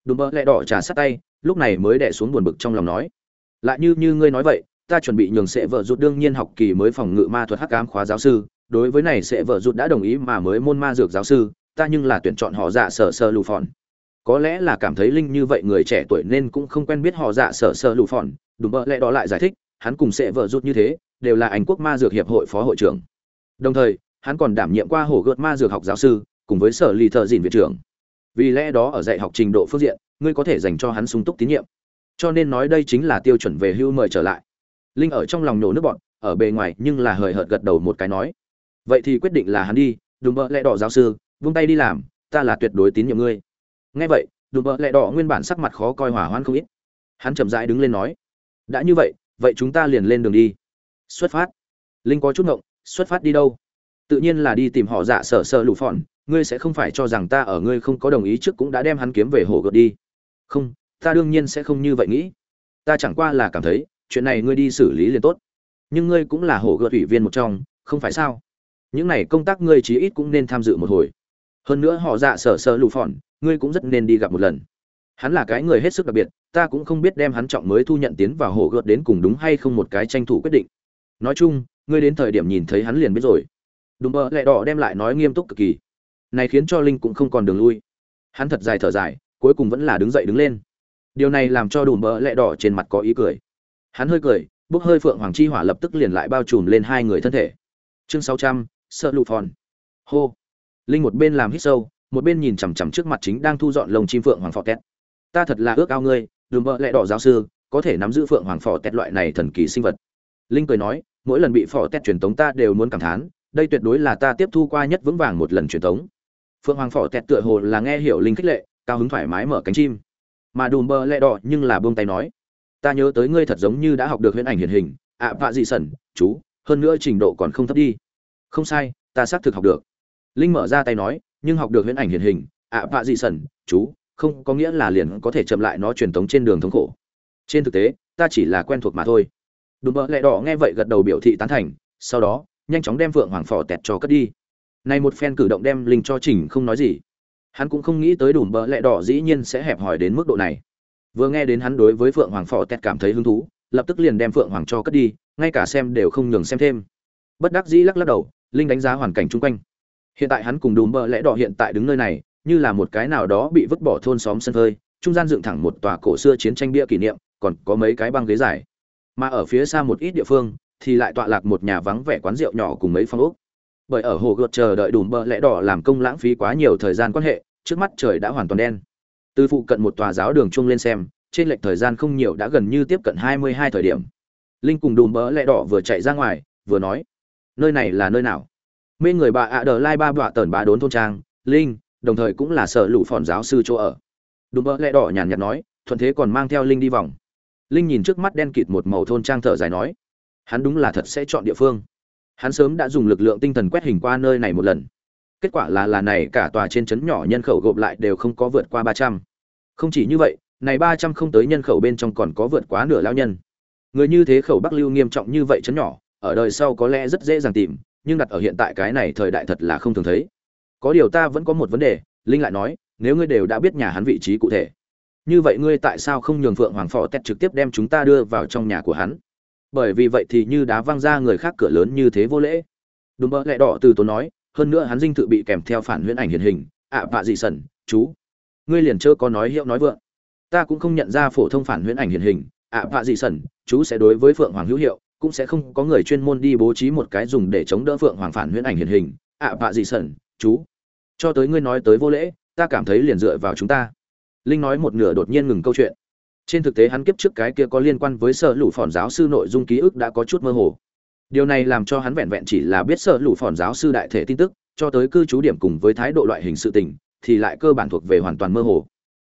Đùm bợ lẹ đỏ trả sát tay, lúc này mới đẻ xuống buồn bực trong lòng nói. Lại như như ngươi nói vậy, ta chuẩn bị nhường sẽ vợ rụt đương nhiên học kỳ mới phòng ngự ma thuật hắc ám khóa giáo sư. Đối với này sẽ vợ rụt đã đồng ý mà mới môn ma dược giáo sư, ta nhưng là tuyển chọn họ dạ sở sơ lù phòn. Có lẽ là cảm thấy linh như vậy người trẻ tuổi nên cũng không quen biết họ dạ sở sơ lù phòn đúng bợ lẽ đó lại giải thích, hắn cùng sẽ vợ rút như thế, đều là anh quốc ma dược hiệp hội phó hội trưởng. Đồng thời, hắn còn đảm nhiệm qua hổ gợt ma dược học giáo sư, cùng với sở lì thợ dìn viện trưởng. Vì lẽ đó ở dạy học trình độ phương diện, ngươi có thể dành cho hắn sung túc tín nhiệm. Cho nên nói đây chính là tiêu chuẩn về hưu mời trở lại. Linh ở trong lòng nổ nước bọn, ở bề ngoài nhưng là hời hợt gật đầu một cái nói. Vậy thì quyết định là hắn đi đúng bợ lẽ đỏ giáo sư, vung tay đi làm, ta là tuyệt đối tín nhiệm ngươi. Nghe vậy đúng bợ lẽ đỏ nguyên bản sắc mặt khó coi hỏa hoãn không ít. Hắn chậm rãi đứng lên nói đã như vậy vậy chúng ta liền lên đường đi. Xuất phát. Linh có chút ngộng, xuất phát đi đâu? Tự nhiên là đi tìm họ dạ sở sở lụ phòn ngươi sẽ không phải cho rằng ta ở ngươi không có đồng ý trước cũng đã đem hắn kiếm về hồ gợt đi. Không, ta đương nhiên sẽ không như vậy nghĩ. Ta chẳng qua là cảm thấy, chuyện này ngươi đi xử lý liền tốt. Nhưng ngươi cũng là hồ gợt ủy viên một trong, không phải sao? Những này công tác ngươi chí ít cũng nên tham dự một hồi. Hơn nữa họ dạ sở sở lụ phòn ngươi cũng rất nên đi gặp một lần hắn là cái người hết sức đặc biệt, ta cũng không biết đem hắn trọng mới thu nhận tiến vào hồ gợt đến cùng đúng hay không một cái tranh thủ quyết định. Nói chung, ngươi đến thời điểm nhìn thấy hắn liền biết rồi. Đùm bơ lẹ đỏ đem lại nói nghiêm túc cực kỳ. Này khiến cho linh cũng không còn đường lui. Hắn thật dài thở dài, cuối cùng vẫn là đứng dậy đứng lên. Điều này làm cho đùm bỡ lẹ đỏ trên mặt có ý cười. Hắn hơi cười, bốc hơi phượng hoàng chi hỏa lập tức liền lại bao trùm lên hai người thân thể. Chương sáu trăm, sợ lụ phòn. Hô. Linh một bên làm hít sâu, một bên nhìn chằm chằm trước mặt chính đang thu dọn lồng chim phượng hoàng phò tét ta thật là ước ao ngươi, đùm bơ lẹ đỏ giáo sư, có thể nắm giữ phượng hoàng phò tét loại này thần kỳ sinh vật. Linh cười nói, mỗi lần bị phò tét truyền tống ta đều muốn cảm thán, đây tuyệt đối là ta tiếp thu qua nhất vững vàng một lần truyền tống. Phượng hoàng phò tét tựa hồ là nghe hiểu linh khích lệ, cao hứng thoải mái mở cánh chim. Mà đùm bơ lẹ đỏ nhưng là buông tay nói, ta nhớ tới ngươi thật giống như đã học được huyễn ảnh hiển hình, ạ, vạ dị sẩn, chú, hơn nữa trình độ còn không thấp đi. Không sai, ta xác thực học được. Linh mở ra tay nói, nhưng học được huyễn ảnh hiển hình, ạ, vạ dị sẩn, chú không có nghĩa là liền có thể chậm lại nó truyền thống trên đường thống khổ. Trên thực tế, ta chỉ là quen thuộc mà thôi. Đùm bợ lẹ đỏ nghe vậy gật đầu biểu thị tán thành, sau đó, nhanh chóng đem phượng hoàng phò tẹt cho cất đi. Này một phen cử động đem linh cho chỉnh không nói gì. Hắn cũng không nghĩ tới đùm bợ lẹ đỏ dĩ nhiên sẽ hẹp hòi đến mức độ này. Vừa nghe đến hắn đối với phượng hoàng phò tẹt cảm thấy hứng thú, lập tức liền đem phượng hoàng cho cất đi, ngay cả xem đều không nhường xem thêm. Bất đắc dĩ lắc lắc đầu, linh đánh giá hoàn cảnh chung quanh. Hiện tại hắn cùng đùm bợ lẽ đỏ hiện tại đứng nơi này như là một cái nào đó bị vứt bỏ thôn xóm sân phơi trung gian dựng thẳng một tòa cổ xưa chiến tranh bia kỷ niệm, còn có mấy cái băng ghế dài. Mà ở phía xa một ít địa phương, thì lại tọa lạc một nhà vắng vẻ quán rượu nhỏ cùng mấy phong ốc. Bởi ở hồ gợt chờ đợi đùm bợ lẽ đỏ làm công lãng phí quá nhiều thời gian quan hệ, trước mắt trời đã hoàn toàn đen. Từ phụ cận một tòa giáo đường chung lên xem, trên lệch thời gian không nhiều đã gần như tiếp cận hai mươi hai thời điểm. Linh cùng đùm bỡ lẹ đỏ vừa chạy ra ngoài, vừa nói, nơi này là nơi nào? Mê người bà ạ đờ lai ba bọa tờn bá đốn thôn trang, linh đồng thời cũng là sở lũ phòn giáo sư chỗ ở. Đùm bỡ lẹ đỏ nhàn nhạt nói, thuận thế còn mang theo linh đi vòng. Linh nhìn trước mắt đen kịt một màu thôn trang thở dài nói, hắn đúng là thật sẽ chọn địa phương. Hắn sớm đã dùng lực lượng tinh thần quét hình qua nơi này một lần. Kết quả là là này cả tòa trên trấn nhỏ nhân khẩu gộp lại đều không có vượt qua ba trăm. Không chỉ như vậy, này ba trăm không tới nhân khẩu bên trong còn có vượt quá nửa lao nhân. Người như thế khẩu bắc lưu nghiêm trọng như vậy trấn nhỏ, ở đời sau có lẽ rất dễ dàng tìm, nhưng đặt ở hiện tại cái này thời đại thật là không thường thấy có điều ta vẫn có một vấn đề, linh lại nói, nếu ngươi đều đã biết nhà hắn vị trí cụ thể, như vậy ngươi tại sao không nhường phượng hoàng phò tét trực tiếp đem chúng ta đưa vào trong nhà của hắn? Bởi vì vậy thì như đá văng ra người khác cửa lớn như thế vô lễ. Đúng mơ lẹ đỏ từ tốn nói, hơn nữa hắn dinh tự bị kèm theo phản huyễn ảnh hiện hình. Ạ vạ dị sẩn, chú. Ngươi liền chớ có nói hiệu nói vượng. Ta cũng không nhận ra phổ thông phản huyễn ảnh hiện hình. Ạ vạ dị sẩn, chú sẽ đối với phượng hoàng hữu hiệu, cũng sẽ không có người chuyên môn đi bố trí một cái dùng để chống đỡ phượng hoàng phản huyễn ảnh hiện hình. Ạ vạ dị sẩn, chú cho tới ngươi nói tới vô lễ, ta cảm thấy liền dựa vào chúng ta. Linh nói một nửa đột nhiên ngừng câu chuyện. Trên thực tế hắn kiếp trước cái kia có liên quan với sở lũ phòn giáo sư nội dung ký ức đã có chút mơ hồ. Điều này làm cho hắn vẹn vẹn chỉ là biết sở lũ phòn giáo sư đại thể tin tức, cho tới cư trú điểm cùng với thái độ loại hình sự tình, thì lại cơ bản thuộc về hoàn toàn mơ hồ.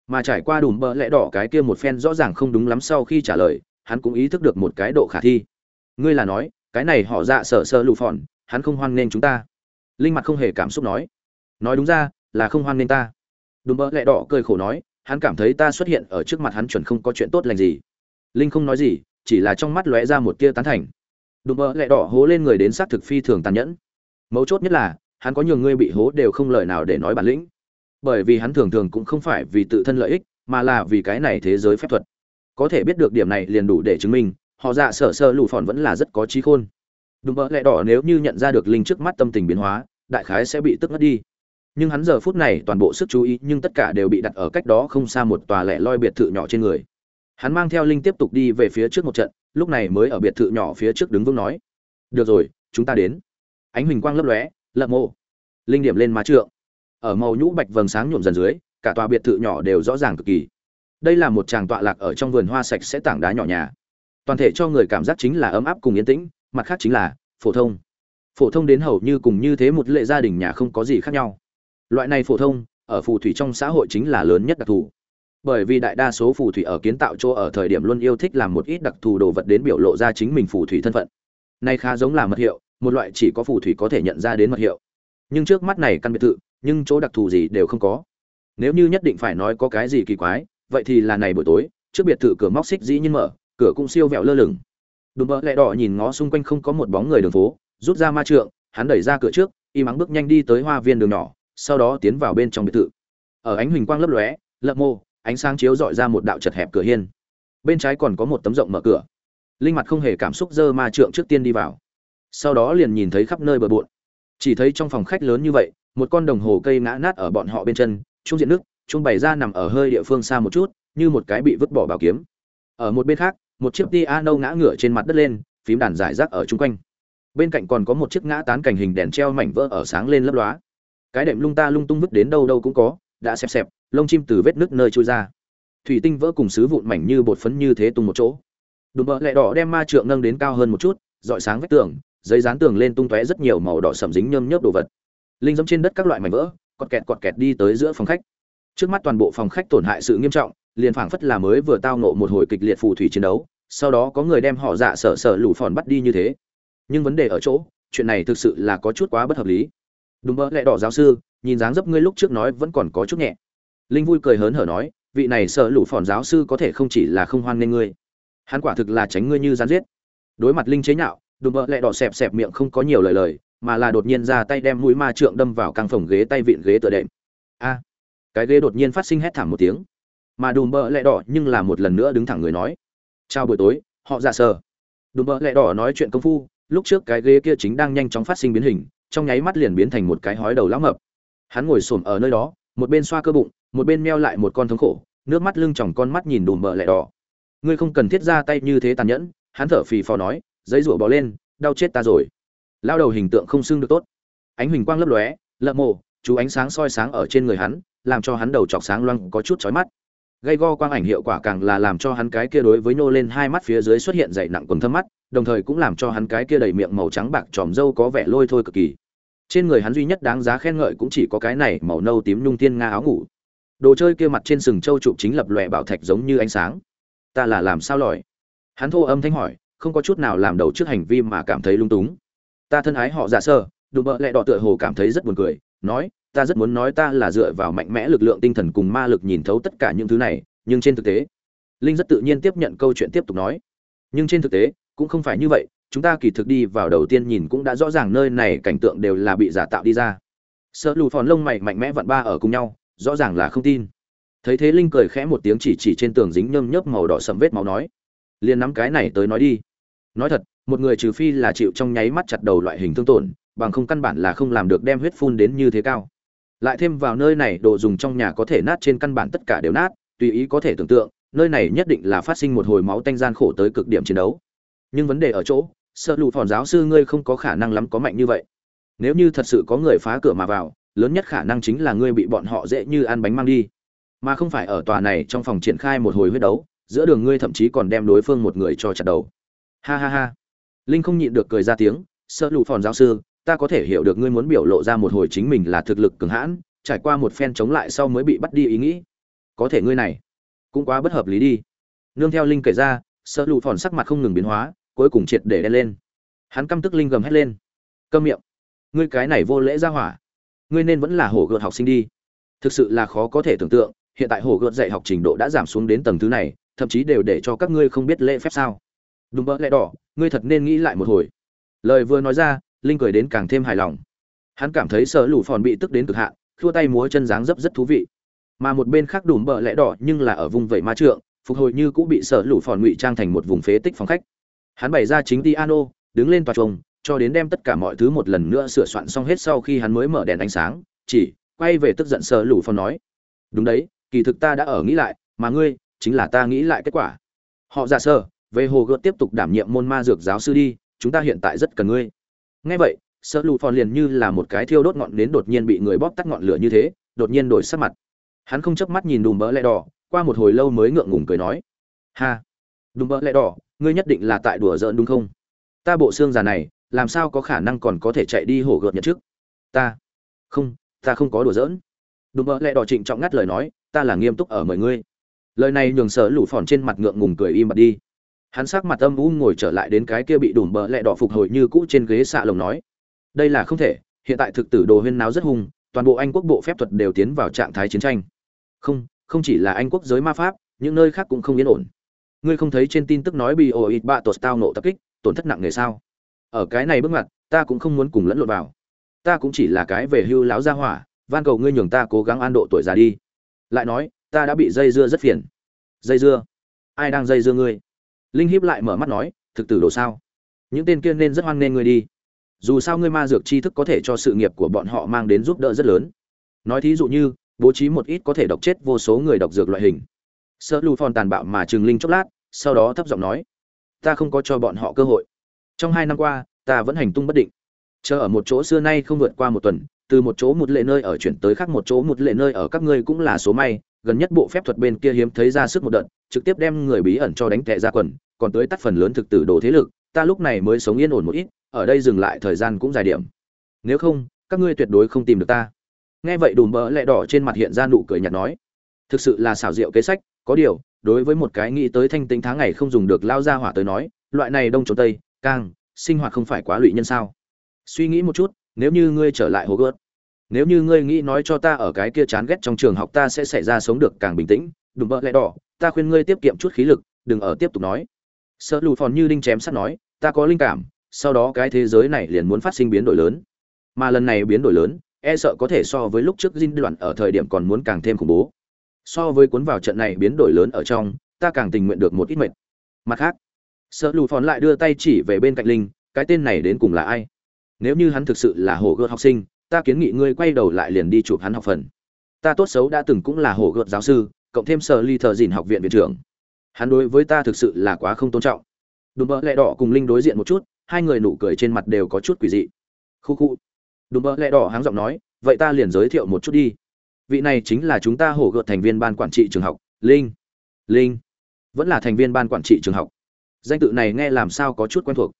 Mà trải qua đùm bỡ lẽ đỏ cái kia một phen rõ ràng không đúng lắm sau khi trả lời, hắn cũng ý thức được một cái độ khả thi. Ngươi là nói, cái này họ dạ sợ sơ lụ phòn hắn không hoan nghênh chúng ta. Linh mặt không hề cảm xúc nói nói đúng ra, là không hoan nên ta. Đùm bỡ lẹ đỏ cười khổ nói, hắn cảm thấy ta xuất hiện ở trước mặt hắn chuẩn không có chuyện tốt lành gì. Linh không nói gì, chỉ là trong mắt lóe ra một tia tán thành. Đùm bỡ lẹ đỏ hố lên người đến xác thực phi thường tàn nhẫn. Mấu chốt nhất là, hắn có nhiều người bị hố đều không lời nào để nói bản lĩnh. Bởi vì hắn thường thường cũng không phải vì tự thân lợi ích, mà là vì cái này thế giới phép thuật. Có thể biết được điểm này liền đủ để chứng minh, họ dạ sở sơ lù phòn vẫn là rất có trí khôn. Đúng bỡ lẽ đỏ nếu như nhận ra được linh trước mắt tâm tình biến hóa, đại khái sẽ bị tức ngất đi nhưng hắn giờ phút này toàn bộ sức chú ý nhưng tất cả đều bị đặt ở cách đó không xa một tòa lẻ loi biệt thự nhỏ trên người. Hắn mang theo linh tiếp tục đi về phía trước một trận, lúc này mới ở biệt thự nhỏ phía trước đứng vững nói, được rồi, chúng ta đến. Ánh huỳnh quang lấp lóe lợm mộ. Linh điểm lên má trượng. Ở màu nhũ bạch vầng sáng nhuộm dần dưới, cả tòa biệt thự nhỏ đều rõ ràng cực kỳ. Đây là một tràng tọa lạc ở trong vườn hoa sạch sẽ tảng đá nhỏ nhà. Toàn thể cho người cảm giác chính là ấm áp cùng yên tĩnh, mặt khác chính là phổ thông. Phổ thông đến hầu như cùng như thế một lệ gia đình nhà không có gì khác nhau loại này phổ thông, ở phù thủy trong xã hội chính là lớn nhất đặc thù. Bởi vì đại đa số phù thủy ở kiến tạo chỗ ở thời điểm luôn yêu thích làm một ít đặc thù đồ vật đến biểu lộ ra chính mình phù thủy thân phận. Nay khá giống là mật hiệu, một loại chỉ có phù thủy có thể nhận ra đến mật hiệu. Nhưng trước mắt này căn biệt thự, nhưng chỗ đặc thù gì đều không có. Nếu như nhất định phải nói có cái gì kỳ quái, vậy thì là này buổi tối, trước biệt thự cửa móc xích dĩ nhiên mở, cửa cũng siêu vẹo lơ lửng. Đùm bỡ lẹ đỏ nhìn ngó xung quanh không có một bóng người đường phố, rút ra ma trượng, hắn đẩy ra cửa trước, y mắng bước nhanh đi tới hoa viên đường nhỏ sau đó tiến vào bên trong biệt thự. Ở ánh huỳnh quang lấp lóe, lập mô, ánh sáng chiếu dọi ra một đạo chật hẹp cửa hiên. Bên trái còn có một tấm rộng mở cửa. Linh mặt không hề cảm xúc dơ ma trượng trước tiên đi vào. Sau đó liền nhìn thấy khắp nơi bờ bộn. Chỉ thấy trong phòng khách lớn như vậy, một con đồng hồ cây ngã nát ở bọn họ bên chân trung diện nước trung bày ra nằm ở hơi địa phương xa một chút, như một cái bị vứt bỏ bảo kiếm. Ở một bên khác, một chiếc piano ngã ngửa trên mặt đất lên, phím đàn giải rác ở chung quanh. Bên cạnh còn có một chiếc ngã tán cảnh hình đèn treo mảnh vỡ ở sáng lên lấp lóa cái đệm lung ta lung tung vứt đến đâu đâu cũng có, đã xẹp xẹp, lông chim từ vết nước nơi trôi ra. Thủy tinh vỡ cùng sứ vụn mảnh như bột phấn như thế tung một chỗ. Đùm bợ lẹ đỏ đem ma trượng nâng đến cao hơn một chút, dọi sáng vách tường, giấy dán tường lên tung tóe rất nhiều màu đỏ sầm dính nhơm nhớp đồ vật. Linh giống trên đất các loại mảnh vỡ, cọt kẹt cọt kẹt đi tới giữa phòng khách. Trước mắt toàn bộ phòng khách tổn hại sự nghiêm trọng, liền phảng phất là mới vừa tao nộ một hồi kịch liệt phù thủy chiến đấu, sau đó có người đem họ dạ sở sở lũ phòn bắt đi như thế. Nhưng vấn đề ở chỗ, chuyện này thực sự là có chút quá bất hợp lý đúng mơ lẹ đỏ giáo sư, nhìn dáng dấp ngươi lúc trước nói vẫn còn có chút nhẹ. Linh vui cười hớn hở nói, vị này sợ lũ phòn giáo sư có thể không chỉ là không hoan nghênh ngươi, hắn quả thực là tránh ngươi như gián giết. Đối mặt linh chế nhạo đùm bợ lẹ đỏ xẹp xẹp miệng không có nhiều lời lời, mà là đột nhiên ra tay đem mũi ma trượng đâm vào căng phòng ghế tay vịn ghế tựa đệm. A, cái ghế đột nhiên phát sinh hét thảm một tiếng, mà đùm bợ lẹ đỏ nhưng là một lần nữa đứng thẳng người nói, chào buổi tối, họ ra sờ. Đùm bợ lẹ đỏ nói chuyện công phu, lúc trước cái ghế kia chính đang nhanh chóng phát sinh biến hình trong nháy mắt liền biến thành một cái hói đầu lão mập. Hắn ngồi xổm ở nơi đó, một bên xoa cơ bụng, một bên meo lại một con thống khổ, nước mắt lưng tròng con mắt nhìn đùm bợ lẹ đỏ. Ngươi không cần thiết ra tay như thế tàn nhẫn, hắn thở phì phò nói, giấy rủa bò lên, đau chết ta rồi. Lao đầu hình tượng không xưng được tốt. Ánh huỳnh quang lấp lóe, lợm mồ chú ánh sáng soi sáng ở trên người hắn, làm cho hắn đầu chọc sáng loang có chút chói mắt. Gây go quang ảnh hiệu quả càng là làm cho hắn cái kia đối với nô lên hai mắt phía dưới xuất hiện dày nặng quần thâm mắt, đồng thời cũng làm cho hắn cái kia đầy miệng màu trắng bạc tròm râu có vẻ lôi thôi cực kỳ trên người hắn duy nhất đáng giá khen ngợi cũng chỉ có cái này màu nâu tím nhung tiên nga áo ngủ. Đồ chơi kia mặt trên sừng châu trụ chính lập lòe bảo thạch giống như ánh sáng. Ta là làm sao lòi? Hắn thô âm thanh hỏi, không có chút nào làm đầu trước hành vi mà cảm thấy lung túng. Ta thân ái họ giả sơ đụng bợ lẹ đỏ tựa hồ cảm thấy rất buồn cười, nói, ta rất muốn nói ta là dựa vào mạnh mẽ lực lượng tinh thần cùng ma lực nhìn thấu tất cả những thứ này, nhưng trên thực tế, linh rất tự nhiên tiếp nhận câu chuyện tiếp tục nói. Nhưng trên thực tế, cũng không phải như vậy chúng ta kỳ thực đi vào đầu tiên nhìn cũng đã rõ ràng nơi này cảnh tượng đều là bị giả tạo đi ra. Sợ lù phòn lông mày mạnh mẽ vặn ba ở cùng nhau, rõ ràng là không tin. Thấy thế linh cười khẽ một tiếng chỉ chỉ trên tường dính nhơm nhớp màu đỏ sầm vết máu nói, liền nắm cái này tới nói đi. Nói thật, một người trừ phi là chịu trong nháy mắt chặt đầu loại hình thương tổn, bằng không căn bản là không làm được đem huyết phun đến như thế cao. Lại thêm vào nơi này, đồ dùng trong nhà có thể nát trên căn bản tất cả đều nát, tùy ý có thể tưởng tượng, nơi này nhất định là phát sinh một hồi máu tanh gian khổ tới cực điểm chiến đấu. Nhưng vấn đề ở chỗ sợ lụ phòn giáo sư ngươi không có khả năng lắm có mạnh như vậy. Nếu như thật sự có người phá cửa mà vào, lớn nhất khả năng chính là ngươi bị bọn họ dễ như ăn bánh mang đi. Mà không phải ở tòa này trong phòng triển khai một hồi huyết đấu, giữa đường ngươi thậm chí còn đem đối phương một người cho chặt đầu. Ha ha ha. Linh không nhịn được cười ra tiếng, sợ lụ phòn giáo sư, ta có thể hiểu được ngươi muốn biểu lộ ra một hồi chính mình là thực lực cường hãn, trải qua một phen chống lại sau mới bị bắt đi ý nghĩ. Có thể ngươi này cũng quá bất hợp lý đi. Nương theo linh kể ra, sợ lụ phòn sắc mặt không ngừng biến hóa cuối cùng triệt để đen lên. Hắn căm tức linh gầm hét lên. Câm miệng. Ngươi cái này vô lễ ra hỏa. Ngươi nên vẫn là hổ gợt học sinh đi. Thực sự là khó có thể tưởng tượng, hiện tại hổ gợt dạy học trình độ đã giảm xuống đến tầng thứ này, thậm chí đều để cho các ngươi không biết lễ phép sao. Đúng bỡ lẽ đỏ, ngươi thật nên nghĩ lại một hồi. Lời vừa nói ra, linh cười đến càng thêm hài lòng. Hắn cảm thấy sợ lũ phòn bị tức đến cực hạn thua tay múa chân dáng dấp rất thú vị. Mà một bên khác đùm bợ lẽ đỏ nhưng là ở vùng vẩy ma trượng, phục hồi như cũng bị sợ lũ phòn ngụy trang thành một vùng phế tích phòng khách hắn bày ra chính piano đứng lên tòa trùng cho đến đem tất cả mọi thứ một lần nữa sửa soạn xong hết sau khi hắn mới mở đèn ánh sáng, chỉ quay về tức giận sợ lũ phong nói, đúng đấy, kỳ thực ta đã ở nghĩ lại, mà ngươi chính là ta nghĩ lại kết quả. Họ giả sơ về hồ gợt tiếp tục đảm nhiệm môn ma dược giáo sư đi, chúng ta hiện tại rất cần ngươi. Ngay vậy sợ lụ phòn liền như là một cái thiêu đốt ngọn nến đột nhiên bị người bóp tắt ngọn lửa như thế, đột nhiên đổi sắc mặt. Hắn không chớp mắt nhìn đùm bỡ lẹ đỏ, qua một hồi lâu mới ngượng ngùng cười nói, ha, đùm bỡ lẹ đỏ ngươi nhất định là tại đùa giỡn đúng không? Ta bộ xương già này, làm sao có khả năng còn có thể chạy đi hổ gợt nhận trước? Ta, không ta không có đùa giỡn. Đùm bợ lẹ đỏ trịnh trọng ngắt lời nói, ta là nghiêm túc ở mời ngươi. Lời này nhường sở lũ phòn trên mặt ngượng ngùng cười im mặt đi. Hắn sắc mặt âm u ngồi trở lại đến cái kia bị đùm bợ lẹ đỏ phục hồi như cũ trên ghế xạ lồng nói, đây là không thể, hiện tại thực tử đồ huyên náo rất hung, toàn bộ anh quốc bộ phép thuật đều tiến vào trạng thái chiến tranh. Không không chỉ là anh quốc giới ma pháp, những nơi khác cũng không yên ổn ngươi không thấy trên tin tức nói bị ổ ít bạ tột tao nộ tập kích, tổn thất nặng nề sao? Ở cái này bước ngoặt, ta cũng không muốn cùng lẫn lộn vào. Ta cũng chỉ là cái về hưu láo gia hỏa, van cầu ngươi nhường ta cố gắng an độ tuổi già đi. Lại nói, ta đã bị dây dưa rất phiền. Dây dưa? Ai đang dây dưa ngươi? Linh hiếp lại mở mắt nói, thực tử đồ sao? Những tên kia nên rất hoan nghênh ngươi đi. Dù sao ngươi ma dược tri thức có thể cho sự nghiệp của bọn họ mang đến giúp đỡ rất lớn. Nói thí dụ như, bố trí một ít có thể độc chết vô số người độc dược loại hình sợ lù phòn tàn bạo mà trừng linh chốc lát, sau đó thấp giọng nói, ta không có cho bọn họ cơ hội. Trong hai năm qua, ta vẫn hành tung bất định. Chờ ở một chỗ xưa nay không vượt qua một tuần, từ một chỗ một lệ nơi ở chuyển tới khác một chỗ một lệ nơi ở các ngươi cũng là số may, gần nhất bộ phép thuật bên kia hiếm thấy ra sức một đợt, trực tiếp đem người bí ẩn cho đánh tệ ra quần, còn tới tắt phần lớn thực tử đồ thế lực, ta lúc này mới sống yên ổn một ít, ở đây dừng lại thời gian cũng dài điểm. Nếu không, các ngươi tuyệt đối không tìm được ta. Nghe vậy đùm bỡ lẹ đỏ trên mặt hiện ra nụ cười nhạt nói, thực sự là xảo diệu kế sách có điều, đối với một cái nghĩ tới thanh tính tháng ngày không dùng được lao ra hỏa tới nói, loại này đông trốn tây càng sinh hoạt không phải quá lụy nhân sao? Suy nghĩ một chút, nếu như ngươi trở lại hồ gớt nếu như ngươi nghĩ nói cho ta ở cái kia chán ghét trong trường học ta sẽ xảy ra sống được càng bình tĩnh đùm bỡ lẽ đỏ, ta khuyên ngươi tiết kiệm chút khí lực, đừng ở tiếp tục nói. Sợ lù phòn như đinh chém sắt nói, ta có linh cảm, sau đó cái thế giới này liền muốn phát sinh biến đổi lớn. Mà lần này biến đổi lớn e sợ có thể so với lúc trước dinh đoạn ở thời điểm còn muốn càng thêm khủng bố so với cuốn vào trận này biến đổi lớn ở trong, ta càng tình nguyện được một ít mệt. Mặt khác sợ lù phòn lại đưa tay chỉ về bên cạnh linh, cái tên này đến cùng là ai? Nếu như hắn thực sự là hồ gợt học sinh, ta kiến nghị ngươi quay đầu lại liền đi chụp hắn học phần. Ta tốt xấu đã từng cũng là hồ gợt giáo sư, cộng thêm sở ly thờ dìn học viện viện trưởng. Hắn đối với ta thực sự là quá không tôn trọng. Đùm bỡ lẹ đỏ cùng linh đối diện một chút, hai người nụ cười trên mặt đều có chút quỷ dị. Khu khu. Đùm bỡ lẹ đỏ háng giọng nói, vậy ta liền giới thiệu một chút đi vị này chính là chúng ta hổ gợt thành viên ban quản trị trường học, linh. Linh. Vẫn là thành viên ban quản trị trường học. Danh tự này nghe làm sao có chút quen thuộc.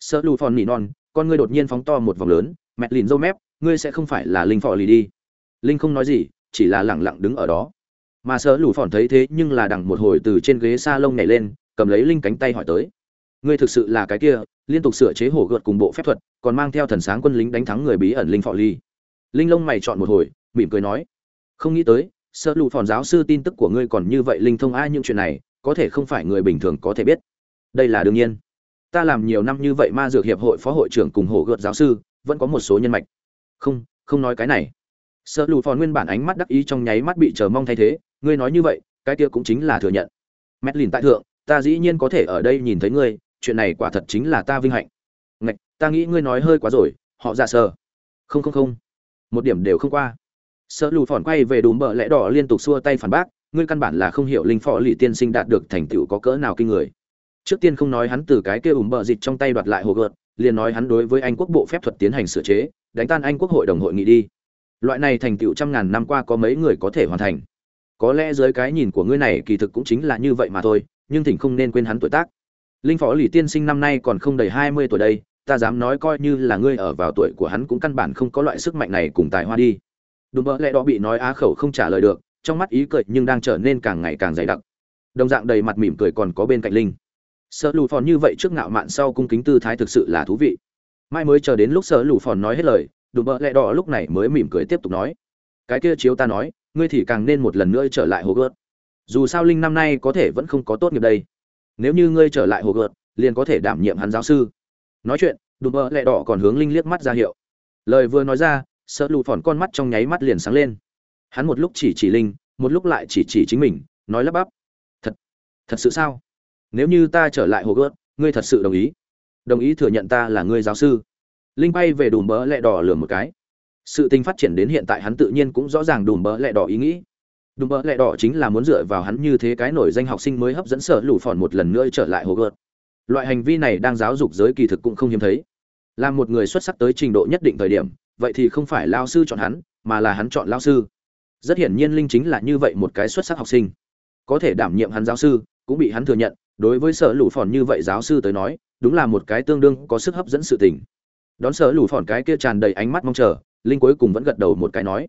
Sợ lù phòn nỉ non, con ngươi đột nhiên phóng to một vòng lớn, mẹt lìn dâu mép, ngươi sẽ không phải là linh phò lì đi. Linh không nói gì, chỉ là lẳng lặng đứng ở đó. Mà sợ lù phòn thấy thế nhưng là đằng một hồi từ trên ghế s a lông nhảy lên, cầm lấy linh cánh tay hỏi tới. Ngươi thực sự là cái kia, liên tục sửa chế hổ gợt cùng bộ phép thuật, còn mang theo thần sáng quân lính đánh thắng người bí ẩn linh phò ly linh lông mày chọn một hồi, mỉm cười nói không nghĩ tới sợ lụ phòn giáo sư tin tức của ngươi còn như vậy linh thông ai những chuyện này, có thể không phải người bình thường có thể biết. Đây là đương nhiên. Ta làm nhiều năm như vậy ma dược hiệp hội phó hội trưởng cùng hổ gợt giáo sư, vẫn có một số nhân mạch. Không không nói cái này. Sợ lụ phòn nguyên bản ánh mắt đắc ý trong nháy mắt bị chờ mong thay thế, ngươi nói như vậy, cái kia cũng chính là thừa nhận. Mét lìn tại thượng, ta dĩ nhiên có thể ở đây nhìn thấy ngươi, chuyện này quả thật chính là ta vinh hạnh. Ngạch, ta nghĩ ngươi nói hơi quá rồi, họ ra sờ. Không không không. Một điểm đều không qua sợ lù phòn quay về đùm bờ lẽ đỏ liên tục xua tay phản bác, ngươi căn bản là không hiểu linh phò lì tiên sinh đạt được thành tựu có cỡ nào kinh người. Trước tiên không nói hắn từ cái kia ủm bờ dịch trong tay đoạt lại hồ gợt, liền nói hắn đối với anh quốc bộ phép thuật tiến hành sửa chế, đánh tan anh quốc hội đồng hội nghị đi. Loại này thành tựu trăm ngàn năm qua có mấy người có thể hoàn thành? Có lẽ dưới cái nhìn của ngươi này kỳ thực cũng chính là như vậy mà thôi, nhưng thỉnh không nên quên hắn tuổi tác. Linh phó lì tiên sinh năm nay còn không đầy hai mươi tuổi đây, ta dám nói coi như là ngươi ở vào tuổi của hắn cũng căn bản không có loại sức mạnh này cùng tài hoa đi đùm bỡ lẽ đó bị nói á khẩu không trả lời được, trong mắt ý cười nhưng đang trở nên càng ngày càng dày đặc. Đồng dạng đầy mặt mỉm cười còn có bên cạnh linh. Sợ lù phòn như vậy trước ngạo mạn sau cung kính tư thái thực sự là thú vị. Mai mới chờ đến lúc sợ lù phòn nói hết lời, đùm bỡ lẽ đỏ lúc này mới mỉm cười tiếp tục nói. Cái kia chiếu ta nói, ngươi thì càng nên một lần nữa trở lại hồ gợt. Dù sao linh năm nay có thể vẫn không có tốt nghiệp đây. Nếu như ngươi trở lại hồ gợt, liền có thể đảm nhiệm hắn giáo sư. Nói chuyện, đùm bỡ lẽ đỏ còn hướng linh liếc mắt ra hiệu. Lời vừa nói ra sợ lụ phòn con mắt trong nháy mắt liền sáng lên. Hắn một lúc chỉ chỉ linh, một lúc lại chỉ chỉ chính mình, nói lắp bắp. Thật thật sự sao? Nếu như ta trở lại hồ gớt ngươi thật sự đồng ý? Đồng ý thừa nhận ta là ngươi giáo sư. Linh bay về đùm bỡ lẹ đỏ lừa một cái. Sự tình phát triển đến hiện tại hắn tự nhiên cũng rõ ràng đùm bỡ lẹ đỏ ý nghĩ. Đùm bỡ lẹ đỏ chính là muốn dựa vào hắn như thế cái nổi danh học sinh mới hấp dẫn sở lụ phòn một lần nữa trở lại hồ gợt. Loại hành vi này đang giáo dục giới kỳ thực cũng không hiếm thấy. Là một người xuất sắc tới trình độ nhất định thời điểm vậy thì không phải lao sư chọn hắn, mà là hắn chọn lao sư. Rất hiển nhiên linh chính là như vậy một cái xuất sắc học sinh. Có thể đảm nhiệm hắn giáo sư, cũng bị hắn thừa nhận, đối với sở lũ phòn như vậy giáo sư tới nói, đúng là một cái tương đương có sức hấp dẫn sự tình. Đón sở lũ phòn cái kia tràn đầy ánh mắt mong chờ, linh cuối cùng vẫn gật đầu một cái nói,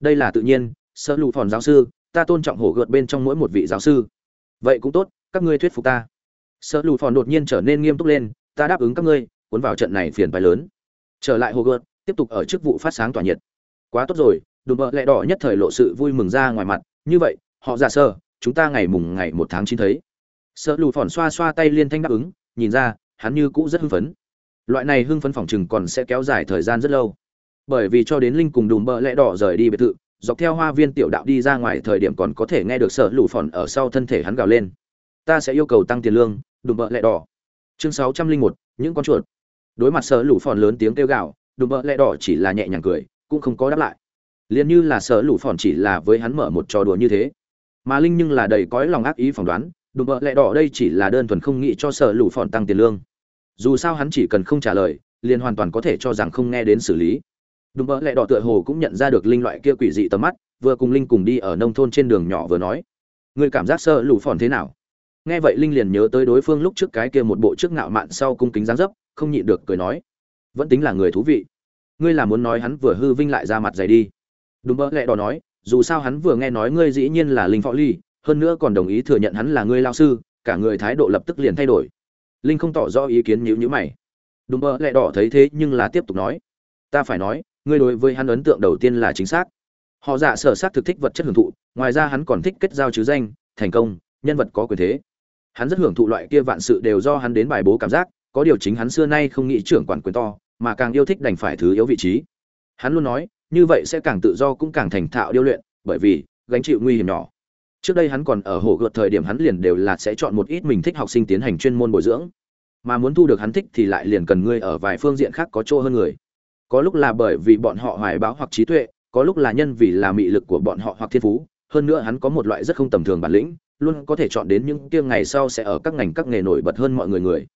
đây là tự nhiên, sở lũ phòn giáo sư, ta tôn trọng hổ gợt bên trong mỗi một vị giáo sư. Vậy cũng tốt, các ngươi thuyết phục ta. Sở lũ phòn đột nhiên trở nên nghiêm túc lên, ta đáp ứng các ngươi, cuốn vào trận này phiền bài lớn. Trở lại hồ gợt tiếp tục ở chức vụ phát sáng tỏa nhiệt. Quá tốt rồi, đùm bợ lẹ đỏ nhất thời lộ sự vui mừng ra ngoài mặt, như vậy, họ giả sơ, chúng ta ngày mùng ngày một tháng chín thấy. Sợ lù phòn xoa xoa tay liên thanh đáp ứng, nhìn ra, hắn như cũ rất hưng phấn. Loại này hưng phấn phỏng chừng còn sẽ kéo dài thời gian rất lâu. Bởi vì cho đến linh cùng đùm bợ lẹ đỏ rời đi biệt thự, dọc theo hoa viên tiểu đạo đi ra ngoài thời điểm còn có thể nghe được sợ lù phòn ở sau thân thể hắn gào lên. Ta sẽ yêu cầu tăng tiền lương, đùm bợ lẹ đỏ. Chương sáu trăm linh một, những con chuột. Đối mặt sợ lù phòn lớn tiếng kêu gào đùm bợ lẹ đỏ chỉ là nhẹ nhàng cười, cũng không có đáp lại. Liền như là sợ lũ phòn chỉ là với hắn mở một trò đùa như thế. Mà linh nhưng là đầy cõi lòng ác ý phỏng đoán, đùm bợ lẹ đỏ đây chỉ là đơn thuần không nghĩ cho sợ lũ phòn tăng tiền lương. Dù sao hắn chỉ cần không trả lời, liền hoàn toàn có thể cho rằng không nghe đến xử lý. Đùm bợ lẹ đỏ tựa hồ cũng nhận ra được linh loại kia quỷ dị tầm mắt, vừa cùng linh cùng đi ở nông thôn trên đường nhỏ vừa nói người cảm giác sợ lũ phòn thế nào? Nghe vậy linh liền nhớ tới đối phương lúc trước cái kia một bộ trước ngạo mạn sau cung kính dáng dấp, không nhịn được cười nói vẫn tính là người thú vị. Ngươi là muốn nói hắn vừa hư vinh lại ra mặt dày đi. Đúng mơ lẹ đỏ nói, dù sao hắn vừa nghe nói ngươi dĩ nhiên là linh phó ly, hơn nữa còn đồng ý thừa nhận hắn là ngươi lao sư, cả người thái độ lập tức liền thay đổi. Linh không tỏ rõ ý kiến nhữ nhữ mày. Đúng mơ lẹ đỏ thấy thế nhưng là tiếp tục nói, ta phải nói, ngươi đối với hắn ấn tượng đầu tiên là chính xác. Họ dạ sở sát thực thích vật chất hưởng thụ, ngoài ra hắn còn thích kết giao chứ danh, thành công, nhân vật có quyền thế. Hắn rất hưởng thụ loại kia vạn sự đều do hắn đến bài bố cảm giác, có điều chính hắn xưa nay không nghĩ trưởng quản quyền to mà càng yêu thích đành phải thứ yếu vị trí. Hắn luôn nói, như vậy sẽ càng tự do cũng càng thành thạo điêu luyện, bởi vì, gánh chịu nguy hiểm nhỏ. Trước đây hắn còn ở hồ gợt thời điểm hắn liền đều là sẽ chọn một ít mình thích học sinh tiến hành chuyên môn bồi dưỡng. Mà muốn thu được hắn thích thì lại liền cần ngươi ở vài phương diện khác có chỗ hơn người. Có lúc là bởi vì bọn họ hoài báo hoặc trí tuệ, có lúc là nhân vì là mị lực của bọn họ hoặc thiên phú, hơn nữa hắn có một loại rất không tầm thường bản lĩnh, luôn có thể chọn đến những kia ngày sau sẽ ở các ngành các nghề nổi bật hơn mọi người người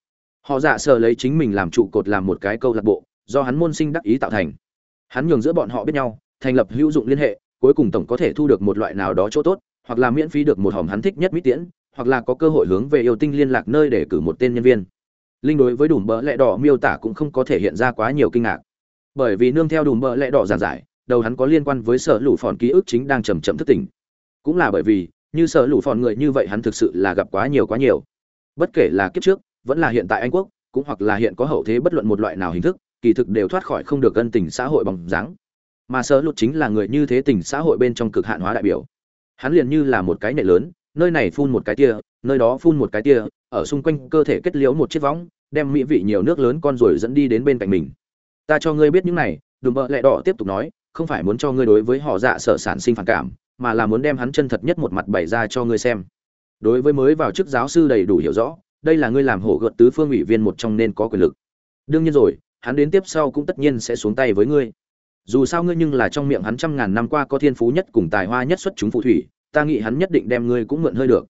họ giả sờ lấy chính mình làm trụ cột làm một cái câu lạc bộ, do hắn môn sinh đắc ý tạo thành. Hắn nhường giữa bọn họ biết nhau, thành lập hữu dụng liên hệ, cuối cùng tổng có thể thu được một loại nào đó chỗ tốt, hoặc là miễn phí được một hòm hắn thích nhất mỹ tiễn, hoặc là có cơ hội hướng về yêu tinh liên lạc nơi để cử một tên nhân viên. Linh đối với đùm bỡ lẽ đỏ miêu tả cũng không có thể hiện ra quá nhiều kinh ngạc. Bởi vì nương theo đùm bỡ lẽ đỏ giảng giải, đầu hắn có liên quan với sở lũ phòn ký ức chính đang chầm chậm thức tỉnh. Cũng là bởi vì, như sở lũ phòn người như vậy hắn thực sự là gặp quá nhiều quá nhiều. Bất kể là kiếp trước vẫn là hiện tại anh quốc, cũng hoặc là hiện có hậu thế bất luận một loại nào hình thức, kỳ thực đều thoát khỏi không được ân tình xã hội bằng dáng. Mà sơ lụt chính là người như thế tình xã hội bên trong cực hạn hóa đại biểu. Hắn liền như là một cái nệ lớn, nơi này phun một cái tia, nơi đó phun một cái tia, ở xung quanh cơ thể kết liễu một chiếc võng, đem mỹ vị nhiều nước lớn con rồi dẫn đi đến bên cạnh mình. Ta cho ngươi biết những này đùm bợ lẹ đỏ tiếp tục nói, không phải muốn cho ngươi đối với họ dạ sở sản sinh phản cảm, mà là muốn đem hắn chân thật nhất một mặt bày ra cho ngươi xem. Đối với mới vào chức giáo sư đầy đủ hiểu rõ đây là ngươi làm hổ gợt tứ phương ủy viên một trong nên có quyền lực. Đương nhiên rồi, hắn đến tiếp sau cũng tất nhiên sẽ xuống tay với ngươi. Dù sao ngươi nhưng là trong miệng hắn trăm ngàn năm qua có thiên phú nhất cùng tài hoa nhất xuất chúng phù thủy, ta nghĩ hắn nhất định đem ngươi cũng mượn hơi được.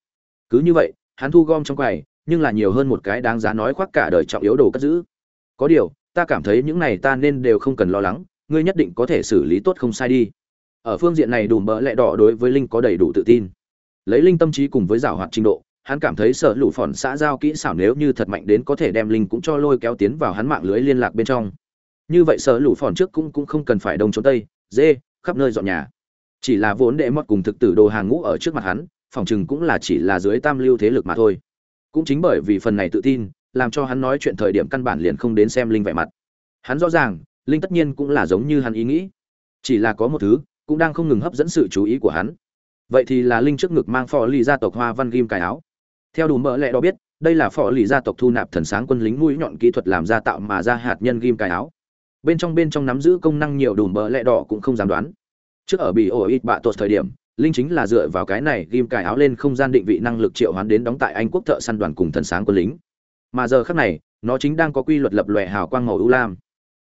Cứ như vậy, hắn thu gom trong quầy, nhưng là nhiều hơn một cái đáng giá nói khoác cả đời trọng yếu đồ cất giữ. Có điều, ta cảm thấy những này ta nên đều không cần lo lắng, ngươi nhất định có thể xử lý tốt không sai đi. Ở phương diện này đùm bỡ lẹ đỏ đối với linh có đầy đủ tự tin. Lấy linh tâm trí cùng với giảo hoạt trình độ hắn cảm thấy sợ lũ phòn xã giao kỹ xảo nếu như thật mạnh đến có thể đem linh cũng cho lôi kéo tiến vào hắn mạng lưới liên lạc bên trong. Như vậy sợ lũ phòn trước cũng cũng không cần phải đông trốn tây, dê, khắp nơi dọn nhà. Chỉ là vốn đệ mót cùng thực tử đồ hàng ngũ ở trước mặt hắn, phòng chừng cũng là chỉ là dưới tam lưu thế lực mà thôi. Cũng chính bởi vì phần này tự tin, làm cho hắn nói chuyện thời điểm căn bản liền không đến xem linh vẻ mặt. Hắn rõ ràng, linh tất nhiên cũng là giống như hắn ý nghĩ. Chỉ là có một thứ, cũng đang không ngừng hấp dẫn sự chú ý của hắn. Vậy thì là linh trước ngực mang phò lì gia tộc hoa văn ghim cài áo theo đủ mỡ lẹ đó biết, đây là phò lì gia tộc thu nạp thần sáng quân lính mũi nhọn kỹ thuật làm ra tạo mà ra hạt nhân ghim cài áo. Bên trong bên trong nắm giữ công năng nhiều đủ mỡ lẹ đỏ cũng không dám đoán. Trước ở bị ổ ít bạ tột thời điểm linh chính là dựa vào cái này ghim cài áo lên không gian định vị năng lực triệu hoán đến đóng tại anh quốc thợ săn đoàn cùng thần sáng quân lính. Mà giờ khác này, nó chính đang có quy luật lập lòe hào quang màu ưu lam.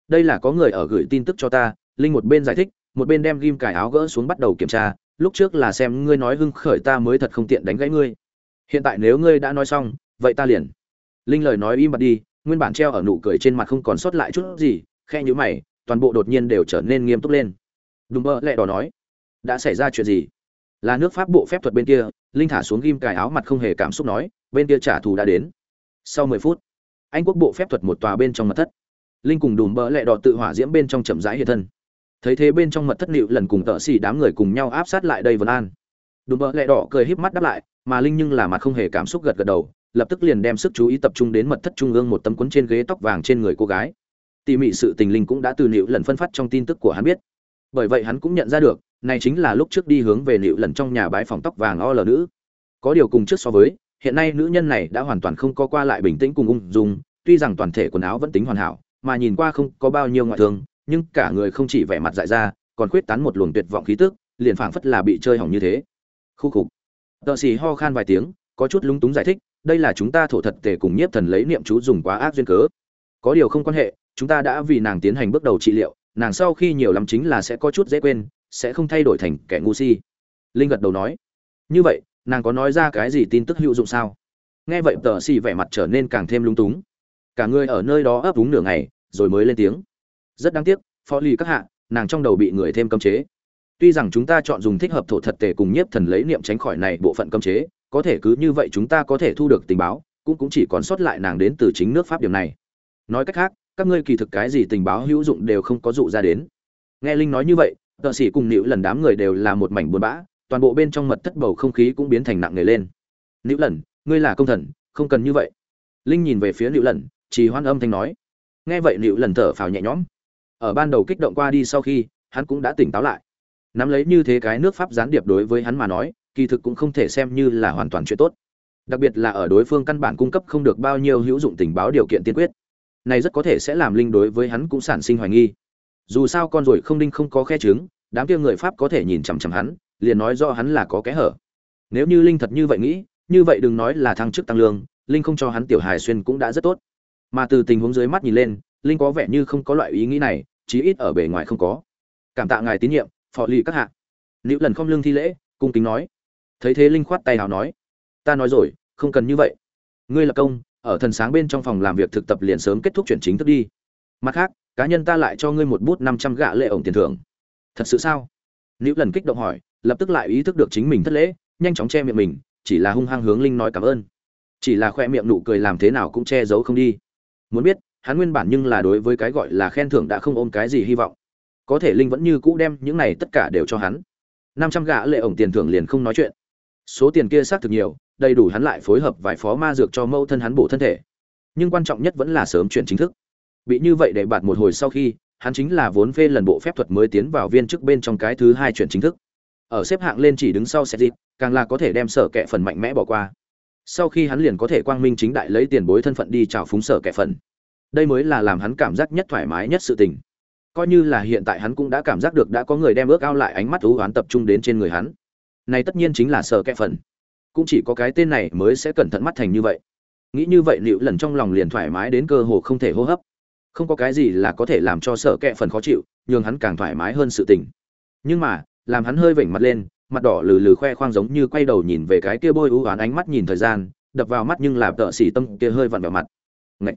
Đây là có người ở gửi tin tức cho ta, linh một bên giải thích, một bên đem ghim cài áo gỡ xuống bắt đầu kiểm tra, lúc trước là xem ngươi nói hưng khởi ta mới thật không tiện đánh gãy ngươi hiện tại nếu ngươi đã nói xong, vậy ta liền. Linh lời nói im bặt đi, nguyên bản treo ở nụ cười trên mặt không còn sót lại chút gì khe nhữ mày, toàn bộ đột nhiên đều trở nên nghiêm túc lên. Đùm bơ, lẹ đỏ nói. Đã xảy ra chuyện gì? Là nước pháp bộ phép thuật bên kia, linh thả xuống ghim cài áo mặt không hề cảm xúc nói, bên kia trả thù đã đến. Sau mười phút, anh quốc bộ phép thuật một tòa bên trong mật thất. Linh cùng đùm bơ lẹ đỏ tự hỏa diễm bên trong chậm rãi hiện thân. Thấy thế bên trong mật thất nịu lần cùng tợ xỉ đám người cùng nhau áp sát lại đây vân an đùm bợ lẹ đỏ cười híp mắt đáp lại, mà linh nhưng là mặt không hề cảm xúc gật gật đầu, lập tức liền đem sức chú ý tập trung đến mật thất trung ương một tấm cuốn trên ghế tóc vàng trên người cô gái. Tỉ mỉ sự tình linh cũng đã từ nịu lần phân phát trong tin tức của hắn biết. Bởi vậy hắn cũng nhận ra được, này chính là lúc trước đi hướng về nịu lần trong nhà bái phòng tóc vàng o lờ nữ. Có điều cùng trước so với, hiện nay nữ nhân này đã hoàn toàn không có qua lại bình tĩnh cùng ung dung, tuy rằng toàn thể quần áo vẫn tính hoàn hảo, mà nhìn qua không có bao nhiêu ngoại thương, nhưng cả người không chỉ vẻ mặt dại ra, còn khuyết tán một luồng tuyệt vọng khí tức, liền phảng phất là bị chơi hỏng như thế khu khục tợ xì ho khan vài tiếng, có chút lúng túng giải thích, đây là chúng ta thổ thật tề cùng nhiếp thần lấy niệm chú dùng quá ác duyên cớ. Có điều không quan hệ, chúng ta đã vì nàng tiến hành bước đầu trị liệu, nàng sau khi nhiều lắm chính là sẽ có chút dễ quên, sẽ không thay đổi thành kẻ ngu si. Linh gật đầu nói. Như vậy, nàng có nói ra cái gì tin tức hữu dụng sao? Nghe vậy tờ xì vẻ mặt trở nên càng thêm lung túng. Cả người ở nơi đó ấp úng nửa ngày, rồi mới lên tiếng. Rất đáng tiếc, phó ly các hạ, nàng trong đầu bị người thêm cấm chế tuy rằng chúng ta chọn dùng thích hợp thổ thật tề cùng nhiếp thần lấy niệm tránh khỏi này bộ phận cấm chế, có thể cứ như vậy chúng ta có thể thu được tình báo, cũng cũng chỉ còn sót lại nàng đến từ chính nước pháp điểm này. Nói cách khác, các ngươi kỳ thực cái gì tình báo hữu dụng đều không có dụ ra đến. Nghe linh nói như vậy, tợ sĩ cùng liễu lần đám người đều là một mảnh buồn bã, toàn bộ bên trong mật thất bầu không khí cũng biến thành nặng nề lên. Liễu lần, ngươi là công thần, không cần như vậy. Linh nhìn về phía liễu lần chỉ hoan âm thanh nói. Nghe vậy liễu lần thở phào nhẹ nhõm. Ở ban đầu kích động qua đi sau khi, hắn cũng đã tỉnh táo lại nắm lấy như thế cái nước pháp gián điệp đối với hắn mà nói kỳ thực cũng không thể xem như là hoàn toàn chuyện tốt. Đặc biệt là ở đối phương căn bản cung cấp không được bao nhiêu hữu dụng tình báo điều kiện tiên quyết. Này rất có thể sẽ làm linh đối với hắn cũng sản sinh hoài nghi. Dù sao con rồi không đinh không có khe chứng, đám kia người pháp có thể nhìn chằm chằm hắn liền nói do hắn là có kẽ hở. Nếu như linh thật như vậy nghĩ như vậy đừng nói là thăng chức tăng lương linh không cho hắn tiểu hài xuyên cũng đã rất tốt. Mà từ tình huống dưới mắt nhìn lên linh có vẻ như không có loại ý nghĩ này chí ít ở bề ngoài không có. Cảm tạ ngài tín nhiệm phò lì các hạ. Nữ lần không lương thi lễ, cung kính nói. Thấy thế linh khoát tay nào nói. Ta nói rồi, không cần như vậy. Ngươi là công, ở thần sáng bên trong phòng làm việc thực tập liền sớm kết thúc chuyển chính thức đi. Mặt khác, cá nhân ta lại cho ngươi một bút năm trăm gạ lệ ổng tiền thưởng. Thật sự sao? Nữ lần kích động hỏi, lập tức lại ý thức được chính mình thất lễ, nhanh chóng che miệng mình, chỉ là hung hăng hướng linh nói cảm ơn. Chỉ là khoe miệng nụ cười làm thế nào cũng che giấu không đi. Muốn biết, hắn nguyên bản nhưng là đối với cái gọi là khen thưởng đã không ôm cái gì hy vọng có thể linh vẫn như cũ đem những này tất cả đều cho hắn. Năm trăm gạ lệ ổng tiền thưởng liền không nói chuyện. Số tiền kia xác thực nhiều, đầy đủ hắn lại phối hợp vài phó ma dược cho mâu thân hắn bổ thân thể. Nhưng quan trọng nhất vẫn là sớm chuyển chính thức. Bị như vậy để bạt một hồi sau khi, hắn chính là vốn phê lần bộ phép thuật mới tiến vào viên chức bên trong cái thứ hai chuyển chính thức. Ở xếp hạng lên chỉ đứng sau sẽ dịp càng là có thể đem sở kệ phần mạnh mẽ bỏ qua. Sau khi hắn liền có thể quang minh chính đại lấy tiền bối thân phận đi chào phúng sở kệ phần. Đây mới là làm hắn cảm giác nhất thoải mái nhất sự tình coi như là hiện tại hắn cũng đã cảm giác được đã có người đem ước ao lại ánh mắt thú oán tập trung đến trên người hắn. Này tất nhiên chính là sở kệ phần cũng chỉ có cái tên này mới sẽ cẩn thận mắt thành như vậy. Nghĩ như vậy liệu lần trong lòng liền thoải mái đến cơ hồ không thể hô hấp. Không có cái gì là có thể làm cho sở kệ phần khó chịu, nhường hắn càng thoải mái hơn sự tình. Nhưng mà, làm hắn hơi vểnh mặt lên, mặt đỏ lừ lừ khoe khoang giống như quay đầu nhìn về cái kia bôi ưu oán ánh mắt nhìn thời gian, đập vào mắt nhưng làm tợ xỉ tâm kia hơi vặn vào mặt. Ngậy!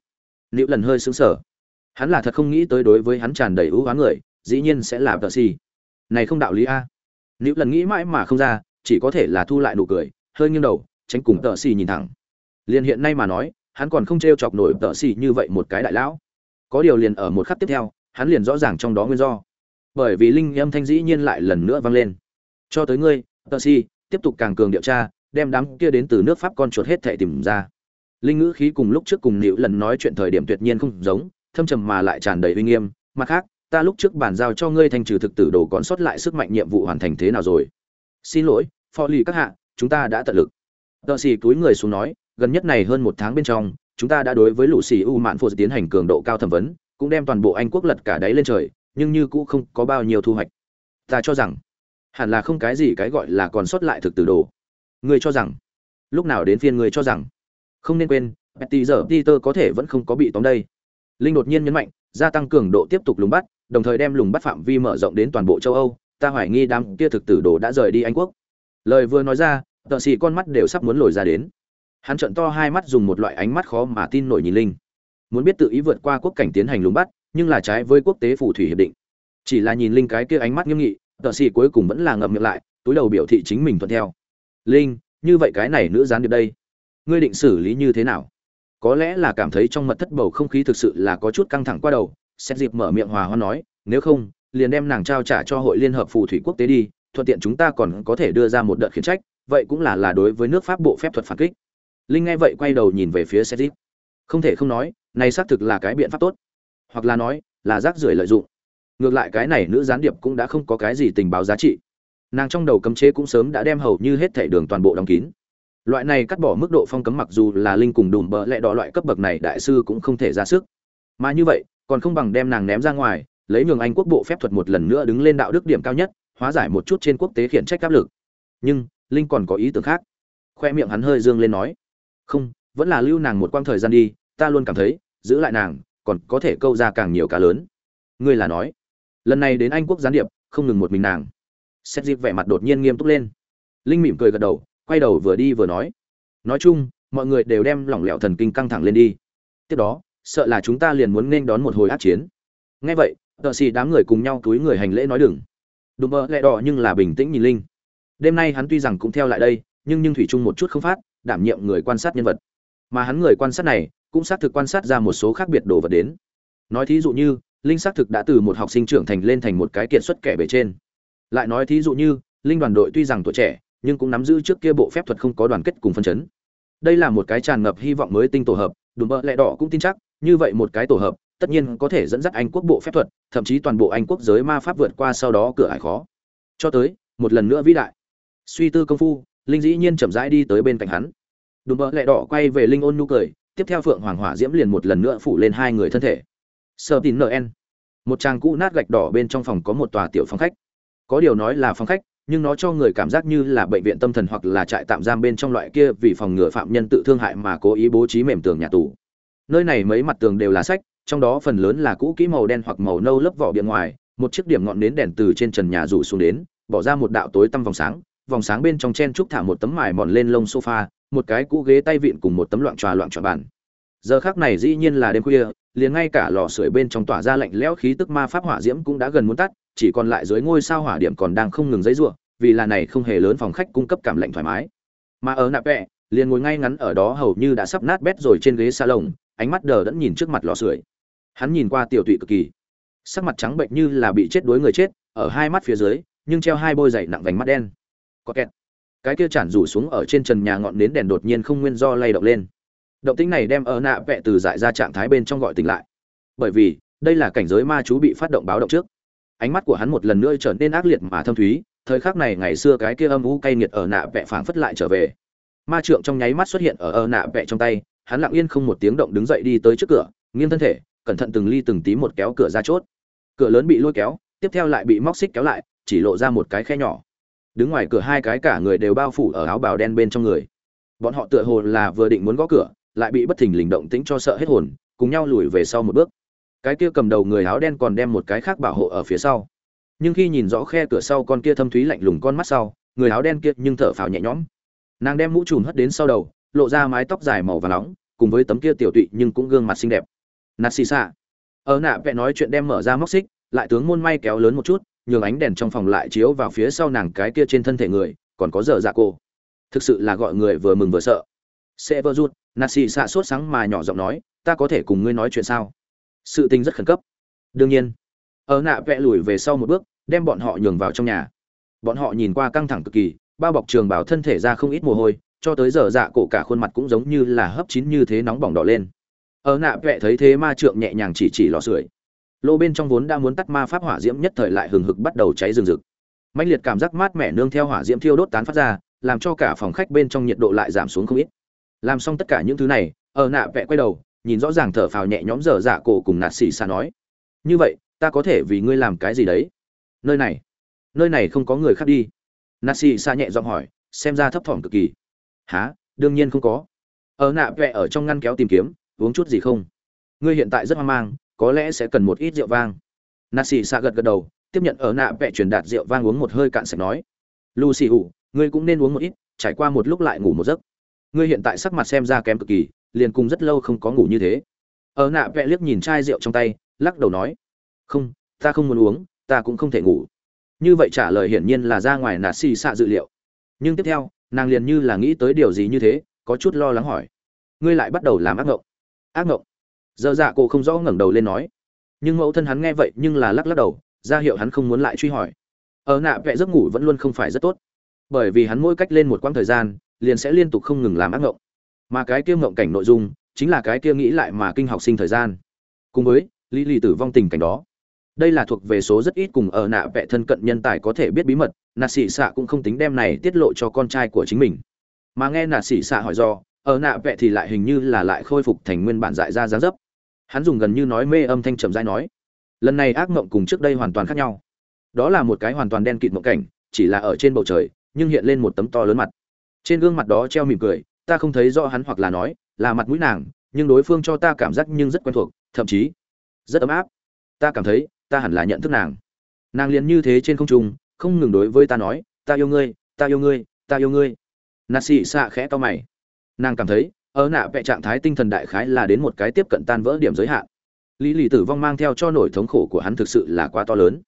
liệu lần hơi sững sờ hắn là thật không nghĩ tới đối với hắn tràn đầy ưu oán người, dĩ nhiên sẽ là tờ xì này không đạo lý a. Nữ lần nghĩ mãi mà không ra, chỉ có thể là thu lại nụ cười, hơi nghiêng đầu, tránh cùng tờ xì nhìn thẳng. Liền hiện nay mà nói, hắn còn không t chọc nổi tờ xì như vậy một cái đại lão. Có điều liền ở một khắc tiếp theo, hắn liền rõ ràng trong đó nguyên do. Bởi vì linh âm thanh dĩ nhiên lại lần nữa vang lên. Cho tới ngươi tờ xì tiếp tục càng cường điều tra, đem đám kia đến từ nước pháp con chuột hết thệ tìm ra. Linh ngữ khí cùng lúc trước cùng nữ lần nói chuyện thời điểm tuyệt nhiên không giống thâm trầm mà lại tràn đầy uy nghiêm. Mặt khác, ta lúc trước bàn giao cho ngươi thành trừ thực tử đồ còn sót lại sức mạnh nhiệm vụ hoàn thành thế nào rồi? Xin lỗi, phò lì các hạ, chúng ta đã tận lực. Tợ xì túi người xuống nói, gần nhất này hơn một tháng bên trong, chúng ta đã đối với lũ xì u mạn phô tiến hành cường độ cao thẩm vấn, cũng đem toàn bộ anh quốc lật cả đáy lên trời, nhưng như cũ không có bao nhiêu thu hoạch. Ta cho rằng, hẳn là không cái gì cái gọi là còn sót lại thực tử đồ. Ngươi cho rằng, lúc nào đến phiên ngươi cho rằng? Không nên quên petty giờ Peter có thể vẫn không có bị tóm đây linh đột nhiên nhấn mạnh, gia tăng cường độ tiếp tục lùng bắt, đồng thời đem lùng bắt phạm vi mở rộng đến toàn bộ châu âu. Ta hoài nghi đám kia thực tử đồ đã rời đi anh quốc. Lời vừa nói ra, tợ xì con mắt đều sắp muốn lồi ra đến. Hắn trợn to hai mắt dùng một loại ánh mắt khó mà tin nổi nhìn linh. Muốn biết tự ý vượt qua quốc cảnh tiến hành lùng bắt, nhưng là trái với quốc tế phù thủy hiệp định. Chỉ là nhìn linh cái kia ánh mắt nghiêm nghị, tợ xì cuối cùng vẫn là ngậm miệng lại, túi đầu biểu thị chính mình thuận theo. Linh, như vậy cái này nữ gián điệp đây, ngươi định xử lý như thế nào? Có lẽ là cảm thấy trong mật thất bầu không khí thực sự là có chút căng thẳng qua đầu xét dịp mở miệng hòa hoa nói, nếu không, liền đem nàng trao trả cho hội liên hợp phù thủy quốc tế đi, thuận tiện chúng ta còn có thể đưa ra một đợt khiển trách, vậy cũng là là đối với nước pháp bộ phép thuật phản kích. Linh nghe vậy quay đầu nhìn về phía xét dịp không thể không nói, này xác thực là cái biện pháp tốt. Hoặc là nói, là rác rưởi lợi dụng. Ngược lại cái này nữ gián điệp cũng đã không có cái gì tình báo giá trị. Nàng trong đầu cấm chế cũng sớm đã đem hầu như hết thảy đường toàn bộ đóng kín loại này cắt bỏ mức độ phong cấm mặc dù là linh cùng đùm bỡ lẹ đỏ loại cấp bậc này đại sư cũng không thể ra sức. Mà như vậy, còn không bằng đem nàng ném ra ngoài, lấy nhường anh quốc bộ phép thuật một lần nữa đứng lên đạo đức điểm cao nhất, hóa giải một chút trên quốc tế khiển trách áp lực. Nhưng, linh còn có ý tưởng khác. Khoe miệng hắn hơi dương lên nói, không, vẫn là lưu nàng một quãng thời gian đi, ta luôn cảm thấy, giữ lại nàng, còn có thể câu ra càng nhiều cá lớn. Ngươi là nói, lần này đến anh quốc gián điệp, không ngừng một mình nàng. Xét dịp vẻ mặt đột nhiên nghiêm túc lên. Linh mỉm cười gật đầu quay đầu vừa đi vừa nói. Nói chung, mọi người đều đem lỏng lẻo thần kinh căng thẳng lên đi. Tiếp đó, sợ là chúng ta liền muốn nên đón một hồi át chiến. Ngay vậy tợ xì đám người cùng nhau túi người hành lễ nói đừng. Đùm bơ lẹ đỏ nhưng là bình tĩnh nhìn linh. Đêm nay hắn tuy rằng cũng theo lại đây, nhưng nhưng thủy chung một chút không phát, đảm nhiệm người quan sát nhân vật. Mà hắn người quan sát này, cũng xác thực quan sát ra một số khác biệt đồ vật đến. Nói thí dụ như, linh xác thực đã từ một học sinh trưởng thành lên thành một cái kiệt xuất kẻ bề trên. Lại nói thí dụ như, linh đoàn đội tuy rằng tuổi trẻ nhưng cũng nắm giữ trước kia bộ phép thuật không có đoàn kết cùng phân chấn. Đây là một cái tràn ngập hy vọng mới tinh tổ hợp, đùm bơ lẹ đỏ cũng tin chắc, như vậy một cái tổ hợp, tất nhiên có thể dẫn dắt anh quốc bộ phép thuật, thậm chí toàn bộ anh quốc giới ma pháp vượt qua sau đó cửa ải khó. Cho tới, một lần nữa vĩ đại. Suy tư công phu, linh dĩ nhiên chậm rãi đi tới bên cạnh hắn. Đùm bơ lẹ đỏ quay về linh ôn nhu cười, tiếp theo phượng hoàng hỏa diễm liền một lần nữa phủ lên hai người thân thể. Sơ tín nn một trang cũ nát gạch đỏ bên trong phòng có một tòa tiểu phòng khách. Có điều nói là phòng khách nhưng nó cho người cảm giác như là bệnh viện tâm thần hoặc là trại tạm giam bên trong loại kia vì phòng ngừa phạm nhân tự thương hại mà cố ý bố trí mềm tường nhà tù. Nơi này mấy mặt tường đều là sách, trong đó phần lớn là cũ kỹ màu đen hoặc màu nâu lớp vỏ bên ngoài, một chiếc điểm ngọn nến đèn từ trên trần nhà rủ xuống đến, bỏ ra một đạo tối tăm vòng sáng vòng sáng bên trong chen trúc thả một tấm mài mòn lên lông sofa, một cái cũ ghế tay vịn cùng một tấm loạn tròa loạn tròa bàn. Giờ khắc này dĩ nhiên là đêm khuya, liền ngay cả lò sưởi bên trong tỏa ra lạnh lẽo khí tức ma pháp hỏa diễm cũng đã gần muốn tắt chỉ còn lại dưới ngôi sao hỏa điểm còn đang không ngừng dấy rủa vì là này không hề lớn phòng khách cung cấp cảm lạnh thoải mái. Mà ở nạp vẻ, liền ngồi ngay ngắn ở đó hầu như đã sắp nát bét rồi trên ghế salon ánh mắt đờ đẫn nhìn trước mặt lò sưởi. Hắn nhìn qua tiểu tụy cực kỳ. Sắc mặt trắng bệnh như là bị chết đuối người chết ở hai mắt phía dưới nhưng treo hai bôi dày nặng vành mắt đen. Có kẹt. Cái kia chản rủ xuống ở trên trần nhà ngọn nến đèn đột nhiên không nguyên do lay động lên. Động tĩnh này đem ở nạ vẹ từ dại ra trạng thái bên trong gọi tỉnh lại. Bởi vì đây là cảnh giới ma chú bị phát động báo động trước ánh mắt của hắn một lần nữa trở nên ác liệt mà thâm thúy, thời khắc này ngày xưa cái kia âm u cay nghiệt ở nạ vẽ phảng phất lại trở về. Ma trượng trong nháy mắt xuất hiện ở ở nạ vẽ trong tay, hắn lặng yên không một tiếng động đứng dậy đi tới trước cửa, nghiêng thân thể, cẩn thận từng ly từng tí một kéo cửa ra chốt. Cửa lớn bị lôi kéo, tiếp theo lại bị móc xích kéo lại, chỉ lộ ra một cái khe nhỏ. Đứng ngoài cửa hai cái cả người đều bao phủ ở áo bào đen bên trong người. Bọn họ tựa hồ là vừa định muốn gõ cửa, lại bị bất thình lình động tĩnh cho sợ hết hồn, cùng nhau lùi về sau một bước cái kia cầm đầu người áo đen còn đem một cái khác bảo hộ ở phía sau. Nhưng khi nhìn rõ khe cửa sau con kia thâm thúy lạnh lùng con mắt sau, người áo đen kia nhưng thở phào nhẹ nhõm. Nàng đem mũ trùm hất đến sau đầu, lộ ra mái tóc dài màu và nóng, cùng với tấm kia tiểu tụy nhưng cũng gương mặt xinh đẹp. Nạt xì xạ. Ở nạ vẽ nói chuyện đem mở ra móc xích, lại tướng môn may kéo lớn một chút, nhường ánh đèn trong phòng lại chiếu vào phía sau nàng cái kia trên thân thể người, còn có dở dạ cô. Thực sự là gọi người vừa mừng vừa sợ. Sẽ vơ rút nạt xì xạ sốt sáng mà nhỏ giọng nói, ta có thể cùng ngươi nói chuyện sao? Sự tình rất khẩn cấp. Đương nhiên, ở nạ vẽ lùi về sau một bước, đem bọn họ nhường vào trong nhà. Bọn họ nhìn qua căng thẳng cực kỳ, bao bọc trường bảo thân thể ra không ít mồ hôi, cho tới giờ dạ cổ cả khuôn mặt cũng giống như là hấp chín như thế nóng bỏng đỏ lên. Ở nạ vẽ thấy thế ma trượng nhẹ nhàng chỉ chỉ lò sưởi. Lô bên trong vốn đã muốn tắt ma pháp hỏa diễm nhất thời lại hừng hực bắt đầu cháy rừng rực. Mạnh liệt cảm giác mát mẻ nương theo hỏa diễm thiêu đốt tán phát ra, làm cho cả phòng khách bên trong nhiệt độ lại giảm xuống không ít. Làm xong tất cả những thứ này, ở nạ vẽ quay đầu nhìn rõ ràng thở phào nhẹ nhõm dở dạ cổ cùng nạt xì xa nói. Như vậy, ta có thể vì ngươi làm cái gì đấy? Nơi này nơi này không có người khác đi. Nạt xì xa nhẹ giọng hỏi, xem ra thấp thỏm cực kỳ. Há đương nhiên không có. Ở nạ vẹ ở trong ngăn kéo tìm kiếm, uống chút gì không? Ngươi hiện tại rất hoang mang, có lẽ sẽ cần một ít rượu vang. Nạt xì xa gật gật đầu, tiếp nhận ở nạ vẹ truyền đạt rượu vang uống một hơi cạn sạch nói. Lucy ủ ngươi cũng nên uống một ít, trải qua một lúc lại ngủ một giấc. Ngươi hiện tại sắc mặt xem ra kém cực kỳ liền cùng rất lâu không có ngủ như thế. Ở nạ vẽ liếc nhìn chai rượu trong tay, lắc đầu nói, không, ta không muốn uống, ta cũng không thể ngủ. Như vậy trả lời hiển nhiên là ra ngoài nà xì xạ dự liệu. Nhưng tiếp theo, nàng liền như là nghĩ tới điều gì như thế, có chút lo lắng hỏi, ngươi lại bắt đầu làm ác ngộng. Ác ngộng? Giờ dạ cô không rõ ngẩng đầu lên nói. Nhưng mẫu thân hắn nghe vậy nhưng là lắc lắc đầu, ra hiệu hắn không muốn lại truy hỏi. Ở nạ vẽ giấc ngủ vẫn luôn không phải rất tốt. Bởi vì hắn mỗi cách lên một quãng thời gian, liền sẽ liên tục không ngừng làm ác ngộng mà cái kia ngộng cảnh nội dung chính là cái kia nghĩ lại mà kinh học sinh thời gian. Cùng với, lý lì tử vong tình cảnh đó. Đây là thuộc về số rất ít cùng ở nạ vẽ thân cận nhân tài có thể biết bí mật nà sĩ xạ cũng không tính đem này tiết lộ cho con trai của chính mình. Mà nghe nà sĩ xạ hỏi do, ở nạ vẽ thì lại hình như là lại khôi phục thành nguyên bản dại ra dáng dấp. Hắn dùng gần như nói mê âm thanh trầm dai nói, lần này ác mộng cùng trước đây hoàn toàn khác nhau. Đó là một cái hoàn toàn đen kịt mộng cảnh, chỉ là ở trên bầu trời, nhưng hiện lên một tấm to lớn mặt. Trên gương mặt đó treo mỉm cười ta không thấy rõ hắn hoặc là nói là mặt mũi nàng, nhưng đối phương cho ta cảm giác nhưng rất quen thuộc, thậm chí rất ấm áp. Ta cảm thấy, ta hẳn là nhận thức nàng. Nàng liền như thế trên không trung, không ngừng đối với ta nói, ta yêu ngươi, ta yêu ngươi, ta yêu ngươi. Nà xì xạ khẽ to mày. Nàng cảm thấy, ở nạ vẽ trạng thái tinh thần đại khái là đến một cái tiếp cận tan vỡ điểm giới hạn. Lý lì tử vong mang theo cho nổi thống khổ của hắn thực sự là quá to lớn.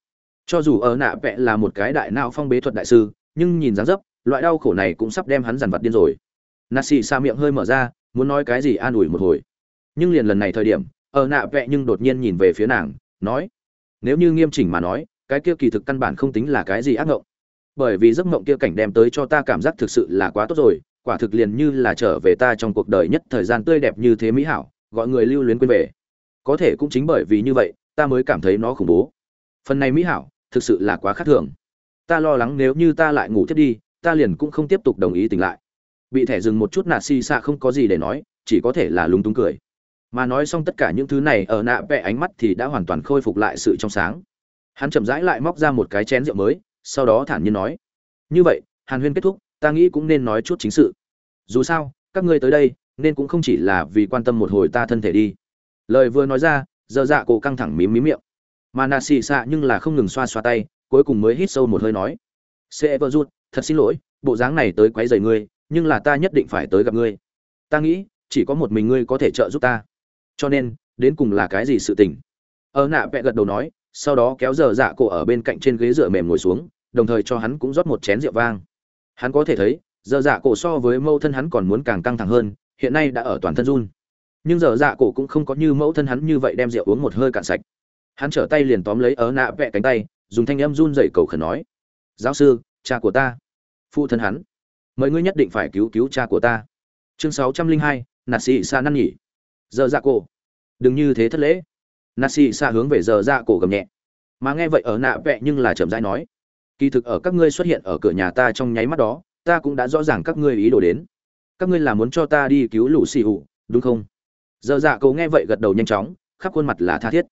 Cho dù ở nạ vẽ là một cái đại não phong bế thuật đại sư, nhưng nhìn dáng dấp, loại đau khổ này cũng sắp đem hắn dằn vặt điên rồi nà xì xa miệng hơi mở ra, muốn nói cái gì an ủi một hồi. Nhưng liền lần này thời điểm, ở nạ vẹ nhưng đột nhiên nhìn về phía nàng, nói, nếu như nghiêm chỉnh mà nói, cái kia kỳ thực căn bản không tính là cái gì ác ngộng. Bởi vì giấc ngộng kia cảnh đem tới cho ta cảm giác thực sự là quá tốt rồi, quả thực liền như là trở về ta trong cuộc đời nhất thời gian tươi đẹp như thế mỹ hảo, gọi người lưu luyến quên về. Có thể cũng chính bởi vì như vậy, ta mới cảm thấy nó khủng bố. Phần này mỹ hảo, thực sự là quá khác thường. Ta lo lắng nếu như ta lại ngủ tiếp đi, ta liền cũng không tiếp tục đồng ý tỉnh lại bị thẻ dừng một chút nạ xì xạ không có gì để nói, chỉ có thể là lúng túng cười. Mà nói xong tất cả những thứ này ở nạ vẽ ánh mắt thì đã hoàn toàn khôi phục lại sự trong sáng. Hắn chậm rãi lại móc ra một cái chén rượu mới, sau đó thản nhiên nói, như vậy, hàn huyên kết thúc, ta nghĩ cũng nên nói chút chính sự. Dù sao, các ngươi tới đây, nên cũng không chỉ là vì quan tâm một hồi ta thân thể đi. Lời vừa nói ra, giờ dạ cổ căng thẳng mím mím miệng. Mà nạ xì xạ nhưng là không ngừng xoa xoa tay, cuối cùng mới hít sâu một hơi nói sẽ vợ rút thật xin lỗi, bộ dáng này tới quấy rầy ngươi nhưng là ta nhất định phải tới gặp ngươi. Ta nghĩ, chỉ có một mình ngươi có thể trợ giúp ta. Cho nên, đến cùng là cái gì sự tình? Ở nạ vẽ gật đầu nói, sau đó kéo giờ dạ cổ ở bên cạnh trên ghế dựa mềm ngồi xuống, đồng thời cho hắn cũng rót một chén rượu vang. Hắn có thể thấy, giờ dạ cổ so với mâu thân hắn còn muốn càng căng thẳng hơn, hiện nay đã ở toàn thân run. Nhưng giờ dạ cổ cũng không có như mẫu thân hắn như vậy đem rượu uống một hơi cạn sạch. Hắn trở tay liền tóm lấy ớ nạ vẹ cánh tay, dùng thanh âm run dậy cầu khẩn nói, giáo sư, cha của ta. Phụ thân hắn mời ngươi nhất định phải cứu cứu cha của ta. Chương sáu trăm linh hai nà xì xa năn nhỉ. Giờ dạ cổ. Đừng như thế thất lễ. Nà xì xa hướng về giờ dạ cổ gầm nhẹ. Mà nghe vậy ở nạ vẹ nhưng là chậm rãi nói, kỳ thực ở các ngươi xuất hiện ở cửa nhà ta trong nháy mắt đó, ta cũng đã rõ ràng các ngươi ý đồ đến. Các ngươi là muốn cho ta đi cứu lũ xì ủ đúng không? Giờ dạ cậu nghe vậy gật đầu nhanh chóng, khắp khuôn mặt là tha thiết.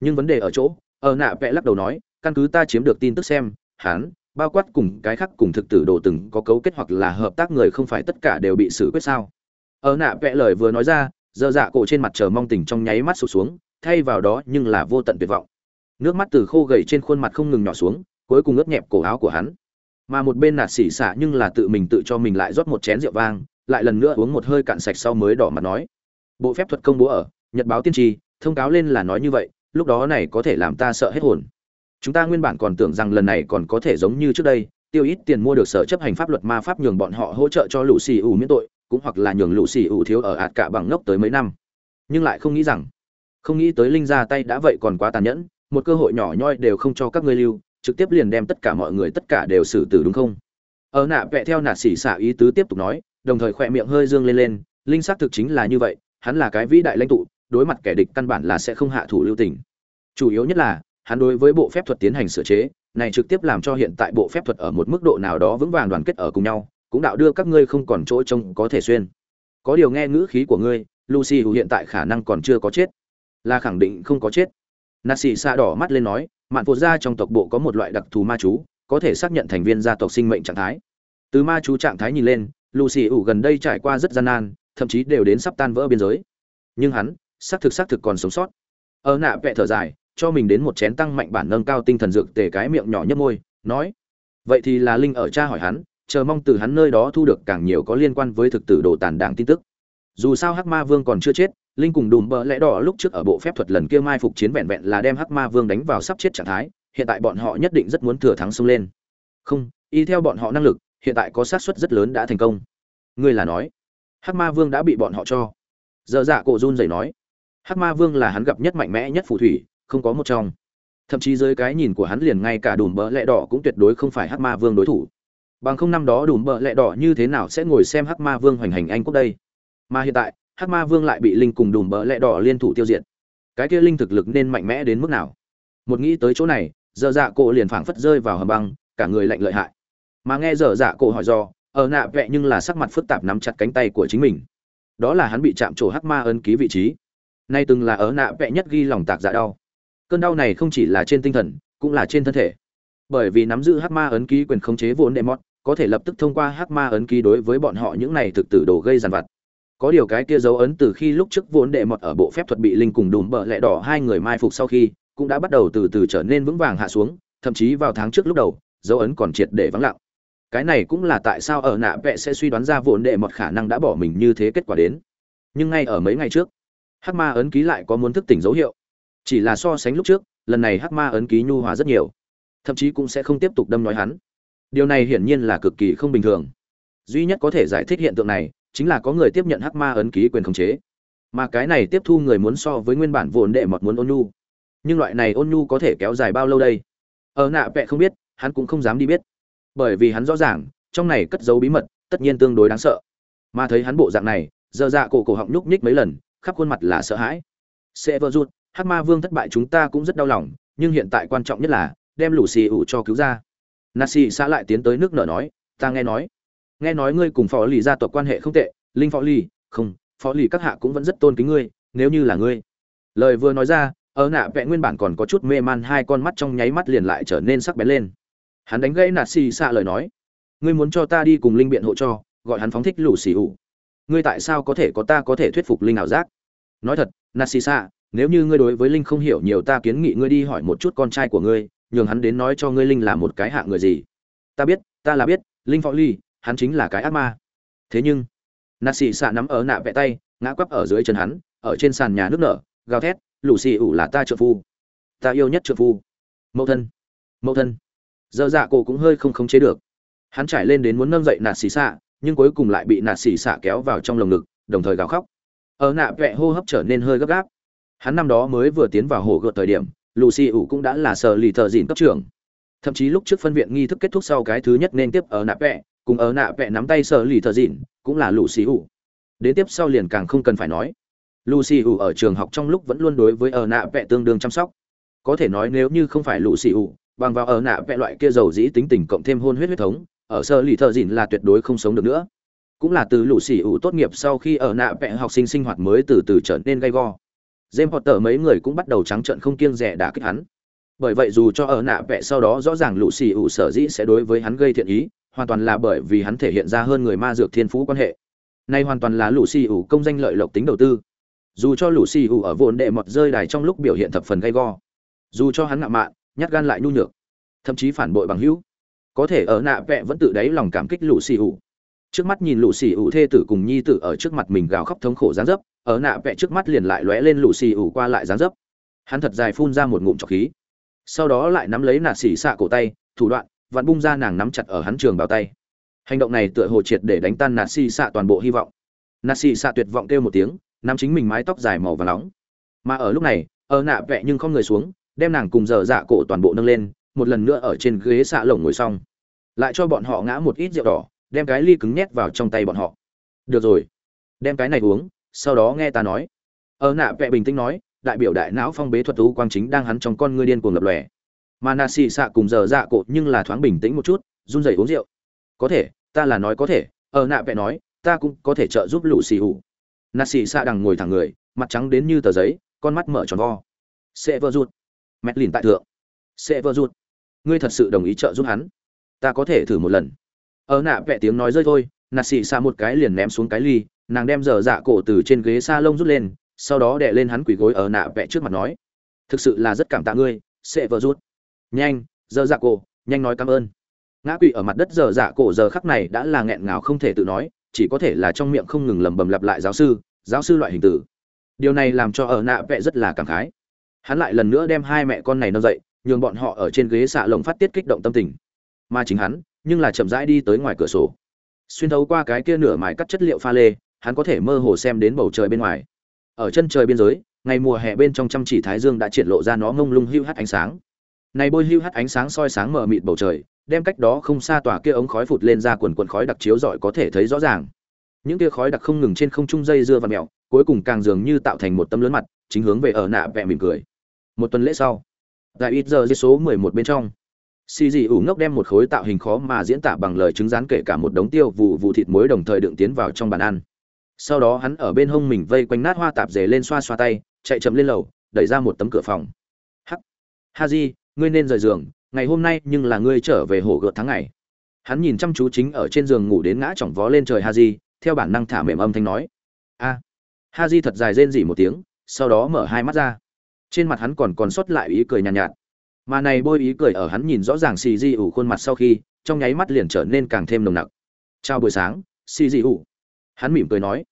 Nhưng vấn đề ở chỗ, ở nạ vẽ lắc đầu nói, căn cứ ta chiếm được tin tức xem hán bao quát cùng cái khác cùng thực tử đồ từng có cấu kết hoặc là hợp tác người không phải tất cả đều bị xử quyết sao? Ở nạ vẽ lời vừa nói ra, giờ dạ cổ trên mặt chờ mong tình trong nháy mắt sụt xuống, thay vào đó nhưng là vô tận tuyệt vọng. Nước mắt từ khô gầy trên khuôn mặt không ngừng nhỏ xuống, cuối cùng ướt nhẹp cổ áo của hắn. Mà một bên nạt xỉ xả nhưng là tự mình tự cho mình lại rót một chén rượu vang, lại lần nữa uống một hơi cạn sạch sau mới đỏ mặt nói. Bộ phép thuật công bố ở, nhật báo tiên tri, thông cáo lên là nói như vậy, lúc đó này có thể làm ta sợ hết hồn chúng ta nguyên bản còn tưởng rằng lần này còn có thể giống như trước đây, tiêu ít tiền mua được sở chấp hành pháp luật ma pháp nhường bọn họ hỗ trợ cho lũ xì ủ miễn tội, cũng hoặc là nhường lũ xì ủ thiếu ở ạt cả bằng ngốc tới mấy năm. Nhưng lại không nghĩ rằng, không nghĩ tới linh ra tay đã vậy còn quá tàn nhẫn, một cơ hội nhỏ nhoi đều không cho các ngươi lưu, trực tiếp liền đem tất cả mọi người tất cả đều xử tử đúng không? Ở nạ vẽ theo nạt xỉ xả ý tứ tiếp tục nói, đồng thời khỏe miệng hơi dương lên lên, linh xác thực chính là như vậy, hắn là cái vĩ đại lãnh tụ, đối mặt kẻ địch căn bản là sẽ không hạ thủ lưu tình. Chủ yếu nhất là hắn đối với bộ phép thuật tiến hành sửa chế, này trực tiếp làm cho hiện tại bộ phép thuật ở một mức độ nào đó vững vàng đoàn kết ở cùng nhau, cũng đạo đưa các ngươi không còn chỗ trông có thể xuyên. Có điều nghe ngữ khí của ngươi, lucy hiện tại khả năng còn chưa có chết. Là khẳng định không có chết. Nà xì xa đỏ mắt lên nói, mạn phụ gia trong tộc bộ có một loại đặc thù ma chú, có thể xác nhận thành viên gia tộc sinh mệnh trạng thái. Từ ma chú trạng thái nhìn lên, lucy ủ gần đây trải qua rất gian nan, thậm chí đều đến sắp tan vỡ biên giới. Nhưng hắn, xác thực xác thực còn sống sót. Ở nạ vẽ thở dài cho mình đến một chén tăng mạnh bản nâng cao tinh thần dược tề cái miệng nhỏ nhấp môi, nói, vậy thì là linh ở cha hỏi hắn, chờ mong từ hắn nơi đó thu được càng nhiều có liên quan với thực tử đồ tàn đảng tin tức. Dù sao hắc ma vương còn chưa chết, linh cùng đùm bỡ lẽ đỏ lúc trước ở bộ phép thuật lần kia mai phục chiến vẹn vẹn là đem hắc ma vương đánh vào sắp chết trạng thái, hiện tại bọn họ nhất định rất muốn thừa thắng xông lên. Không, y theo bọn họ năng lực, hiện tại có xác suất rất lớn đã thành công. Ngươi là nói. Hắc ma vương đã bị bọn họ cho. Giờ dạ cổ run rẩy nói. Hắc ma vương là hắn gặp nhất mạnh mẽ nhất phù thủy không có một trong. Thậm chí dưới cái nhìn của hắn liền ngay cả đùm bợ lẹ đỏ cũng tuyệt đối không phải hắc ma vương đối thủ. Bằng không năm đó đùm bợ lẹ đỏ như thế nào sẽ ngồi xem hắc ma vương hoành hành anh quốc đây? Mà hiện tại, hắc ma vương lại bị linh cùng đùm bợ lẹ đỏ liên thủ tiêu diệt. Cái kia linh thực lực nên mạnh mẽ đến mức nào? Một nghĩ tới chỗ này, dở dạ cổ liền phảng phất rơi vào hầm băng, cả người lạnh lợi hại. Mà nghe dở dạ cổ hỏi do, ở nạ vẹ nhưng là sắc mặt phức tạp nắm chặt cánh tay của chính mình. Đó là hắn bị chạm trổ hắc ma ân ký vị trí. Nay từng là ở nạ vẹ nhất ghi lòng tạc dạ đau cơn đau này không chỉ là trên tinh thần, cũng là trên thân thể. Bởi vì nắm giữ hắc ma ấn ký quyền khống chế vốn đệ mọt, có thể lập tức thông qua hắc ma ấn ký đối với bọn họ những này thực tử đồ gây dằn vặt. Có điều cái kia dấu ấn từ khi lúc trước vốn đệ mọt ở bộ phép thuật bị linh cùng đùm bợ lẹ đỏ hai người mai phục sau khi, cũng đã bắt đầu từ từ trở nên vững vàng hạ xuống, thậm chí vào tháng trước lúc đầu, dấu ấn còn triệt để vắng lặng. Cái này cũng là tại sao ở nạ vẽ sẽ suy đoán ra vốn đệ mọt khả năng đã bỏ mình như thế kết quả đến. Nhưng ngay ở mấy ngày trước, hắc ma ấn ký lại có muốn thức tỉnh dấu hiệu chỉ là so sánh lúc trước, lần này hắc ma ấn ký nhu hòa rất nhiều. Thậm chí cũng sẽ không tiếp tục đâm nói hắn. Điều này hiển nhiên là cực kỳ không bình thường. Duy nhất có thể giải thích hiện tượng này, chính là có người tiếp nhận hắc ma ấn ký quyền khống chế. Mà cái này tiếp thu người muốn so với nguyên bản vốn đệ mọt muốn ôn nhu. Nhưng loại này ôn nhu có thể kéo dài bao lâu đây? Ở nạ vẹ không biết, hắn cũng không dám đi biết. Bởi vì hắn rõ ràng, trong này cất giấu bí mật, tất nhiên tương đối đáng sợ. Mà thấy hắn bộ dạng này, giờ dạ cổ cổ họng nhúc nhích mấy lần, khắp khuôn mặt là sợ hãi. Sẽ vỡ rụt hắc ma vương thất bại chúng ta cũng rất đau lòng, nhưng hiện tại quan trọng nhất là, đem lũ xì ủ cho cứu ra. Nasi xã lại tiến tới nước nở nói, ta nghe nói nghe nói ngươi cùng phó lì gia tộc quan hệ không tệ, linh phó lì, không, phó lì các hạ cũng vẫn rất tôn kính ngươi, nếu như là ngươi. Lời vừa nói ra, ở nạ vẽ nguyên bản còn có chút mê man hai con mắt trong nháy mắt liền lại trở nên sắc bén lên. Hắn đánh gãy nạt xì xạ lời nói, ngươi muốn cho ta đi cùng linh biện hộ cho, gọi hắn phóng thích lũ xì ủ. Ngươi tại sao có thể có ta có thể thuyết phục linh ảo giác? Nói thật nạt xì xạ nếu như ngươi đối với linh không hiểu nhiều, ta kiến nghị ngươi đi hỏi một chút con trai của ngươi, nhường hắn đến nói cho ngươi linh là một cái hạ người gì. Ta biết, ta là biết, linh phó ly, hắn chính là cái ác ma. Thế nhưng nà xì xạ nắm ở nạ vẽ tay, ngã quắp ở dưới chân hắn, ở trên sàn nhà nước nở, gào thét, lũ xì ủ là ta trợ phu. Ta yêu nhất trợ phu. Mẫu thân mẫu thân. Giờ dạ cổ cũng hơi không khống chế được. Hắn trải lên đến muốn nâng dậy nạt xì xạ nhưng cuối cùng lại bị nạt xì xạ kéo vào trong lồng ngực, đồng thời gào khóc. Ở nạ vẽ hô hấp trở nên hơi gấp gáp hắn năm đó mới vừa tiến vào hồ gợt thời điểm lù xì ủ cũng đã là sở lì thợ dìn cấp trưởng. Thậm chí lúc trước phân viện nghi thức kết thúc sau cái thứ nhất nên tiếp ở nạ vẹ, cùng ở nạ vẹ nắm tay sở lì thợ dìn, cũng là lù xì ủ. Đến tiếp sau liền càng không cần phải nói. Lucy ủ ở trường học trong lúc vẫn luôn đối với ở nạ vẹ tương đương chăm sóc. Có thể nói nếu như không phải lucy ủ, bằng vào ở nạ vẽ loại kia giàu dĩ tính tình cộng thêm hôn huyết huyết thống, ở sở lì thợ dìn là tuyệt đối không sống được nữa. Cũng là từ lũ xỉ ủ tốt nghiệp sau khi ở nạ vẽ học sinh sinh hoạt mới từ từ trở nên gay go. James Potter mấy người cũng bắt đầu trắng trợn không kiêng dè đả kích hắn. Bởi vậy dù cho ở nạ vẽ sau đó rõ ràng lũ xì ủ sở dĩ sẽ đối với hắn gây thiện ý, hoàn toàn là bởi vì hắn thể hiện ra hơn người ma dược thiên phú quan hệ. Nay hoàn toàn là lũ xì ủ công danh lợi lộc tính đầu tư. Dù cho lũ xì ủ ở vốn đệ mọt rơi đài trong lúc biểu hiện thập phần gay go, dù cho hắn ngạo mạn, nhát gan lại nhu nhược, thậm chí phản bội bằng hữu, có thể ở nạ vẻ vẫn tự đáy lòng cảm kích lũ xì ủ. Trước mắt nhìn lũ xì ủ thê tử cùng nhi tử ở trước mặt mình gào khóc thống khổ giáng dấp ở nạ vẽ trước mắt liền lại lóe lên lũ xì ủ qua lại gián dấp. Hắn thật dài phun ra một ngụm trọc khí. Sau đó lại nắm lấy nạ xỉ xạ cổ tay, thủ đoạn, vặn bung ra nàng nắm chặt ở hắn trường bao tay. Hành động này tựa hồ triệt để đánh tan nạ xỉ xạ toàn bộ hy vọng. Nạ xỉ xạ tuyệt vọng kêu một tiếng, nắm chính mình mái tóc dài màu và nóng. Mà ở lúc này, ở nạ vẽ nhưng không người xuống, đem nàng cùng dở dạ cổ toàn bộ nâng lên, một lần nữa ở trên ghế xạ lồng ngồi xong. Lại cho bọn họ ngã một ít rượu đỏ, đem cái ly cứng nhét vào trong tay bọn họ. Được rồi, đem cái này uống sau đó nghe ta nói. Ở nạ vẽ bình tĩnh nói, đại biểu đại não phong bế thuật tú quang chính đang hắn trong con ngươi điên cuồng lập lòe. Mà nà xì xạ cùng giờ dạ cột nhưng là thoáng bình tĩnh một chút, run rẩy uống rượu. Có thể, ta là nói có thể. Ở nạ vẽ nói, ta cũng có thể trợ giúp lũ xì hủ. Nà xì xạ đằng ngồi thẳng người, mặt trắng đến như tờ giấy, con mắt mở tròn vo. Sẽ vơ rụt. Mẹt lìn tại thượng. Sẽ vơ rụt. Ngươi thật sự đồng ý trợ giúp hắn? Ta có thể thử một lần. Ở nạ vẽ tiếng nói rơi thôi nà xì xạ một cái liền ném xuống cái ly nàng đem dở dạ cổ từ trên ghế sa lông rút lên, sau đó đè lên hắn quỳ gối ở nạ vẽ trước mặt nói, thực sự là rất cảm tạ ngươi, sẽ vợ rút. Nhanh, dở dạ cổ, nhanh nói cảm ơn. Ngã quỵ ở mặt đất dở dạ cổ giờ khắc này đã là nghẹn ngào không thể tự nói, chỉ có thể là trong miệng không ngừng lẩm bẩm lặp lại giáo sư giáo sư loại hình tử. Điều này làm cho ở nạ vẽ rất là cảm khái. Hắn lại lần nữa đem hai mẹ con này nâng dậy, nhường bọn họ ở trên ghế xạ lồng phát tiết kích động tâm tình. Mà chính hắn, nhưng là chậm rãi đi tới ngoài cửa sổ. Xuyên thấu qua cái kia nửa mài cắt chất liệu pha lê hắn có thể mơ hồ xem đến bầu trời bên ngoài. Ở chân trời biên giới, ngày mùa hè bên trong chăm chỉ thái dương đã triển lộ ra nó ngông lung hưu hắt ánh sáng. Này bôi hưu hắt ánh sáng soi sáng mờ mịt bầu trời, đem cách đó không xa tòa kia ống khói phụt lên ra quần quần khói đặc chiếu rọi có thể thấy rõ ràng. Những kia khói đặc không ngừng trên không trung dây dưa và mèo, cuối cùng càng dường như tạo thành một tấm lớn mặt, chính hướng về ở nạ vẹ mỉm cười. Một tuần lễ sau tại ít giờ dưới số mười một bên trong. Xì dị ủ ngốc đem một khối tạo hình khó mà diễn tả bằng lời chứng rán kể cả một đống tiêu vụ vụ thịt muối đồng thời đựng tiến vào trong bàn ăn sau đó hắn ở bên hông mình vây quanh nát hoa tạp dề lên xoa xoa tay chạy chậm lên lầu đẩy ra một tấm cửa phòng. Hắc. Ha di ngươi nên rời giường ngày hôm nay nhưng là ngươi trở về hồ gợt tháng ngày. Hắn nhìn chăm chú chính ở trên giường ngủ đến ngã chỏng vó lên trời ha di theo bản năng thả mềm âm thanh nói. A. Ha di thật dài rên rỉ một tiếng sau đó mở hai mắt ra. Trên mặt hắn còn còn sót lại ý cười nhàn nhạt, nhạt. Mà này bôi ý cười ở hắn nhìn rõ ràng xì di ủ khuôn mặt sau khi trong nháy mắt liền trở nên càng thêm nồng nặc. Chào buổi sáng xì di ủ. Hắn mỉm cười nói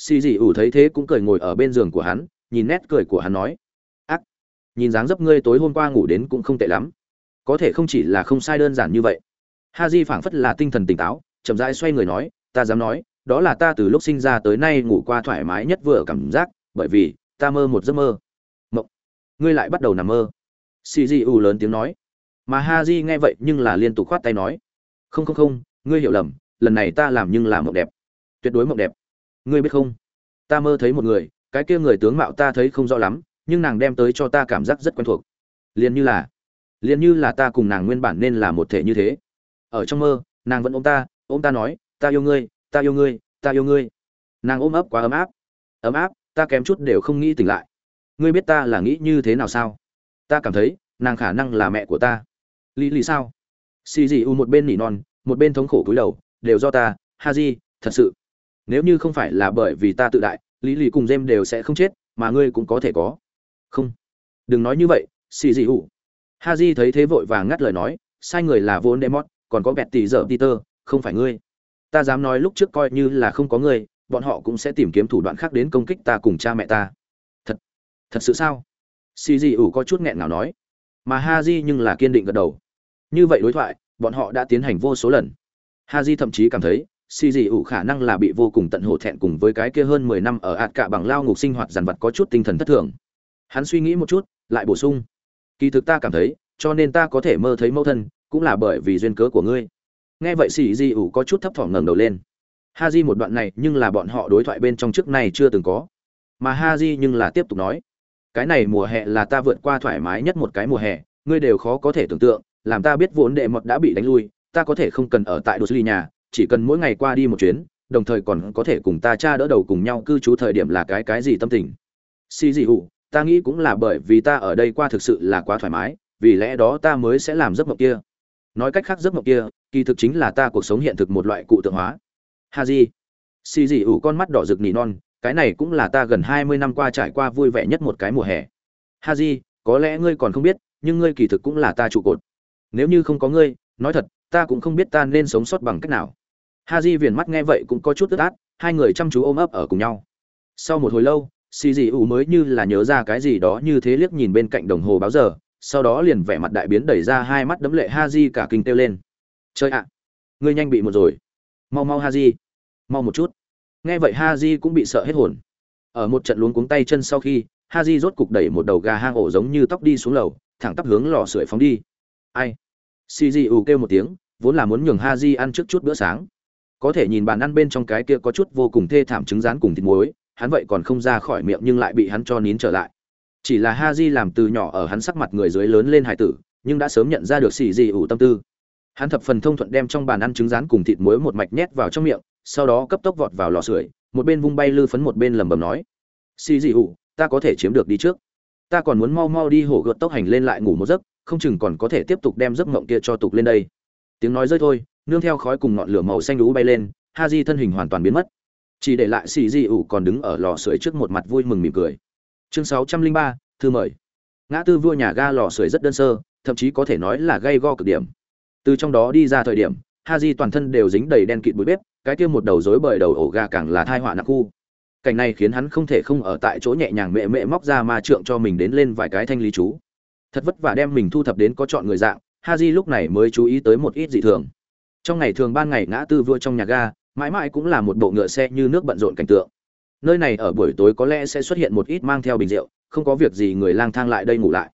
xì di ủ thấy thế cũng cười ngồi ở bên giường của hắn, nhìn nét cười của hắn nói, ác, nhìn dáng dấp ngươi tối hôm qua ngủ đến cũng không tệ lắm. Có thể không chỉ là không sai đơn giản như vậy. Ha di phảng phất là tinh thần tỉnh táo, chậm rãi xoay người nói, ta dám nói, đó là ta từ lúc sinh ra tới nay ngủ qua thoải mái nhất vừa cảm giác, bởi vì ta mơ một giấc mơ. Mộng. Ngươi lại bắt đầu nằm mơ. Xì di ủ lớn tiếng nói. Mà ha di nghe vậy nhưng là liên tục khoát tay nói, không không không, ngươi hiểu lầm, lần này ta làm nhưng là mộng đẹp. Tuyệt đối mộng đẹp ngươi biết không? Ta mơ thấy một người, cái kia người tướng mạo ta thấy không rõ lắm, nhưng nàng đem tới cho ta cảm giác rất quen thuộc. Liền như là, liền như là ta cùng nàng nguyên bản nên là một thể như thế. Ở trong mơ, nàng vẫn ôm ta ôm ta nói, ta yêu ngươi, ta yêu ngươi, ta yêu ngươi. Nàng ôm ấp quá ấm áp. Ấm áp, ta kém chút đều không nghĩ tỉnh lại. Ngươi biết ta là nghĩ như thế nào sao? Ta cảm thấy, nàng khả năng là mẹ của ta. Lý lý sao? Xì gì u một bên nỉ non, một bên thống khổ cúi đầu, đều do ta, ha di, thật sự nếu như không phải là bởi vì ta tự đại, lý lì cùng jem đều sẽ không chết, mà ngươi cũng có thể có. Không. Đừng nói như vậy, xì dị hụ ha di thấy thế vội vàng ngắt lời nói, sai người là vốn demot còn có bẹt tỷ dở peter, không phải ngươi. Ta dám nói lúc trước coi như là không có ngươi, bọn họ cũng sẽ tìm kiếm thủ đoạn khác đến công kích ta cùng cha mẹ ta. Thật thật sự sao? Xì dị ủ có chút nghẹn nào nói. Mà ha di nhưng là kiên định gật đầu. Như vậy đối thoại, bọn họ đã tiến hành vô số lần. Ha di thậm chí cảm thấy xì dị ủ khả năng là bị vô cùng tận hổ thẹn cùng với cái kia hơn mười năm ở ạt cạ bằng lao ngục sinh hoạt dằn vặt có chút tinh thần thất thường. Hắn suy nghĩ một chút, lại bổ sung. Kỳ thực ta cảm thấy, cho nên ta có thể mơ thấy mẫu thân, cũng là bởi vì duyên cớ của ngươi. Nghe vậy xì dị ủ có chút thấp thỏm ngẩng đầu lên. Ha di một đoạn này, nhưng là bọn họ đối thoại bên trong trước này chưa từng có. Mà ha di nhưng là tiếp tục nói, cái này mùa hè là ta vượt qua thoải mái nhất một cái mùa hè, ngươi đều khó có thể tưởng tượng, làm ta biết vốn đệ mật đã bị đánh lui, ta có thể không cần ở tại đô ly nhà chỉ cần mỗi ngày qua đi một chuyến, đồng thời còn có thể cùng ta cha đỡ đầu cùng nhau cư trú thời điểm là cái cái gì tâm tình. Si dị hụ, ta nghĩ cũng là bởi vì ta ở đây qua thực sự là quá thoải mái, vì lẽ đó ta mới sẽ làm giấc mộng kia. Nói cách khác giấc mộng kia, kỳ thực chính là ta cuộc sống hiện thực một loại cụ tượng hóa. Ha di si dị ủ con mắt đỏ rực nỉ non, cái này cũng là ta gần hai mươi năm qua trải qua vui vẻ nhất một cái mùa hè. Ha di có lẽ ngươi còn không biết, nhưng ngươi kỳ thực cũng là ta trụ cột. Nếu như không có ngươi, nói thật, ta cũng không biết ta nên sống sót bằng cách nào ha di viền mắt nghe vậy cũng có chút tức át hai người chăm chú ôm ấp ở cùng nhau. Sau một hồi lâu xì dị ủ mới như là nhớ ra cái gì đó như thế liếc nhìn bên cạnh đồng hồ báo giờ, sau đó liền vẻ mặt đại biến đẩy ra hai mắt đấm lệ ha di cả kinh kêu lên. Chơi ạ, ngươi nhanh bị một rồi. Mau mau ha di mau một chút. Nghe vậy ha di cũng bị sợ hết hồn. Ở một trận luống cuống tay chân sau khi, ha di rốt cục đẩy một đầu gà hang ổ giống như tóc đi xuống lầu, thẳng tắp hướng lò sưởi phóng đi. Ai? Si di ù kêu một tiếng, vốn là muốn nhường ha di ăn trước chút bữa sáng có thể nhìn bàn ăn bên trong cái kia có chút vô cùng thê thảm trứng rán cùng thịt muối, hắn vậy còn không ra khỏi miệng nhưng lại bị hắn cho nín trở lại. Chỉ là ha di làm từ nhỏ ở hắn sắc mặt người dưới lớn lên hải tử, nhưng đã sớm nhận ra được xì di ủ tâm tư. Hắn thập phần thông thuận đem trong bàn ăn trứng rán cùng thịt muối một mạch nhét vào trong miệng, sau đó cấp tốc vọt vào lò sưởi, một bên vung bay lư phấn một bên lẩm bẩm nói, xì di ủ, ta có thể chiếm được đi trước. Ta còn muốn mau mau đi hổ gợt tốc hành lên lại ngủ một giấc, không chừng còn có thể tiếp tục đem giấc mộng kia cho tục lên đây. Tiếng nói rơi thôi nương theo khói cùng ngọn lửa màu xanh lú bay lên, ha di thân hình hoàn toàn biến mất. Chỉ để lại xì di ủ còn đứng ở lò sưởi trước một mặt vui mừng mỉm cười. Chương sáu trăm linh ba, thư mời. Ngã tư vua nhà ga lò sưởi rất đơn sơ, thậm chí có thể nói là gây go cực điểm. Từ trong đó đi ra thời điểm, ha di toàn thân đều dính đầy đen kịt bụi bếp, cái kia một đầu rối bời đầu ổ ga càng là thai họa nặng khu. Cảnh này khiến hắn không thể không ở tại chỗ nhẹ nhàng mẹ mẹ móc ra ma trượng cho mình đến lên vài cái thanh lý chú. Thật vất vả đem mình thu thập đến có chọn người dạng, ha di lúc này mới chú ý tới một ít dị thường trong ngày thường ban ngày ngã tư vua trong nhà ga, mãi mãi cũng là một bộ ngựa xe như nước bận rộn cảnh tượng. Nơi này ở buổi tối có lẽ sẽ xuất hiện một ít mang theo bình rượu, không có việc gì người lang thang lại đây ngủ lại.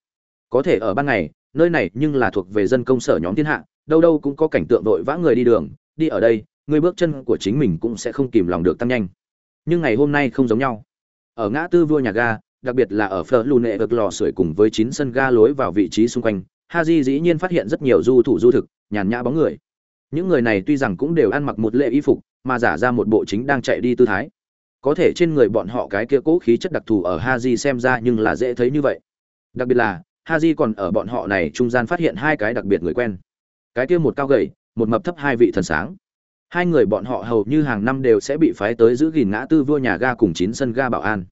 Có thể ở ban ngày, nơi này nhưng là thuộc về dân công sở nhóm thiên hạ, đâu đâu cũng có cảnh tượng đội vã người đi đường, đi ở đây, người bước chân của chính mình cũng sẽ không kìm lòng được tăng nhanh. Nhưng ngày hôm nay không giống nhau. Ở ngã tư vua nhà ga, đặc biệt là ở phở lù nệ vực lò sưởi cùng với chín sân ga lối vào vị trí xung quanh, haji dĩ nhiên phát hiện rất nhiều du thủ du thực, nhàn nhã bóng người những người này tuy rằng cũng đều ăn mặc một lệ y phục mà giả ra một bộ chính đang chạy đi tư thái có thể trên người bọn họ cái kia cố khí chất đặc thù ở Ha haji xem ra nhưng là dễ thấy như vậy đặc biệt là Ha Haji còn ở bọn họ này trung gian phát hiện hai cái đặc biệt người quen. Cái kia một cao gầy, một mập thấp hai vị thần sáng. Hai người bọn họ hầu như hàng năm đều sẽ bị phái tới giữ gìn ngã tư vua nhà ga cùng chín sân ga bảo an.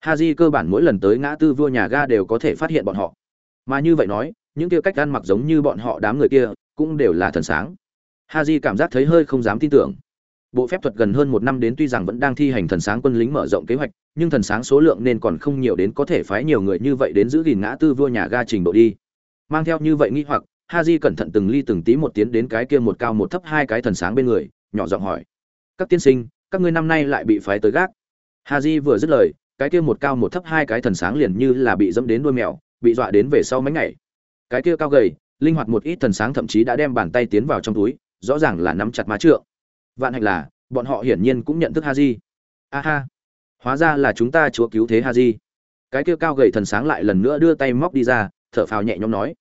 Ha Haji cơ bản mỗi lần tới ngã tư vua nhà ga đều có thể phát hiện bọn họ. Mà như vậy nói, những kia cách ăn mặc giống như bọn họ đám người kia, cũng đều là thần sáng. Haji cảm giác thấy hơi không dám tin tưởng. Bộ phép thuật gần hơn một năm đến tuy rằng vẫn đang thi hành thần sáng quân lính mở rộng kế hoạch, nhưng thần sáng số lượng nên còn không nhiều đến có thể phái nhiều người như vậy đến giữ gìn ngã tư vua nhà ga trình độ đi. Mang theo như vậy nghĩ hoặc, Haji cẩn thận từng ly từng tí một tiến đến cái kia một cao một thấp hai cái thần sáng bên người, nhỏ giọng hỏi: "Các tiên sinh, các ngươi năm nay lại bị phái tới gác?" Haji vừa dứt lời, cái kia một cao một thấp hai cái thần sáng liền như là bị dẫm đến đuôi mèo, bị dọa đến về sau mấy ngày. Cái kia cao gầy, linh hoạt một ít thần sáng thậm chí đã đem bàn tay tiến vào trong túi, rõ ràng là nắm chặt má trượng. Vạn hạnh là, bọn họ hiển nhiên cũng nhận thức Haji. Aha, hóa ra là chúng ta chúa cứu thế Haji. Cái kia cao gầy thần sáng lại lần nữa đưa tay móc đi ra, thở phào nhẹ nhõm nói.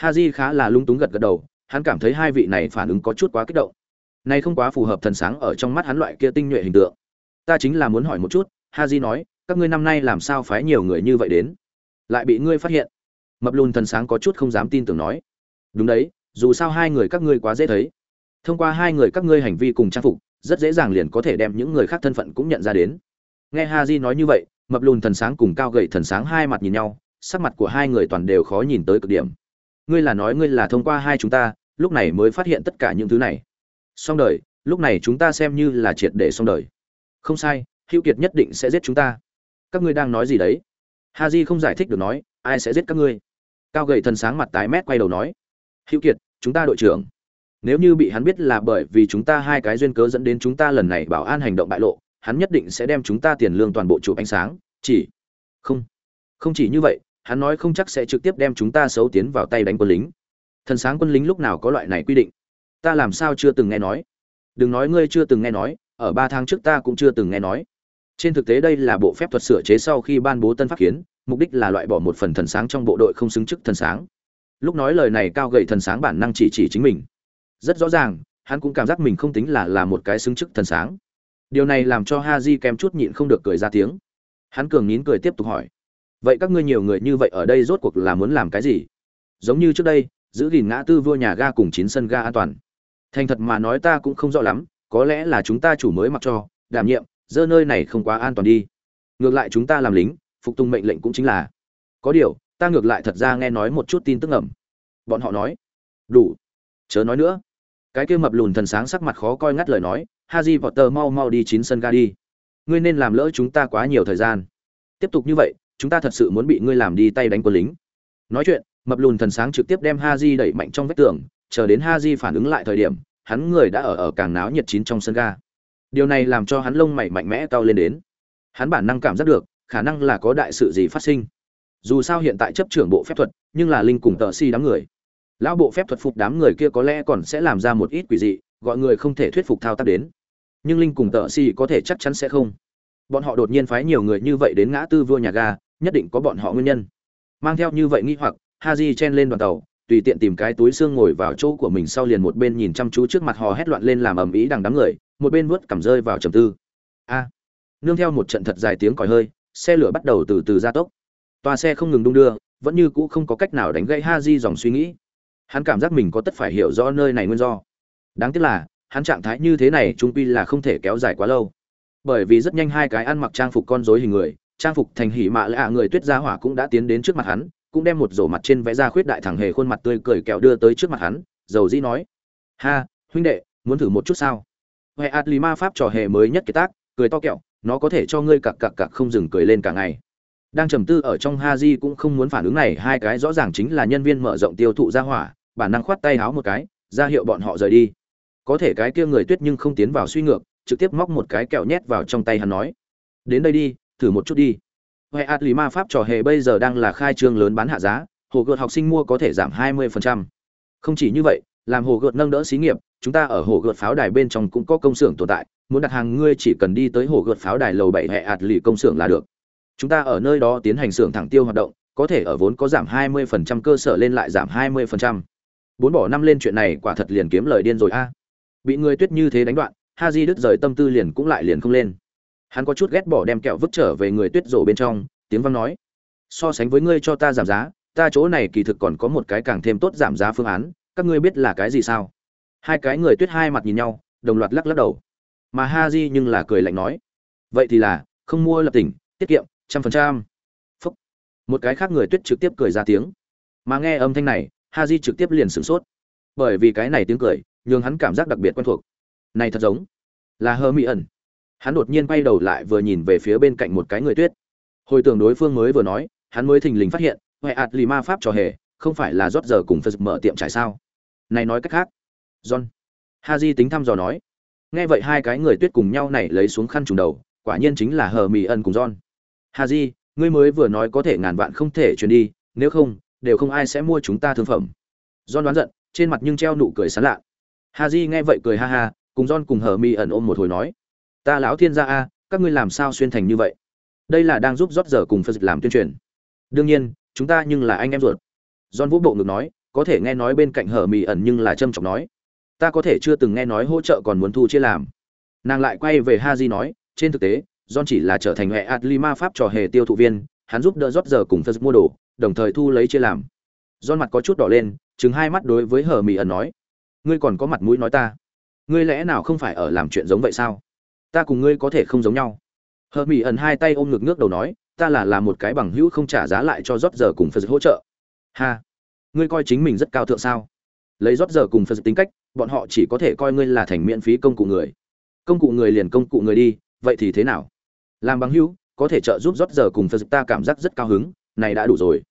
Haji khá là lung túng gật gật đầu, hắn cảm thấy hai vị này phản ứng có chút quá kích động. Này không quá phù hợp thần sáng ở trong mắt hắn loại kia tinh nhuệ hình tượng. Ta chính là muốn hỏi một chút, Haji nói, các ngươi năm nay làm sao phái nhiều người như vậy đến? Lại bị ngươi phát hiện. Mập lùn thần sáng có chút không dám tin tưởng nói. Đúng đấy, dù sao hai người các ngươi quá dễ thấy. Thông qua hai người các ngươi hành vi cùng trang phục, rất dễ dàng liền có thể đem những người khác thân phận cũng nhận ra đến. Nghe Haji nói như vậy, mập lùn thần sáng cùng cao gầy thần sáng hai mặt nhìn nhau, sắc mặt của hai người toàn đều khó nhìn tới cực điểm. Ngươi là nói ngươi là thông qua hai chúng ta lúc này mới phát hiện tất cả những thứ này. Xong đời lúc này chúng ta xem như là triệt để xong đời. Không sai hữu kiệt nhất định sẽ giết chúng ta. Các ngươi đang nói gì đấy? Ha j không giải thích được nói ai sẽ giết các ngươi? Cao gầy thần sáng mặt tái mét quay đầu nói hữu kiệt chúng ta đội trưởng nếu như bị hắn biết là bởi vì chúng ta hai cái duyên cớ dẫn đến chúng ta lần này bảo an hành động bại lộ, hắn nhất định sẽ đem chúng ta tiền lương toàn bộ chụp ánh sáng, chỉ không không chỉ như vậy, hắn nói không chắc sẽ trực tiếp đem chúng ta xấu tiến vào tay đánh quân lính. Thần sáng quân lính lúc nào có loại này quy định? Ta làm sao chưa từng nghe nói? Đừng nói ngươi chưa từng nghe nói, ở ba tháng trước ta cũng chưa từng nghe nói. Trên thực tế đây là bộ phép thuật sửa chế sau khi ban bố tân pháp kiến, mục đích là loại bỏ một phần thần sáng trong bộ đội không xứng chức thần sáng. Lúc nói lời này cao gậy thần sáng bản năng chỉ chỉ chính mình rất rõ ràng hắn cũng cảm giác mình không tính là là một cái xứng chức thần sáng. Điều này làm cho ha di kém chút nhịn không được cười ra tiếng. Hắn cường nín cười tiếp tục hỏi vậy các ngươi nhiều người như vậy ở đây rốt cuộc là muốn làm cái gì? Giống như trước đây giữ gìn ngã tư vua nhà ga cùng chín sân ga an toàn. Thành thật mà nói ta cũng không rõ lắm có lẽ là chúng ta chủ mới mặc cho đảm nhiệm dơ nơi này không quá an toàn đi. Ngược lại chúng ta làm lính phục tùng mệnh lệnh cũng chính là. Có điều ta ngược lại thật ra nghe nói một chút tin tức ngầm, bọn họ nói đủ. Chớ nói nữa cái kia mập lùn thần sáng sắc mặt khó coi ngắt lời nói, haji potter mau mau đi chín sân ga đi. Ngươi nên làm lỡ chúng ta quá nhiều thời gian. Tiếp tục như vậy, chúng ta thật sự muốn bị ngươi làm đi tay đánh quân lính. Nói chuyện, mập lùn thần sáng trực tiếp đem Haji đẩy mạnh trong vách tường, chờ đến Haji phản ứng lại thời điểm, hắn người đã ở ở càng náo nhiệt chín trong sân ga. Điều này làm cho hắn lông mày mạnh mẽ cao lên đến. Hắn bản năng cảm giác được, khả năng là có đại sự gì phát sinh. Dù sao hiện tại chấp trưởng bộ phép thuật, nhưng là linh cùng tờ si đám người lão bộ phép thuật phục đám người kia có lẽ còn sẽ làm ra một ít quỷ dị, gọi người không thể thuyết phục thao tác đến. Nhưng linh cùng tợ si có thể chắc chắn sẽ không. Bọn họ đột nhiên phái nhiều người như vậy đến ngã tư vua nhà ga, nhất định có bọn họ nguyên nhân. Mang theo như vậy nghi hoặc, haji chen lên đoàn tàu, tùy tiện tìm cái túi xương ngồi vào chỗ của mình sau liền một bên nhìn chăm chú trước mặt hò hét loạn lên làm ầm ĩ đằng đám người, một bên vuốt cầm rơi vào trầm tư. A! Nương theo một trận thật dài tiếng còi hơi, xe lửa bắt đầu từ từ gia tốc. Toa xe không ngừng đung đưa, vẫn như cũ không có cách nào đánh gãy haji dòng suy nghĩ hắn cảm giác mình có tất phải hiểu rõ nơi này nguyên do. Đáng tiếc là, hắn trạng thái như thế này trung quy là không thể kéo dài quá lâu. Bởi vì rất nhanh hai cái ăn mặc trang phục con rối hình người, trang phục thành hỉ mạ lạ người tuyết gia hỏa cũng đã tiến đến trước mặt hắn, cũng đem một rổ mặt trên vẽ ra khuyết đại thẳng hề khuôn mặt tươi cười kẹo đưa tới trước mặt hắn, dầu dĩ nói, ha, huynh đệ, muốn thử một chút sao? Huệ ạt lì ma pháp trò hề mới nhất kiệt tác, cười to kẹo, nó có thể cho ngươi cặc cặc cặc không dừng cười lên cả ngày đang trầm tư ở trong ha di cũng không muốn phản ứng này, hai cái rõ ràng chính là nhân viên mở rộng tiêu thụ ra hỏa, bản năng khoát tay háo một cái, ra hiệu bọn họ rời đi. Có thể cái kia người tuyết nhưng không tiến vào suy ngược, trực tiếp móc một cái kẹo nhét vào trong tay hắn nói, đến đây đi, thử một chút đi. Huệ ạt lì ma pháp trò hề bây giờ đang là khai trương lớn bán hạ giá, hồ gợt học sinh mua có thể giảm 20%. không chỉ như vậy, làm hồ gợt nâng đỡ xí nghiệp, chúng ta ở hồ gợt pháo đài bên trong cũng có công xưởng tồn tại, muốn đặt hàng ngươi chỉ cần đi tới hồ gợt pháo đài lầu bảy hệ ạt lì công xưởng là được chúng ta ở nơi đó tiến hành xưởng thẳng tiêu hoạt động, có thể ở vốn có giảm 20% cơ sở lên lại giảm 20%. bốn bỏ năm lên chuyện này quả thật liền kiếm lời điên rồi a. Bị người tuyết như thế đánh đoạn, ha di đứt rời tâm tư liền cũng lại liền không lên. Hắn có chút ghét bỏ đem kẹo vứt trở về người tuyết rổ bên trong, tiếng văn nói, so sánh với ngươi cho ta giảm giá, ta chỗ này kỳ thực còn có một cái càng thêm tốt giảm giá phương án, các ngươi biết là cái gì sao? Hai cái người tuyết hai mặt nhìn nhau, đồng loạt lắc lắc đầu. Mà ha di nhưng là cười lạnh nói, vậy thì là, không mua lập tỉnh, tiết kiệm trăm phần trăm. Phúc. Một cái khác người tuyết trực tiếp cười ra tiếng. Mà nghe âm thanh này ha di trực tiếp liền sửng sốt. Bởi vì cái này tiếng cười, nhường hắn cảm giác đặc biệt quen thuộc. Này thật giống là hơ mỹ ẩn. Hắn đột nhiên quay đầu lại vừa nhìn về phía bên cạnh một cái người tuyết. Hồi tưởng đối phương mới vừa nói, hắn mới thình lình phát hiện huệ ạt lì ma pháp trò hề, không phải là rót giờ cùng phật mở tiệm trải sao? Này nói cách khác, john ha di tính thăm dò nói, nghe vậy hai cái người tuyết cùng nhau này lấy xuống khăn trùng đầu, quả nhiên chính là hờ mỹ ẩn cùng john hà di ngươi mới vừa nói có thể ngàn vạn không thể truyền đi, nếu không, đều không ai sẽ mua chúng ta thương phẩm. John đoán giận, trên mặt nhưng treo nụ cười sán lạ. Hà di nghe vậy cười ha ha, cùng john cùng hờ Mi ẩn ôm một hồi nói, ta lão thiên gia a, các ngươi làm sao xuyên thành như vậy? Đây là đang giúp rót giờ cùng phật làm tuyên truyền. Đương nhiên, chúng ta nhưng là anh em ruột. John vũ bộ ngực nói, có thể nghe nói bên cạnh hở mì ẩn nhưng là trâm trọng nói. Ta có thể chưa từng nghe nói hỗ trợ còn muốn thu chia làm. Nàng lại quay về ha di nói, trên thực tế john chỉ là trở thành hệ adlima pháp trò hề tiêu thụ viên, hắn giúp đỡ rót giờ cùng phật mua đồ, đồng thời thu lấy chia làm. John mặt có chút đỏ lên chứng hai mắt đối với hở Mị ẩn nói, ngươi còn có mặt mũi nói ta? Ngươi lẽ nào không phải ở làm chuyện giống vậy sao? Ta cùng ngươi có thể không giống nhau. Hờ Mị ẩn hai tay ôm ngực nước đầu nói, ta là làm một cái bằng hữu không trả giá lại cho rót giờ cùng phật hỗ trợ. Ha, ngươi coi chính mình rất cao thượng sao? Lấy rót giờ cùng phật tính cách, bọn họ chỉ có thể coi ngươi là thành miễn phí công cụ người. Công cụ người liền công cụ người đi, vậy thì thế nào? Làm bằng hữu, có thể trợ giúp rót giờ cùng phật ta cảm giác rất cao hứng, này đã đủ rồi.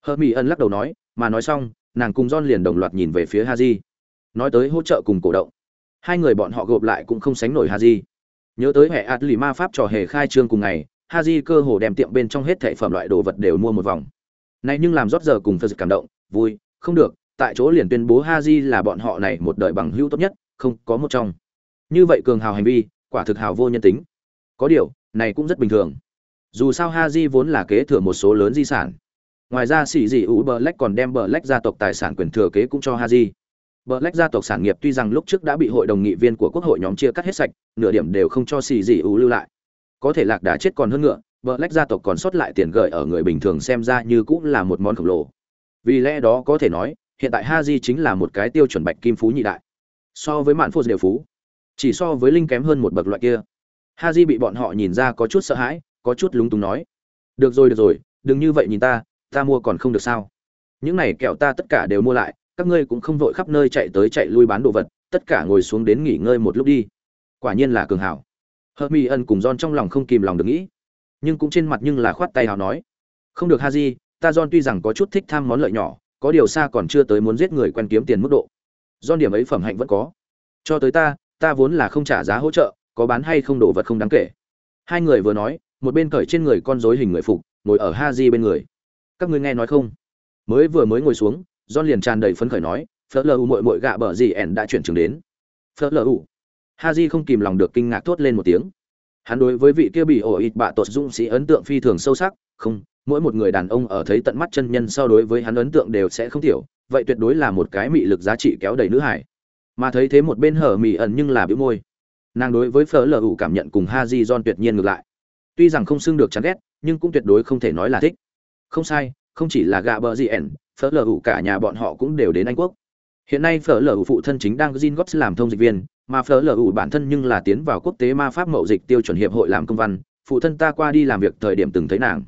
Hơ mỹ ân lắc đầu nói, mà nói xong, nàng cùng don liền đồng loạt nhìn về phía haji. Nói tới hỗ trợ cùng cổ động. Hai người bọn họ gộp lại cũng không sánh nổi haji. Nhớ tới hệ ạt lì ma pháp trò hề khai trương cùng ngày, haji cơ hồ đem tiệm bên trong hết thảy phẩm loại đồ vật đều mua một vòng. Này nhưng làm rót giờ cùng phật cảm động, vui, không được, tại chỗ liền tuyên bố haji là bọn họ này một đời bằng hữu tốt nhất, không có một trong. Như vậy cường hào hành vi, quả thực hào vô nhân tính. Có điều này cũng rất bình thường dù sao haji vốn là kế thừa một số lớn di sản ngoài ra xỉ dị ủ bờ lách còn đem bờ lách gia tộc tài sản quyền thừa kế cũng cho haji Black gia tộc sản nghiệp tuy rằng lúc trước đã bị hội đồng nghị viên của quốc hội nhóm chia cắt hết sạch, nửa điểm đều không cho xì gì ủ lưu lại. Có thể lạc đã chết còn hơn ngựa, Black gia tộc còn sót lại tiền gửi ở người bình thường xem ra như cũng là một món khổng lồ. Vì lẽ đó có thể nói, hiện tại Haji chính là một cái tiêu chuẩn bạch kim phú nhị đại. So với Mạn Phô đều phú, chỉ so với Linh kém hơn một bậc loại kia ha di bị bọn họ nhìn ra có chút sợ hãi, có chút lúng túng nói: "Được rồi được rồi, đừng như vậy nhìn ta, ta mua còn không được sao? Những này kẹo ta tất cả đều mua lại, các ngươi cũng không vội khắp nơi chạy tới chạy lui bán đồ vật tất cả ngồi xuống đến nghỉ ngơi một lúc đi. Quả nhiên là cường hảo. Hờ Mi ân cùng don trong lòng không kìm lòng được nghĩ nhưng cũng trên mặt nhưng là khoát tay hào nói không được ha di ta don tuy rằng có chút thích tham món lợi nhỏ có điều xa còn chưa tới muốn giết người quen kiếm tiền mức độ. Don điểm ấy phẩm hạnh vẫn có. Cho tới ta ta vốn là không trả giá hỗ trợ có bán hay không đồ vật không đáng kể hai người vừa nói một bên cởi trên người con rối hình người phục ngồi ở ha di bên người các ngươi nghe nói không mới vừa mới ngồi xuống John liền tràn đầy phấn khởi nói, "Phở lờ muội muội gạ bờ gì ẻn đã chuyển trường đến." Phở lờ Haji không kìm lòng được kinh ngạc thốt lên một tiếng. Hắn đối với vị kia bị ổ ịt bạ tột dũng sĩ ấn tượng phi thường sâu sắc, không, mỗi một người đàn ông ở thấy tận mắt chân nhân so đối với hắn ấn tượng đều sẽ không thiểu vậy tuyệt đối là một cái mị lực giá trị kéo đầy nữ hải. Mà thấy thế một bên hở mị ẩn nhưng là bĩu môi. Nàng đối với Phở lờ cảm nhận cùng ha di don tuyệt nhiên ngược lại. Tuy rằng không xưng được chán ghét, nhưng cũng tuyệt đối không thể nói là thích. Không sai, không chỉ là gạ bờ gì ẻn, phở lờ ủ cả nhà bọn họ cũng đều đến anh quốc hiện nay phở lờ ủ phụ thân chính đang gin góp làm thông dịch viên mà phở lờ ủ bản thân nhưng là tiến vào quốc tế ma pháp mậu dịch tiêu chuẩn hiệp hội làm công văn phụ thân ta qua đi làm việc thời điểm từng thấy nàng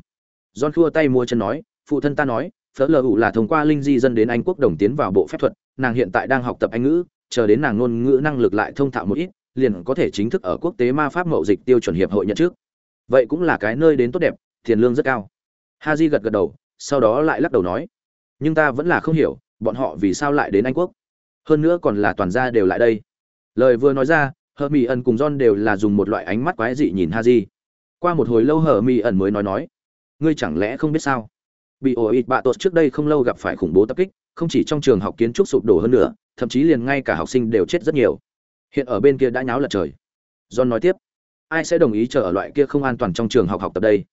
john khua tay mua chân nói phụ thân ta nói phở lờ ủ là thông qua linh di dân đến anh quốc đồng tiến vào bộ phép thuật nàng hiện tại đang học tập anh ngữ chờ đến nàng ngôn ngữ năng lực lại thông thạo một ít liền có thể chính thức ở quốc tế ma pháp mậu dịch tiêu chuẩn hiệp hội nhận trước. Vậy cũng là cái nơi đến tốt đẹp, tiền lương rất cao. Ha gật gật đầu, sau đó lại lắc đầu nói, nhưng ta vẫn là không hiểu, bọn họ vì sao lại đến anh quốc? Hơn nữa còn là toàn gia đều lại đây. Lời vừa nói ra hờ mỹ ẩn cùng john đều là dùng một loại ánh mắt quái dị nhìn ha di qua một hồi lâu hờ mỹ ẩn mới nói nói, ngươi chẳng lẽ không biết sao? Bị ổ ịt bạ tột trước đây không lâu gặp phải khủng bố tập kích, không chỉ trong trường học kiến trúc sụp đổ hơn nữa, thậm chí liền ngay cả học sinh đều chết rất nhiều hiện ở bên kia đã nháo lật trời. John nói tiếp, ai sẽ đồng ý chờ ở loại kia không an toàn trong trường học học tập đây?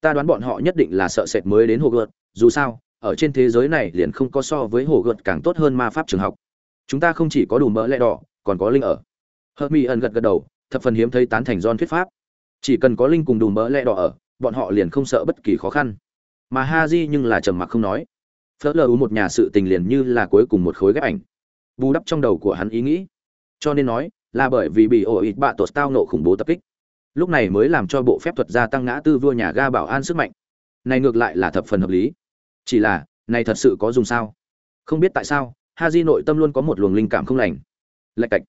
Ta đoán bọn họ nhất định là sợ sệt mới đến hồ gợt dù sao, ở trên thế giới này liền không có so với hồ gợt càng tốt hơn ma pháp trường học. Chúng ta không chỉ có đủ mỡ lẽ đỏ, còn có linh ở. Hơ mi ẩn gật gật đầu, thập phần hiếm thấy tán thành don thuyết pháp. Chỉ cần có linh cùng đủ mỡ lẽ đỏ ở, bọn họ liền không sợ bất kỳ khó khăn. Mà ha di nhưng là trầm mặc không nói. Phớt lờ một nhà sự tình liền như là cuối cùng một khối ghép ảnh. Bù đắp trong đầu của hắn ý nghĩ cho nên nói, là bởi vì bị ổ ít bạ tột tao nộ khủng bố tập kích. Lúc này mới làm cho bộ phép thuật gia tăng ngã tư vua nhà ga bảo an sức mạnh. Này ngược lại là thập phần hợp lý. Chỉ là, này thật sự có dùng sao? Không biết tại sao Ha Haji nội tâm luôn có một luồng linh cảm không lành. Lạch cạch.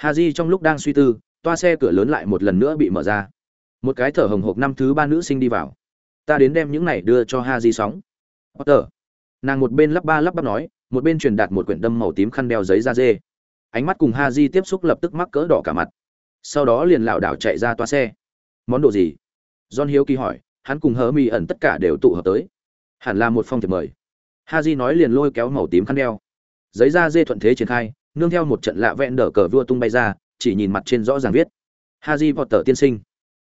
Haji trong lúc đang suy tư, toa xe cửa lớn lại một lần nữa bị mở ra. Một cái thở hồng hộc năm thứ ba nữ sinh đi vào. Ta đến đem những này đưa cho Ha Haji sóng. Potter. Nàng một bên lắp ba lắp bắp nói, một bên truyền đạt một quyển đâm màu tím khăn đeo giấy da dê ánh mắt cùng Haji tiếp xúc lập tức mắc cỡ đỏ cả mặt. Sau đó liền lảo đảo chạy ra toa xe. Món đồ gì? John hiếu kỳ hỏi, hắn cùng hớ mi ẩn tất cả đều tụ hợp tới. Hẳn là một phong thiệp mời. Haji nói liền lôi kéo màu tím khăn đeo. Giấy da dê thuận thế triển khai, nương theo một trận lạ vẹn đỡ cờ vua tung bay ra, chỉ nhìn mặt trên rõ ràng viết. Haji tờ tiên sinh.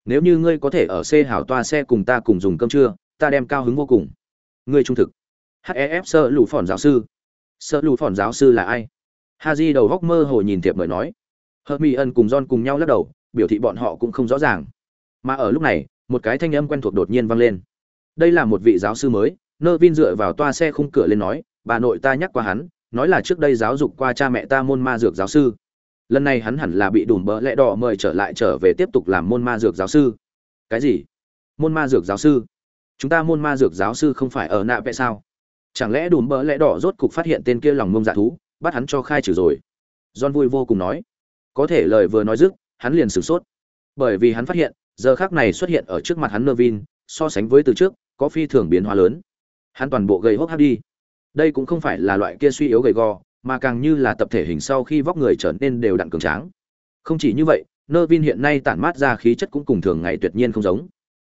Nếu như ngươi có thể ở xe hảo toa xe cùng ta cùng dùng cơm trưa, ta đem cao hứng vô cùng. Ngươi trung thực. Hef sơ lũ phòn giáo sư. Sơ lũ phòn giáo sư là ai? Haji đầu góc mơ hồ nhìn thiệp mời nói Hermione cùng John cùng nhau lắc đầu, biểu thị bọn họ cũng không rõ ràng. Mà ở lúc này, một cái thanh âm quen thuộc đột nhiên vang lên. Đây là một vị giáo sư mới, Nervin dựa vào toa xe khung cửa lên nói, bà nội ta nhắc qua hắn, nói là trước đây giáo dục qua cha mẹ ta môn ma dược giáo sư. Lần này hắn hẳn là bị đùm bỡ lẽ đỏ mời trở lại trở về tiếp tục làm môn ma dược giáo sư. Cái gì? Môn ma dược giáo sư? Chúng ta môn ma dược giáo sư không phải ở nạ vẽ sao? Chẳng lẽ đùm bỡ lẽ đỏ rốt cục phát hiện tên kia lòng ngông dạ thú, bắt hắn cho khai trừ rồi? John vui vô cùng nói. Có thể lời vừa nói dứt, hắn liền sửng sốt. Bởi vì hắn phát hiện, giờ khác này xuất hiện ở trước mặt hắn nơ vin so sánh với từ trước, có phi thường biến hóa lớn. Hắn toàn bộ gầy hốc hác đi. Đây cũng không phải là loại kia suy yếu gầy gò, mà càng như là tập thể hình sau khi vóc người trở nên đều đặn cường tráng. Không chỉ như vậy nơ vin hiện nay tản mát ra khí chất cũng cùng thường ngày tuyệt nhiên không giống.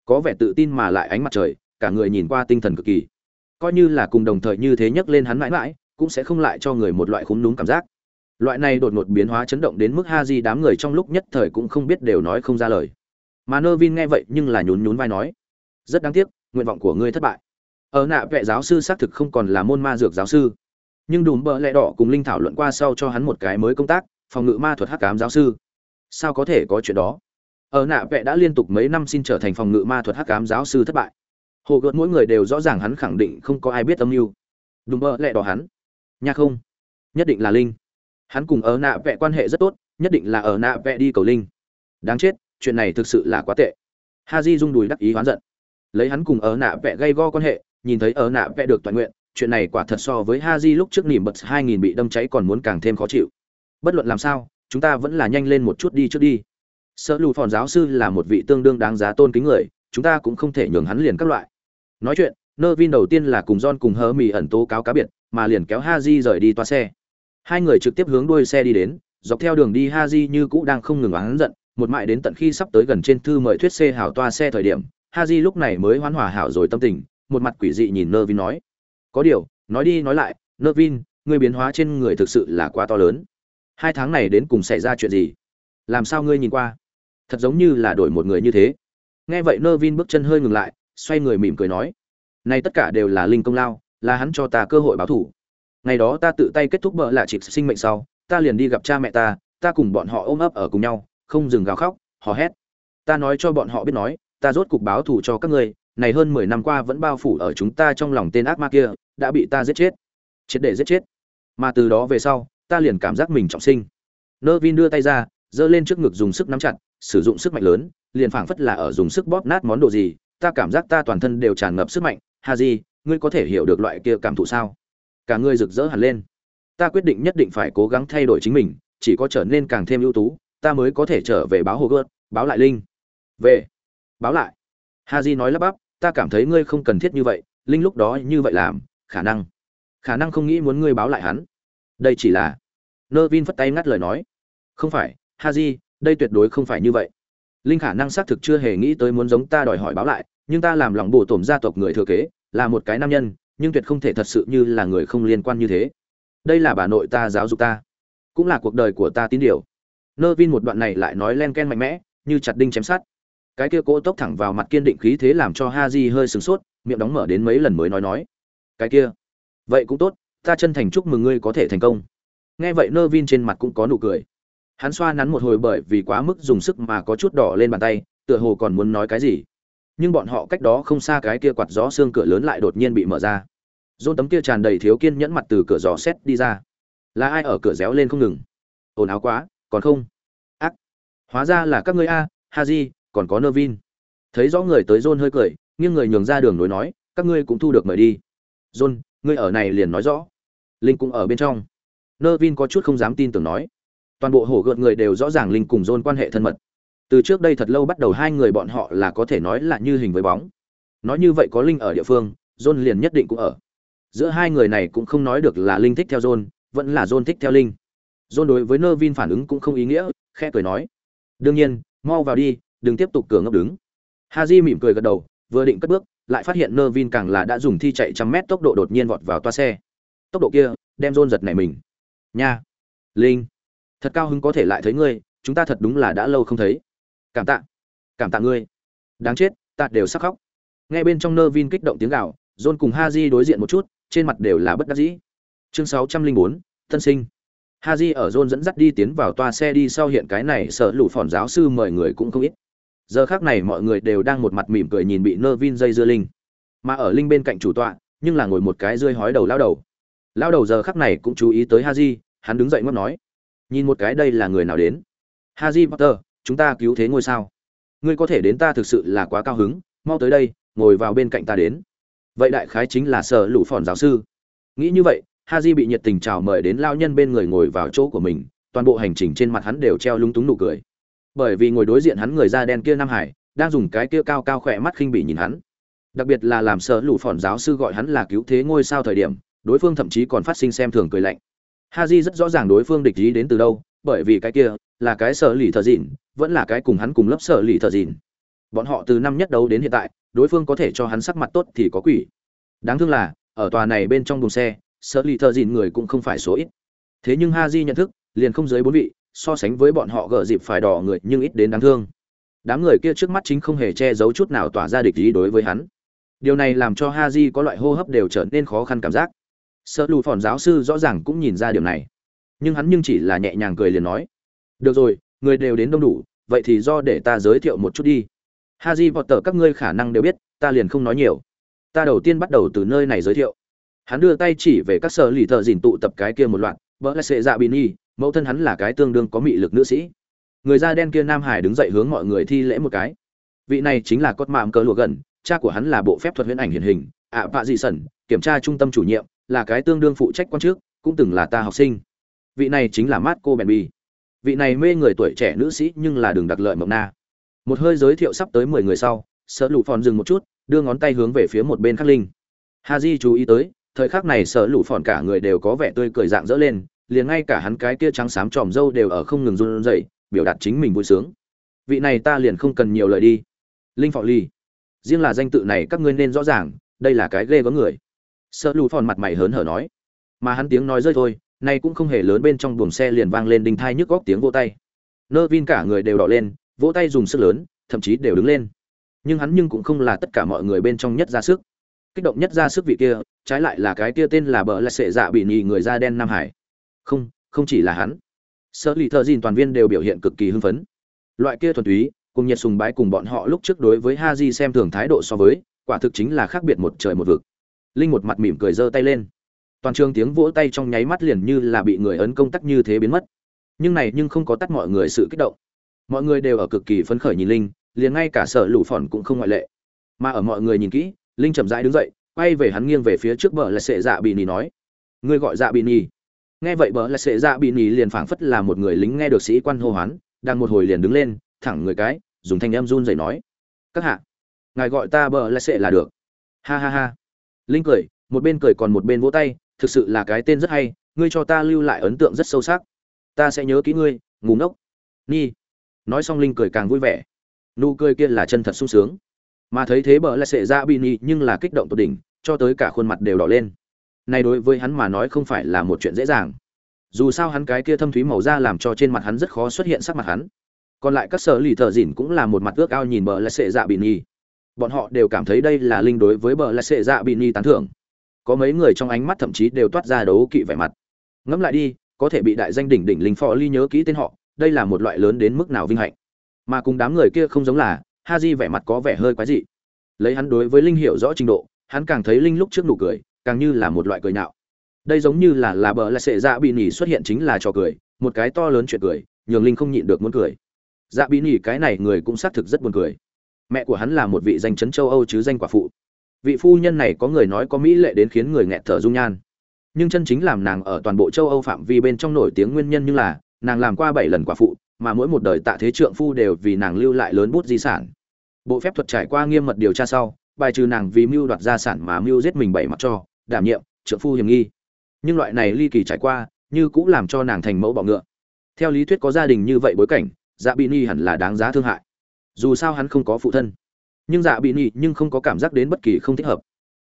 Có vẻ tự tin mà lại ánh mặt trời, cả người nhìn qua tinh thần cực kỳ. Coi như là cùng đồng thời như thế nhấc lên hắn mãi mãi cũng sẽ không lại cho người một loại khúm núm cảm giác Loại này đột ngột biến hóa chấn động đến mức Haji đám người trong lúc nhất thời cũng không biết đều nói không ra lời. Mà Nervin nghe vậy nhưng là nhún nhún vai nói, rất đáng tiếc, nguyện vọng của ngươi thất bại. Ở nạ vệ giáo sư xác thực không còn là môn ma dược giáo sư, nhưng đùm bờ lẽ đỏ cùng linh thảo luận qua sau cho hắn một cái mới công tác, phòng ngự ma thuật hắc cám giáo sư. Sao có thể có chuyện đó? Ở nạ vệ đã liên tục mấy năm xin trở thành phòng ngự ma thuật hắc cám giáo sư thất bại. Hồ gợt mỗi người đều rõ ràng hắn khẳng định không có ai biết âm mưu. Đùm bờ lẽ đỏ hắn. Nha không, nhất định là linh. Hắn cùng ở nạ vẽ quan hệ rất tốt nhất định là ở nạ vẽ đi cầu linh. Đáng chết chuyện này thực sự là quá tệ. Ha di rung đùi đắc ý hoán giận. Lấy hắn cùng ở nạ vẽ gây go quan hệ nhìn thấy ở nạ vẽ được toàn nguyện chuyện này quả thật so với ha di lúc trước nỉm bật hai nghìn bị đâm cháy còn muốn càng thêm khó chịu. Bất luận làm sao chúng ta vẫn là nhanh lên một chút đi trước đi. Sợ lù phòn giáo sư là một vị tương đương đáng giá tôn kính người chúng ta cũng không thể nhường hắn liền các loại. Nói chuyện nơ vin đầu tiên là cùng john cùng hơ mì ẩn tố cáo cá biệt mà liền kéo ha rời đi toa xe Hai người trực tiếp hướng đuôi xe đi đến, dọc theo đường đi Haji như cũ đang không ngừng oán giận, một mại đến tận khi sắp tới gần trên thư mời thuyết xe hảo toa xe thời điểm, Haji lúc này mới hoán hòa hảo rồi tâm tình, một mặt quỷ dị nhìn Nervin nói: "Có điều, nói đi nói lại, Nervin, ngươi biến hóa trên người thực sự là quá to lớn. Hai tháng này đến cùng xảy ra chuyện gì? Làm sao ngươi nhìn qua? Thật giống như là đổi một người như thế." Nghe vậy Nervin bước chân hơi ngừng lại, xoay người mỉm cười nói: "Này tất cả đều là linh công lao, là hắn cho ta cơ hội báo thù ngày đó ta tự tay kết thúc bợ lạ chịp sinh mệnh sau, ta liền đi gặp cha mẹ ta ta cùng bọn họ ôm ấp ở cùng nhau, không dừng gào khóc, hò hét. Ta nói cho bọn họ biết nói, ta rốt cục báo thù cho các ngươi, này hơn mười năm qua vẫn bao phủ ở chúng ta trong lòng tên ác ma kia, đã bị ta giết chết. Triệt để giết chết. Mà từ đó về sau, ta liền cảm giác mình trọng sinh. Nơ vin đưa tay ra, giơ lên trước ngực dùng sức nắm chặt, sử dụng sức mạnh lớn, liền phảng phất là ở dùng sức bóp nát món đồ gì, ta cảm giác ta toàn thân đều tràn ngập sức mạnh. Ha di ngươi có thể hiểu được loại kia cảm thụ sao? Cả ngươi rực rỡ hẳn lên. Ta quyết định nhất định phải cố gắng thay đổi chính mình, chỉ có trở nên càng thêm ưu tú, ta mới có thể trở về báo hồ gợt, báo lại linh. Về. Báo lại. Ha di nói lắp bắp, ta cảm thấy ngươi không cần thiết như vậy, linh lúc đó như vậy làm, khả năng. Khả năng không nghĩ muốn ngươi báo lại hắn. Đây chỉ là. Nơ vin phất tay ngắt lời nói. Không phải ha di đây tuyệt đối không phải như vậy. Linh khả năng xác thực chưa hề nghĩ tới muốn giống ta đòi hỏi báo lại, nhưng ta làm lòng bổ tổm gia tộc người thừa kế là một cái nam nhân, nhưng tuyệt không thể thật sự như là người không liên quan như thế. Đây là bà nội ta giáo dục ta, cũng là cuộc đời của ta tín điều. Nơ vin một đoạn này lại nói len ken mạnh mẽ, như chặt đinh chém sát cái kia cỗ tốc thẳng vào mặt kiên định khí thế làm cho ha di hơi sửng sốt, miệng đóng mở đến mấy lần mới nói nói. Cái kia, vậy cũng tốt, ta chân thành chúc mừng ngươi có thể thành công. Nghe vậy nơ vin trên mặt cũng có nụ cười. Hắn xoa nắn một hồi bởi vì quá mức dùng sức mà có chút đỏ lên bàn tay, tựa hồ còn muốn nói cái gì nhưng bọn họ cách đó không xa cái kia quạt gió xương cửa lớn lại đột nhiên bị mở ra. Dôn tấm kia tràn đầy thiếu kiên nhẫn mặt từ cửa gió xét đi ra. Là ai ở cửa réo lên không ngừng? Ồn áo quá, còn không? Ác. Hóa ra là các ngươi a, ha di, còn có nơ vin thấy rõ người tới john hơi cười, nghiêng người nhường ra đường nối nói, các ngươi cũng thu được mời đi. John ngươi ở này liền nói rõ. Linh cũng ở bên trong. Nơ vin có chút không dám tin tưởng nói. Toàn bộ hổ gợn người đều rõ ràng linh cùng john quan hệ thân mật từ trước đây thật lâu bắt đầu hai người bọn họ là có thể nói là như hình với bóng. Nói như vậy có linh ở địa phương, john liền nhất định cũng ở. Giữa hai người này cũng không nói được là linh thích theo john, vẫn là john thích theo linh. John đối với nơ vin phản ứng cũng không ý nghĩa khe cười nói. Đương nhiên, mau vào đi, đừng tiếp tục cửa ngốc đứng. Haji mỉm cười gật đầu, vừa định cất bước, lại phát hiện nơ vin càng là đã dùng thi chạy trăm mét tốc độ đột nhiên vọt vào toa xe. Tốc độ kia đem john giật này mình. Nha, linh, thật cao hứng có thể lại thấy ngươi, chúng ta thật đúng là đã lâu không thấy cảm tạ cảm tạ ngươi đáng chết ta đều sắc khóc nghe bên trong nơ vin kích động tiếng gào john cùng Haji đối diện một chút trên mặt đều là bất đắc dĩ chương sáu trăm linh bốn tân sinh Haji ở John dẫn dắt đi tiến vào toa xe đi sau hiện cái này sợ lụ phòn giáo sư mời người cũng không ít. Giờ khác này mọi người đều đang một mặt mỉm cười nhìn bị Nervin dây dưa linh. Mà ở linh bên cạnh chủ tọa, nhưng là ngồi một cái rơi hói đầu lao đầu. Lao đầu giờ khắc này cũng chú ý tới Haji, hắn đứng dậy ngóc nói: "Nhìn một cái đây là người nào đến?" "Haji Potter, chúng ta cứu thế ngôi sao? Ngươi có thể đến ta thực sự là quá cao hứng, mau tới đây, ngồi vào bên cạnh ta đến." Vậy đại khái chính là sở lũ phòn giáo sư. Nghĩ như vậy, Ha Haji bị nhiệt tình chào mời đến lao nhân bên người ngồi vào chỗ của mình, toàn bộ hành trình trên mặt hắn đều treo lúng túng nụ cười. Bởi vì ngồi đối diện hắn người da đen kia Nam Hải, đang dùng cái kia cao cao khỏe mắt khinh bỉ nhìn hắn. Đặc biệt là làm sợ lũ phòn giáo sư gọi hắn là cứu thế ngôi sao thời điểm, đối phương thậm chí còn phát sinh xem thường cười lạnh. Ha Haji rất rõ ràng đối phương địch ý đến từ đâu, bởi vì cái kia là cái sở lì thợ dịn, vẫn là cái cùng hắn cùng lớp sở lì thợ dịn. Bọn họ từ năm nhất đấu đến hiện tại, đối phương có thể cho hắn sắc mặt tốt thì có quỷ. Đáng thương là, ở tòa này bên trong đồn xe, sở lì thợ dịn người cũng không phải số ít. Thế nhưng ha di nhận thức liền không dưới bốn vị so sánh với bọn họ gỡ dịp phải đỏ người nhưng ít đến đáng thương. Đám người kia trước mắt chính không hề che giấu chút nào tỏa ra địch ý đối với hắn. Điều này làm cho ha di có loại hô hấp đều trở nên khó khăn cảm giác. Sợ lù phòn giáo sư rõ ràng cũng nhìn ra điều này nhưng hắn nhưng chỉ là nhẹ nhàng cười liền nói, được rồi, người đều đến đông đủ, vậy thì do để ta giới thiệu một chút đi. Ha di vọt tờ các ngươi khả năng đều biết, ta liền không nói nhiều. Ta đầu tiên bắt đầu từ nơi này giới thiệu. Hắn đưa tay chỉ về các sở lì thợ dìn tụ tập cái kia một loạt vợ là sệ dạ bị nhi mẫu thân hắn là cái tương đương có mị lực nữ sĩ. Người da đen kia nam hải đứng dậy hướng mọi người thi lễ một cái. Vị này chính là cốt mạng cờ lụa gần, cha của hắn là bộ phép thuật huyễn ảnh hiển hình, ạ vạ dị sẩn, kiểm tra trung tâm chủ nhiệm, là cái tương đương phụ trách quan trước, cũng từng là ta học sinh vị này chính là mát cô bèn bi vị này mê người tuổi trẻ nữ sĩ nhưng là đường đặc lợi mộng na. Một hơi giới thiệu sắp tới mười người sau sợ lụ phòn dừng một chút, đưa ngón tay hướng về phía một bên khắc linh. Ha di chú ý tới, thời khắc này sợ lụ phòn cả người đều có vẻ tươi cười dạng dỡ lên, liền ngay cả hắn cái kia trắng xám tròm râu đều ở không ngừng run rẩy, biểu đạt chính mình vui sướng. Vị này ta liền không cần nhiều lời đi. Linh phò ly riêng là danh tự này các ngươi nên rõ ràng, đây là cái ghê gớm người. Sợ lụ phòn mặt mày hớn hở nói. Mà hắn tiếng nói rơi thôi nay cũng không hề lớn bên trong buồng xe liền vang lên đinh thai nhức góc tiếng vỗ tay. Nơ vin cả người đều đỏ lên, vỗ tay dùng sức lớn, thậm chí đều đứng lên. Nhưng hắn nhưng cũng không là tất cả mọi người bên trong nhất ra sức. Kích động nhất ra sức vị kia, trái lại là cái kia tên là bờ là sệ dạ bị nhì người da đen nam hải. Không không chỉ là hắn. Sợ lì thợ dìn toàn viên đều biểu hiện cực kỳ hưng phấn. Loại kia thuần túy, cùng nhiệt sùng bái cùng bọn họ lúc trước đối với ha di xem thường thái độ so với, quả thực chính là khác biệt một trời một vực. Linh một mặt mỉm cười giơ tay lên toàn trường tiếng vỗ tay trong nháy mắt liền như là bị người ấn công tắc như thế biến mất. Nhưng này nhưng không có tắt mọi người sự kích động. Mọi người đều ở cực kỳ phấn khởi nhìn linh, liền ngay cả sở lũ phòn cũng không ngoại lệ. Mà ở mọi người nhìn kỹ, linh chậm rãi đứng dậy, quay về hắn nghiêng về phía trước bờ là sệ dạ bị nỉ nói, ngươi gọi dạ bị nỉ nghe vậy bờ là sệ dạ bị nỉ liền phảng phất là một người lính nghe được sĩ quan hô hoán, đang một hồi liền đứng lên, thẳng người cái, dùng thanh em run rẩy nói, các hạ, ngài gọi ta bờ là sệ là được. Ha ha ha. Linh cười, một bên cười còn một bên vỗ tay thực sự là cái tên rất hay, ngươi cho ta lưu lại ấn tượng rất sâu sắc. Ta sẽ nhớ kỹ ngươi ngủ ngốc. Nhi nói xong linh cười càng vui vẻ. Nụ cười kia là chân thật sung sướng. Mà thấy thế bờ lại sệ ra bị nhị nhưng là kích động tột đỉnh, cho tới cả khuôn mặt đều đỏ lên. Này đối với hắn mà nói không phải là một chuyện dễ dàng. Dù sao hắn cái kia thâm thúy màu da làm cho trên mặt hắn rất khó xuất hiện sắc mặt hắn. Còn lại các sở lì thợ dỉn cũng là một mặt ước ao nhìn bờ lại sệ dạ bị nhị bọn họ đều cảm thấy đây là linh đối với bờ lại sệ dạ bị nhị tán thưởng có mấy người trong ánh mắt thậm chí đều toát ra đấu kỵ vẻ mặt. Ngẫm lại đi, có thể bị đại danh đỉnh đỉnh linh phò ly nhớ kỹ tên họ, đây là một loại lớn đến mức nào vinh hạnh. Mà cùng đám người kia không giống là, ha di vẻ mặt có vẻ hơi quái dị. Lấy hắn đối với linh hiểu rõ trình độ, hắn càng thấy linh lúc trước nụ cười, càng như là một loại cười nhạo. Đây giống như là là bờ là sệ dạ bị nỉ xuất hiện chính là trò cười, một cái to lớn chuyện cười, nhường linh không nhịn được muốn cười. Dạ bị nỉ cái này người cũng xác thực rất buồn cười. Mẹ của hắn là một vị danh chấn châu âu chứ danh quả phụ vị phu nhân này có người nói có mỹ lệ đến khiến người nghẹt thở dung nhan. Nhưng chân chính làm nàng ở toàn bộ châu âu phạm vi bên trong nổi tiếng nguyên nhân như là, nàng làm qua bảy lần quả phụ, mà mỗi một đời tạ thế trượng phu đều vì nàng lưu lại lớn bút di sản. Bộ phép thuật trải qua nghiêm mật điều tra sau, bài trừ nàng vì mưu đoạt gia sản mà mưu giết mình bảy mặt cho, đảm nhiệm, trượng phu hiểm nghi. Nhưng loại này ly kỳ trải qua, như cũng làm cho nàng thành mẫu bọ ngựa. Theo lý thuyết có gia đình như vậy bối cảnh dạ bị ni hẳn là đáng giá thương hại. Dù sao hắn không có phụ thân nhưng dạ bị ni nhưng không có cảm giác đến bất kỳ không thích hợp.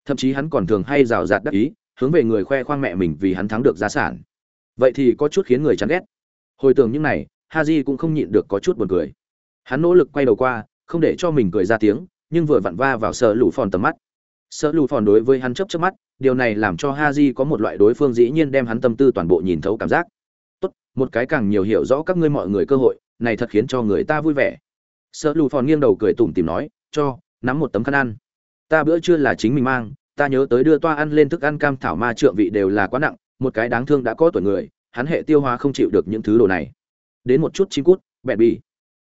Thậm chí hắn còn thường hay rào rạt đắc ý, hướng về người khoe khoang mẹ mình vì hắn thắng được gia sản. Vậy thì có chút khiến người chán ghét. Hồi tưởng những này, haji cũng không nhịn được có chút buồn cười. Hắn nỗ lực quay đầu qua, không để cho mình cười ra tiếng, nhưng vừa vặn va vào sợ lũ phòn tầm mắt. Sợ lũ phòn đối với hắn chấp chấp mắt, điều này làm cho haji có một loại đối phương dĩ nhiên đem hắn tâm tư toàn bộ nhìn thấu cảm giác. Tốt, một cái càng nhiều hiểu rõ các ngươi mọi người cơ hội, này thật khiến cho người ta vui vẻ. Sợ lũ phòn nghiêng đầu cười tủm tìm nói cho, nắm một tấm khăn ăn. Ta bữa trưa là chính mình mang, ta nhớ tới đưa toa ăn lên thức ăn cam thảo ma trượng vị đều là quá nặng, một cái đáng thương đã có tuổi người, hắn hệ tiêu hóa không chịu được những thứ đồ này. Đến một chút chim cút, bẹn bỉ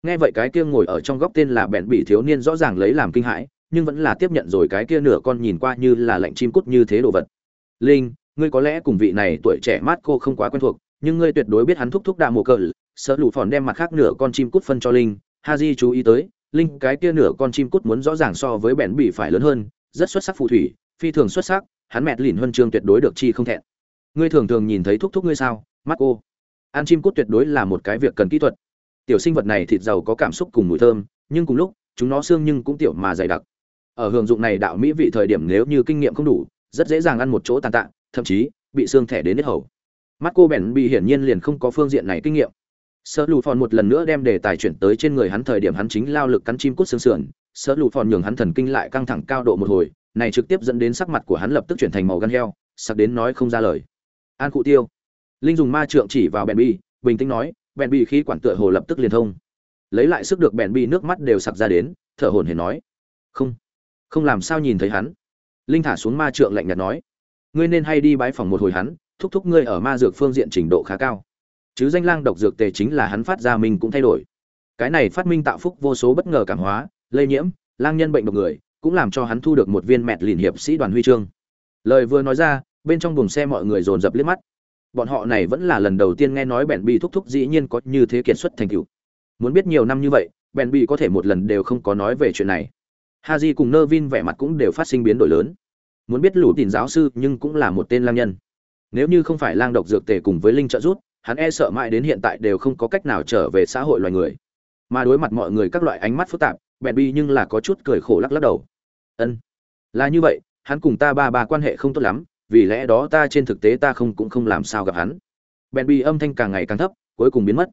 nghe vậy cái kia ngồi ở trong góc tên là bẹn bỉ thiếu niên rõ ràng lấy làm kinh hãi, nhưng vẫn là tiếp nhận rồi cái kia nửa con nhìn qua như là lạnh chim cút như thế đồ vật. Linh, ngươi có lẽ cùng vị này tuổi trẻ mát cô không quá quen thuộc, nhưng ngươi tuyệt đối biết hắn thúc thúc đạ mồ cờ, sợ lụ phòn đem mặt khác nửa con chim cút phân cho linh. Ha di chú ý tới linh cái kia nửa con chim cút muốn rõ ràng so với bèn bị phải lớn hơn, rất xuất sắc phù thủy, phi thường xuất sắc, hắn mẹt lìn huân chương tuyệt đối được chi không thẹn. Ngươi thường thường nhìn thấy thúc thúc ngươi sao mắt cô ăn chim cút tuyệt đối là một cái việc cần kỹ thuật. Tiểu sinh vật này thịt giàu có cảm xúc cùng mùi thơm, nhưng cùng lúc, chúng nó xương nhưng cũng tiểu mà dày đặc. Ở hưởng dụng này đạo mỹ vị thời điểm nếu như kinh nghiệm không đủ, rất dễ dàng ăn một chỗ tàn tạ, thậm chí bị xương thẻ đến nết hầu. Mắt cô bèn bị hiển nhiên liền không có phương diện này kinh nghiệm sợ lù phòn một lần nữa đem đề tài chuyển tới trên người hắn thời điểm hắn chính lao lực cắn chim cút xương sườn. Sợ lù phòn nhường hắn thần kinh lại căng thẳng cao độ một hồi, này trực tiếp dẫn đến sắc mặt của hắn lập tức chuyển thành màu gan heo, sặc đến nói không ra lời. An cụ tiêu. Linh dùng ma trượng chỉ vào bèn bi, bình tĩnh nói, bèn bi khí quản tựa hồ lập tức liền thông. Lấy lại sức được bèn bi nước mắt đều sặc ra đến, thở hổn hển nói, không không làm sao nhìn thấy hắn. Linh thả xuống ma trượng lạnh nhạt nói, ngươi nên hay đi bái phòng một hồi hắn, thúc thúc ngươi ở ma dược phương diện trình độ khá cao chứ danh lang độc dược tề chính là hắn phát ra mình cũng thay đổi. Cái này phát minh tạo phúc vô số bất ngờ cảm hóa, lây nhiễm, lang nhân bệnh độc người, cũng làm cho hắn thu được một viên mẹt lìn hiệp sĩ đoàn huy chương. Lời vừa nói ra, bên trong buồng xe mọi người dồn dập liếc mắt. Bọn họ này vẫn là lần đầu tiên nghe nói bèn bị thúc thúc dĩ nhiên có như thế kiệt xuất thành tựu. Muốn biết nhiều năm như vậy, bèn bị có thể một lần đều không có nói về chuyện này. Haji cùng nơ vin vẻ mặt cũng đều phát sinh biến đổi lớn. Muốn biết lũ tìm giáo sư nhưng cũng là một tên lang nhân. Nếu như không phải lang độc dược tề cùng với linh trợ rút hắn e sợ mãi đến hiện tại đều không có cách nào trở về xã hội loài người. Mà đối mặt mọi người các loại ánh mắt phức tạp, bèn bi nhưng là có chút cười khổ lắc lắc đầu. Ân, là như vậy, hắn cùng ta ba ba quan hệ không tốt lắm, vì lẽ đó ta trên thực tế ta không cũng không làm sao gặp hắn. Bèn bi âm thanh càng ngày càng thấp, cuối cùng biến mất.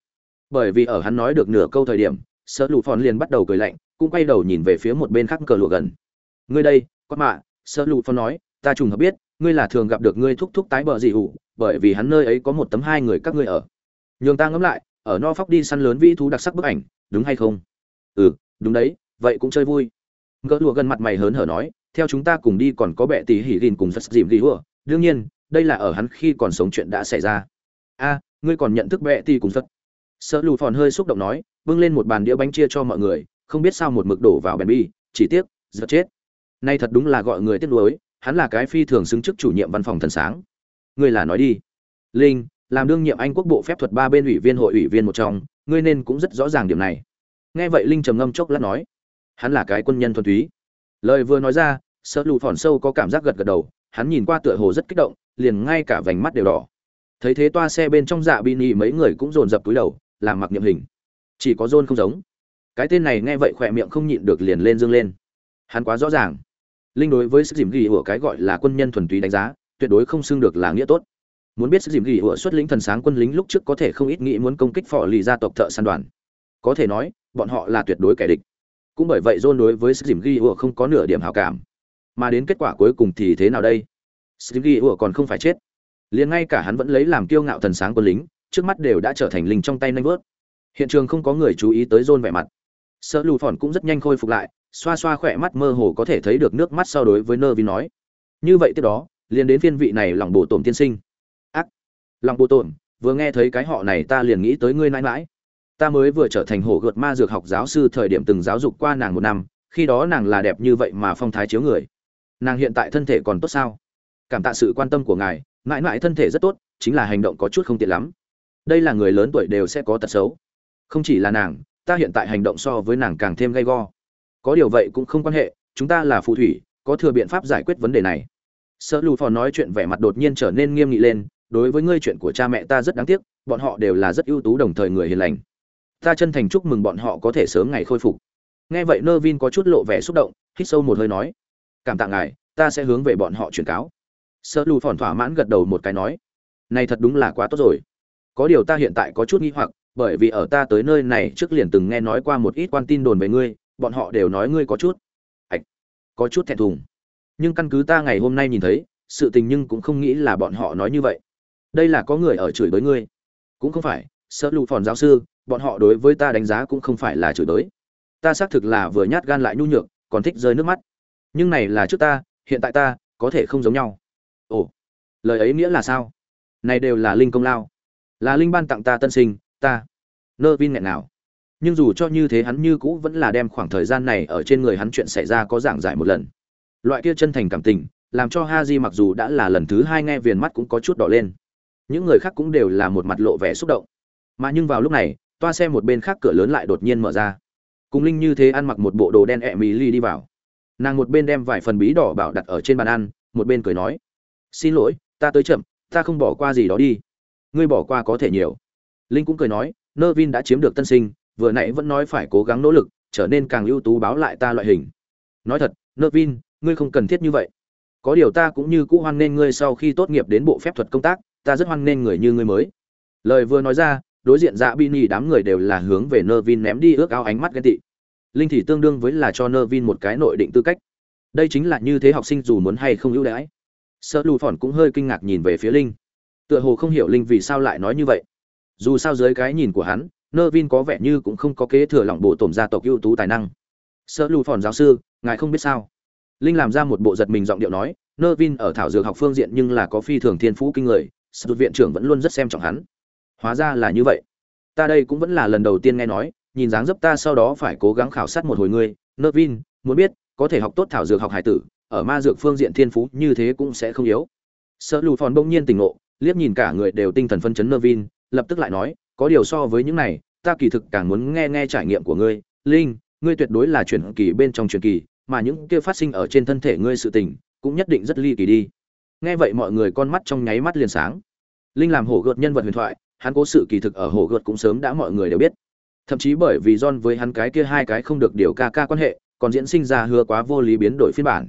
Bởi vì ở hắn nói được nửa câu thời điểm sợ lụ phòn liền bắt đầu cười lạnh, cũng quay đầu nhìn về phía một bên khác cờ lụa gần. Ngươi đây quát mạ sợ lụ phòn nói, ta trùng hợp biết, ngươi là thường gặp được ngươi thúc thúc tái bờ dị hủ bởi vì hắn nơi ấy có một tấm hai người các ngươi ở. Nhường ta ngẫm lại, ở no phóc đi săn lớn vĩ thú đặc sắc bức ảnh, đúng hay không? Ừ đúng đấy, vậy cũng chơi vui. Gỡ lụa gần mặt mày hớn hở nói, theo chúng ta cùng đi còn có bệ tỷ hỉ gìn cùng rất dìm ghi hùa. Đương nhiên, đây là ở hắn khi còn sống chuyện đã xảy ra. A, ngươi còn nhận thức bệ tỷ cùng rất. Sợ lù phòn hơi xúc động nói, bưng lên một bàn đĩa bánh chia cho mọi người, không biết sao một mực đổ vào bèn bi, chỉ tiếc giật chết. Nay thật đúng là gọi người tiếc nuối, hắn là cái phi thường xứng chức chủ nhiệm văn phòng thần sáng ngươi là nói đi. Linh, làm đương nhiệm anh quốc bộ phép thuật ba bên ủy viên hội ủy viên một trong, ngươi nên cũng rất rõ ràng điểm này. Nghe vậy linh trầm ngâm chốc lát nói, hắn là cái quân nhân thuần túy. Lời vừa nói ra, sợ lụ phòn sâu có cảm giác gật gật đầu, hắn nhìn qua tựa hồ rất kích động, liền ngay cả vành mắt đều đỏ. Thấy thế toa xe bên trong dạ bi nhị mấy người cũng dồn dập túi đầu, làm mặc nhiệm hình. Chỉ có john không giống. Cái tên này nghe vậy khỏe miệng không nhịn được liền lên dương lên. Hắn quá rõ ràng. Linh đối với sức dìm ghi của cái gọi là quân nhân thuần túy đánh giá tuyệt đối không xưng được là nghĩa tốt. Muốn biết sự dìm gỉ của xuất lĩnh thần sáng quân lính lúc trước có thể không ít nghĩ muốn công kích phò lì gia tộc thợ săn đoàn. Có thể nói, bọn họ là tuyệt đối kẻ địch. Cũng bởi vậy john đối với sự dìm gỉ của không có nửa điểm hảo cảm. Mà đến kết quả cuối cùng thì thế nào đây? Sức gỉ của còn không phải chết. Liền ngay cả hắn vẫn lấy làm kiêu ngạo thần sáng quân lính, trước mắt đều đã trở thành linh trong tay nanh vớt. Hiện trường không có người chú ý tới john vẻ mặt. Sợ lù phòn cũng rất nhanh khôi phục lại, xoa xoa khỏe mắt mơ hồ có thể thấy được nước mắt sau đối với nơ vi nói. Như vậy tiếp đó liền đến phiên vị này lòng bộ tổm tiên sinh. Ác! Lòng bộ tổm vừa nghe thấy cái họ này ta liền nghĩ tới ngươi nãi mãi. Ta mới vừa trở thành hổ gợt ma dược học giáo sư thời điểm từng giáo dục qua nàng một năm, khi đó nàng là đẹp như vậy mà phong thái chiếu người. Nàng hiện tại thân thể còn tốt sao? Cảm tạ sự quan tâm của ngài, mãi mãi thân thể rất tốt, chính là hành động có chút không tiện lắm. Đây là người lớn tuổi đều sẽ có tật xấu. Không chỉ là nàng, ta hiện tại hành động so với nàng càng thêm gay go. Có điều vậy cũng không quan hệ, chúng ta là phù thủy, có thừa biện pháp giải quyết vấn đề này sợ lù phò nói chuyện vẻ mặt đột nhiên trở nên nghiêm nghị lên, đối với ngươi chuyện của cha mẹ ta rất đáng tiếc, bọn họ đều là rất ưu tú đồng thời người hiền lành. Ta chân thành chúc mừng bọn họ có thể sớm ngày khôi phục. Nghe vậy nơ vin có chút lộ vẻ xúc động, hít sâu một hơi nói, cảm tạ ngài, ta sẽ hướng về bọn họ truyền cáo. Sợ lù phòn thỏa mãn gật đầu một cái nói, này thật đúng là quá tốt rồi. Có điều ta hiện tại có chút nghi hoặc, bởi vì ở ta tới nơi này trước liền từng nghe nói qua một ít quan tin đồn về ngươi, bọn họ đều nói ngươi có chút, ạch, có chút thẹn thùng nhưng căn cứ ta ngày hôm nay nhìn thấy, sự tình nhưng cũng không nghĩ là bọn họ nói như vậy. Đây là có người ở chửi bới ngươi. Cũng không phải, sợ lụ phòn giáo sư, bọn họ đối với ta đánh giá cũng không phải là chửi bới. Ta xác thực là vừa nhát gan lại nhu nhược, còn thích rơi nước mắt. Nhưng này là trước ta, hiện tại ta, có thể không giống nhau. Ồ, lời ấy nghĩa là sao? Này đều là linh công lao. Là linh ban tặng ta tân sinh, ta. Nơ vin nghẹn nào. Nhưng dù cho như thế hắn như cũ vẫn là đem khoảng thời gian này ở trên người hắn chuyện xảy ra có giảng giải một lần loại kia chân thành cảm tình, làm cho ha di mặc dù đã là lần thứ hai nghe viền mắt cũng có chút đỏ lên. Những người khác cũng đều là một mặt lộ vẻ xúc động. Mà nhưng vào lúc này, toa xe một bên khác cửa lớn lại đột nhiên mở ra. Cùng linh như thế ăn mặc một bộ đồ đen ẹ mì ly đi vào. Nàng một bên đem vài phần bí đỏ bảo đặt ở trên bàn ăn, một bên cười nói, xin lỗi, ta tới chậm, ta không bỏ qua gì đó đi. Ngươi bỏ qua có thể nhiều. Linh cũng cười nói nơ vin đã chiếm được tân sinh, vừa nãy vẫn nói phải cố gắng nỗ lực, trở nên càng ưu tú báo lại ta loại hình. Nói thật nơ vin ngươi không cần thiết như vậy. Có điều ta cũng như cũ hoan nghênh ngươi sau khi tốt nghiệp đến bộ phép thuật công tác, ta rất hoan nghênh người như ngươi mới. Lời vừa nói ra, đối diện dạ bi nhì đám người đều là hướng về nơ vin ném đi ước ao ánh mắt ghen tị. Linh thì tương đương với là cho nơ vin một cái nội định tư cách. Đây chính là như thế học sinh dù muốn hay không ưu đãi. Sợ lù phòn cũng hơi kinh ngạc nhìn về phía linh. Tựa hồ không hiểu linh vì sao lại nói như vậy. Dù sao dưới cái nhìn của hắn nơ vin có vẻ như cũng không có kế thừa lòng bộ tổm gia tộc ưu tú tài năng. Sợ lù phòn giáo sư, ngài không biết sao? Linh làm ra một bộ giật mình giọng điệu nói, nơ vin ở thảo dược học phương diện nhưng là có phi thường thiên phú kinh người, sụt viện trưởng vẫn luôn rất xem trọng hắn. Hóa ra là như vậy. Ta đây cũng vẫn là lần đầu tiên nghe nói, nhìn dáng dấp ta sau đó phải cố gắng khảo sát một hồi ngươi. Nơ vin, muốn biết, có thể học tốt thảo dược học hải tử, ở ma dược phương diện thiên phú như thế cũng sẽ không yếu. Sợ lù phòn bỗng nhiên tỉnh ngộ, liếc nhìn cả người đều tinh thần phân chấn nơ vin, lập tức lại nói, có điều so với những này, ta kỳ thực càng muốn nghe nghe trải nghiệm của ngươi. Linh, ngươi tuyệt đối là truyền kỳ bên trong truyền kỳ mà những kia phát sinh ở trên thân thể ngươi sự tình, cũng nhất định rất ly kỳ đi. Nghe vậy mọi người con mắt trong nháy mắt liền sáng. Linh làm hổ gợt nhân vật huyền thoại, hắn cố sự kỳ thực ở hổ gợt cũng sớm đã mọi người đều biết. Thậm chí bởi vì John với hắn cái kia hai cái không được điều ca ca quan hệ, còn diễn sinh ra hứa quá vô lý biến đổi phiên bản.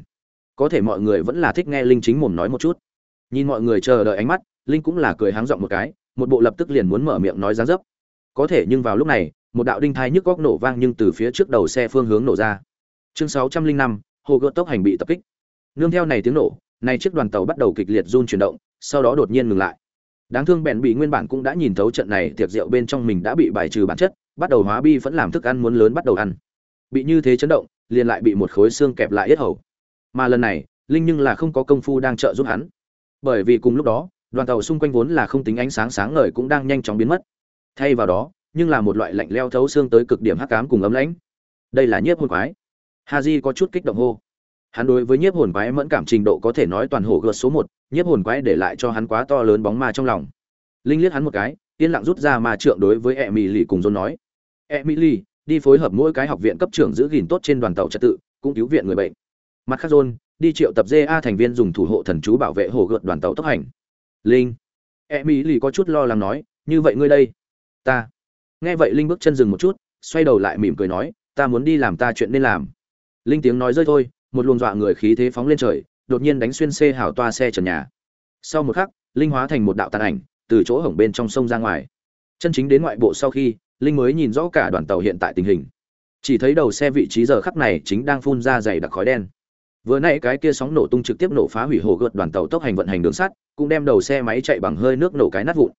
Có thể mọi người vẫn là thích nghe linh chính mồm nói một chút. Nhìn mọi người chờ đợi ánh mắt, linh cũng là cười háng giọng một cái, một bộ lập tức liền muốn mở miệng nói dáng dấp. Có thể nhưng vào lúc này, một đạo đinh thai nhức góc nổ vang nhưng từ phía trước đầu xe phương hướng nổ ra chương sáu trăm linh năm, hồ gợt tốc hành bị tập kích. Nương theo này tiếng nổ này chiếc đoàn tàu bắt đầu kịch liệt run chuyển động, sau đó đột nhiên ngừng lại. Đáng thương bèn bị nguyên bản cũng đã nhìn thấu trận này, tiệc rượu bên trong mình đã bị bài trừ bản chất, bắt đầu hóa bi vẫn làm thức ăn muốn lớn bắt đầu ăn. Bị như thế chấn động, liền lại bị một khối xương kẹp lại yết hầu. Mà lần này, linh nhưng là không có công phu đang trợ giúp hắn. Bởi vì cùng lúc đó, đoàn tàu xung quanh vốn là không tính ánh sáng sáng ngời cũng đang nhanh chóng biến mất. Thay vào đó, nhưng là một loại lạnh leo thấu xương tới cực điểm hắc ám cùng ấm lãnh. Đây là nhiếp hồn quái ha di có chút kích động hô. Hắn đối với nhiếp hồn quái mẫn cảm trình độ có thể nói toàn hổ gợt số một, nhiếp hồn quái để lại cho hắn quá to lớn bóng ma trong lòng. Linh liếc hắn một cái, yên lặng rút ra ma trượng đối với e mỹ lì cùng dôn nói. E mỹ lì đi phối hợp mỗi cái học viện cấp trưởng giữ gìn tốt trên đoàn tàu trật tự, cũng cứu viện người bệnh. Mặt khác dôn đi triệu tập ga thành viên dùng thủ hộ thần chú bảo vệ hồ gợt đoàn tàu tốc hành. Linh. E mỹ lì có chút lo lắng nói, như vậy ngươi đây? Ta. Nghe vậy linh bước chân dừng một chút, xoay đầu lại mỉm cười nói, ta muốn đi làm ta chuyện nên làm linh tiếng nói rơi thôi, một luồng dọa người khí thế phóng lên trời, đột nhiên đánh xuyên xê hảo toa xe trần nhà. Sau một khắc, linh hóa thành một đạo tàn ảnh, từ chỗ hổng bên trong sông ra ngoài. Chân chính đến ngoại bộ sau khi, linh mới nhìn rõ cả đoàn tàu hiện tại tình hình. Chỉ thấy đầu xe vị trí giờ khắc này chính đang phun ra dày đặc khói đen. Vừa nãy cái kia sóng nổ tung trực tiếp nổ phá hủy hồ gợt đoàn tàu tốc hành vận hành đường sắt, cũng đem đầu xe máy chạy bằng hơi nước nổ cái nát vụn.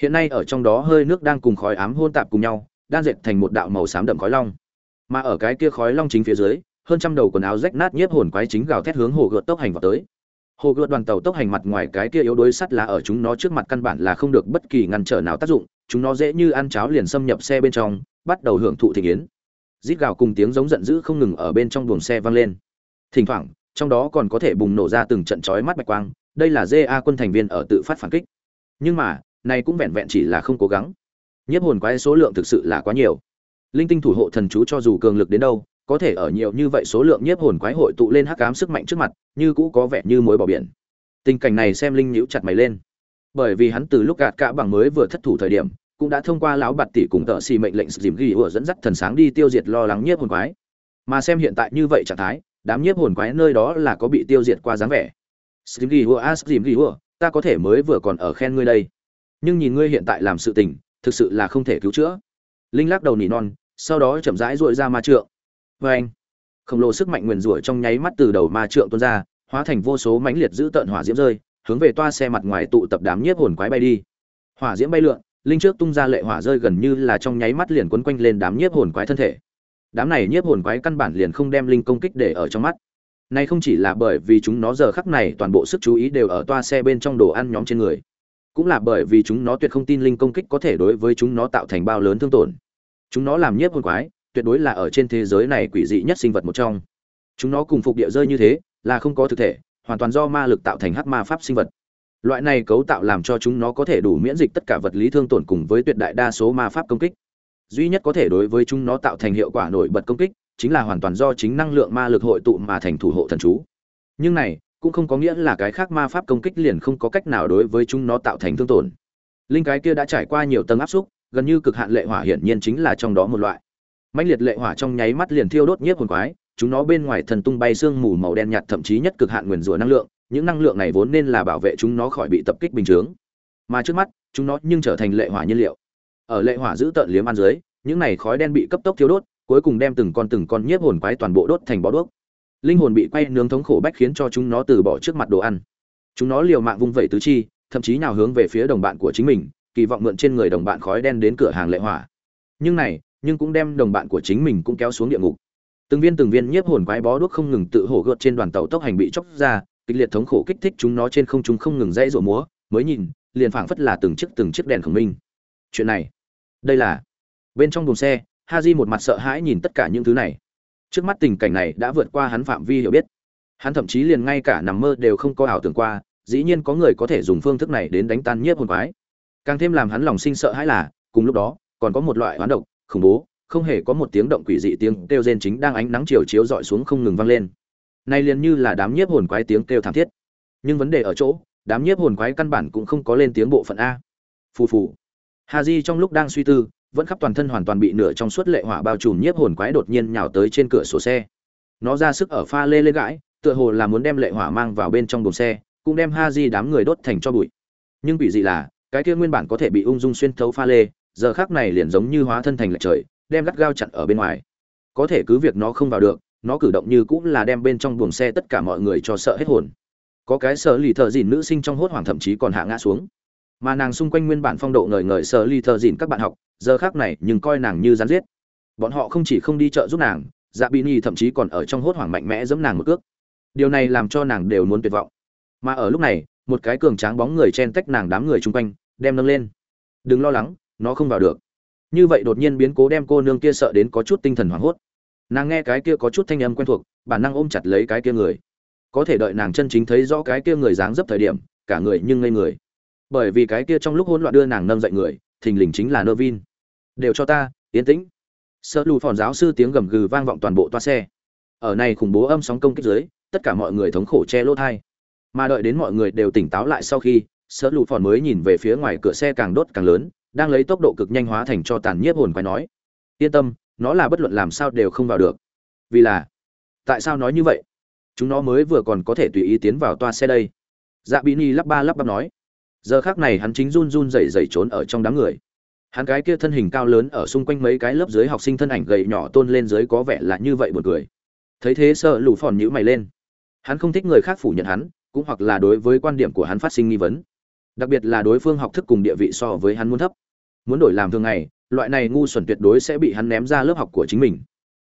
Hiện nay ở trong đó hơi nước đang cùng khói ám hôn tạp cùng nhau, đan dệt thành một đạo màu xám đậm khói long. Mà ở cái kia khói long chính phía dưới hơn trăm đầu quần áo rách nát nhiếp hồn quái chính gào thét hướng hồ gợt tốc hành vào tới. Hồ gợt đoàn tàu tốc hành mặt ngoài cái kia yếu đuối sắt lá ở chúng nó trước mặt căn bản là không được bất kỳ ngăn trở nào tác dụng, chúng nó dễ như ăn cháo liền xâm nhập xe bên trong, bắt đầu hưởng thụ thị yến. Rít gào cùng tiếng giống giận dữ không ngừng ở bên trong buồng xe vang lên. Thỉnh thoảng, trong đó còn có thể bùng nổ ra từng trận chói mắt bạch quang, đây là ja quân thành viên ở tự phát phản kích. Nhưng mà, này cũng vẹn vẹn chỉ là không cố gắng. Nhiếp hồn quái số lượng thực sự là quá nhiều. Linh tinh thủ hộ thần chú cho dù cường lực đến đâu có thể ở nhiều như vậy số lượng nhiếp hồn quái hội tụ lên hắc ám sức mạnh trước mặt như cũ có vẻ như mối bỏ biển. Tình cảnh này xem linh nhíu chặt mày lên. Bởi vì hắn từ lúc gạt cả bằng mới vừa thất thủ thời điểm cũng đã thông qua lão bạt tỷ cùng tợ xì mệnh lệnh dìm ghi ở dẫn dắt thần sáng đi tiêu diệt lo lắng nhiếp hồn quái. Mà xem hiện tại như vậy trạng thái đám nhiếp hồn quái nơi đó là có bị tiêu diệt qua dáng vẻ. Dìm ghi ở, dìm ghi ở, ta có thể mới vừa còn ở khen ngươi đây. Nhưng nhìn ngươi hiện tại làm sự tình thực sự là không thể cứu chữa. Linh lắc đầu nỉ non sau đó chậm rãi duỗi ra ma trượng vê anh, khổng lồ sức mạnh nguyền rủa trong nháy mắt từ đầu ma trượng tuôn ra, hóa thành vô số mãnh liệt giữ tợn hỏa diễm rơi, hướng về toa xe mặt ngoài tụ tập đám nhiếp hồn quái bay đi. Hỏa diễm bay lượn, linh trước tung ra lệ hỏa rơi gần như là trong nháy mắt liền quấn quanh lên đám nhiếp hồn quái thân thể. Đám này nhiếp hồn quái căn bản liền không đem linh công kích để ở trong mắt. Này không chỉ là bởi vì chúng nó giờ khắc này toàn bộ sức chú ý đều ở toa xe bên trong đồ ăn nhóm trên người, cũng là bởi vì chúng nó tuyệt không tin linh công kích có thể đối với chúng nó tạo thành bao lớn thương tổn. Chúng nó làm nhiếp hồn quái tuyệt đối là ở trên thế giới này quỷ dị nhất sinh vật một trong. Chúng nó cùng phục địa rơi như thế, là không có thực thể, hoàn toàn do ma lực tạo thành hắc ma pháp sinh vật. Loại này cấu tạo làm cho chúng nó có thể đủ miễn dịch tất cả vật lý thương tổn cùng với tuyệt đại đa số ma pháp công kích. Duy nhất có thể đối với chúng nó tạo thành hiệu quả nổi bật công kích, chính là hoàn toàn do chính năng lượng ma lực hội tụ mà thành thủ hộ thần chú. Nhưng này, cũng không có nghĩa là cái khác ma pháp công kích liền không có cách nào đối với chúng nó tạo thành thương tổn. Linh cái kia đã trải qua nhiều tầng áp xúc, gần như cực hạn lệ hỏa hiển nhiên chính là trong đó một loại mãnh liệt lệ hỏa trong nháy mắt liền thiêu đốt nhiếp hồn quái, chúng nó bên ngoài thần tung bay sương mù màu đen nhạt thậm chí nhất cực hạn nguyền rủa năng lượng, những năng lượng này vốn nên là bảo vệ chúng nó khỏi bị tập kích bình chướng mà trước mắt, chúng nó nhưng trở thành lệ hỏa nhiên liệu. Ở lệ hỏa giữ tợn liếm ăn dưới, những này khói đen bị cấp tốc thiêu đốt, cuối cùng đem từng con từng con nhiếp hồn quái toàn bộ đốt thành bó đuốc. Linh hồn bị quay nướng thống khổ bách khiến cho chúng nó từ bỏ trước mặt đồ ăn. Chúng nó liều mạng vung vẩy tứ chi, thậm chí nào hướng về phía đồng bạn của chính mình, kỳ vọng mượn trên người đồng bạn khói đen đến cửa hàng lệ hỏa. Nhưng này nhưng cũng đem đồng bạn của chính mình cũng kéo xuống địa ngục. Từng viên từng viên nhiếp hồn quái bó đuốc không ngừng tự hổ gợt trên đoàn tàu tốc hành bị chóc ra, kịch liệt thống khổ kích thích chúng nó trên không trung không ngừng dãy rủa múa, mới nhìn, liền phảng phất là từng chiếc từng chiếc đèn khổng minh. Chuyện này, đây là, bên trong buồng xe ha một mặt sợ hãi nhìn tất cả những thứ này. Trước mắt tình cảnh này đã vượt qua hắn phạm vi hiểu biết. Hắn thậm chí liền ngay cả nằm mơ đều không có ảo tưởng qua, dĩ nhiên có người có thể dùng phương thức này đến đánh tan nhiếp hồn quái. Càng thêm làm hắn lòng sinh sợ hãi là, cùng lúc đó, còn có một loại hoán độc khủng bố, không hề có một tiếng động quỷ dị, tiếng kêu rên chính đang ánh nắng chiều chiếu dọi xuống không ngừng vang lên. Nay liền như là đám nhiếp hồn quái tiếng kêu thảm thiết. Nhưng vấn đề ở chỗ, đám nhiếp hồn quái căn bản cũng không có lên tiếng bộ phận a. Phù phù. Haji di trong lúc đang suy tư, vẫn khắp toàn thân hoàn toàn bị nửa trong suốt lệ hỏa bao trùm nhiếp hồn quái đột nhiên nhào tới trên cửa sổ xe. Nó ra sức ở pha lê lên gãi, tựa hồ là muốn đem lệ hỏa mang vào bên trong đồn xe, cũng đem ha di đám người đốt thành cho bụi. Nhưng bị dị là, cái kia nguyên bản có thể bị ung dung xuyên thấu pha lê giờ khác này liền giống như hóa thân thành lệch trời, đem gắt gao chặn ở bên ngoài. Có thể cứ việc nó không vào được, nó cử động như cũng là đem bên trong buồng xe tất cả mọi người cho sợ hết hồn. Có cái sợ lì thợ dìn nữ sinh trong hốt hoảng thậm chí còn hạ ngã xuống. Mà nàng xung quanh nguyên bản phong độ ngời ngời sợ lì thợ dìn các bạn học, giờ khác này nhưng coi nàng như rắn giết. Bọn họ không chỉ không đi chợ giúp nàng dạ bị nhi thậm chí còn ở trong hốt hoảng mạnh mẽ giẫm nàng một cước. Điều này làm cho nàng đều muốn tuyệt vọng. Mà ở lúc này, một cái cường tráng bóng người chen tách nàng đám người chung quanh, đem nâng lên. Đừng lo lắng nó không vào được. Như vậy đột nhiên biến cố đem cô nương kia sợ đến có chút tinh thần hoảng hốt. Nàng nghe cái kia có chút thanh âm quen thuộc, bản năng ôm chặt lấy cái kia người. Có thể đợi nàng chân chính thấy rõ cái kia người dáng dấp thời điểm, cả người nhưng ngây người. Bởi vì cái kia trong lúc hỗn loạn đưa nàng nâng dậy người, thình lình chính là nơ vin đều cho ta, yên tĩnh. Sợ lù phòn giáo sư tiếng gầm gừ vang vọng toàn bộ toa xe. Ở này khủng bố âm sóng công kích dưới, tất cả mọi người thống khổ che lỗ thai. Mà đợi đến mọi người đều tỉnh táo lại sau khi, sợ lù phòn mới nhìn về phía ngoài cửa xe càng đốt càng lớn đang lấy tốc độ cực nhanh hóa thành cho tàn nhiếp hồn quái nói, yên tâm, nó là bất luận làm sao đều không vào được. Vì là, tại sao nói như vậy? Chúng nó mới vừa còn có thể tùy ý tiến vào toa xe đây. Dạ bị ni lắp ba lắp bắp nói. Giờ khác này hắn chính run run rẩy rẩy trốn ở trong đám người. Hắn cái kia thân hình cao lớn ở xung quanh mấy cái lớp dưới học sinh thân ảnh gầy nhỏ tôn lên dưới có vẻ là như vậy buồn cười. Thấy thế sợ lù phòn nhữ mày lên. Hắn không thích người khác phủ nhận hắn, cũng hoặc là đối với quan điểm của hắn phát sinh nghi vấn. Đặc biệt là đối phương học thức cùng địa vị so với hắn muốn thấp muốn đổi làm thường ngày, loại này ngu xuẩn tuyệt đối sẽ bị hắn ném ra lớp học của chính mình.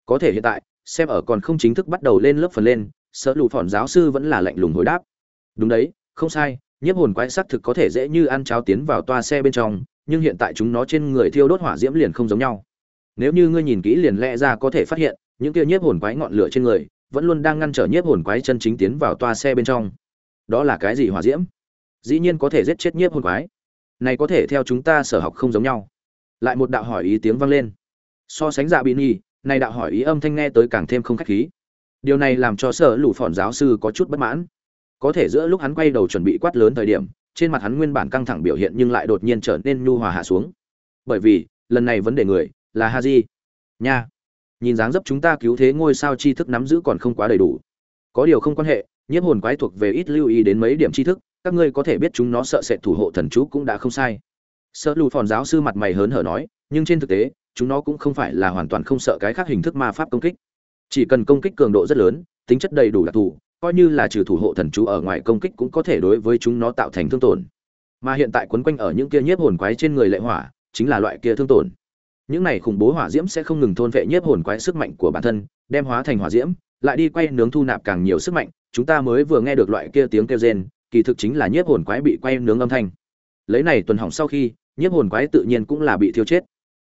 Có thể hiện tại, xem ở còn không chính thức bắt đầu lên lớp phần lên, sợ lụ phỏn giáo sư vẫn là lạnh lùng hồi đáp. Đúng đấy, không sai, nhiếp hồn quái xác thực có thể dễ như ăn cháo tiến vào toa xe bên trong, nhưng hiện tại chúng nó trên người thiêu đốt hỏa diễm liền không giống nhau. Nếu như ngươi nhìn kỹ liền lẽ ra có thể phát hiện, những kia nhiếp hồn quái ngọn lửa trên người, vẫn luôn đang ngăn trở nhiếp hồn quái chân chính tiến vào toa xe bên trong. Đó là cái gì hỏa diễm? Dĩ nhiên có thể giết chết nhiếp hồn quái này có thể theo chúng ta sở học không giống nhau. Lại một đạo hỏi ý tiếng vang lên. So sánh dạ bị nhi này đạo hỏi ý âm thanh nghe tới càng thêm không khách khí. Điều này làm cho sở lũ phòn giáo sư có chút bất mãn. Có thể giữa lúc hắn quay đầu chuẩn bị quát lớn thời điểm, trên mặt hắn nguyên bản căng thẳng biểu hiện nhưng lại đột nhiên trở nên nhu hòa hạ xuống. Bởi vì, lần này vấn đề người, là ha di. Nha. Nhìn dáng dấp chúng ta cứu thế ngôi sao tri thức nắm giữ còn không quá đầy đủ. Có điều không quan hệ, nhiếp hồn quái thuộc về ít lưu ý đến mấy điểm tri thức các ngươi có thể biết chúng nó sợ sệt thủ hộ thần chú cũng đã không sai. Sợ lù phòn giáo sư mặt mày hớn hở nói, nhưng trên thực tế, chúng nó cũng không phải là hoàn toàn không sợ cái khác hình thức ma pháp công kích. Chỉ cần công kích cường độ rất lớn, tính chất đầy đủ đặc thù coi như là trừ thủ hộ thần chú ở ngoài công kích cũng có thể đối với chúng nó tạo thành thương tổn. Mà hiện tại quấn quanh ở những kia nhiếp hồn quái trên người lệ hỏa, chính là loại kia thương tổn. Những này khủng bố hỏa diễm sẽ không ngừng thôn vệ nhiếp hồn quái sức mạnh của bản thân, đem hóa thành hỏa diễm, lại đi quay nướng thu nạp càng nhiều sức mạnh. Chúng ta mới vừa nghe được loại kia tiếng kêu rên kỳ thực chính là nhiếp hồn quái bị quay nướng âm thanh. Lấy này tuần hỏng sau khi, nhiếp hồn quái tự nhiên cũng là bị thiêu chết.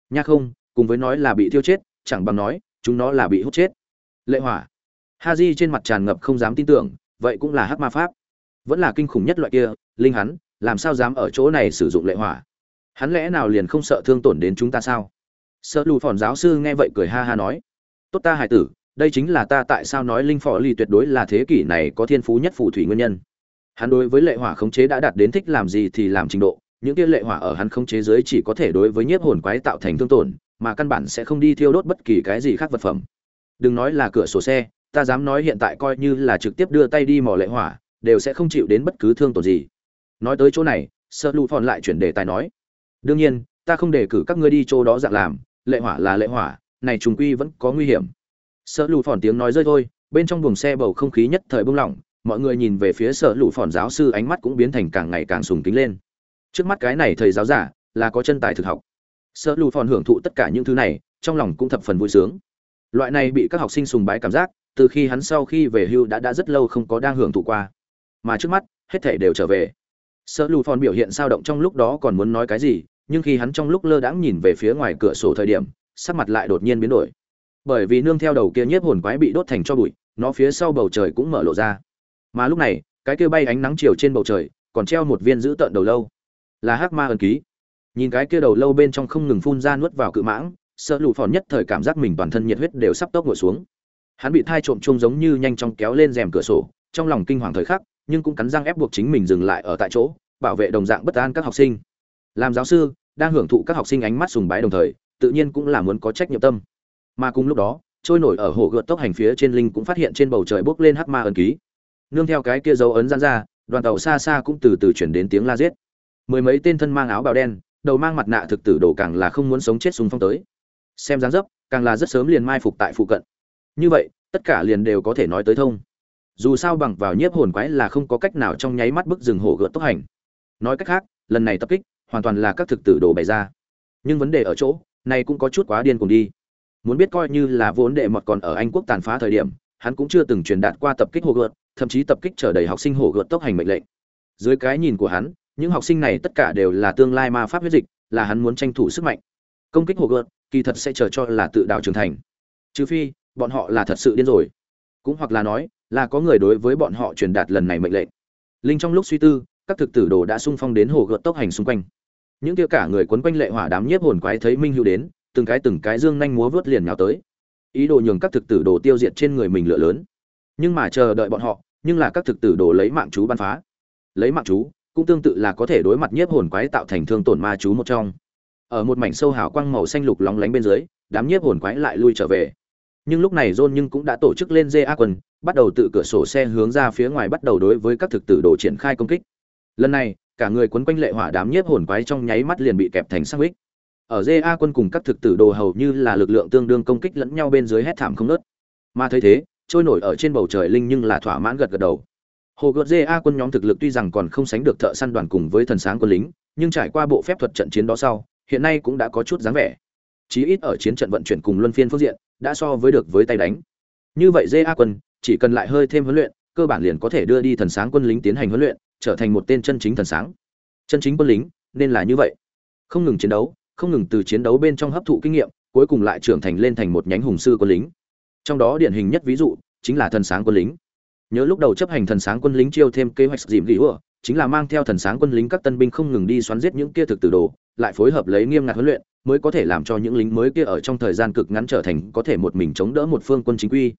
Nha không, cùng với nói là bị thiêu chết, chẳng bằng nói, chúng nó là bị hút chết. Lệ hỏa. Ha di trên mặt tràn ngập không dám tin tưởng, vậy cũng là hắc ma pháp. Vẫn là kinh khủng nhất loại kia, linh hắn, làm sao dám ở chỗ này sử dụng lệ hỏa? Hắn lẽ nào liền không sợ thương tổn đến chúng ta sao? Sợ lù phòn giáo sư nghe vậy cười ha ha nói. Tốt ta hải tử, đây chính là ta tại sao nói linh phò ly tuyệt đối là thế kỷ này có thiên phú nhất phù thủy nguyên nhân hắn đối với lệ hỏa khống chế đã đạt đến thích làm gì thì làm trình độ, những kia lệ hỏa ở hắn khống chế dưới chỉ có thể đối với nhiếp hồn quái tạo thành thương tổn, mà căn bản sẽ không đi thiêu đốt bất kỳ cái gì khác vật phẩm. Đừng nói là cửa sổ xe, ta dám nói hiện tại coi như là trực tiếp đưa tay đi mò lệ hỏa, đều sẽ không chịu đến bất cứ thương tổn gì. Nói tới chỗ này sợ lụ phòn lại chuyển đề tài nói, đương nhiên, ta không đề cử các ngươi đi chỗ đó dạng làm, lệ hỏa là lệ hỏa, này trùng quy vẫn có nguy hiểm. Sợ lụ phòn tiếng nói rơi thôi, bên trong buồng xe bầu không khí nhất thời bung lỏng mọi người nhìn về phía sở lũ phòn giáo sư ánh mắt cũng biến thành càng ngày càng sùng kính lên. Trước mắt cái này thầy giáo giả là có chân tài thực học. Sở lũ phòn hưởng thụ tất cả những thứ này, trong lòng cũng thập phần vui sướng. Loại này bị các học sinh sùng bái cảm giác, từ khi hắn sau khi về hưu đã đã rất lâu không có đang hưởng thụ qua. Mà trước mắt, hết thể đều trở về. Sở lù phòn biểu hiện sao động trong lúc đó còn muốn nói cái gì, nhưng khi hắn trong lúc lơ đãng nhìn về phía ngoài cửa sổ thời điểm, sắc mặt lại đột nhiên biến đổi. Bởi vì nương theo đầu kia nhiếp hồn quái bị đốt thành cho bụi, nó phía sau bầu trời cũng mở lộ ra mà lúc này, cái kia bay ánh nắng chiều trên bầu trời, còn treo một viên giữ tợn đầu lâu. Là hắc ma ẩn ký. Nhìn cái kia đầu lâu bên trong không ngừng phun ra nuốt vào cự mãng, sợ lụ phòn nhất thời cảm giác mình toàn thân nhiệt huyết đều sắp tốc ngồi xuống. Hắn bị thai trộm chung giống như nhanh chóng kéo lên rèm cửa sổ, trong lòng kinh hoàng thời khắc, nhưng cũng cắn răng ép buộc chính mình dừng lại ở tại chỗ, bảo vệ đồng dạng bất an các học sinh. Làm giáo sư, đang hưởng thụ các học sinh ánh mắt sùng bái đồng thời, tự nhiên cũng là muốn có trách nhiệm tâm. Mà cùng lúc đó, trôi nổi ở hồ gợt tốc hành phía trên linh cũng phát hiện trên bầu trời bốc lên hắc ma ẩn ký nương theo cái kia dấu ấn gian ra, đoàn tàu xa xa cũng từ từ chuyển đến tiếng la giết. Mười mấy tên thân mang áo bào đen, đầu mang mặt nạ thực tử đồ càng là không muốn sống chết súng phong tới. Xem dáng dấp, càng là rất sớm liền mai phục tại phụ cận. Như vậy, tất cả liền đều có thể nói tới thông. Dù sao bằng vào nhiếp hồn quái là không có cách nào trong nháy mắt bức rừng hổ gợt tốc hành. Nói cách khác, lần này tập kích, hoàn toàn là các thực tử đồ bày ra. Nhưng vấn đề ở chỗ, này cũng có chút quá điên cùng đi. Muốn biết coi như là vốn đệ mọt còn ở anh quốc tàn phá thời điểm hắn cũng chưa từng truyền đạt qua tập kích hổ gợt, thậm chí tập kích trở đầy học sinh hổ gợt tốc hành mệnh lệnh. Dưới cái nhìn của hắn, những học sinh này tất cả đều là tương lai ma pháp huyết dịch, là hắn muốn tranh thủ sức mạnh. Công kích hổ gợt, kỳ thật sẽ chờ cho là tự đào trưởng thành. Trừ phi, bọn họ là thật sự điên rồi. Cũng hoặc là nói, là có người đối với bọn họ truyền đạt lần này mệnh lệnh. Linh trong lúc suy tư, các thực tử đồ đã sung phong đến hồ gợt tốc hành xung quanh. Những kia cả người quấn quanh lệ hỏa đám nhiếp hồn quái thấy minh hữu đến, từng cái từng cái dương nhanh múa vớt liền nhào tới ý đồ nhường các thực tử đồ tiêu diệt trên người mình lựa lớn. Nhưng mà chờ đợi bọn họ, nhưng là các thực tử đồ lấy mạng chú ban phá. Lấy mạng chú, cũng tương tự là có thể đối mặt nhiếp hồn quái tạo thành thương tổn ma chú một trong. Ở một mảnh sâu hào quang màu xanh lục lóng lánh bên dưới, đám nhiếp hồn quái lại lui trở về. Nhưng lúc này john nhưng cũng đã tổ chức lên ja quân, bắt đầu tự cửa sổ xe hướng ra phía ngoài bắt đầu đối với các thực tử đồ triển khai công kích. Lần này, cả người quấn quanh lệ hỏa đám nhiếp hồn quái trong nháy mắt liền bị kẹp thành xác ích ở ja quân cùng các thực tử đồ hầu như là lực lượng tương đương công kích lẫn nhau bên dưới hét thảm không nớt mà thấy thế, trôi nổi ở trên bầu trời linh nhưng là thỏa mãn gật gật đầu. Hồ gợt ja quân nhóm thực lực tuy rằng còn không sánh được thợ săn đoàn cùng với thần sáng quân lính, nhưng trải qua bộ phép thuật trận chiến đó sau, hiện nay cũng đã có chút dáng vẻ. Chí ít ở chiến trận vận chuyển cùng luân phiên phương diện, đã so với được với tay đánh. Như vậy ja quân, chỉ cần lại hơi thêm huấn luyện, cơ bản liền có thể đưa đi thần sáng quân lính tiến hành huấn luyện, trở thành một tên chân chính thần sáng. Chân chính quân lính, nên là như vậy. Không ngừng chiến đấu không ngừng từ chiến đấu bên trong hấp thụ kinh nghiệm, cuối cùng lại trưởng thành lên thành một nhánh hùng sư quân lính. Trong đó điển hình nhất ví dụ chính là thần sáng quân lính. Nhớ lúc đầu chấp hành thần sáng quân lính chiêu thêm kế hoạch dìm ghi ủa chính là mang theo thần sáng quân lính các tân binh không ngừng đi xoắn giết những kia thực tử đồ, lại phối hợp lấy nghiêm ngặt huấn luyện, mới có thể làm cho những lính mới kia ở trong thời gian cực ngắn trở thành có thể một mình chống đỡ một phương quân chính quy.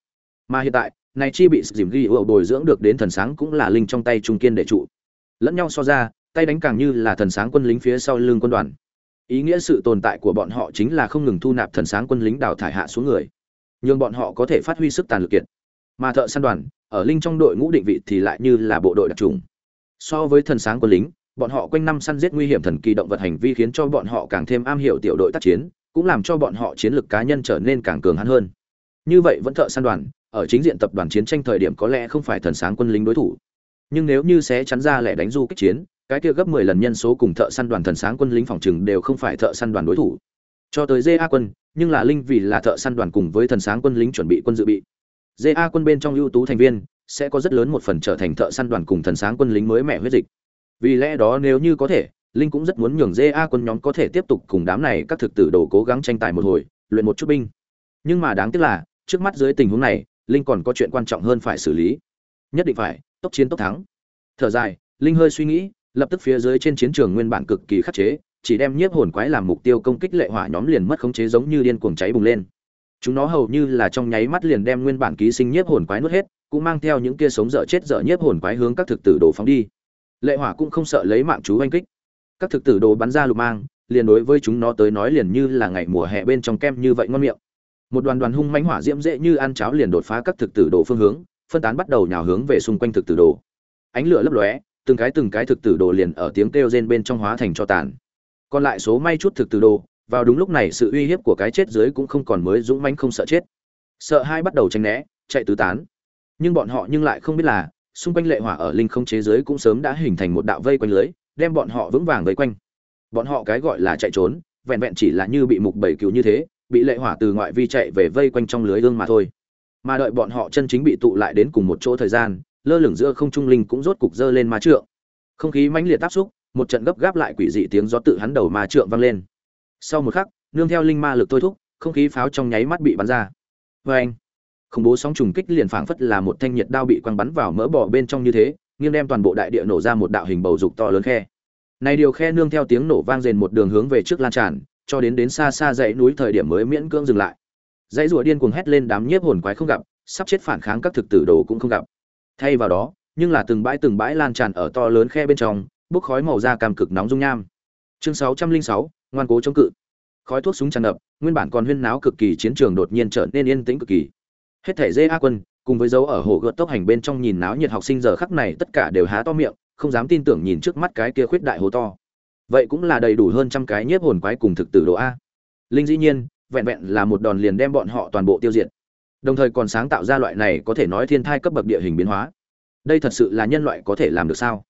Mà hiện tại, này chi bị dìm ghi ủa bồi dưỡng được đến thần sáng cũng là linh trong tay trung kiên đệ trụ. Lẫn nhau so ra, tay đánh càng như là thần sáng quân lính phía sau lưng quân đoàn ý nghĩa sự tồn tại của bọn họ chính là không ngừng thu nạp thần sáng quân lính đào thải hạ xuống người. Nhưng bọn họ có thể phát huy sức tàn lực kiệt. Mà thợ săn đoàn, ở linh trong đội ngũ định vị thì lại như là bộ đội đặc trùng. So với thần sáng quân lính, bọn họ quanh năm săn giết nguy hiểm thần kỳ động vật hành vi khiến cho bọn họ càng thêm am hiểu tiểu đội tác chiến, cũng làm cho bọn họ chiến lược cá nhân trở nên càng cường hắn hơn. Như vậy vẫn thợ săn đoàn, ở chính diện tập đoàn chiến tranh thời điểm có lẽ không phải thần sáng quân lính đối thủ. Nhưng nếu như sẽ chắn ra lẻ đánh du kích chiến cái kia gấp 10 lần nhân số cùng thợ săn đoàn thần sáng quân lính phòng trừng đều không phải thợ săn đoàn đối thủ. Cho tới GA quân, nhưng là linh vì là thợ săn đoàn cùng với thần sáng quân lính chuẩn bị quân dự bị. GA quân bên trong ưu tú thành viên, sẽ có rất lớn một phần trở thành thợ săn đoàn cùng thần sáng quân lính mới mẹ huyết dịch. Vì lẽ đó nếu như có thể, linh cũng rất muốn nhường GA quân nhóm có thể tiếp tục cùng đám này các thực tử đồ cố gắng tranh tài một hồi, luyện một chút binh. Nhưng mà đáng tiếc là, trước mắt dưới tình huống này, linh còn có chuyện quan trọng hơn phải xử lý. Nhất định phải, tốc chiến tốc thắng. Thở dài, linh hơi suy nghĩ lập tức phía dưới trên chiến trường nguyên bản cực kỳ khắc chế, chỉ đem nhiếp hồn quái làm mục tiêu công kích lệ hỏa nhóm liền mất khống chế giống như điên cuồng cháy bùng lên. Chúng nó hầu như là trong nháy mắt liền đem nguyên bản ký sinh nhiếp hồn quái nuốt hết, cũng mang theo những kia sống dở chết dở nhiếp hồn quái hướng các thực tử đồ phóng đi. Lệ hỏa cũng không sợ lấy mạng chú oanh kích. Các thực tử đồ bắn ra lục mang, liền đối với chúng nó tới nói liền như là ngày mùa hè bên trong kem như vậy ngon miệng. Một đoàn đoàn hung mãnh hỏa diễm dễ như ăn cháo liền đột phá các thực tử đồ phương hướng, phân tán bắt đầu nhào hướng về xung quanh thực tử đồ. Ánh lửa lấp lóe từng cái từng cái thực tử đồ liền ở tiếng kêu rên bên trong hóa thành cho tàn. Còn lại số may chút thực tử đồ, vào đúng lúc này sự uy hiếp của cái chết dưới cũng không còn mới dũng mãnh không sợ chết. Sợ hai bắt đầu tránh né, chạy tứ tán. Nhưng bọn họ nhưng lại không biết là, xung quanh lệ hỏa ở linh không chế giới cũng sớm đã hình thành một đạo vây quanh lưới, đem bọn họ vững vàng vây quanh. Bọn họ cái gọi là chạy trốn, vẹn vẹn chỉ là như bị mục bảy cứu như thế, bị lệ hỏa từ ngoại vi chạy về vây quanh trong lưới ương mà thôi. Mà đợi bọn họ chân chính bị tụ lại đến cùng một chỗ thời gian lơ lửng giữa không trung linh cũng rốt cục dơ lên ma trượng. Không khí mãnh liệt áp xúc, một trận gấp gáp lại quỷ dị tiếng gió tự hắn đầu ma trượng vang lên. Sau một khắc, nương theo linh ma lực thôi thúc, không khí pháo trong nháy mắt bị bắn ra. Vê anh khủng bố sóng trùng kích liền phảng phất là một thanh nhiệt đao bị quăng bắn vào mỡ bò bên trong như thế, nghiêng đem toàn bộ đại địa nổ ra một đạo hình bầu dục to lớn khe. Này điều khe nương theo tiếng nổ vang rền một đường hướng về trước lan tràn, cho đến đến xa xa dãy núi thời điểm mới miễn cưỡng dừng lại. Dãy rùa điên cuồng hét lên đám nhiếp hồn quái không gặp, sắp chết phản kháng các thực tử đồ cũng không gặp thay vào đó, nhưng là từng bãi từng bãi lan tràn ở to lớn khe bên trong, bốc khói màu da cam cực nóng dung nham. Chương sáu trăm linh sáu, ngoan cố chống cự. Khói thuốc súng tràn ngập, nguyên bản còn huyên náo cực kỳ chiến trường đột nhiên trở nên yên tĩnh cực kỳ. Hết thể dê a quân, cùng với dấu ở hồ gợt tốc hành bên trong nhìn náo nhiệt học sinh giờ khắc này tất cả đều há to miệng, không dám tin tưởng nhìn trước mắt cái kia khuyết đại hồ to. Vậy cũng là đầy đủ hơn trăm cái nhiếp hồn quái cùng thực tử đồ a. Linh dĩ nhiên, vẹn vẹn là một đòn liền đem bọn họ toàn bộ tiêu diệt đồng thời còn sáng tạo ra loại này có thể nói thiên thai cấp bậc địa hình biến hóa. Đây thật sự là nhân loại có thể làm được sao?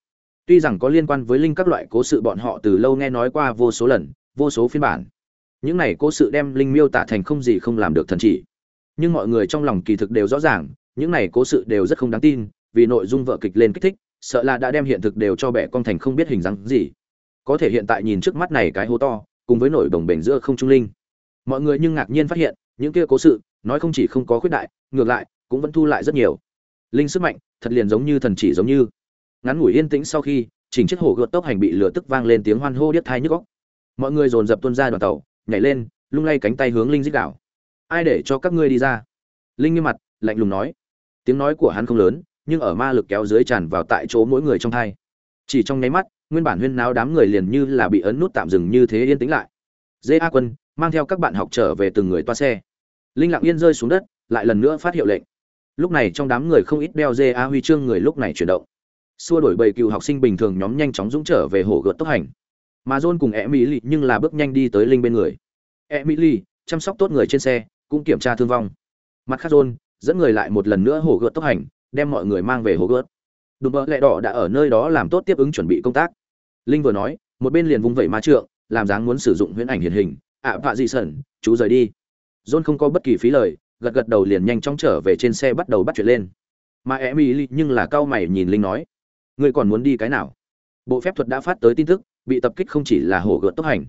Tuy rằng có liên quan với linh các loại cố sự bọn họ từ lâu nghe nói qua vô số lần, vô số phiên bản. Những này cố sự đem linh miêu tả thành không gì không làm được thần chỉ. Nhưng mọi người trong lòng kỳ thực đều rõ ràng, những này cố sự đều rất không đáng tin, vì nội dung vợ kịch lên kích thích, sợ là đã đem hiện thực đều cho bẻ con thành không biết hình dáng gì. Có thể hiện tại nhìn trước mắt này cái hố to, cùng với nổi đồng bể giữa không trung linh. Mọi người nhưng ngạc nhiên phát hiện, những kia cố sự nói không chỉ không có khuyết đại, ngược lại, cũng vẫn thu lại rất nhiều. Linh sức mạnh, thật liền giống như thần chỉ giống như. Ngắn ngủi yên tĩnh sau khi, chỉnh chiếc hổ gợt tốc hành bị lửa tức vang lên tiếng hoan hô điếc thai nhức góc mọi người dồn dập tuôn ra đoàn tàu, nhảy lên, lung lay cánh tay hướng linh dích đảo. Ai để cho các ngươi đi ra? Linh nghiêm mặt, lạnh lùng nói. Tiếng nói của hắn không lớn, nhưng ở ma lực kéo dưới tràn vào tại chỗ mỗi người trong thai. Chỉ trong nháy mắt, nguyên bản huyên náo đám người liền như là bị ấn nút tạm dừng như thế yên tĩnh lại. Dê a quân, mang theo các bạn học trở về từng người toa xe linh lặng yên rơi xuống đất lại lần nữa phát hiệu lệnh. Lúc này trong đám người không ít đeo dê a huy chương người lúc này chuyển động. Xua đổi bầy cựu học sinh bình thường nhóm nhanh chóng dũng trở về hồ gợt tốc hành. Mà john cùng emily nhưng là bước nhanh đi tới linh bên người. Emily chăm sóc tốt người trên xe cũng kiểm tra thương vong. Mặt khác john dẫn người lại một lần nữa hồ gợt tốc hành đem mọi người mang về hồ gợt. Đùm bơ lẹ đỏ đã ở nơi đó làm tốt tiếp ứng chuẩn bị công tác. Linh vừa nói một bên liền vung vẩy ma trượng làm dáng muốn sử dụng huyễn ảnh hiện hình. Ạ à, vạ dị sẩn chú rời đi john không có bất kỳ phí lời, gật gật đầu liền nhanh chóng trở về trên xe bắt đầu bắt chuyện lên. Mà emily nhưng là cao mày nhìn linh nói, ngươi còn muốn đi cái nào? Bộ phép thuật đã phát tới tin tức, bị tập kích không chỉ là hổ gợt tốc hành.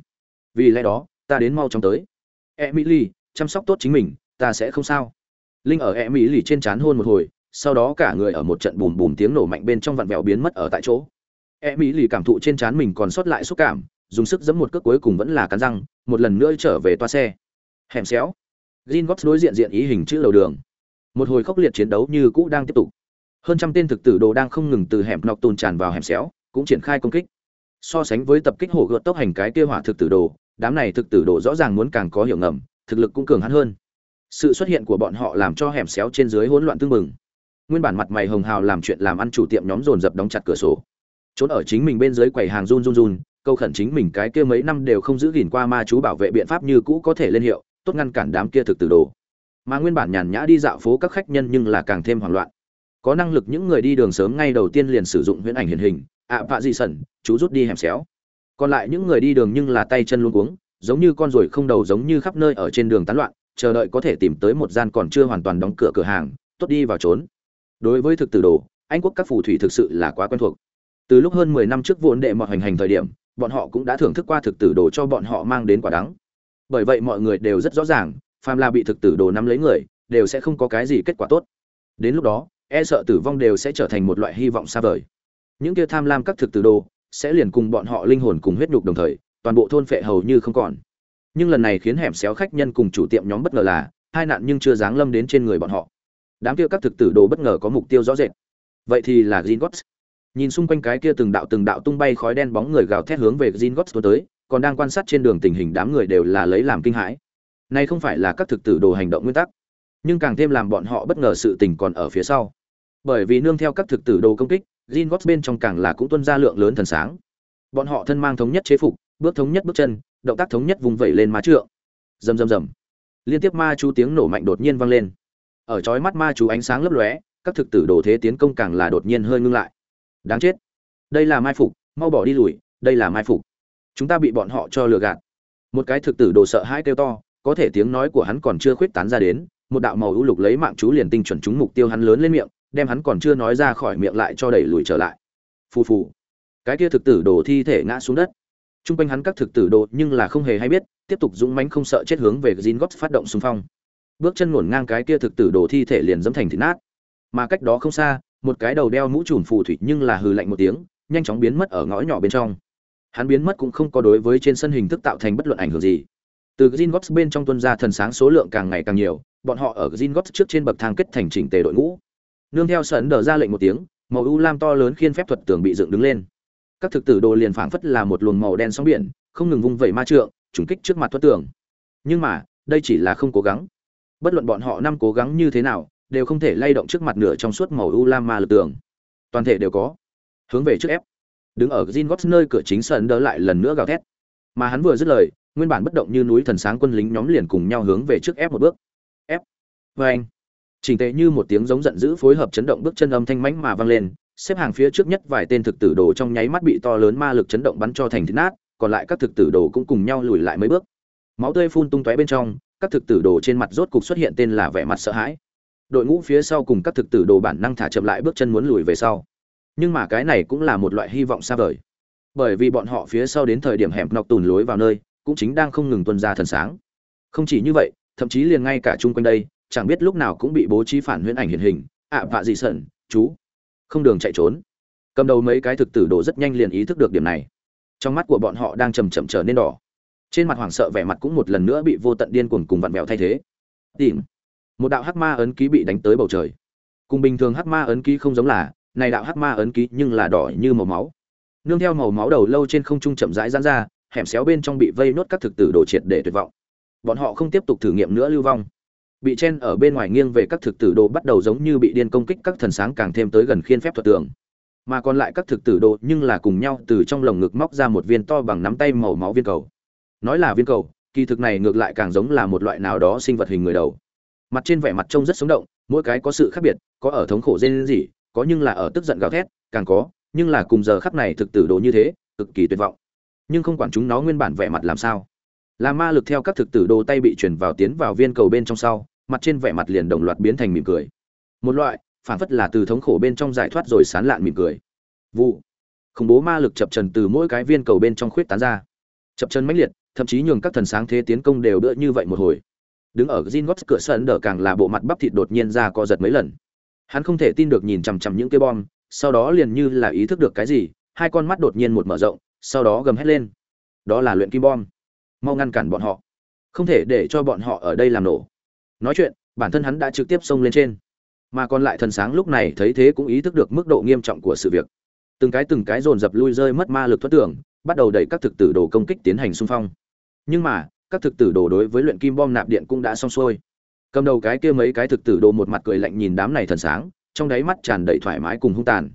Vì lẽ đó, ta đến mau chóng tới. Emily, chăm sóc tốt chính mình, ta sẽ không sao. Linh ở emily trên chán hôn một hồi, sau đó cả người ở một trận bùm bùm tiếng nổ mạnh bên trong vặn vẹo biến mất ở tại chỗ. Emily cảm thụ trên chán mình còn sót lại xúc cảm, dùng sức giẫm một cước cuối cùng vẫn là cắn răng, một lần nữa trở về toa xe. Hẻm xéo. Jin Gops đối diện diện ý hình chữ đầu đường. Một hồi khốc liệt chiến đấu như cũ đang tiếp tục. Hơn trăm tên thực tử đồ đang không ngừng từ hẻm nọc tồn tràn vào hẻm xéo, cũng triển khai công kích. So sánh với tập kích hổ gợt tốc hành cái kia hỏa thực tử đồ, đám này thực tử đồ rõ ràng muốn càng có hiệu ngầm, thực lực cũng cường hãn hơn. Sự xuất hiện của bọn họ làm cho hẻm xéo trên dưới hỗn loạn tương mừng nguyên bản mặt mày hồng hào làm chuyện làm ăn chủ tiệm nhóm dồn dập đóng chặt cửa sổ. Trốn ở chính mình bên dưới quầy hàng run run run, câu khẩn chính mình cái kia mấy năm đều không giữ gìn qua ma chú bảo vệ biện pháp như cũ có thể lên hiệu tốt ngăn cản đám kia thực tử đồ. Mà nguyên bản nhàn nhã đi dạo phố các khách nhân nhưng là càng thêm hoảng loạn. Có năng lực những người đi đường sớm ngay đầu tiên liền sử dụng huyễn ảnh hiện hình, ạ vạ dị sẩn, chú rút đi hẻm xéo. Còn lại những người đi đường nhưng là tay chân luôn cuống, giống như con ruồi không đầu giống như khắp nơi ở trên đường tán loạn, chờ đợi có thể tìm tới một gian còn chưa hoàn toàn đóng cửa cửa hàng, tốt đi vào trốn. Đối với thực tử đồ, anh quốc các phù thủy thực sự là quá quen thuộc. Từ lúc hơn mười năm trước vốn đệ mọi hành hành thời điểm, bọn họ cũng đã thưởng thức qua thực tử đồ cho bọn họ mang đến quả đắng bởi vậy mọi người đều rất rõ ràng, phàm là bị thực tử đồ nắm lấy người, đều sẽ không có cái gì kết quả tốt. Đến lúc đó e sợ tử vong đều sẽ trở thành một loại hy vọng xa vời. Những kia tham lam các thực tử đồ sẽ liền cùng bọn họ linh hồn cùng huyết nhục đồng thời, toàn bộ thôn phệ hầu như không còn. Nhưng lần này khiến hẻm xéo khách nhân cùng chủ tiệm nhóm bất ngờ là, hai nạn nhưng chưa giáng lâm đến trên người bọn họ. Đám kia các thực tử đồ bất ngờ có mục tiêu rõ rệt. Vậy thì là gin nhìn xung quanh cái kia từng đạo từng đạo tung bay khói đen bóng người gào thét hướng về Gringotts tới còn đang quan sát trên đường tình hình đám người đều là lấy làm kinh hãi. Này không phải là các thực tử đồ hành động nguyên tắc, nhưng càng thêm làm bọn họ bất ngờ sự tình còn ở phía sau. Bởi vì nương theo các thực tử đồ công kích Gringotts bên trong càng là cũng tuân ra lượng lớn thần sáng. Bọn họ thân mang thống nhất chế phục, bước thống nhất bước chân, động tác thống nhất vùng vẩy lên má trượng. Rầm rầm rầm. Liên tiếp ma chú tiếng nổ mạnh đột nhiên vang lên. Ở chói mắt ma chú ánh sáng lấp lóe, các thực tử đồ thế tiến công càng là đột nhiên hơi ngưng lại. Đáng chết. Đây là mai phục, mau bỏ đi lùi, đây là mai phục chúng ta bị bọn họ cho lừa gạt. Một cái thực tử đồ sợ hãi kêu to, có thể tiếng nói của hắn còn chưa khuyết tán ra đến, một đạo màu ưu lục lấy mạng chú liền tinh chuẩn trúng mục tiêu hắn lớn lên miệng, đem hắn còn chưa nói ra khỏi miệng lại cho đẩy lùi trở lại. Phù phù. Cái kia thực tử đồ thi thể ngã xuống đất. T r u n g quanh hắn các thực tử đồ nhưng là không hề hay biết, tiếp tục dũng mánh không sợ chết hướng về gin gót phát động xung phong. Bước chân ngổn ngang cái kia thực tử đồ thi thể liền dẫm thành thịt nát. Mà cách đó không xa, một cái đầu đeo mũ trùm phù thủy nhưng là hừ lạnh một tiếng, nhanh chóng biến mất ở ngõ nhỏ bên trong hắn biến mất cũng không có đối với trên sân hình thức tạo thành bất luận ảnh hưởng gì. Từ gin bên trong tuân ra thần sáng số lượng càng ngày càng nhiều, bọn họ ở gin trước trên bậc thang kết thành chỉnh tề đội ngũ. Nương theo sân đờ ra lệnh một tiếng, màu u lam to lớn khiên phép thuật tường bị dựng đứng lên. Các thực tử đồ liền phảng phất là một luồng màu đen sóng biển, không ngừng vung vẩy ma trượng, trùng kích trước mặt thuật tường. Nhưng mà, đây chỉ là không cố gắng. Bất luận bọn họ năm cố gắng như thế nào, đều không thể lay động trước mặt nửa trong suốt màu u lam ma lực tường. Toàn thể đều có. Hướng về trước ép đứng ở gin gót nơi cửa chính sân đỡ lại lần nữa gào thét. Mà hắn vừa dứt lời, nguyên bản bất động như núi thần sáng quân lính nhóm liền cùng nhau hướng về trước ép một bước. Ép. Vê anh. Chỉnh tệ như một tiếng giống giận dữ phối hợp chấn động bước chân âm thanh mãnh mà vang lên, xếp hàng phía trước nhất vài tên thực tử đồ trong nháy mắt bị to lớn ma lực chấn động bắn cho thành thịt nát, còn lại các thực tử đồ cũng cùng nhau lùi lại mấy bước. Máu tươi phun tung tóe bên trong, các thực tử đồ trên mặt rốt cục xuất hiện tên là vẻ mặt sợ hãi. Đội ngũ phía sau cùng các thực tử đồ bản năng thả chậm lại bước chân muốn lùi về sau nhưng mà cái này cũng là một loại hy vọng xa vời. Bởi vì bọn họ phía sau đến thời điểm hẻm nọc tùn lối vào nơi cũng chính đang không ngừng tuân ra thần sáng. Không chỉ như vậy thậm chí liền ngay cả chung quanh đây chẳng biết lúc nào cũng bị bố trí phản huyễn ảnh hiện hình ạ à, vạ dị sẩn chú. Không đường chạy trốn. Cầm đầu mấy cái thực tử đồ rất nhanh liền ý thức được điểm này. Trong mắt của bọn họ đang chầm chậm trở nên đỏ. Trên mặt hoảng sợ vẻ mặt cũng một lần nữa bị vô tận điên cuồng cùng vặn vẹo thay thế. Tìm. Một đạo hắc ma ấn ký bị đánh tới bầu trời. Cùng bình thường hắc ma ấn ký không giống là này đạo hắc ma ấn ký nhưng là đỏ như màu máu. Nương theo màu máu đầu lâu trên không trung chậm rãi giãn ra, hẻm xéo bên trong bị vây nốt các thực tử đồ triệt để tuyệt vọng. Bọn họ không tiếp tục thử nghiệm nữa lưu vong. Bị chen ở bên ngoài nghiêng về các thực tử đồ bắt đầu giống như bị điên công kích các thần sáng càng thêm tới gần khiên phép thuật tường. Mà còn lại các thực tử đồ nhưng là cùng nhau từ trong lồng ngực móc ra một viên to bằng nắm tay màu máu viên cầu. Nói là viên cầu, kỳ thực này ngược lại càng giống là một loại nào đó sinh vật hình người đầu. Mặt trên vẻ mặt trông rất sống động, mỗi cái có sự khác biệt, có ở thống khổ dên gì có nhưng là ở tức giận gào thét, càng có, nhưng là cùng giờ khắc này thực tử đồ như thế, cực kỳ tuyệt vọng. Nhưng không quản chúng nó nguyên bản vẻ mặt làm sao. Là ma lực theo các thực tử đồ tay bị chuyển vào tiến vào viên cầu bên trong sau, mặt trên vẻ mặt liền đồng loạt biến thành mỉm cười. Một loại, phản phất là từ thống khổ bên trong giải thoát rồi sán lạn mỉm cười. Vụ. Khủng bố ma lực chập trần từ mỗi cái viên cầu bên trong khuyết tán ra. Chập chân mãnh liệt, thậm chí nhường các thần sáng thế tiến công đều đỡ như vậy một hồi. Đứng ở Jin cửa sân đỡ càng là bộ mặt bắp thịt đột nhiên ra co giật mấy lần hắn không thể tin được nhìn chằm chằm những cái bom, sau đó liền như là ý thức được cái gì, hai con mắt đột nhiên một mở rộng, sau đó gầm hét lên. Đó là luyện kim bom. Mau ngăn cản bọn họ. Không thể để cho bọn họ ở đây làm nổ. Nói chuyện, bản thân hắn đã trực tiếp xông lên trên. Mà còn lại thần sáng lúc này thấy thế cũng ý thức được mức độ nghiêm trọng của sự việc. Từng cái từng cái dồn dập lui rơi mất ma lực thoát tưởng bắt đầu đẩy các thực tử đồ công kích tiến hành xung phong. Nhưng mà, các thực tử đồ đối với luyện kim bom nạp điện cũng đã xong xuôi cầm đầu cái kia mấy cái thực tử đồ một mặt cười lạnh nhìn đám này thần sáng, trong đáy mắt tràn đầy thoải mái cùng hung tàn.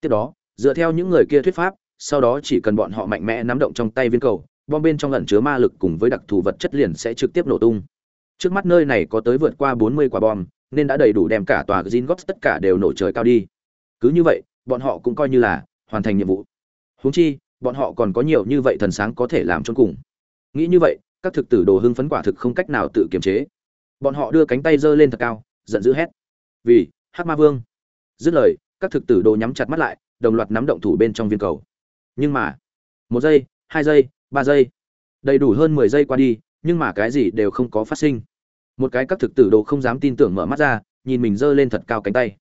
Tiếp đó, dựa theo những người kia thuyết pháp, sau đó chỉ cần bọn họ mạnh mẽ nắm động trong tay viên cầu, bom bên trong ẩn chứa ma lực cùng với đặc thù vật chất liền sẽ trực tiếp nổ tung. Trước mắt nơi này có tới vượt qua bốn mươi quả bom, nên đã đầy đủ đem cả tòa Gringotts tất cả đều nổ trời cao đi. Cứ như vậy, bọn họ cũng coi như là hoàn thành nhiệm vụ. Huống chi, bọn họ còn có nhiều như vậy thần sáng có thể làm cho cùng. Nghĩ như vậy, các thực tử đồ hưng phấn quả thực không cách nào tự kiềm chế bọn họ đưa cánh tay giơ lên thật cao, giận dữ hét. Vì, hắc ma vương. Dứt lời, các thực tử đồ nhắm chặt mắt lại, đồng loạt nắm động thủ bên trong viên cầu. Nhưng mà, một giây, hai giây, ba giây. Đầy đủ hơn mười giây qua đi, nhưng mà cái gì đều không có phát sinh. Một cái các thực tử đồ không dám tin tưởng mở mắt ra, nhìn mình giơ lên thật cao cánh tay.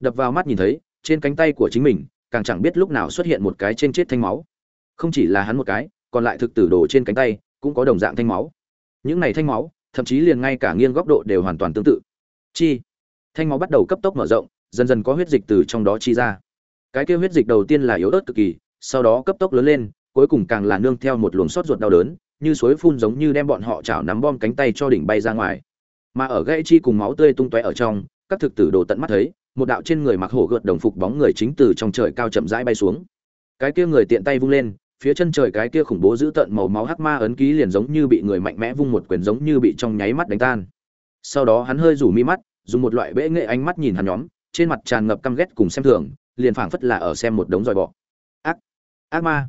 Đập vào mắt nhìn thấy, trên cánh tay của chính mình, càng chẳng biết lúc nào xuất hiện một cái trên chết thanh máu. Không chỉ là hắn một cái, còn lại thực tử đồ trên cánh tay cũng có đồng dạng thanh máu. Những này thanh máu thậm chí liền ngay cả nghiêng góc độ đều hoàn toàn tương tự. Chi, thanh máu bắt đầu cấp tốc mở rộng, dần dần có huyết dịch từ trong đó chi ra. Cái kia huyết dịch đầu tiên là yếu ớt cực kỳ, sau đó cấp tốc lớn lên, cuối cùng càng là nương theo một luồng sốt ruột đau đớn, như suối phun giống như đem bọn họ chảo nắm bom cánh tay cho đỉnh bay ra ngoài. Mà ở gãy chi cùng máu tươi tung tóe ở trong, các thực tử đồ tận mắt thấy, một đạo trên người mặc hổ gợt đồng phục bóng người chính từ trong trời cao chậm rãi bay xuống. Cái kia người tiện tay vung lên phía chân trời cái kia khủng bố giữ tận màu máu hắc ma ấn ký liền giống như bị người mạnh mẽ vung một quyền giống như bị trong nháy mắt đánh tan. Sau đó hắn hơi rủ mi mắt, dùng một loại bẽ nghệ ánh mắt nhìn hắn nhóm, trên mặt tràn ngập căm ghét cùng xem thường, liền phảng phất là ở xem một đống dòi bọ. Ác ác ma.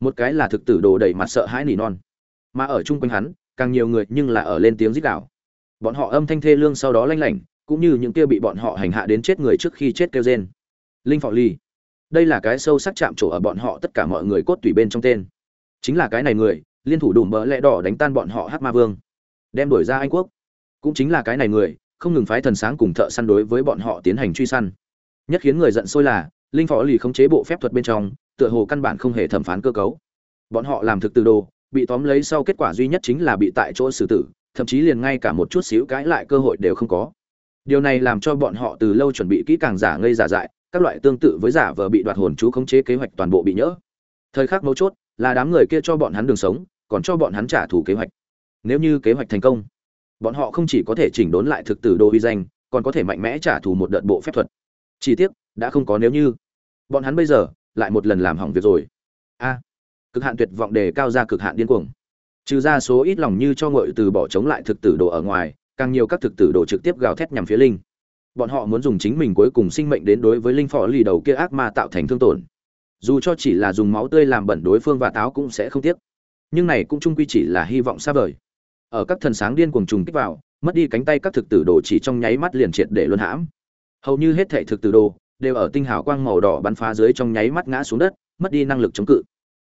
Một cái là thực tử đồ đầy mặt sợ hãi nỉ non. Mà ở chung quanh hắn, càng nhiều người nhưng là ở lên tiếng rít gào. bọn họ âm thanh thê lương sau đó lanh lảnh, cũng như những kia bị bọn họ hành hạ đến chết người trước khi chết kêu rên. Linh phò ly đây là cái sâu sắc chạm trổ ở bọn họ tất cả mọi người cốt tủy bên trong tên. Chính là cái này người, liên thủ đùm bỡ lẽ đỏ đánh tan bọn họ hát ma vương. Đem đuổi ra anh quốc. Cũng chính là cái này người, không ngừng phái thần sáng cùng thợ săn đối với bọn họ tiến hành truy săn. Nhất khiến người giận sôi là, linh phó lì khống chế bộ phép thuật bên trong, tựa hồ căn bản không hề thẩm phán cơ cấu. Bọn họ làm thực từ đồ, bị tóm lấy sau kết quả duy nhất chính là bị tại chỗ xử tử, thậm chí liền ngay cả một chút xíu cãi lại cơ hội đều không có. Điều này làm cho bọn họ từ lâu chuẩn bị kỹ càng giả ngây giả dại các loại tương tự với giả vờ bị đoạt hồn chú khống chế kế hoạch toàn bộ bị nhỡ. Thời khắc mấu chốt là đám người kia cho bọn hắn đường sống, còn cho bọn hắn trả thù kế hoạch. Nếu như kế hoạch thành công, bọn họ không chỉ có thể chỉnh đốn lại thực tử đô uy danh, còn có thể mạnh mẽ trả thù một đợt bộ phép thuật. Chỉ tiếc, đã không có nếu như. Bọn hắn bây giờ lại một lần làm hỏng việc rồi. A, cực hạn tuyệt vọng đề cao ra cực hạn điên cuồng. Trừ ra số ít lòng như cho ngội từ bỏ chống lại thực tử đồ ở ngoài, càng nhiều các thực tử đồ trực tiếp gào thét nhằm phía linh bọn họ muốn dùng chính mình cuối cùng sinh mệnh đến đối với linh phò lì đầu kia ác ma tạo thành thương tổn. Dù cho chỉ là dùng máu tươi làm bẩn đối phương và táo cũng sẽ không tiếc. Nhưng này cũng chung quy chỉ là hy vọng xa vời. Ở các thần sáng điên cuồng trùng kích vào, mất đi cánh tay các thực tử đồ chỉ trong nháy mắt liền triệt để luân hãm. Hầu như hết thể thực tử đồ đều ở tinh hào quang màu đỏ bắn phá dưới trong nháy mắt ngã xuống đất, mất đi năng lực chống cự.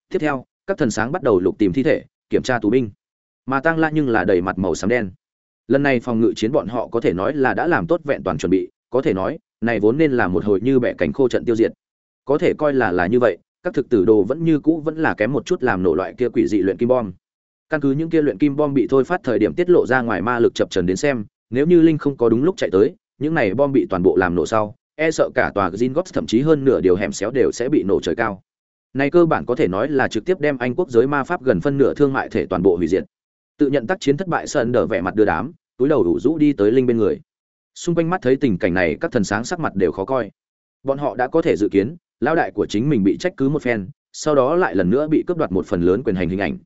Tiếp theo, các thần sáng bắt đầu lục tìm thi thể, kiểm tra tù binh. Mà tăng la nhưng là đầy mặt màu xám đen lần này phòng ngự chiến bọn họ có thể nói là đã làm tốt vẹn toàn chuẩn bị, có thể nói, này vốn nên là một hồi như bẻ cánh khô trận tiêu diệt. Có thể coi là là như vậy, các thực tử đồ vẫn như cũ vẫn là kém một chút làm nổ loại kia quỷ dị luyện kim bom. Căn cứ những kia luyện kim bom bị thôi phát thời điểm tiết lộ ra ngoài ma lực chập trần đến xem, nếu như linh không có đúng lúc chạy tới, những này bom bị toàn bộ làm nổ sau e sợ cả tòa Gringotts thậm chí hơn nửa điều hẻm xéo đều sẽ bị nổ trời cao. Này cơ bản có thể nói là trực tiếp đem anh quốc giới ma pháp gần phân nửa thương mại thể toàn bộ hủy diệt tự nhận tác chiến thất bại sơn đỡ vẻ mặt đưa đám túi đầu đủ rũ đi tới linh bên người. Xung quanh mắt thấy tình cảnh này các thần sáng sắc mặt đều khó coi. Bọn họ đã có thể dự kiến lao đại của chính mình bị trách cứ một phen sau đó lại lần nữa bị cướp đoạt một phần lớn quyền hành hình ảnh.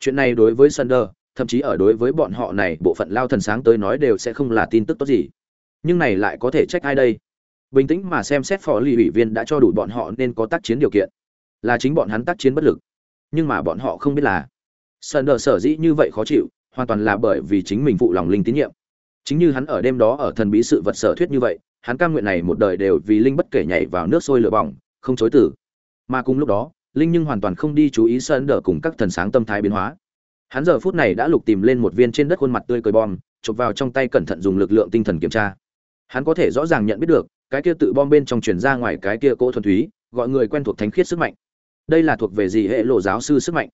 Chuyện này đối với Sunder, thậm chí ở đối với bọn họ này bộ phận lao thần sáng tới nói đều sẽ không là tin tức tốt gì. Nhưng này lại có thể trách ai đây? Bình tĩnh mà xem xét phó lì ủy viên đã cho đủ bọn họ nên có tác chiến điều kiện. Là chính bọn hắn tác chiến bất lực. Nhưng mà bọn họ không biết là Sơn Đờ sở dĩ như vậy khó chịu, hoàn toàn là bởi vì chính mình phụ lòng linh tín nhiệm. Chính như hắn ở đêm đó ở thần bí sự vật sở thuyết như vậy, hắn cam nguyện này một đời đều vì linh bất kể nhảy vào nước sôi lửa bỏng, không chối tử mà cùng lúc đó, linh nhưng hoàn toàn không đi chú ý sơn Đờ cùng các thần sáng tâm thái biến hóa. Hắn giờ phút này đã lục tìm lên một viên trên đất khuôn mặt tươi cười bom, chụp vào trong tay cẩn thận dùng lực lượng tinh thần kiểm tra. Hắn có thể rõ ràng nhận biết được, cái kia tự bom bên trong truyền ra ngoài cái kia cỗ thuần túy, gọi người quen thuộc thánh khiết sức mạnh. Đây là thuộc về gì hệ lộ giáo sư sức mạnh?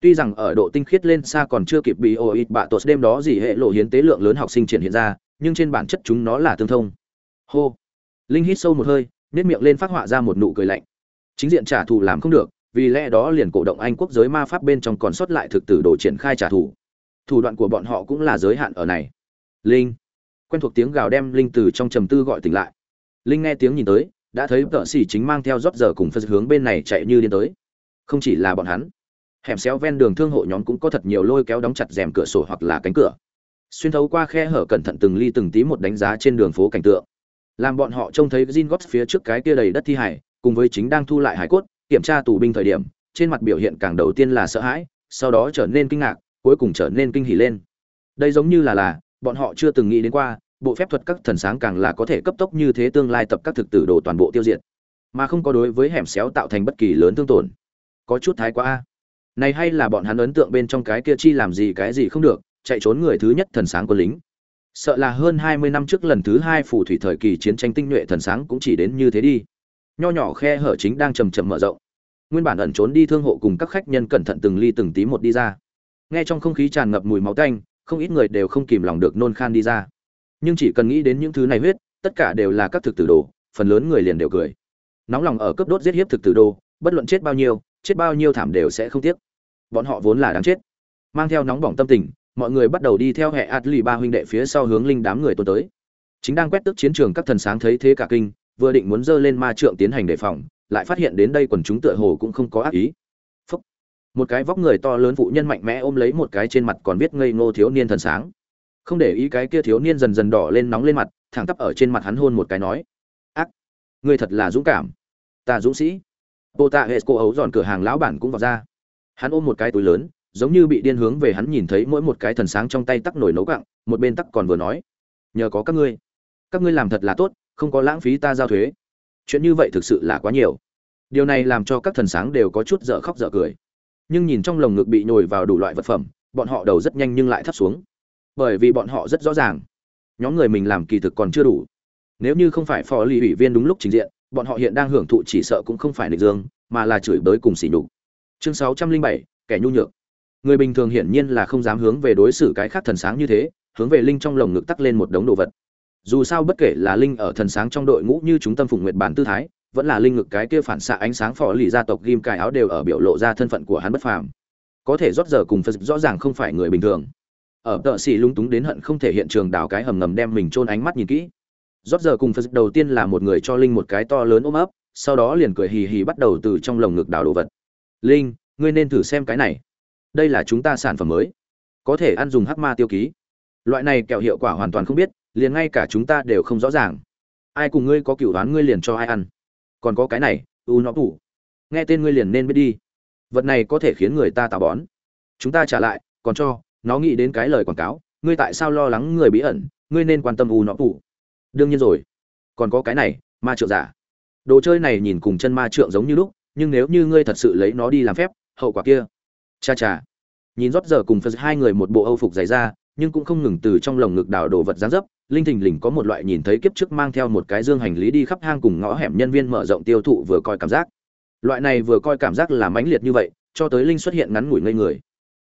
Tuy rằng ở độ tinh khiết lên xa còn chưa kịp bị ô bạ tột đêm đó gì hệ lộ hiến tế lượng lớn học sinh triển hiện ra, nhưng trên bản chất chúng nó là tương thông. Hô. Linh hít sâu một hơi nét miệng lên phát họa ra một nụ cười lạnh. Chính diện trả thù làm không được, vì lẽ đó liền cổ động anh quốc giới ma pháp bên trong còn sót lại thực tử đồ triển khai trả thù. Thủ đoạn của bọn họ cũng là giới hạn ở này. Linh. Quen thuộc tiếng gào đem linh từ trong trầm tư gọi tỉnh lại. Linh nghe tiếng nhìn tới, đã thấy tợ Sĩ chính mang theo rót giờ cùng phân hướng bên này chạy như điên tới. Không chỉ là bọn hắn hẻm xéo ven đường thương hộ nhóm cũng có thật nhiều lôi kéo đóng chặt rèm cửa sổ hoặc là cánh cửa. Xuyên thấu qua khe hở cẩn thận từng ly từng tí một đánh giá trên đường phố cảnh tượng. Làm bọn họ trông thấy Jin Gots phía trước cái kia đầy đất thi hải cùng với chính đang thu lại hải cốt, kiểm tra tù binh thời điểm, trên mặt biểu hiện càng đầu tiên là sợ hãi, sau đó trở nên kinh ngạc, cuối cùng trở nên kinh hỉ lên. Đây giống như là là, bọn họ chưa từng nghĩ đến qua, bộ phép thuật các thần sáng càng là có thể cấp tốc như thế tương lai tập các thực tử đồ toàn bộ tiêu diệt. Mà không có đối với hẻm xéo tạo thành bất kỳ lớn thương tổn. Có chút thái quá a này hay là bọn hắn ấn tượng bên trong cái kia chi làm gì cái gì không được, chạy trốn người thứ nhất thần sáng của lính. Sợ là hơn hai mươi năm trước lần thứ hai phù thủy thời kỳ chiến tranh tinh nhuệ thần sáng cũng chỉ đến như thế đi. Nho nhỏ khe hở chính đang chầm chậm mở rộng. Nguyên bản ẩn trốn đi thương hộ cùng các khách nhân cẩn thận từng ly từng tí một đi ra. Nghe trong không khí tràn ngập mùi máu tanh, không ít người đều không kìm lòng được nôn khan đi ra. Nhưng chỉ cần nghĩ đến những thứ này huyết, tất cả đều là các thực tử đồ, phần lớn người liền đều cười. Nóng lòng ở cấp đốt giết hiếp thực tử đồ, bất luận chết bao nhiêu, chết bao nhiêu thảm đều sẽ không tiếc bọn họ vốn là đáng chết. Mang theo nóng bỏng tâm tình, mọi người bắt đầu đi theo hệ ạt lì ba huynh đệ phía sau hướng linh đám người tuần tới. Chính đang quét tức chiến trường các thần sáng thấy thế cả kinh, vừa định muốn dơ lên ma trượng tiến hành đề phòng, lại phát hiện đến đây quần chúng tựa hồ cũng không có ác ý. Phúc. một cái vóc người to lớn phụ nhân mạnh mẽ ôm lấy một cái trên mặt còn viết ngây ngô thiếu niên thần sáng. Không để ý cái kia thiếu niên dần dần đỏ lên nóng lên mặt, thẳng tắp ở trên mặt hắn hôn một cái nói, ác người thật là dũng cảm. Ta dũng sĩ. Bộ tạ hệ cô ấu dọn cửa hàng lão bản cũng vào ra hắn ôm một cái túi lớn, giống như bị điên hướng về hắn nhìn thấy mỗi một cái thần sáng trong tay tắc nổi nấu cặng một bên tắc còn vừa nói, nhờ có các ngươi các ngươi làm thật là tốt, không có lãng phí ta giao thuế. Chuyện như vậy thực sự là quá nhiều. Điều này làm cho các thần sáng đều có chút dở khóc dở cười. Nhưng nhìn trong lồng ngực bị nhồi vào đủ loại vật phẩm, bọn họ đầu rất nhanh nhưng lại thấp xuống. Bởi vì bọn họ rất rõ ràng, nhóm người mình làm kỳ thực còn chưa đủ. Nếu như không phải phó lì ủy viên đúng lúc trình diện, bọn họ hiện đang hưởng thụ chỉ sợ cũng không phải nịch dương, mà là chửi bới cùng xỉ nhục chương sáu trăm linh bảy, kẻ nhu nhược. Người bình thường hiển nhiên là không dám hướng về đối xử cái khác thần sáng như thế, hướng về linh trong lồng ngực tắc lên một đống đồ vật. Dù sao bất kể là linh ở thần sáng trong đội ngũ như chúng tâm phụng nguyệt bản tư thái, vẫn là linh ngực cái kia phản xạ ánh sáng phò lì gia tộc ghim cài áo đều ở biểu lộ ra thân phận của hắn bất phàm. Có thể rót giờ cùng phật rõ ràng không phải người bình thường. Ở tợ xì lung túng đến hận không thể hiện trường đào cái hầm ngầm đem mình chôn ánh mắt nhìn kỹ. Rót giờ cùng phật đầu tiên là một người cho linh một cái to lớn ôm ấp, sau đó liền cười hì hì bắt đầu từ trong lồng ngực đào đồ vật linh, ngươi nên thử xem cái này. Đây là chúng ta sản phẩm mới. Có thể ăn dùng hắc ma tiêu ký. Loại này kẹo hiệu quả hoàn toàn không biết, liền ngay cả chúng ta đều không rõ ràng. Ai cùng ngươi có cựu đoán ngươi liền cho ai ăn. Còn có cái này, u nó tủ. Nghe tên ngươi liền nên biết đi. Vật này có thể khiến người ta tà bón. Chúng ta trả lại, còn cho, nó nghĩ đến cái lời quảng cáo, ngươi tại sao lo lắng người bí ẩn, ngươi nên quan tâm u nó tủ. Đương nhiên rồi. Còn có cái này, ma trượng giả. Đồ chơi này nhìn cùng chân ma trượng giống như lúc nhưng nếu như ngươi thật sự lấy nó đi làm phép, hậu quả kia. Cha cha. Nhìn rót giờ cùng phật hai người một bộ âu phục dày ra nhưng cũng không ngừng từ trong lồng ngực đảo đồ vật gián dấp, linh thình lình có một loại nhìn thấy kiếp trước mang theo một cái dương hành lý đi khắp hang cùng ngõ hẻm nhân viên mở rộng tiêu thụ vừa coi cảm giác. Loại này vừa coi cảm giác là mãnh liệt như vậy, cho tới linh xuất hiện ngắn ngủi ngây người.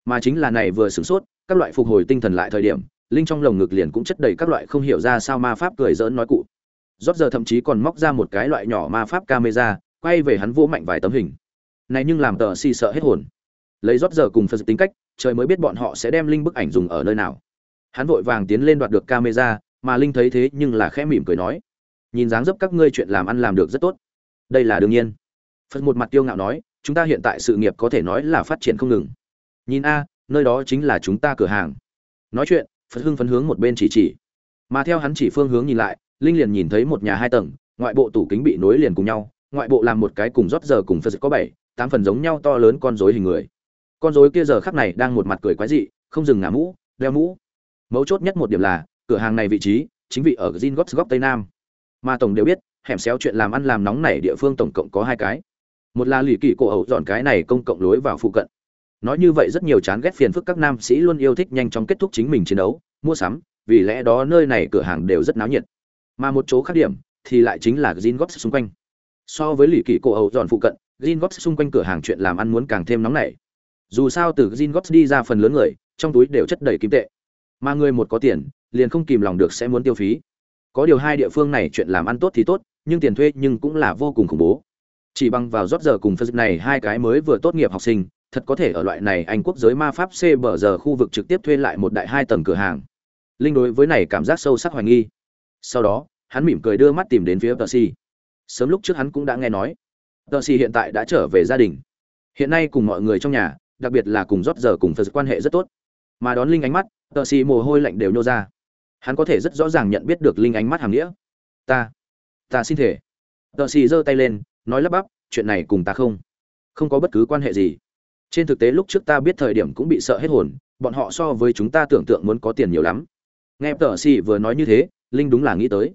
Mà chính là này vừa sửng sốt, các loại phục hồi tinh thần lại thời điểm, linh trong lồng ngực liền cũng chất đầy các loại không hiểu ra sao ma pháp cười dỡn nói cụ. Rót giờ thậm chí còn móc ra một cái loại nhỏ ma pháp camera quay về hắn vỗ mạnh vài tấm hình. Này nhưng làm tờ si sợ hết hồn. Lấy rót giờ cùng phật tính cách, trời mới biết bọn họ sẽ đem linh bức ảnh dùng ở nơi nào. Hắn vội vàng tiến lên đoạt được camera, mà linh thấy thế nhưng là khẽ mỉm cười nói, nhìn dáng dấp các ngươi chuyện làm ăn làm được rất tốt. Đây là đương nhiên. Phật một mặt tiêu ngạo nói, chúng ta hiện tại sự nghiệp có thể nói là phát triển không ngừng. Nhìn a, nơi đó chính là chúng ta cửa hàng. Nói chuyện, phật hưng phấn hướng một bên chỉ chỉ. Mà theo hắn chỉ phương hướng nhìn lại, linh liền nhìn thấy một nhà hai tầng, ngoại bộ tủ kính bị nối liền cùng nhau ngoại bộ làm một cái cùng rót giờ cùng phật có bảy, tám phần giống nhau to lớn con rối hình người. Con rối kia giờ khắc này đang một mặt cười quái dị, không dừng ngả mũ, đeo mũ. Mấu chốt nhất một điểm là, cửa hàng này vị trí chính vị ở gin góc góc tây nam. Mà tổng đều biết, hẻm xéo chuyện làm ăn làm nóng này địa phương tổng cộng có hai cái. Một là lì kỳ cổ ẩu dọn cái này công cộng lối vào phụ cận. Nói như vậy rất nhiều chán ghét phiền phức các nam sĩ luôn yêu thích nhanh chóng kết thúc chính mình chiến đấu, mua sắm, vì lẽ đó nơi này cửa hàng đều rất náo nhiệt. Mà một chỗ khác điểm thì lại chính là gin góp xung quanh so với lì kỳ cổ ẩu dọn phụ cận gin góp xung quanh cửa hàng chuyện làm ăn muốn càng thêm nóng nảy. Dù sao từ gin góp đi ra phần lớn người, trong túi đều chất đầy kim tệ. Mà người một có tiền, liền không kìm lòng được sẽ muốn tiêu phí. Có điều hai địa phương này chuyện làm ăn tốt thì tốt, nhưng tiền thuê nhưng cũng là vô cùng khủng bố. Chỉ bằng vào rót giờ cùng phân này hai cái mới vừa tốt nghiệp học sinh, thật có thể ở loại này anh quốc giới ma pháp c bờ giờ khu vực trực tiếp thuê lại một đại hai tầng cửa hàng. Linh đối với này cảm giác sâu sắc hoài nghi. Sau đó, hắn mỉm cười đưa mắt tìm đến phía tờ si sớm lúc trước hắn cũng đã nghe nói. Tờ xì hiện tại đã trở về gia đình. Hiện nay cùng mọi người trong nhà, đặc biệt là cùng rót giờ cùng phật quan hệ rất tốt. Mà đón linh ánh mắt, tờ xì mồ hôi lạnh đều nhô ra. Hắn có thể rất rõ ràng nhận biết được linh ánh mắt hàm nghĩa. Ta ta xin thể tờ xì giơ tay lên, nói lắp bắp, chuyện này cùng ta không không có bất cứ quan hệ gì. Trên thực tế lúc trước ta biết thời điểm cũng bị sợ hết hồn, bọn họ so với chúng ta tưởng tượng muốn có tiền nhiều lắm. Nghe tờ xì vừa nói như thế, linh đúng là nghĩ tới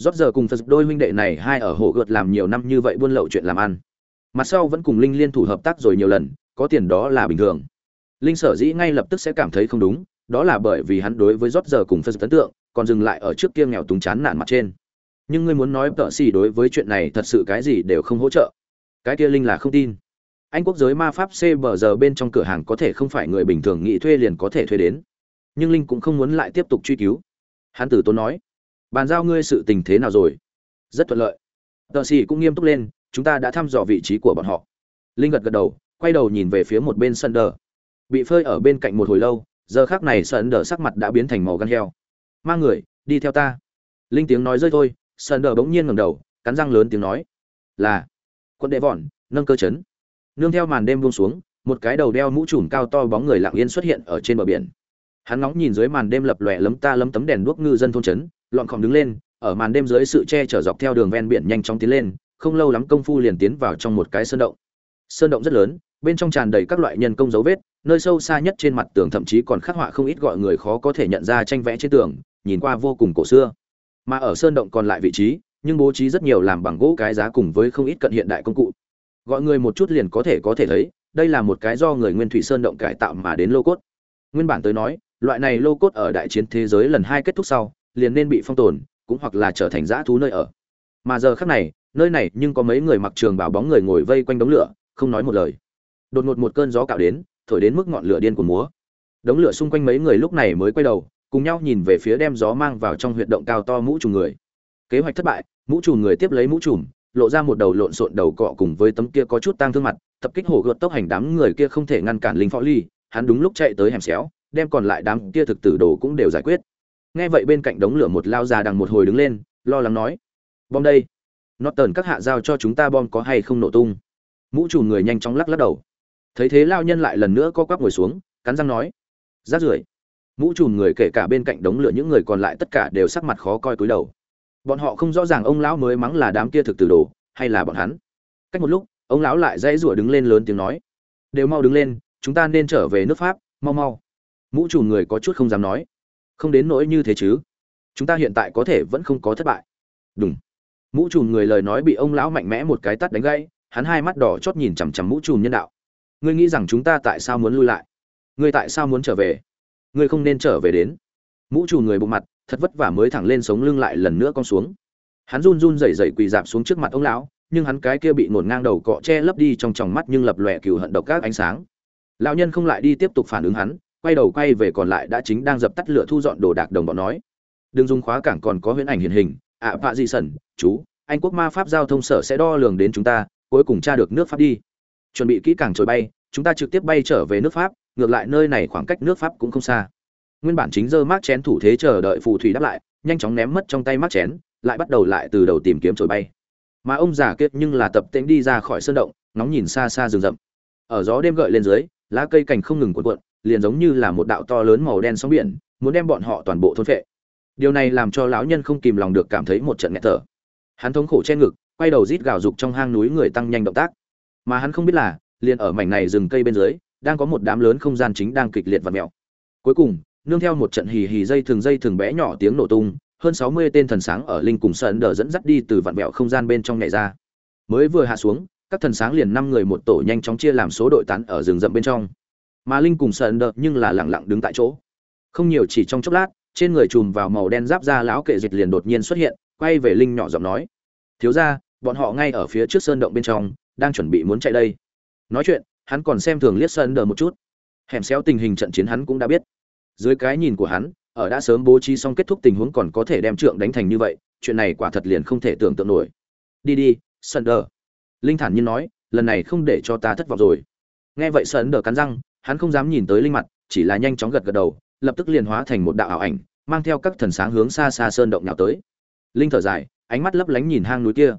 rót giờ cùng phật đôi huynh đệ này hai ở hồ gợt làm nhiều năm như vậy buôn lậu chuyện làm ăn. Mặt sau vẫn cùng linh liên thủ hợp tác rồi nhiều lần, có tiền đó là bình thường. Linh sở dĩ ngay lập tức sẽ cảm thấy không đúng, đó là bởi vì hắn đối với rót giờ cùng phật ấn tượng, còn dừng lại ở trước kia nghèo túng chán nản mặt trên. Nhưng ngươi muốn nói tợ xì đối với chuyện này thật sự cái gì đều không hỗ trợ. Cái kia linh là không tin. Anh quốc giới ma pháp c bờ giờ bên trong cửa hàng có thể không phải người bình thường nghĩ thuê liền có thể thuê đến. Nhưng linh cũng không muốn lại tiếp tục truy cứu. Hắn tử tốn nói bàn giao ngươi sự tình thế nào rồi? Rất thuận lợi. Tờ xì cũng nghiêm túc lên, chúng ta đã thăm dò vị trí của bọn họ. Linh gật gật đầu, quay đầu nhìn về phía một bên sân đờ bị phơi ở bên cạnh một hồi lâu, giờ khác này sân đờ sắc mặt đã biến thành màu gan heo. Mang người, đi theo ta. Linh tiếng nói rơi thôi sân đờ bỗng nhiên ngầm đầu, cắn răng lớn tiếng nói, là. Quân đệ vọn, nâng cơ chấn. Nương theo màn đêm buông xuống, một cái đầu đeo mũ trùm cao to bóng người lặng yên xuất hiện ở trên bờ biển. Hắn ngóng nhìn dưới màn đêm lập lòe lấm ta lấm tấm đèn đuốc ngư dân thôn trấn lọn khòm đứng lên, ở màn đêm dưới sự che chở dọc theo đường ven biển nhanh chóng tiến lên, không lâu lắm công phu liền tiến vào trong một cái sơn động. Sơn động rất lớn, bên trong tràn đầy các loại nhân công dấu vết, nơi sâu xa nhất trên mặt tường thậm chí còn khắc họa không ít gọi người khó có thể nhận ra tranh vẽ trên tường, nhìn qua vô cùng cổ xưa. Mà ở sơn động còn lại vị trí, nhưng bố trí rất nhiều làm bằng gỗ cái giá cùng với không ít cận hiện đại công cụ. Gọi người một chút liền có thể có thể thấy, đây là một cái do người nguyên thủy sơn động cải tạo mà đến lô cốt. Nguyên bản tới nói, loại này lô cốt ở đại chiến thế giới lần hai kết thúc sau liền nên bị phong tồn, cũng hoặc là trở thành dã thú nơi ở. Mà giờ khác này, nơi này nhưng có mấy người mặc trường bảo bóng người ngồi vây quanh đống lửa, không nói một lời. Đột ngột một cơn gió cạo đến, thổi đến mức ngọn lửa điên của múa. Đống lửa xung quanh mấy người lúc này mới quay đầu, cùng nhau nhìn về phía đem gió mang vào trong huyệt động cao to mũ trùm người. Kế hoạch thất bại, mũ trùm người tiếp lấy mũ trùm, lộ ra một đầu lộn xộn đầu cọ cùng với tấm kia có chút tang thương mặt, tập kích hổ gợt tốc hành đám người kia không thể ngăn cản lính phó ly, hắn đúng lúc chạy tới hẻm xéo, đem còn lại đám kia thực tử đồ cũng đều giải quyết nghe vậy bên cạnh đống lửa một lao già đằng một hồi đứng lên, lo lắng nói, bom đây. Nó tần các hạ giao cho chúng ta bom có hay không nổ tung? Mũ trùm người nhanh chóng lắc lắc đầu. Thấy thế lao nhân lại lần nữa co quắp ngồi xuống, cắn răng nói, rát rưởi. Mũ trùm người kể cả bên cạnh đống lửa những người còn lại tất cả đều sắc mặt khó coi cúi đầu. Bọn họ không rõ ràng ông lão mới mắng là đám kia thực tử đồ, hay là bọn hắn. Cách một lúc, ông lão lại dãy rủa đứng lên lớn tiếng nói, đều mau đứng lên, chúng ta nên trở về nước pháp, mau mau. Mũ trùm người có chút không dám nói không đến nỗi như thế chứ? Chúng ta hiện tại có thể vẫn không có thất bại. Đúng mũ trùm người lời nói bị ông lão mạnh mẽ một cái tắt đánh gãy, hắn hai mắt đỏ chót nhìn chằm chằm mũ trùm nhân đạo. Ngươi nghĩ rằng chúng ta tại sao muốn lui lại? Ngươi tại sao muốn trở về? Ngươi không nên trở về đến. Mũ trùm người bụng mặt, thật vất vả mới thẳng lên sống lưng lại lần nữa con xuống. Hắn run run rẩy rẩy quỳ dạp xuống trước mặt ông lão, nhưng hắn cái kia bị nổn ngang đầu cọ che lấp đi trong tròng mắt nhưng lập lòe cừu hận độc các ánh sáng. Lão nhân không lại đi tiếp tục phản ứng hắn quay đầu quay về còn lại đã chính đang dập tắt lửa thu dọn đồ đạc đồng bọn nói. Đừng dùng khóa cảng còn có huyễn ảnh hiện hình. Ạ vạ di sẩn, chú, anh quốc ma pháp giao thông sở sẽ đo lường đến chúng ta, cuối cùng tra được nước pháp đi. Chuẩn bị kỹ càng trồi bay, chúng ta trực tiếp bay trở về nước pháp, ngược lại nơi này khoảng cách nước pháp cũng không xa. Nguyên bản chính dơ mát chén thủ thế chờ đợi phù thủy đáp lại, nhanh chóng ném mất trong tay mát chén, lại bắt đầu lại từ đầu tìm kiếm trồi bay. Mà ông già kết nhưng là tập tễnh đi ra khỏi sơn động nóng nhìn xa xa rừng rậm. Ở gió đêm gợi lên dưới, lá cây cành không ngừng cuộn cuộn liền giống như là một đạo to lớn màu đen sóng biển, muốn đem bọn họ toàn bộ thôn phệ. Điều này làm cho lão nhân không kìm lòng được cảm thấy một trận nghẹt thở. Hắn thống khổ che ngực, quay đầu rít gào dục trong hang núi người tăng nhanh động tác. Mà hắn không biết là, liền ở mảnh này rừng cây bên dưới, đang có một đám lớn không gian chính đang kịch liệt và mèo. Cuối cùng, nương theo một trận hì hì dây thường dây thường bé nhỏ tiếng nổ tung, hơn sáu mươi tên thần sáng ở linh cùng sơn đờ dẫn dắt đi từ vạn mèo không gian bên trong nhảy ra. Mới vừa hạ xuống, các thần sáng liền năm người một tổ nhanh chóng chia làm số đội tán ở rừng rậm bên trong mà linh cùng sơn đờ nhưng là lẳng lặng đứng tại chỗ. Không nhiều chỉ trong chốc lát, trên người chùm vào màu đen giáp ra lão kệ dịch liền đột nhiên xuất hiện, quay về linh nhỏ giọng nói. Thiếu ra bọn họ ngay ở phía trước sơn động bên trong, đang chuẩn bị muốn chạy đây. Nói chuyện, hắn còn xem thường liếc sơn đờ một chút. Hẻm xéo tình hình trận chiến hắn cũng đã biết. Dưới cái nhìn của hắn, ở đã sớm bố trí xong kết thúc tình huống còn có thể đem trượng đánh thành như vậy, chuyện này quả thật liền không thể tưởng tượng nổi. Đi đi, sơn đờ linh thản nhiên nói, lần này không để cho ta thất vọng rồi. Nghe vậy sơn đờ cắn răng hắn không dám nhìn tới linh mặt, chỉ là nhanh chóng gật gật đầu, lập tức liền hóa thành một đạo ảo ảnh, mang theo các thần sáng hướng xa xa sơn động nhào tới. Linh thở dài, ánh mắt lấp lánh nhìn hang núi kia.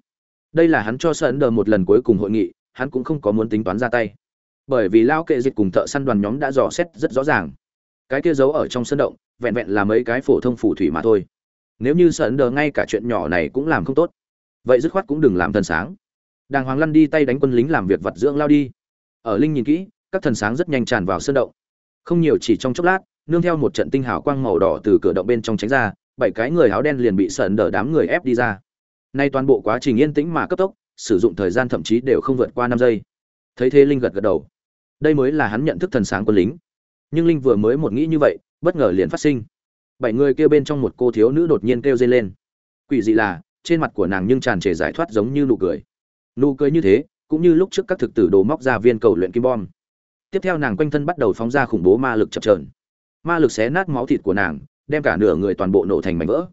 Đây là hắn cho sơn đờ một lần cuối cùng hội nghị, hắn cũng không có muốn tính toán ra tay. Bởi vì lao kệ dịch cùng thợ săn đoàn nhóm đã dò xét rất rõ ràng. Cái kia giấu ở trong sơn động, vẹn vẹn là mấy cái phổ thông phù thủy mà thôi. Nếu như sơn đờ ngay cả chuyện nhỏ này cũng làm không tốt, vậy dứt khoát cũng đừng làm thần sáng. Đàng hoàng lăn đi tay đánh quân lính làm việc vật dưỡng lao đi. Ở linh nhìn kỹ các thần sáng rất nhanh tràn vào sân động. Không nhiều, chỉ trong chốc lát, nương theo một trận tinh hào quang màu đỏ từ cửa động bên trong tránh ra, bảy cái người áo đen liền bị sợn đỡ đám người ép đi ra. Nay toàn bộ quá trình yên tĩnh mà cấp tốc, sử dụng thời gian thậm chí đều không vượt qua năm giây. Thấy thế linh gật gật đầu. Đây mới là hắn nhận thức thần sáng quân lính. Nhưng linh vừa mới một nghĩ như vậy, bất ngờ liền phát sinh. Bảy người kêu bên trong một cô thiếu nữ đột nhiên kêu dây lên. Quỷ dị là, trên mặt của nàng nhưng tràn trề giải thoát giống như nụ cười. Nụ cười như thế, cũng như lúc trước các thực tử đồ móc ra viên cầu luyện kim bom tiếp theo nàng quanh thân bắt đầu phóng ra khủng bố ma lực chập trờn ma lực xé nát máu thịt của nàng, đem cả nửa người toàn bộ nổ thành mảnh vỡ.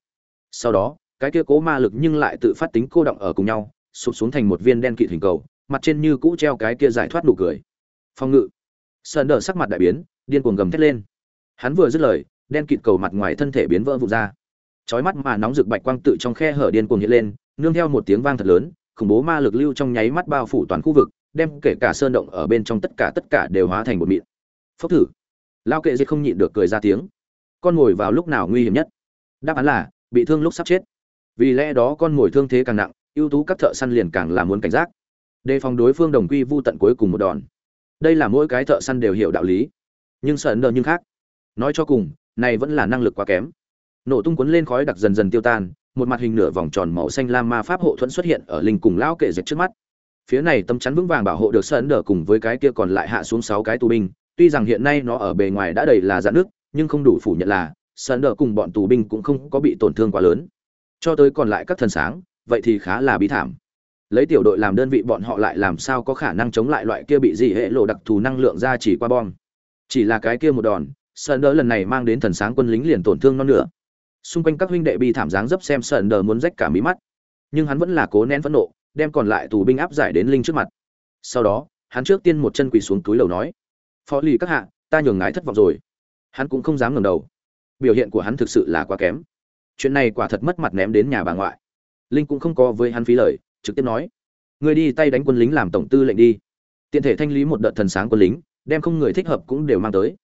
Sau đó, cái kia cố ma lực nhưng lại tự phát tính cô động ở cùng nhau, sụp xuống thành một viên đen kịt hình cầu, mặt trên như cũ treo cái kia giải thoát nụ cười. Phong ngự. Sơn đờ sắc mặt đại biến, điên cuồng gầm thét lên. Hắn vừa dứt lời, đen kịt cầu mặt ngoài thân thể biến vỡ vụn ra. Chói mắt mà nóng rực bạch quang tự trong khe hở điên cuồng hiện lên, nương theo một tiếng vang thật lớn, khủng bố ma lực lưu trong nháy mắt bao phủ toàn khu vực đem kể cả sơn động ở bên trong tất cả tất cả đều hóa thành một mịn. Phốc thử. Lao kệ diệt không nhịn được cười ra tiếng. Con ngồi vào lúc nào nguy hiểm nhất? Đáp án là, bị thương lúc sắp chết. Vì lẽ đó con ngồi thương thế càng nặng, ưu tú các thợ săn liền càng là muốn cảnh giác. Đề phòng đối phương đồng quy vu tận cuối cùng một đòn. Đây là mỗi cái thợ săn đều hiểu đạo lý. Nhưng sợ ấn đờ nhưng khác. Nói cho cùng, này vẫn là năng lực quá kém. Nổ tung cuốn lên khói đặc dần dần tiêu tan, một mặt hình nửa vòng tròn màu xanh lam ma pháp hộ thuẫn xuất hiện ở linh cùng lão kệ dệt trước mắt phía này tấm chắn vững vàng bảo hộ được sơn đỡ đờ cùng với cái kia còn lại hạ xuống sáu cái tù binh. Tuy rằng hiện nay nó ở bề ngoài đã đầy là dạn nước nhưng không đủ phủ nhận là sơn đỡ cùng bọn tù binh cũng không có bị tổn thương quá lớn. Cho tới còn lại các thần sáng, vậy thì khá là bí thảm. Lấy tiểu đội làm đơn vị bọn họ lại làm sao có khả năng chống lại loại kia bị dị hệ lộ đặc thù năng lượng ra chỉ qua bom? Chỉ là cái kia một đòn, sơn đỡ lần này mang đến thần sáng quân lính liền tổn thương non nữa xung quanh các huynh đệ bị thảm dáng dấp xem sơn đỡ muốn rách cả mí mắt. Nhưng hắn vẫn là cố nén phẫn nộ đem còn lại tù binh áp giải đến linh trước mặt. Sau đó, hắn trước tiên một chân quỳ xuống túi lầu nói, phó lì các hạ, ta nhường ngái thất vọng rồi. Hắn cũng không dám ngẩng đầu. Biểu hiện của hắn thực sự là quá kém. Chuyện này quả thật mất mặt ném đến nhà bà ngoại. Linh cũng không có với hắn phí lời, trực tiếp nói người đi tay đánh quân lính làm tổng tư lệnh đi. Tiện thể thanh lý một đợt thần sáng quân lính, đem không người thích hợp cũng đều mang tới.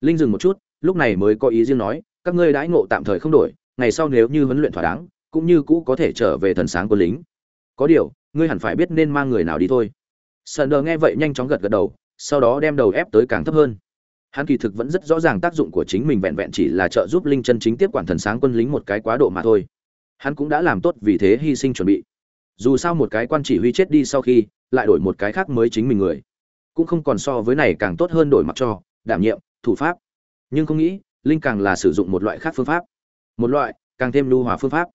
Linh dừng một chút, lúc này mới có ý riêng nói, các ngươi đãi ngộ tạm thời không đổi, ngày sau nếu như huấn luyện thỏa đáng, cũng như cũ có thể trở về thần sáng quân lính. Có điều ngươi hẳn phải biết nên mang người nào đi thôi. Sợ đờ nghe vậy nhanh chóng gật gật đầu, sau đó đem đầu ép tới càng thấp hơn. Hắn kỳ thực vẫn rất rõ ràng tác dụng của chính mình vẹn vẹn chỉ là trợ giúp linh chân chính tiếp quản thần sáng quân lính một cái quá độ mà thôi. Hắn cũng đã làm tốt vì thế hy sinh chuẩn bị. Dù sao một cái quan chỉ huy chết đi sau khi, lại đổi một cái khác mới chính mình người. Cũng không còn so với này càng tốt hơn đổi mặc cho, đảm nhiệm, thủ pháp. Nhưng không nghĩ, linh càng là sử dụng một loại khác phương pháp. Một loại, càng thêm lưu hòa phương pháp.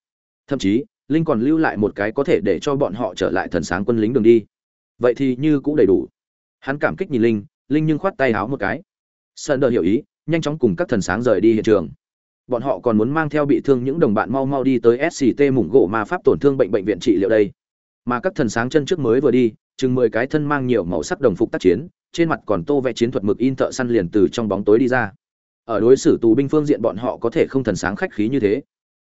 Thậm chí linh còn lưu lại một cái có thể để cho bọn họ trở lại thần sáng quân lính đường đi. Vậy thì như cũng đầy đủ. Hắn cảm kích nhìn linh linh nhưng khoát tay háo một cái. Sơn đờ hiểu ý, nhanh chóng cùng các thần sáng rời đi hiện trường. Bọn họ còn muốn mang theo bị thương những đồng bạn mau mau đi tới sct mủng gỗ ma pháp tổn thương bệnh bệnh viện trị liệu đây. Mà các thần sáng chân trước mới vừa đi, chừng mười cái thân mang nhiều màu sắc đồng phục tác chiến, trên mặt còn tô vẽ chiến thuật mực in thợ săn liền từ trong bóng tối đi ra. Ở đối xử tù binh phương diện bọn họ có thể không thần sáng khách khí như thế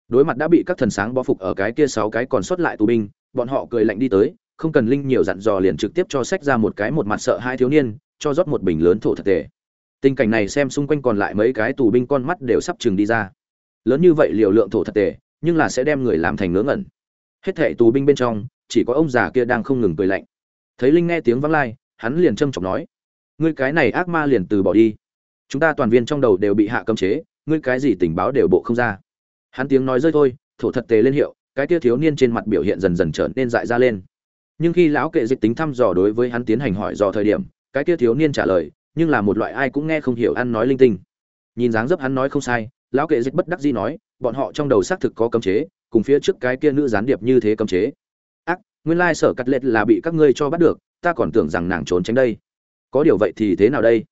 đối mặt đã bị các thần sáng bó phục ở cái kia sáu cái còn sót lại tù binh, bọn họ cười lạnh đi tới, không cần linh nhiều dặn dò liền trực tiếp cho sách ra một cái một mặt sợ hai thiếu niên, cho rót một bình lớn thổ thật tệ. Tình cảnh này xem xung quanh còn lại mấy cái tù binh con mắt đều sắp chừng đi ra. Lớn như vậy liều lượng thổ thật tệ, nhưng là sẽ đem người làm thành ngớ ngẩn. Hết thệ tù binh bên trong, chỉ có ông già kia đang không ngừng cười lạnh. Thấy linh nghe tiếng vắng lai, hắn liền trâm trọng nói, ngươi cái này ác ma liền từ bỏ đi. Chúng ta toàn viên trong đầu đều bị hạ cấm chế, ngươi cái gì tình báo đều bộ không ra hắn tiếng nói rơi thôi, thổ thật tề lên hiệu, cái tia thiếu niên trên mặt biểu hiện dần dần trở nên dại ra lên. Nhưng khi lão kệ dịch tính thăm dò đối với hắn tiến hành hỏi dò thời điểm, cái tia thiếu niên trả lời, nhưng là một loại ai cũng nghe không hiểu ăn nói linh tinh. Nhìn dáng dấp hắn nói không sai, lão kệ dịch bất đắc dĩ nói, bọn họ trong đầu xác thực có cấm chế, cùng phía trước cái kia nữ gián điệp như thế cấm chế. Ác, nguyên lai sở cắt lệch là bị các ngươi cho bắt được, ta còn tưởng rằng nàng trốn tránh đây. Có điều vậy thì thế nào đây?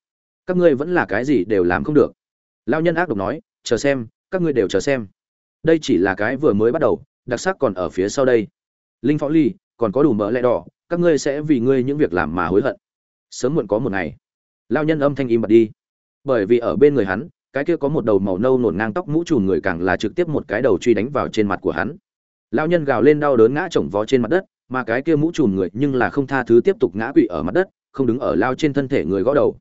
Các ngươi vẫn là cái gì đều làm không được. Lao nhân ác độc nói, chờ xem, các ngươi đều chờ xem đây chỉ là cái vừa mới bắt đầu, đặc sắc còn ở phía sau đây. Linh phó ly, còn có đủ mỡ lẽ đỏ, các ngươi sẽ vì ngươi những việc làm mà hối hận. Sớm muộn có một ngày, lao nhân âm thanh im bật đi. Bởi vì ở bên người hắn, cái kia có một đầu màu nâu nổn ngang tóc mũ trùn người càng là trực tiếp một cái đầu truy đánh vào trên mặt của hắn. Lao nhân gào lên đau đớn ngã chồng vó trên mặt đất, mà cái kia mũ trùm người nhưng là không tha thứ tiếp tục ngã quỵ ở mặt đất, không đứng ở lao trên thân thể người gõ đầu.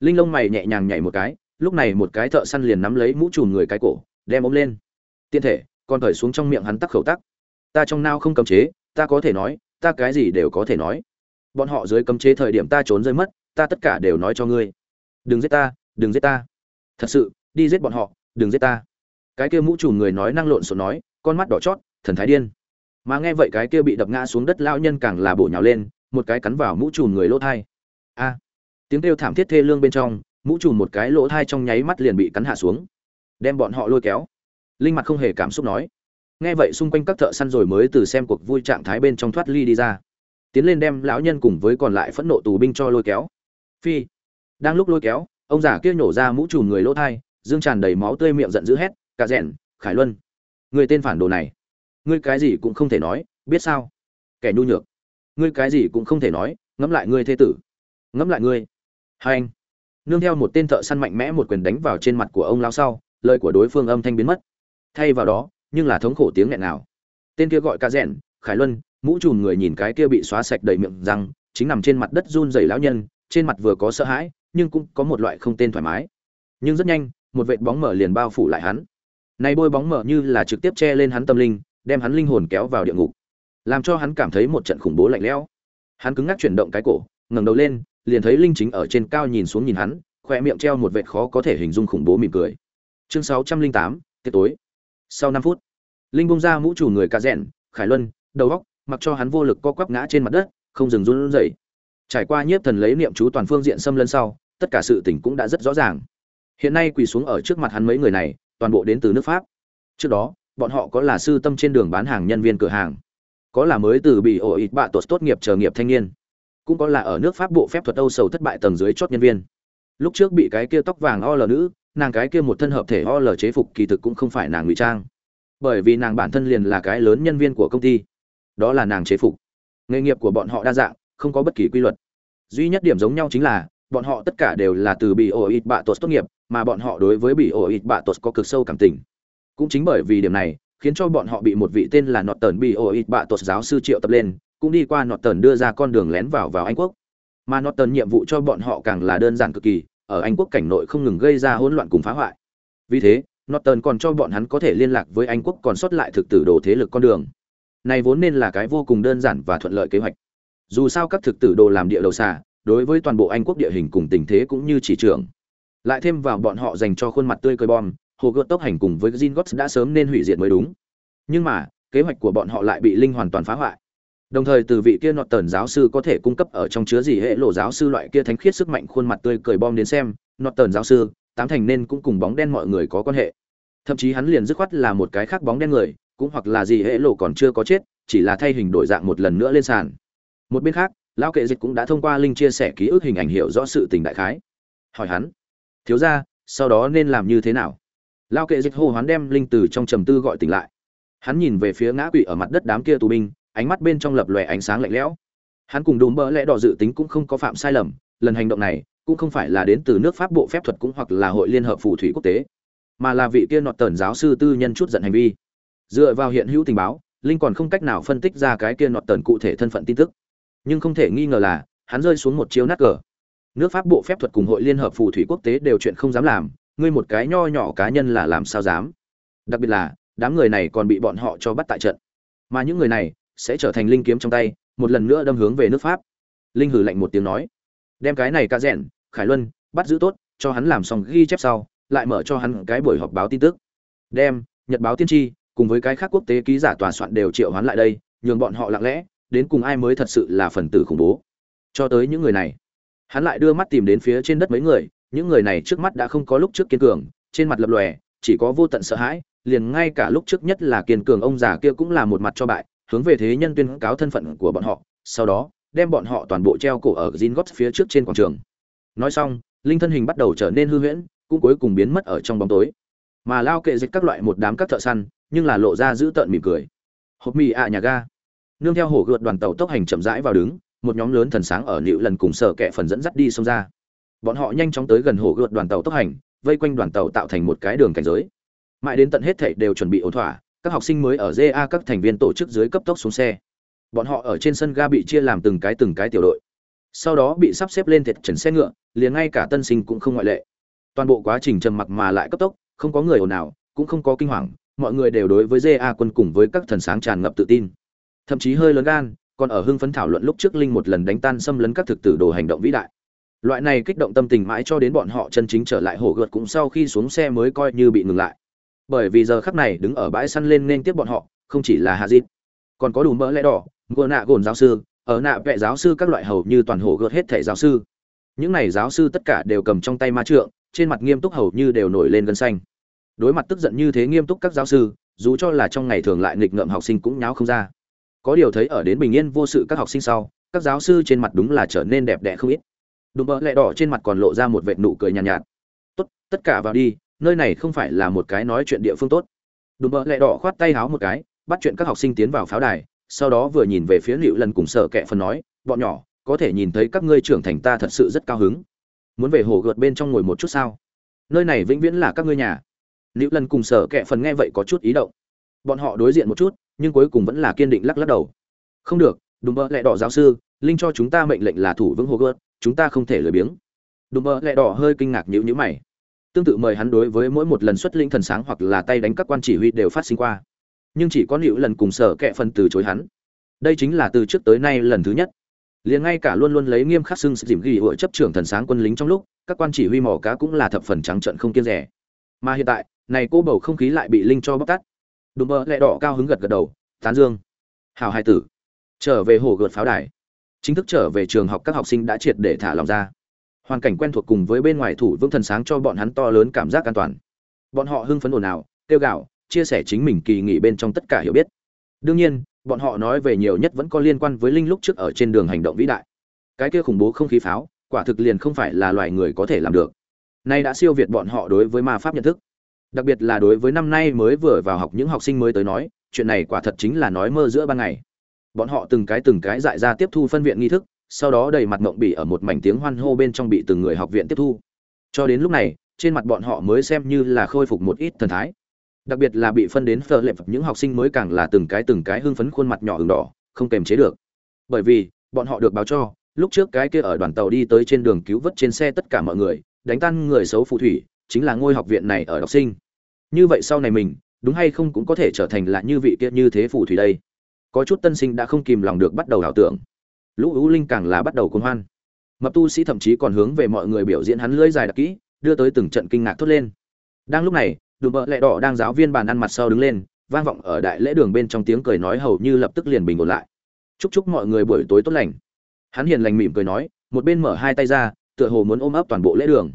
Linh lông mày nhẹ nhàng nhảy một cái, lúc này một cái thợ săn liền nắm lấy mũ trùm người cái cổ, đem ôm lên tiên thể, còn thời xuống trong miệng hắn tắc khẩu tắc. Ta trong nao không cấm chế, ta có thể nói, ta cái gì đều có thể nói. Bọn họ dưới cấm chế thời điểm ta trốn rơi mất, ta tất cả đều nói cho ngươi. Đừng giết ta, đừng giết ta. Thật sự, đi giết bọn họ, đừng giết ta. Cái kia mũ trùm người nói năng lộn xộn nói, con mắt đỏ chót, thần thái điên. Mà nghe vậy cái kia bị đập ngã xuống đất lao nhân càng là bổ nhào lên, một cái cắn vào mũ trùm người lỗ thai. A! Tiếng kêu thảm thiết thê lương bên trong, mũ trùm một cái lỗ thai trong nháy mắt liền bị cắn hạ xuống. Đem bọn họ lôi kéo linh mặt không hề cảm xúc nói. Nghe vậy xung quanh các thợ săn rồi mới từ xem cuộc vui trạng thái bên trong thoát ly đi ra. Tiến lên đem lão nhân cùng với còn lại phẫn nộ tù binh cho lôi kéo. Phi. Đang lúc lôi kéo, ông già kia nhổ ra mũ trùm người lỗ thai, dương tràn đầy máu tươi miệng giận dữ hét, cả rẽn khải luân, người tên phản đồ này, ngươi cái gì cũng không thể nói, biết sao? Kẻ nhu nhược, ngươi cái gì cũng không thể nói, ngẫm lại ngươi thê tử, ngẫm lại ngươi. Hai anh, nương theo một tên thợ săn mạnh mẽ một quyền đánh vào trên mặt của ông lao sau, lời của đối phương âm thanh biến mất thay vào đó, nhưng là thống khổ tiếng nghẹn nào. Tên kia gọi ca rẽn, khải luân, mũ trùm người nhìn cái kia bị xóa sạch đầy miệng răng, chính nằm trên mặt đất run rẩy lão nhân, trên mặt vừa có sợ hãi, nhưng cũng có một loại không tên thoải mái. Nhưng rất nhanh, một vệt bóng mở liền bao phủ lại hắn. Này bôi bóng mở như là trực tiếp che lên hắn tâm linh, đem hắn linh hồn kéo vào địa ngục. Làm cho hắn cảm thấy một trận khủng bố lạnh lẽo. Hắn cứng ngắc chuyển động cái cổ, ngẩng đầu lên, liền thấy linh chính ở trên cao nhìn xuống nhìn hắn, khoe miệng treo một vệt khó có thể hình dung khủng bố mỉm cười. Chương sáu trăm linh tám tiết tối sau năm phút, linh bung ra mũ chủ người ca rẽn khải luân, đầu góc mặc cho hắn vô lực co quắp ngã trên mặt đất, không dừng run rẩy. Trải qua nhiếp thần lấy niệm chú toàn phương diện xâm lấn sau, tất cả sự tình cũng đã rất rõ ràng. Hiện nay quỳ xuống ở trước mặt hắn mấy người này, toàn bộ đến từ nước pháp. Trước đó, bọn họ có là sư tâm trên đường bán hàng nhân viên cửa hàng, có là mới từ bị ổ ít bạ tốt tốt nghiệp chờ nghiệp thanh niên, cũng có là ở nước pháp bộ phép thuật âu sầu thất bại tầng dưới chót nhân viên. Lúc trước bị cái kia tóc vàng o lờ nữ nàng cái kia một thân hợp thể o l chế phục kỳ thực cũng không phải nàng ngụy trang. Bởi vì nàng bản thân liền là cái lớn nhân viên của công ty. Đó là nàng chế phục. Nghề nghiệp của bọn họ đa dạng, không có bất kỳ quy luật. Duy nhất điểm giống nhau chính là, bọn họ tất cả đều là từ bị ổ ít bạ tốt tốt nghiệp, mà bọn họ đối với bị ổ ít bạ tốt có cực sâu cảm tình. Cũng chính bởi vì điểm này, khiến cho bọn họ bị một vị tên là nọt tần bị ổ ít bạ tốt giáo sư triệu tập lên, cũng đi qua nọt tần đưa ra con đường lén vào vào anh quốc. Mà nọt tần nhiệm vụ cho bọn họ càng là đơn giản cực kỳ ở anh quốc cảnh nội không ngừng gây ra hỗn loạn cùng phá hoại. Vì thế, Norton còn cho bọn hắn có thể liên lạc với anh quốc còn sót lại thực tử đồ thế lực con đường. Này vốn nên là cái vô cùng đơn giản và thuận lợi kế hoạch. Dù sao các thực tử đồ làm địa đầu xà, đối với toàn bộ anh quốc địa hình cùng tình thế cũng như chỉ trưởng lại thêm vào bọn họ dành cho khuôn mặt tươi cười bom, hồ gợt tốc hành cùng với Jin Gots đã sớm nên hủy diệt mới đúng. Nhưng mà, kế hoạch của bọn họ lại bị linh hoàn toàn phá hoại đồng thời từ vị kia nọt tần giáo sư có thể cung cấp ở trong chứa gì hệ lộ giáo sư loại kia thánh khiết sức mạnh khuôn mặt tươi cười bom đến xem, nọt tần giáo sư, tám thành nên cũng cùng bóng đen mọi người có quan hệ. Thậm chí hắn liền dứt khoát là một cái khác bóng đen người, cũng hoặc là gì hệ lộ còn chưa có chết, chỉ là thay hình đổi dạng một lần nữa lên sàn. Một bên khác, lão kệ dịch cũng đã thông qua linh chia sẻ ký ức hình ảnh hiểu rõ sự tình đại khái. Hỏi hắn, thiếu ra sau đó nên làm như thế nào? Lão kệ dịch hô hoán đem linh từ trong trầm tư gọi tỉnh lại. Hắn nhìn về phía ngã quỵ ở mặt đất đám kia tù binh ánh mắt bên trong lập lòe ánh sáng lạnh lẽo. Hắn cùng đùm bỡ lẽ đỏ dự tính cũng không có phạm sai lầm, lần hành động này cũng không phải là đến từ nước pháp bộ phép thuật cũng hoặc là hội liên hợp phù thủy quốc tế, mà là vị kia nọt tần giáo sư tư nhân chút giận hành vi. Dựa vào hiện hữu tình báo, linh còn không cách nào phân tích ra cái kia nọt tần cụ thể thân phận tin tức. Nhưng không thể nghi ngờ là, hắn rơi xuống một chiếu nát cờ. Nước pháp bộ phép thuật cùng hội liên hợp phù thủy quốc tế đều chuyện không dám làm, ngươi một cái nho nhỏ cá nhân là làm sao dám? Đặc biệt là, đám người này còn bị bọn họ cho bắt tại trận. Mà những người này sẽ trở thành linh kiếm trong tay, một lần nữa đâm hướng về nước pháp. Linh hử lạnh một tiếng nói, đem cái này ca rẽn khải luân, bắt giữ tốt, cho hắn làm xong ghi chép sau, lại mở cho hắn cái buổi họp báo tin tức. Đem, nhật báo tiên tri, cùng với cái khác quốc tế ký giả tòa soạn đều triệu hoán lại đây, nhường bọn họ lặng lẽ, đến cùng ai mới thật sự là phần tử khủng bố. Cho tới những người này, hắn lại đưa mắt tìm đến phía trên đất mấy người, những người này trước mắt đã không có lúc trước kiên cường, trên mặt lập lòe, chỉ có vô tận sợ hãi, liền ngay cả lúc trước nhất là kiên cường ông già kia cũng là một mặt cho bại hướng về thế nhân tuyên cáo thân phận của bọn họ sau đó đem bọn họ toàn bộ treo cổ ở Zingot phía trước trên quảng trường. Nói xong, linh thân hình bắt đầu trở nên hư huyễn, cũng cuối cùng biến mất ở trong bóng tối. Mà lao kệ dịch các loại một đám các thợ săn, nhưng là lộ ra giữ tợn mỉm cười. Hộp mì ạ nhà ga. Nương theo hổ gượt đoàn tàu tốc hành chậm rãi vào đứng, một nhóm lớn thần sáng ở nịu lần cùng sở kệ phần dẫn dắt đi xông ra. Bọn họ nhanh chóng tới gần hổ gượt đoàn tàu tốc hành, vây quanh đoàn tàu tạo thành một cái đường cảnh giới. Mãi đến tận hết thảy đều chuẩn bị ổn thỏa, các học sinh mới ở GA các thành viên tổ chức dưới cấp tốc xuống xe. Bọn họ ở trên sân ga bị chia làm từng cái từng cái tiểu đội. Sau đó bị sắp xếp lên thiệt trần xe ngựa, liền ngay cả tân sinh cũng không ngoại lệ. Toàn bộ quá trình trầm mặc mà lại cấp tốc, không có người ồn nào cũng không có kinh hoàng, mọi người đều đối với ZA quân cùng với các thần sáng tràn ngập tự tin. Thậm chí hơi lớn gan, còn ở hưng phấn thảo luận lúc trước linh một lần đánh tan xâm lấn các thực tử đồ hành động vĩ đại. Loại này kích động tâm tình mãi cho đến bọn họ chân chính trở lại hồ gợt cũng sau khi xuống xe mới coi như bị ngừng lại bởi vì giờ khắc này đứng ở bãi săn lên nên tiếp bọn họ không chỉ là hạ dịp còn có đủ mỡ lẽ đỏ gồn nạ gồn giáo sư ở nạ vệ giáo sư các loại hầu như toàn hồ gợt hết thể giáo sư. Những này giáo sư tất cả đều cầm trong tay ma trượng trên mặt nghiêm túc hầu như đều nổi lên gân xanh. Đối mặt tức giận như thế nghiêm túc các giáo sư dù cho là trong ngày thường lại nghịch ngợm học sinh cũng nháo không ra. Có điều thấy ở đến bình yên vô sự các học sinh sau các giáo sư trên mặt đúng là trở nên đẹp đẽ không ít. Đùm bỡ lẹ đỏ trên mặt còn lộ ra một vệt nụ cười nhàn nhạt, nhạt. Tốt tất cả vào đi nơi này không phải là một cái nói chuyện địa phương tốt. Đùm bỡ lẹ đỏ khoát tay háo một cái, bắt chuyện các học sinh tiến vào pháo đài, sau đó vừa nhìn về phía liệu lần cùng sợ kệ phần nói, bọn nhỏ, có thể nhìn thấy các ngươi trưởng thành ta thật sự rất cao hứng. Muốn về hồ gợt bên trong ngồi một chút sao? Nơi này vĩnh viễn là các ngươi nhà. Liệu lần cùng sở kệ phần nghe vậy có chút ý động. Bọn họ đối diện một chút, nhưng cuối cùng vẫn là kiên định lắc lắc đầu. Không được đùm bơ lẹ đỏ giáo sư, linh cho chúng ta mệnh lệnh là thủ vững hồ gợt, chúng ta không thể lười biếng. Đùm bơ lẹ đỏ hơi kinh ngạc nhữ nhữ mày tương tự mời hắn đối với mỗi một lần xuất linh thần sáng hoặc là tay đánh các quan chỉ huy đều phát sinh qua. Nhưng chỉ có nịu lần cùng sở kệ phần từ chối hắn. Đây chính là từ trước tới nay lần thứ nhất. Liền ngay cả luôn luôn lấy nghiêm khắc xưng dìm ghi hội chấp trưởng thần sáng quân lính trong lúc, các quan chỉ huy mỏ cá cũng là thập phần trắng trận không kiên rẻ. Mà hiện tại, này cô bầu không khí lại bị linh cho bóc tắt đùm bơ lẹ đỏ cao hứng gật gật đầu, tán dương hào hai tử, trở về hồ gợt pháo đài. Chính thức trở về trường học các học sinh đã triệt để thả lòng ra hoàn cảnh quen thuộc cùng với bên ngoài thủ vương thần sáng cho bọn hắn to lớn cảm giác an toàn. Bọn họ hưng phấn ồn ào, kêu gạo chia sẻ chính mình kỳ nghỉ bên trong tất cả hiểu biết. Đương nhiên, bọn họ nói về nhiều nhất vẫn có liên quan với linh lúc trước ở trên đường hành động vĩ đại. Cái kia khủng bố không khí pháo, quả thực liền không phải là loài người có thể làm được. Nay đã siêu việt bọn họ đối với ma pháp nhận thức. Đặc biệt là đối với năm nay mới vừa vào học những học sinh mới tới nói, chuyện này quả thật chính là nói mơ giữa ban ngày. Bọn họ từng cái từng cái dại ra tiếp thu phân viện nghi thức sau đó đầy mặt ngộng bỉ ở một mảnh tiếng hoan hô bên trong bị từng người học viện tiếp thu. Cho đến lúc này, trên mặt bọn họ mới xem như là khôi phục một ít thần thái. Đặc biệt là bị phân đến phờ lệp, những học sinh mới càng là từng cái từng cái hưng phấn khuôn mặt nhỏ hừng đỏ, không kềm chế được. Bởi vì, bọn họ được báo cho, lúc trước cái kia ở đoàn tàu đi tới trên đường cứu vớt trên xe tất cả mọi người, đánh tan người xấu phù thủy, chính là ngôi học viện này ở học sinh. Như vậy sau này mình, đúng hay không cũng có thể trở thành là như vị kia như thế phù thủy đây. Có chút tân sinh đã không kìm lòng được bắt đầu ảo tưởng lũ ưu linh càng là bắt đầu cuồng hoan. Mập tu sĩ thậm chí còn hướng về mọi người biểu diễn hắn lưỡi dài đặc kỹ, đưa tới từng trận kinh ngạc thốt lên. Đang lúc này, đùm bợ lẹ đỏ đang giáo viên bàn ăn mặt sau đứng lên, vang vọng ở đại lễ đường bên trong tiếng cười nói hầu như lập tức liền bình ổn lại. Chúc chúc mọi người buổi tối tốt lành. Hắn hiền lành mỉm cười nói, một bên mở hai tay ra, tựa hồ muốn ôm ấp toàn bộ lễ đường.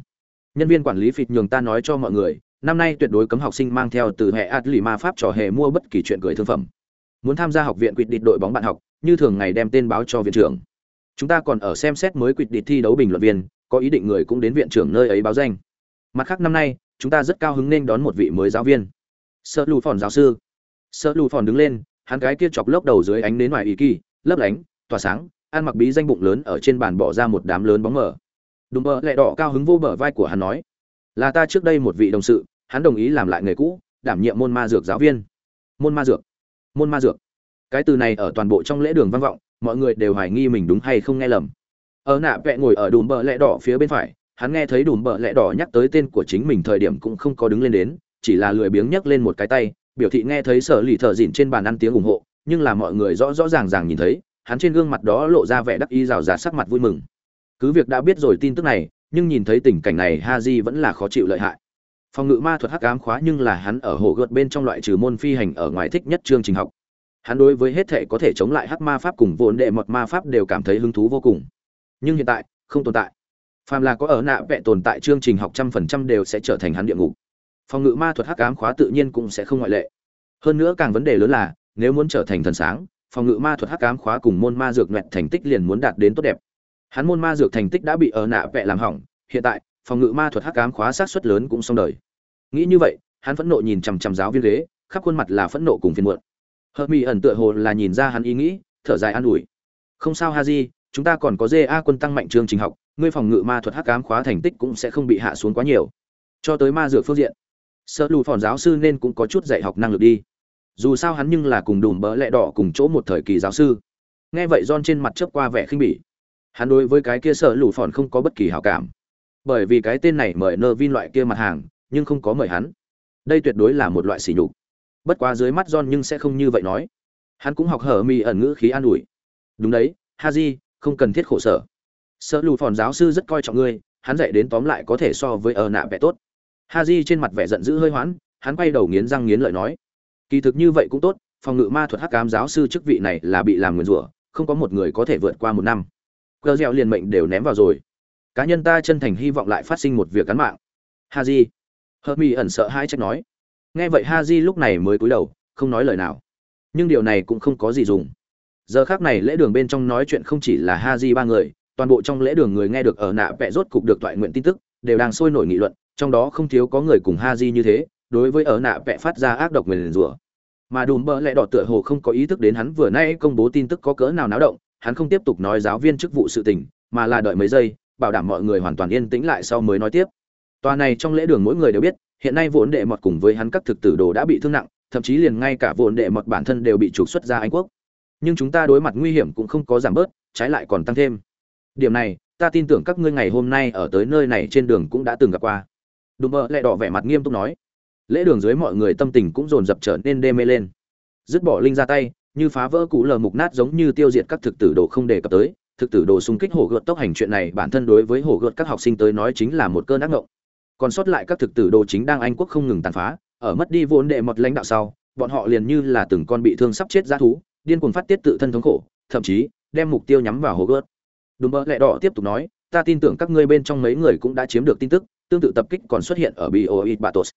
Nhân viên quản lý phịt nhường ta nói cho mọi người, năm nay tuyệt đối cấm học sinh mang theo từ hệ ạt lì ma pháp trò hề mua bất kỳ chuyện cười thương phẩm muốn tham gia học viện quyết định đội bóng bạn học, như thường ngày đem tên báo cho viện trưởng. Chúng ta còn ở xem xét mới quyết định thi đấu bình luận viên, có ý định người cũng đến viện trưởng nơi ấy báo danh. Mặt khác năm nay, chúng ta rất cao hứng nên đón một vị mới giáo viên. Sợ lù phòn giáo sư. Sợ lù phòn đứng lên, hắn cái kia chọc lốc đầu dưới ánh nến ngoài ý kỳ, lấp lánh, tỏa sáng, ăn mặc bí danh bụng lớn ở trên bàn bỏ ra một đám lớn bóng mờ. Đùm bờ lẹ đỏ cao hứng vô bờ vai của hắn nói, là ta trước đây một vị đồng sự, hắn đồng ý làm lại nghề cũ, đảm nhiệm môn ma dược giáo viên. Môn ma dược? Môn ma dược. Cái từ này ở toàn bộ trong lễ đường vang vọng, mọi người đều hoài nghi mình đúng hay không nghe lầm. Ở nạ vẹ ngồi ở đùm bờ lẹ đỏ phía bên phải, hắn nghe thấy đùm bờ lẹ đỏ nhắc tới tên của chính mình thời điểm cũng không có đứng lên đến, chỉ là lười biếng nhấc lên một cái tay, biểu thị nghe thấy sở lì thợ dịn trên bàn ăn tiếng ủng hộ, nhưng là mọi người rõ rõ ràng ràng nhìn thấy, hắn trên gương mặt đó lộ ra vẻ đắc ý rào rạt sắc mặt vui mừng. Cứ việc đã biết rồi tin tức này, nhưng nhìn thấy tình cảnh này ha di vẫn là khó chịu lợi hại phòng ngự ma thuật hắc ám khóa nhưng là hắn ở hồ gợt bên trong loại trừ môn phi hành ở ngoài thích nhất chương trình học. Hắn đối với hết thể có thể chống lại hắc ma pháp cùng vốn đệ mật ma pháp đều cảm thấy hứng thú vô cùng. Nhưng hiện tại, không tồn tại. Phàm là có ở nạ vẽ tồn tại chương trình học trăm phần trăm đều sẽ trở thành hắn địa ngục. Phòng ngự ma thuật hắc ám khóa tự nhiên cũng sẽ không ngoại lệ. Hơn nữa càng vấn đề lớn là, nếu muốn trở thành thần sáng, phòng ngự ma thuật hắc ám khóa cùng môn ma dược nhuẹt thành tích liền muốn đạt đến tốt đẹp. Hắn môn ma dược thành tích đã bị ở nạ vẽ làm hỏng, hiện tại phòng ngự ma thuật hắc ám khóa sát suất lớn cũng xong đời. Nghĩ như vậy hắn phẫn nộ nhìn chằm chằm giáo viên ghế khắp khuôn mặt là phẫn nộ cùng phiền muộn. Hợp mỹ ẩn tựa hồ là nhìn ra hắn ý nghĩ thở dài an ủi. Không sao Haji, chúng ta còn có ja quân tăng mạnh chương trình học ngươi phòng ngự ma thuật hắc ám khóa thành tích cũng sẽ không bị hạ xuống quá nhiều. Cho tới ma dược phương diện sợ lù phòn giáo sư nên cũng có chút dạy học năng lực đi. Dù sao hắn nhưng là cùng đùm bỡ lẹ đỏ cùng chỗ một thời kỳ giáo sư. Nghe vậy don trên mặt chớp qua vẻ khinh bỉ. Hắn đối với cái kia sợ lù phòn không có bất kỳ hảo cảm bởi vì cái tên này mời nơ vin loại kia mặt hàng, nhưng không có mời hắn. Đây tuyệt đối là một loại sỉ nhục. Bất quá dưới mắt john nhưng sẽ không như vậy nói. Hắn cũng học hở mi ẩn ngữ khí an ủi. Đúng đấy ha di không cần thiết khổ sở. Sợ lù phòn giáo sư rất coi trọng ngươi, hắn dạy đến tóm lại có thể so với ở nạ vẽ tốt. Ha di trên mặt vẻ giận dữ hơi hoãn, hắn quay đầu nghiến răng nghiến lợi nói. Kỳ thực như vậy cũng tốt, phòng ngự ma thuật hắc cám giáo sư chức vị này là bị làm nguyền rủa, không có một người có thể vượt qua một năm. Cờ dẻo liền mệnh đều ném vào rồi cá nhân ta chân thành hy vọng lại phát sinh một việc cán mạng. Ha di hờ mi ẩn sợ hai trách nói. Nghe vậy ha di lúc này mới cúi đầu, không nói lời nào. Nhưng điều này cũng không có gì dùng. Giờ khác này lễ đường bên trong nói chuyện không chỉ là ha di ba người, toàn bộ trong lễ đường người nghe được ở nạ vẽ rốt cục được toại nguyện tin tức, đều đang sôi nổi nghị luận, trong đó không thiếu có người cùng ha di như thế, đối với ở nạ vẽ phát ra ác độc nguyền rủa. Mà đùm bơ lẽ đỏ tựa hồ không có ý thức đến hắn vừa nay công bố tin tức có cỡ nào náo động, hắn không tiếp tục nói giáo viên chức vụ sự tình, mà là đợi mấy giây bảo đảm mọi người hoàn toàn yên tĩnh lại sau mới nói tiếp. Tòa này trong lễ đường mỗi người đều biết, hiện nay vốn đệ mọt cùng với hắn các thực tử đồ đã bị thương nặng, thậm chí liền ngay cả vốn đệ mọt bản thân đều bị trục xuất ra anh quốc. Nhưng chúng ta đối mặt nguy hiểm cũng không có giảm bớt, trái lại còn tăng thêm. Điểm này, ta tin tưởng các ngươi ngày hôm nay ở tới nơi này trên đường cũng đã từng gặp qua. Đùm mơ lại đỏ vẻ mặt nghiêm túc nói. Lễ đường dưới mọi người tâm tình cũng dồn dập trở nên đê mê lên. Dứt bỏ linh ra tay, như phá vỡ cũ lờ mục nát giống như tiêu diệt các thực tử đồ không đề cập tới thực tử đồ xung kích hổ gợt tốc hành chuyện này, bản thân đối với hổ gợt các học sinh tới nói chính là một cơn ác ngộng còn sót lại các thực tử đồ chính đang anh quốc không ngừng tàn phá, ở mất đi vốn đệ một lãnh đạo sau, bọn họ liền như là từng con bị thương sắp chết ra thú, điên cuồng phát tiết tự thân thống khổ, thậm chí đem mục tiêu nhắm vào hổ gợt. Đùm bơ lẹ đỏ tiếp tục nói, ta tin tưởng các ngươi bên trong mấy người cũng đã chiếm được tin tức, tương tự tập kích còn xuất hiện ở bioit batos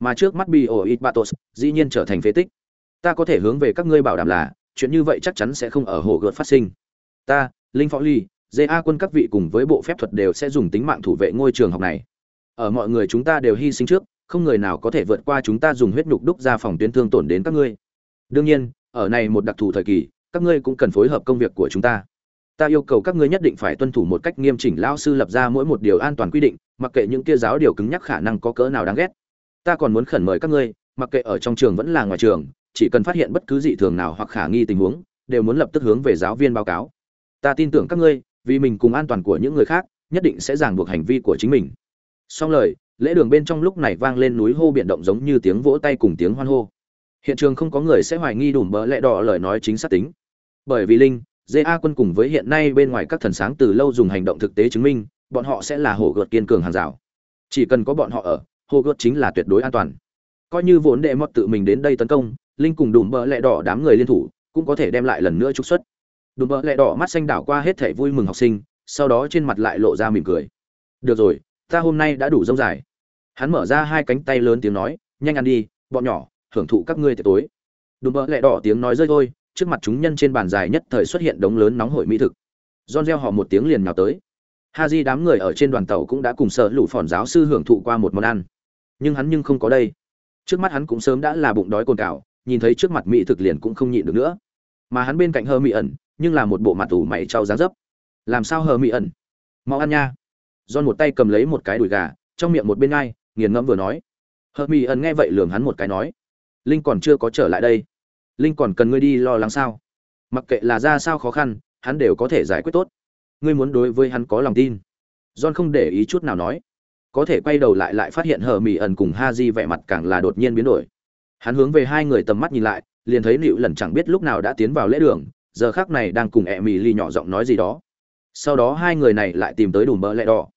mà trước mắt bioit batos dĩ nhiên trở thành phế tích. Ta có thể hướng về các ngươi bảo đảm là, chuyện như vậy chắc chắn sẽ không ở hồ gợt phát sinh. Ta linh phó ly ja quân các vị cùng với bộ phép thuật đều sẽ dùng tính mạng thủ vệ ngôi trường học này. Ở mọi người chúng ta đều hy sinh trước, không người nào có thể vượt qua chúng ta dùng huyết nhục đúc ra phòng tuyến thương tổn đến các ngươi. Đương nhiên, ở này một đặc thù thời kỳ, các ngươi cũng cần phối hợp công việc của chúng ta. Ta yêu cầu các ngươi nhất định phải tuân thủ một cách nghiêm chỉnh lao sư lập ra mỗi một điều an toàn quy định, mặc kệ những kia giáo điều cứng nhắc khả năng có cỡ nào đáng ghét. Ta còn muốn khẩn mời các ngươi, mặc kệ ở trong trường vẫn là ngoài trường, chỉ cần phát hiện bất cứ dị thường nào hoặc khả nghi tình huống, đều muốn lập tức hướng về giáo viên báo cáo ta tin tưởng các ngươi, vì mình cùng an toàn của những người khác, nhất định sẽ ràng buộc hành vi của chính mình. Song lời, lễ đường bên trong lúc này vang lên núi hô biển động giống như tiếng vỗ tay cùng tiếng hoan hô. Hiện trường không có người sẽ hoài nghi đùm bỡ lẽ đỏ lời nói chính xác tính. Bởi vì linh ja quân cùng với hiện nay bên ngoài các thần sáng từ lâu dùng hành động thực tế chứng minh, bọn họ sẽ là hổ gợt kiên cường hàng rào. Chỉ cần có bọn họ ở hổ gợt chính là tuyệt đối an toàn. Coi như vốn đệ mọt tự mình đến đây tấn công, linh cùng đùm bỡ lẽ đỏ đám người liên thủ, cũng có thể đem lại lần nữa trục xuất đùm bỡ lẹ đỏ mắt xanh đảo qua hết thể vui mừng học sinh, sau đó trên mặt lại lộ ra mỉm cười. Được rồi, ta hôm nay đã đủ rông dài. Hắn mở ra hai cánh tay lớn tiếng nói, nhanh ăn đi, bọn nhỏ, hưởng thụ các ngươi tiệc tối. Đùm bỡ lẹ đỏ tiếng nói rơi thôi, trước mặt chúng nhân trên bàn dài nhất thời xuất hiện đống lớn nóng hổi mỹ thực. Don reo họ một tiếng liền nhào tới. Ha di đám người ở trên đoàn tàu cũng đã cùng sợ lũ phòn giáo sư hưởng thụ qua một món ăn. Nhưng hắn nhưng không có đây. Trước mắt hắn cũng sớm đã là bụng đói cồn cào, nhìn thấy trước mặt mỹ thực liền cũng không nhịn được nữa. Mà hắn bên cạnh hơ mỹ ẩn nhưng là một bộ mặt tủ mày trao dáng dấp. Làm sao hờ mỹ ẩn? Mau ăn nha. John một tay cầm lấy một cái đùi gà, trong miệng một bên ngai nghiền ngẫm vừa nói. Hờ mỹ ẩn nghe vậy lường hắn một cái nói, linh còn chưa có trở lại đây. Linh còn cần ngươi đi lo lắng sao? Mặc kệ là ra sao khó khăn, hắn đều có thể giải quyết tốt. Ngươi muốn đối với hắn có lòng tin. John không để ý chút nào nói. Có thể quay đầu lại lại phát hiện hờ mỹ ẩn cùng ha di vẻ mặt càng là đột nhiên biến đổi. Hắn hướng về hai người tầm mắt nhìn lại, liền thấy nịu lần chẳng biết lúc nào đã tiến vào lễ đường giờ khác này đang cùng ẹ mỹ ly nhỏ giọng nói gì đó. Sau đó hai người này lại tìm tới đùm bỡ lẹ đỏ.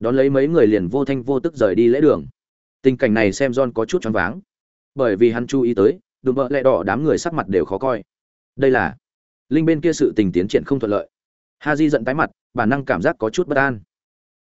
Đón lấy mấy người liền vô thanh vô tức rời đi lễ đường. Tình cảnh này xem john có chút choáng váng. Bởi vì hắn chú ý tới, đùm bỡ lẹ đỏ đám người sắc mặt đều khó coi. Đây là, linh bên kia sự tình tiến triển không thuận lợi. Ha di giận tái mặt, bản năng cảm giác có chút bất an.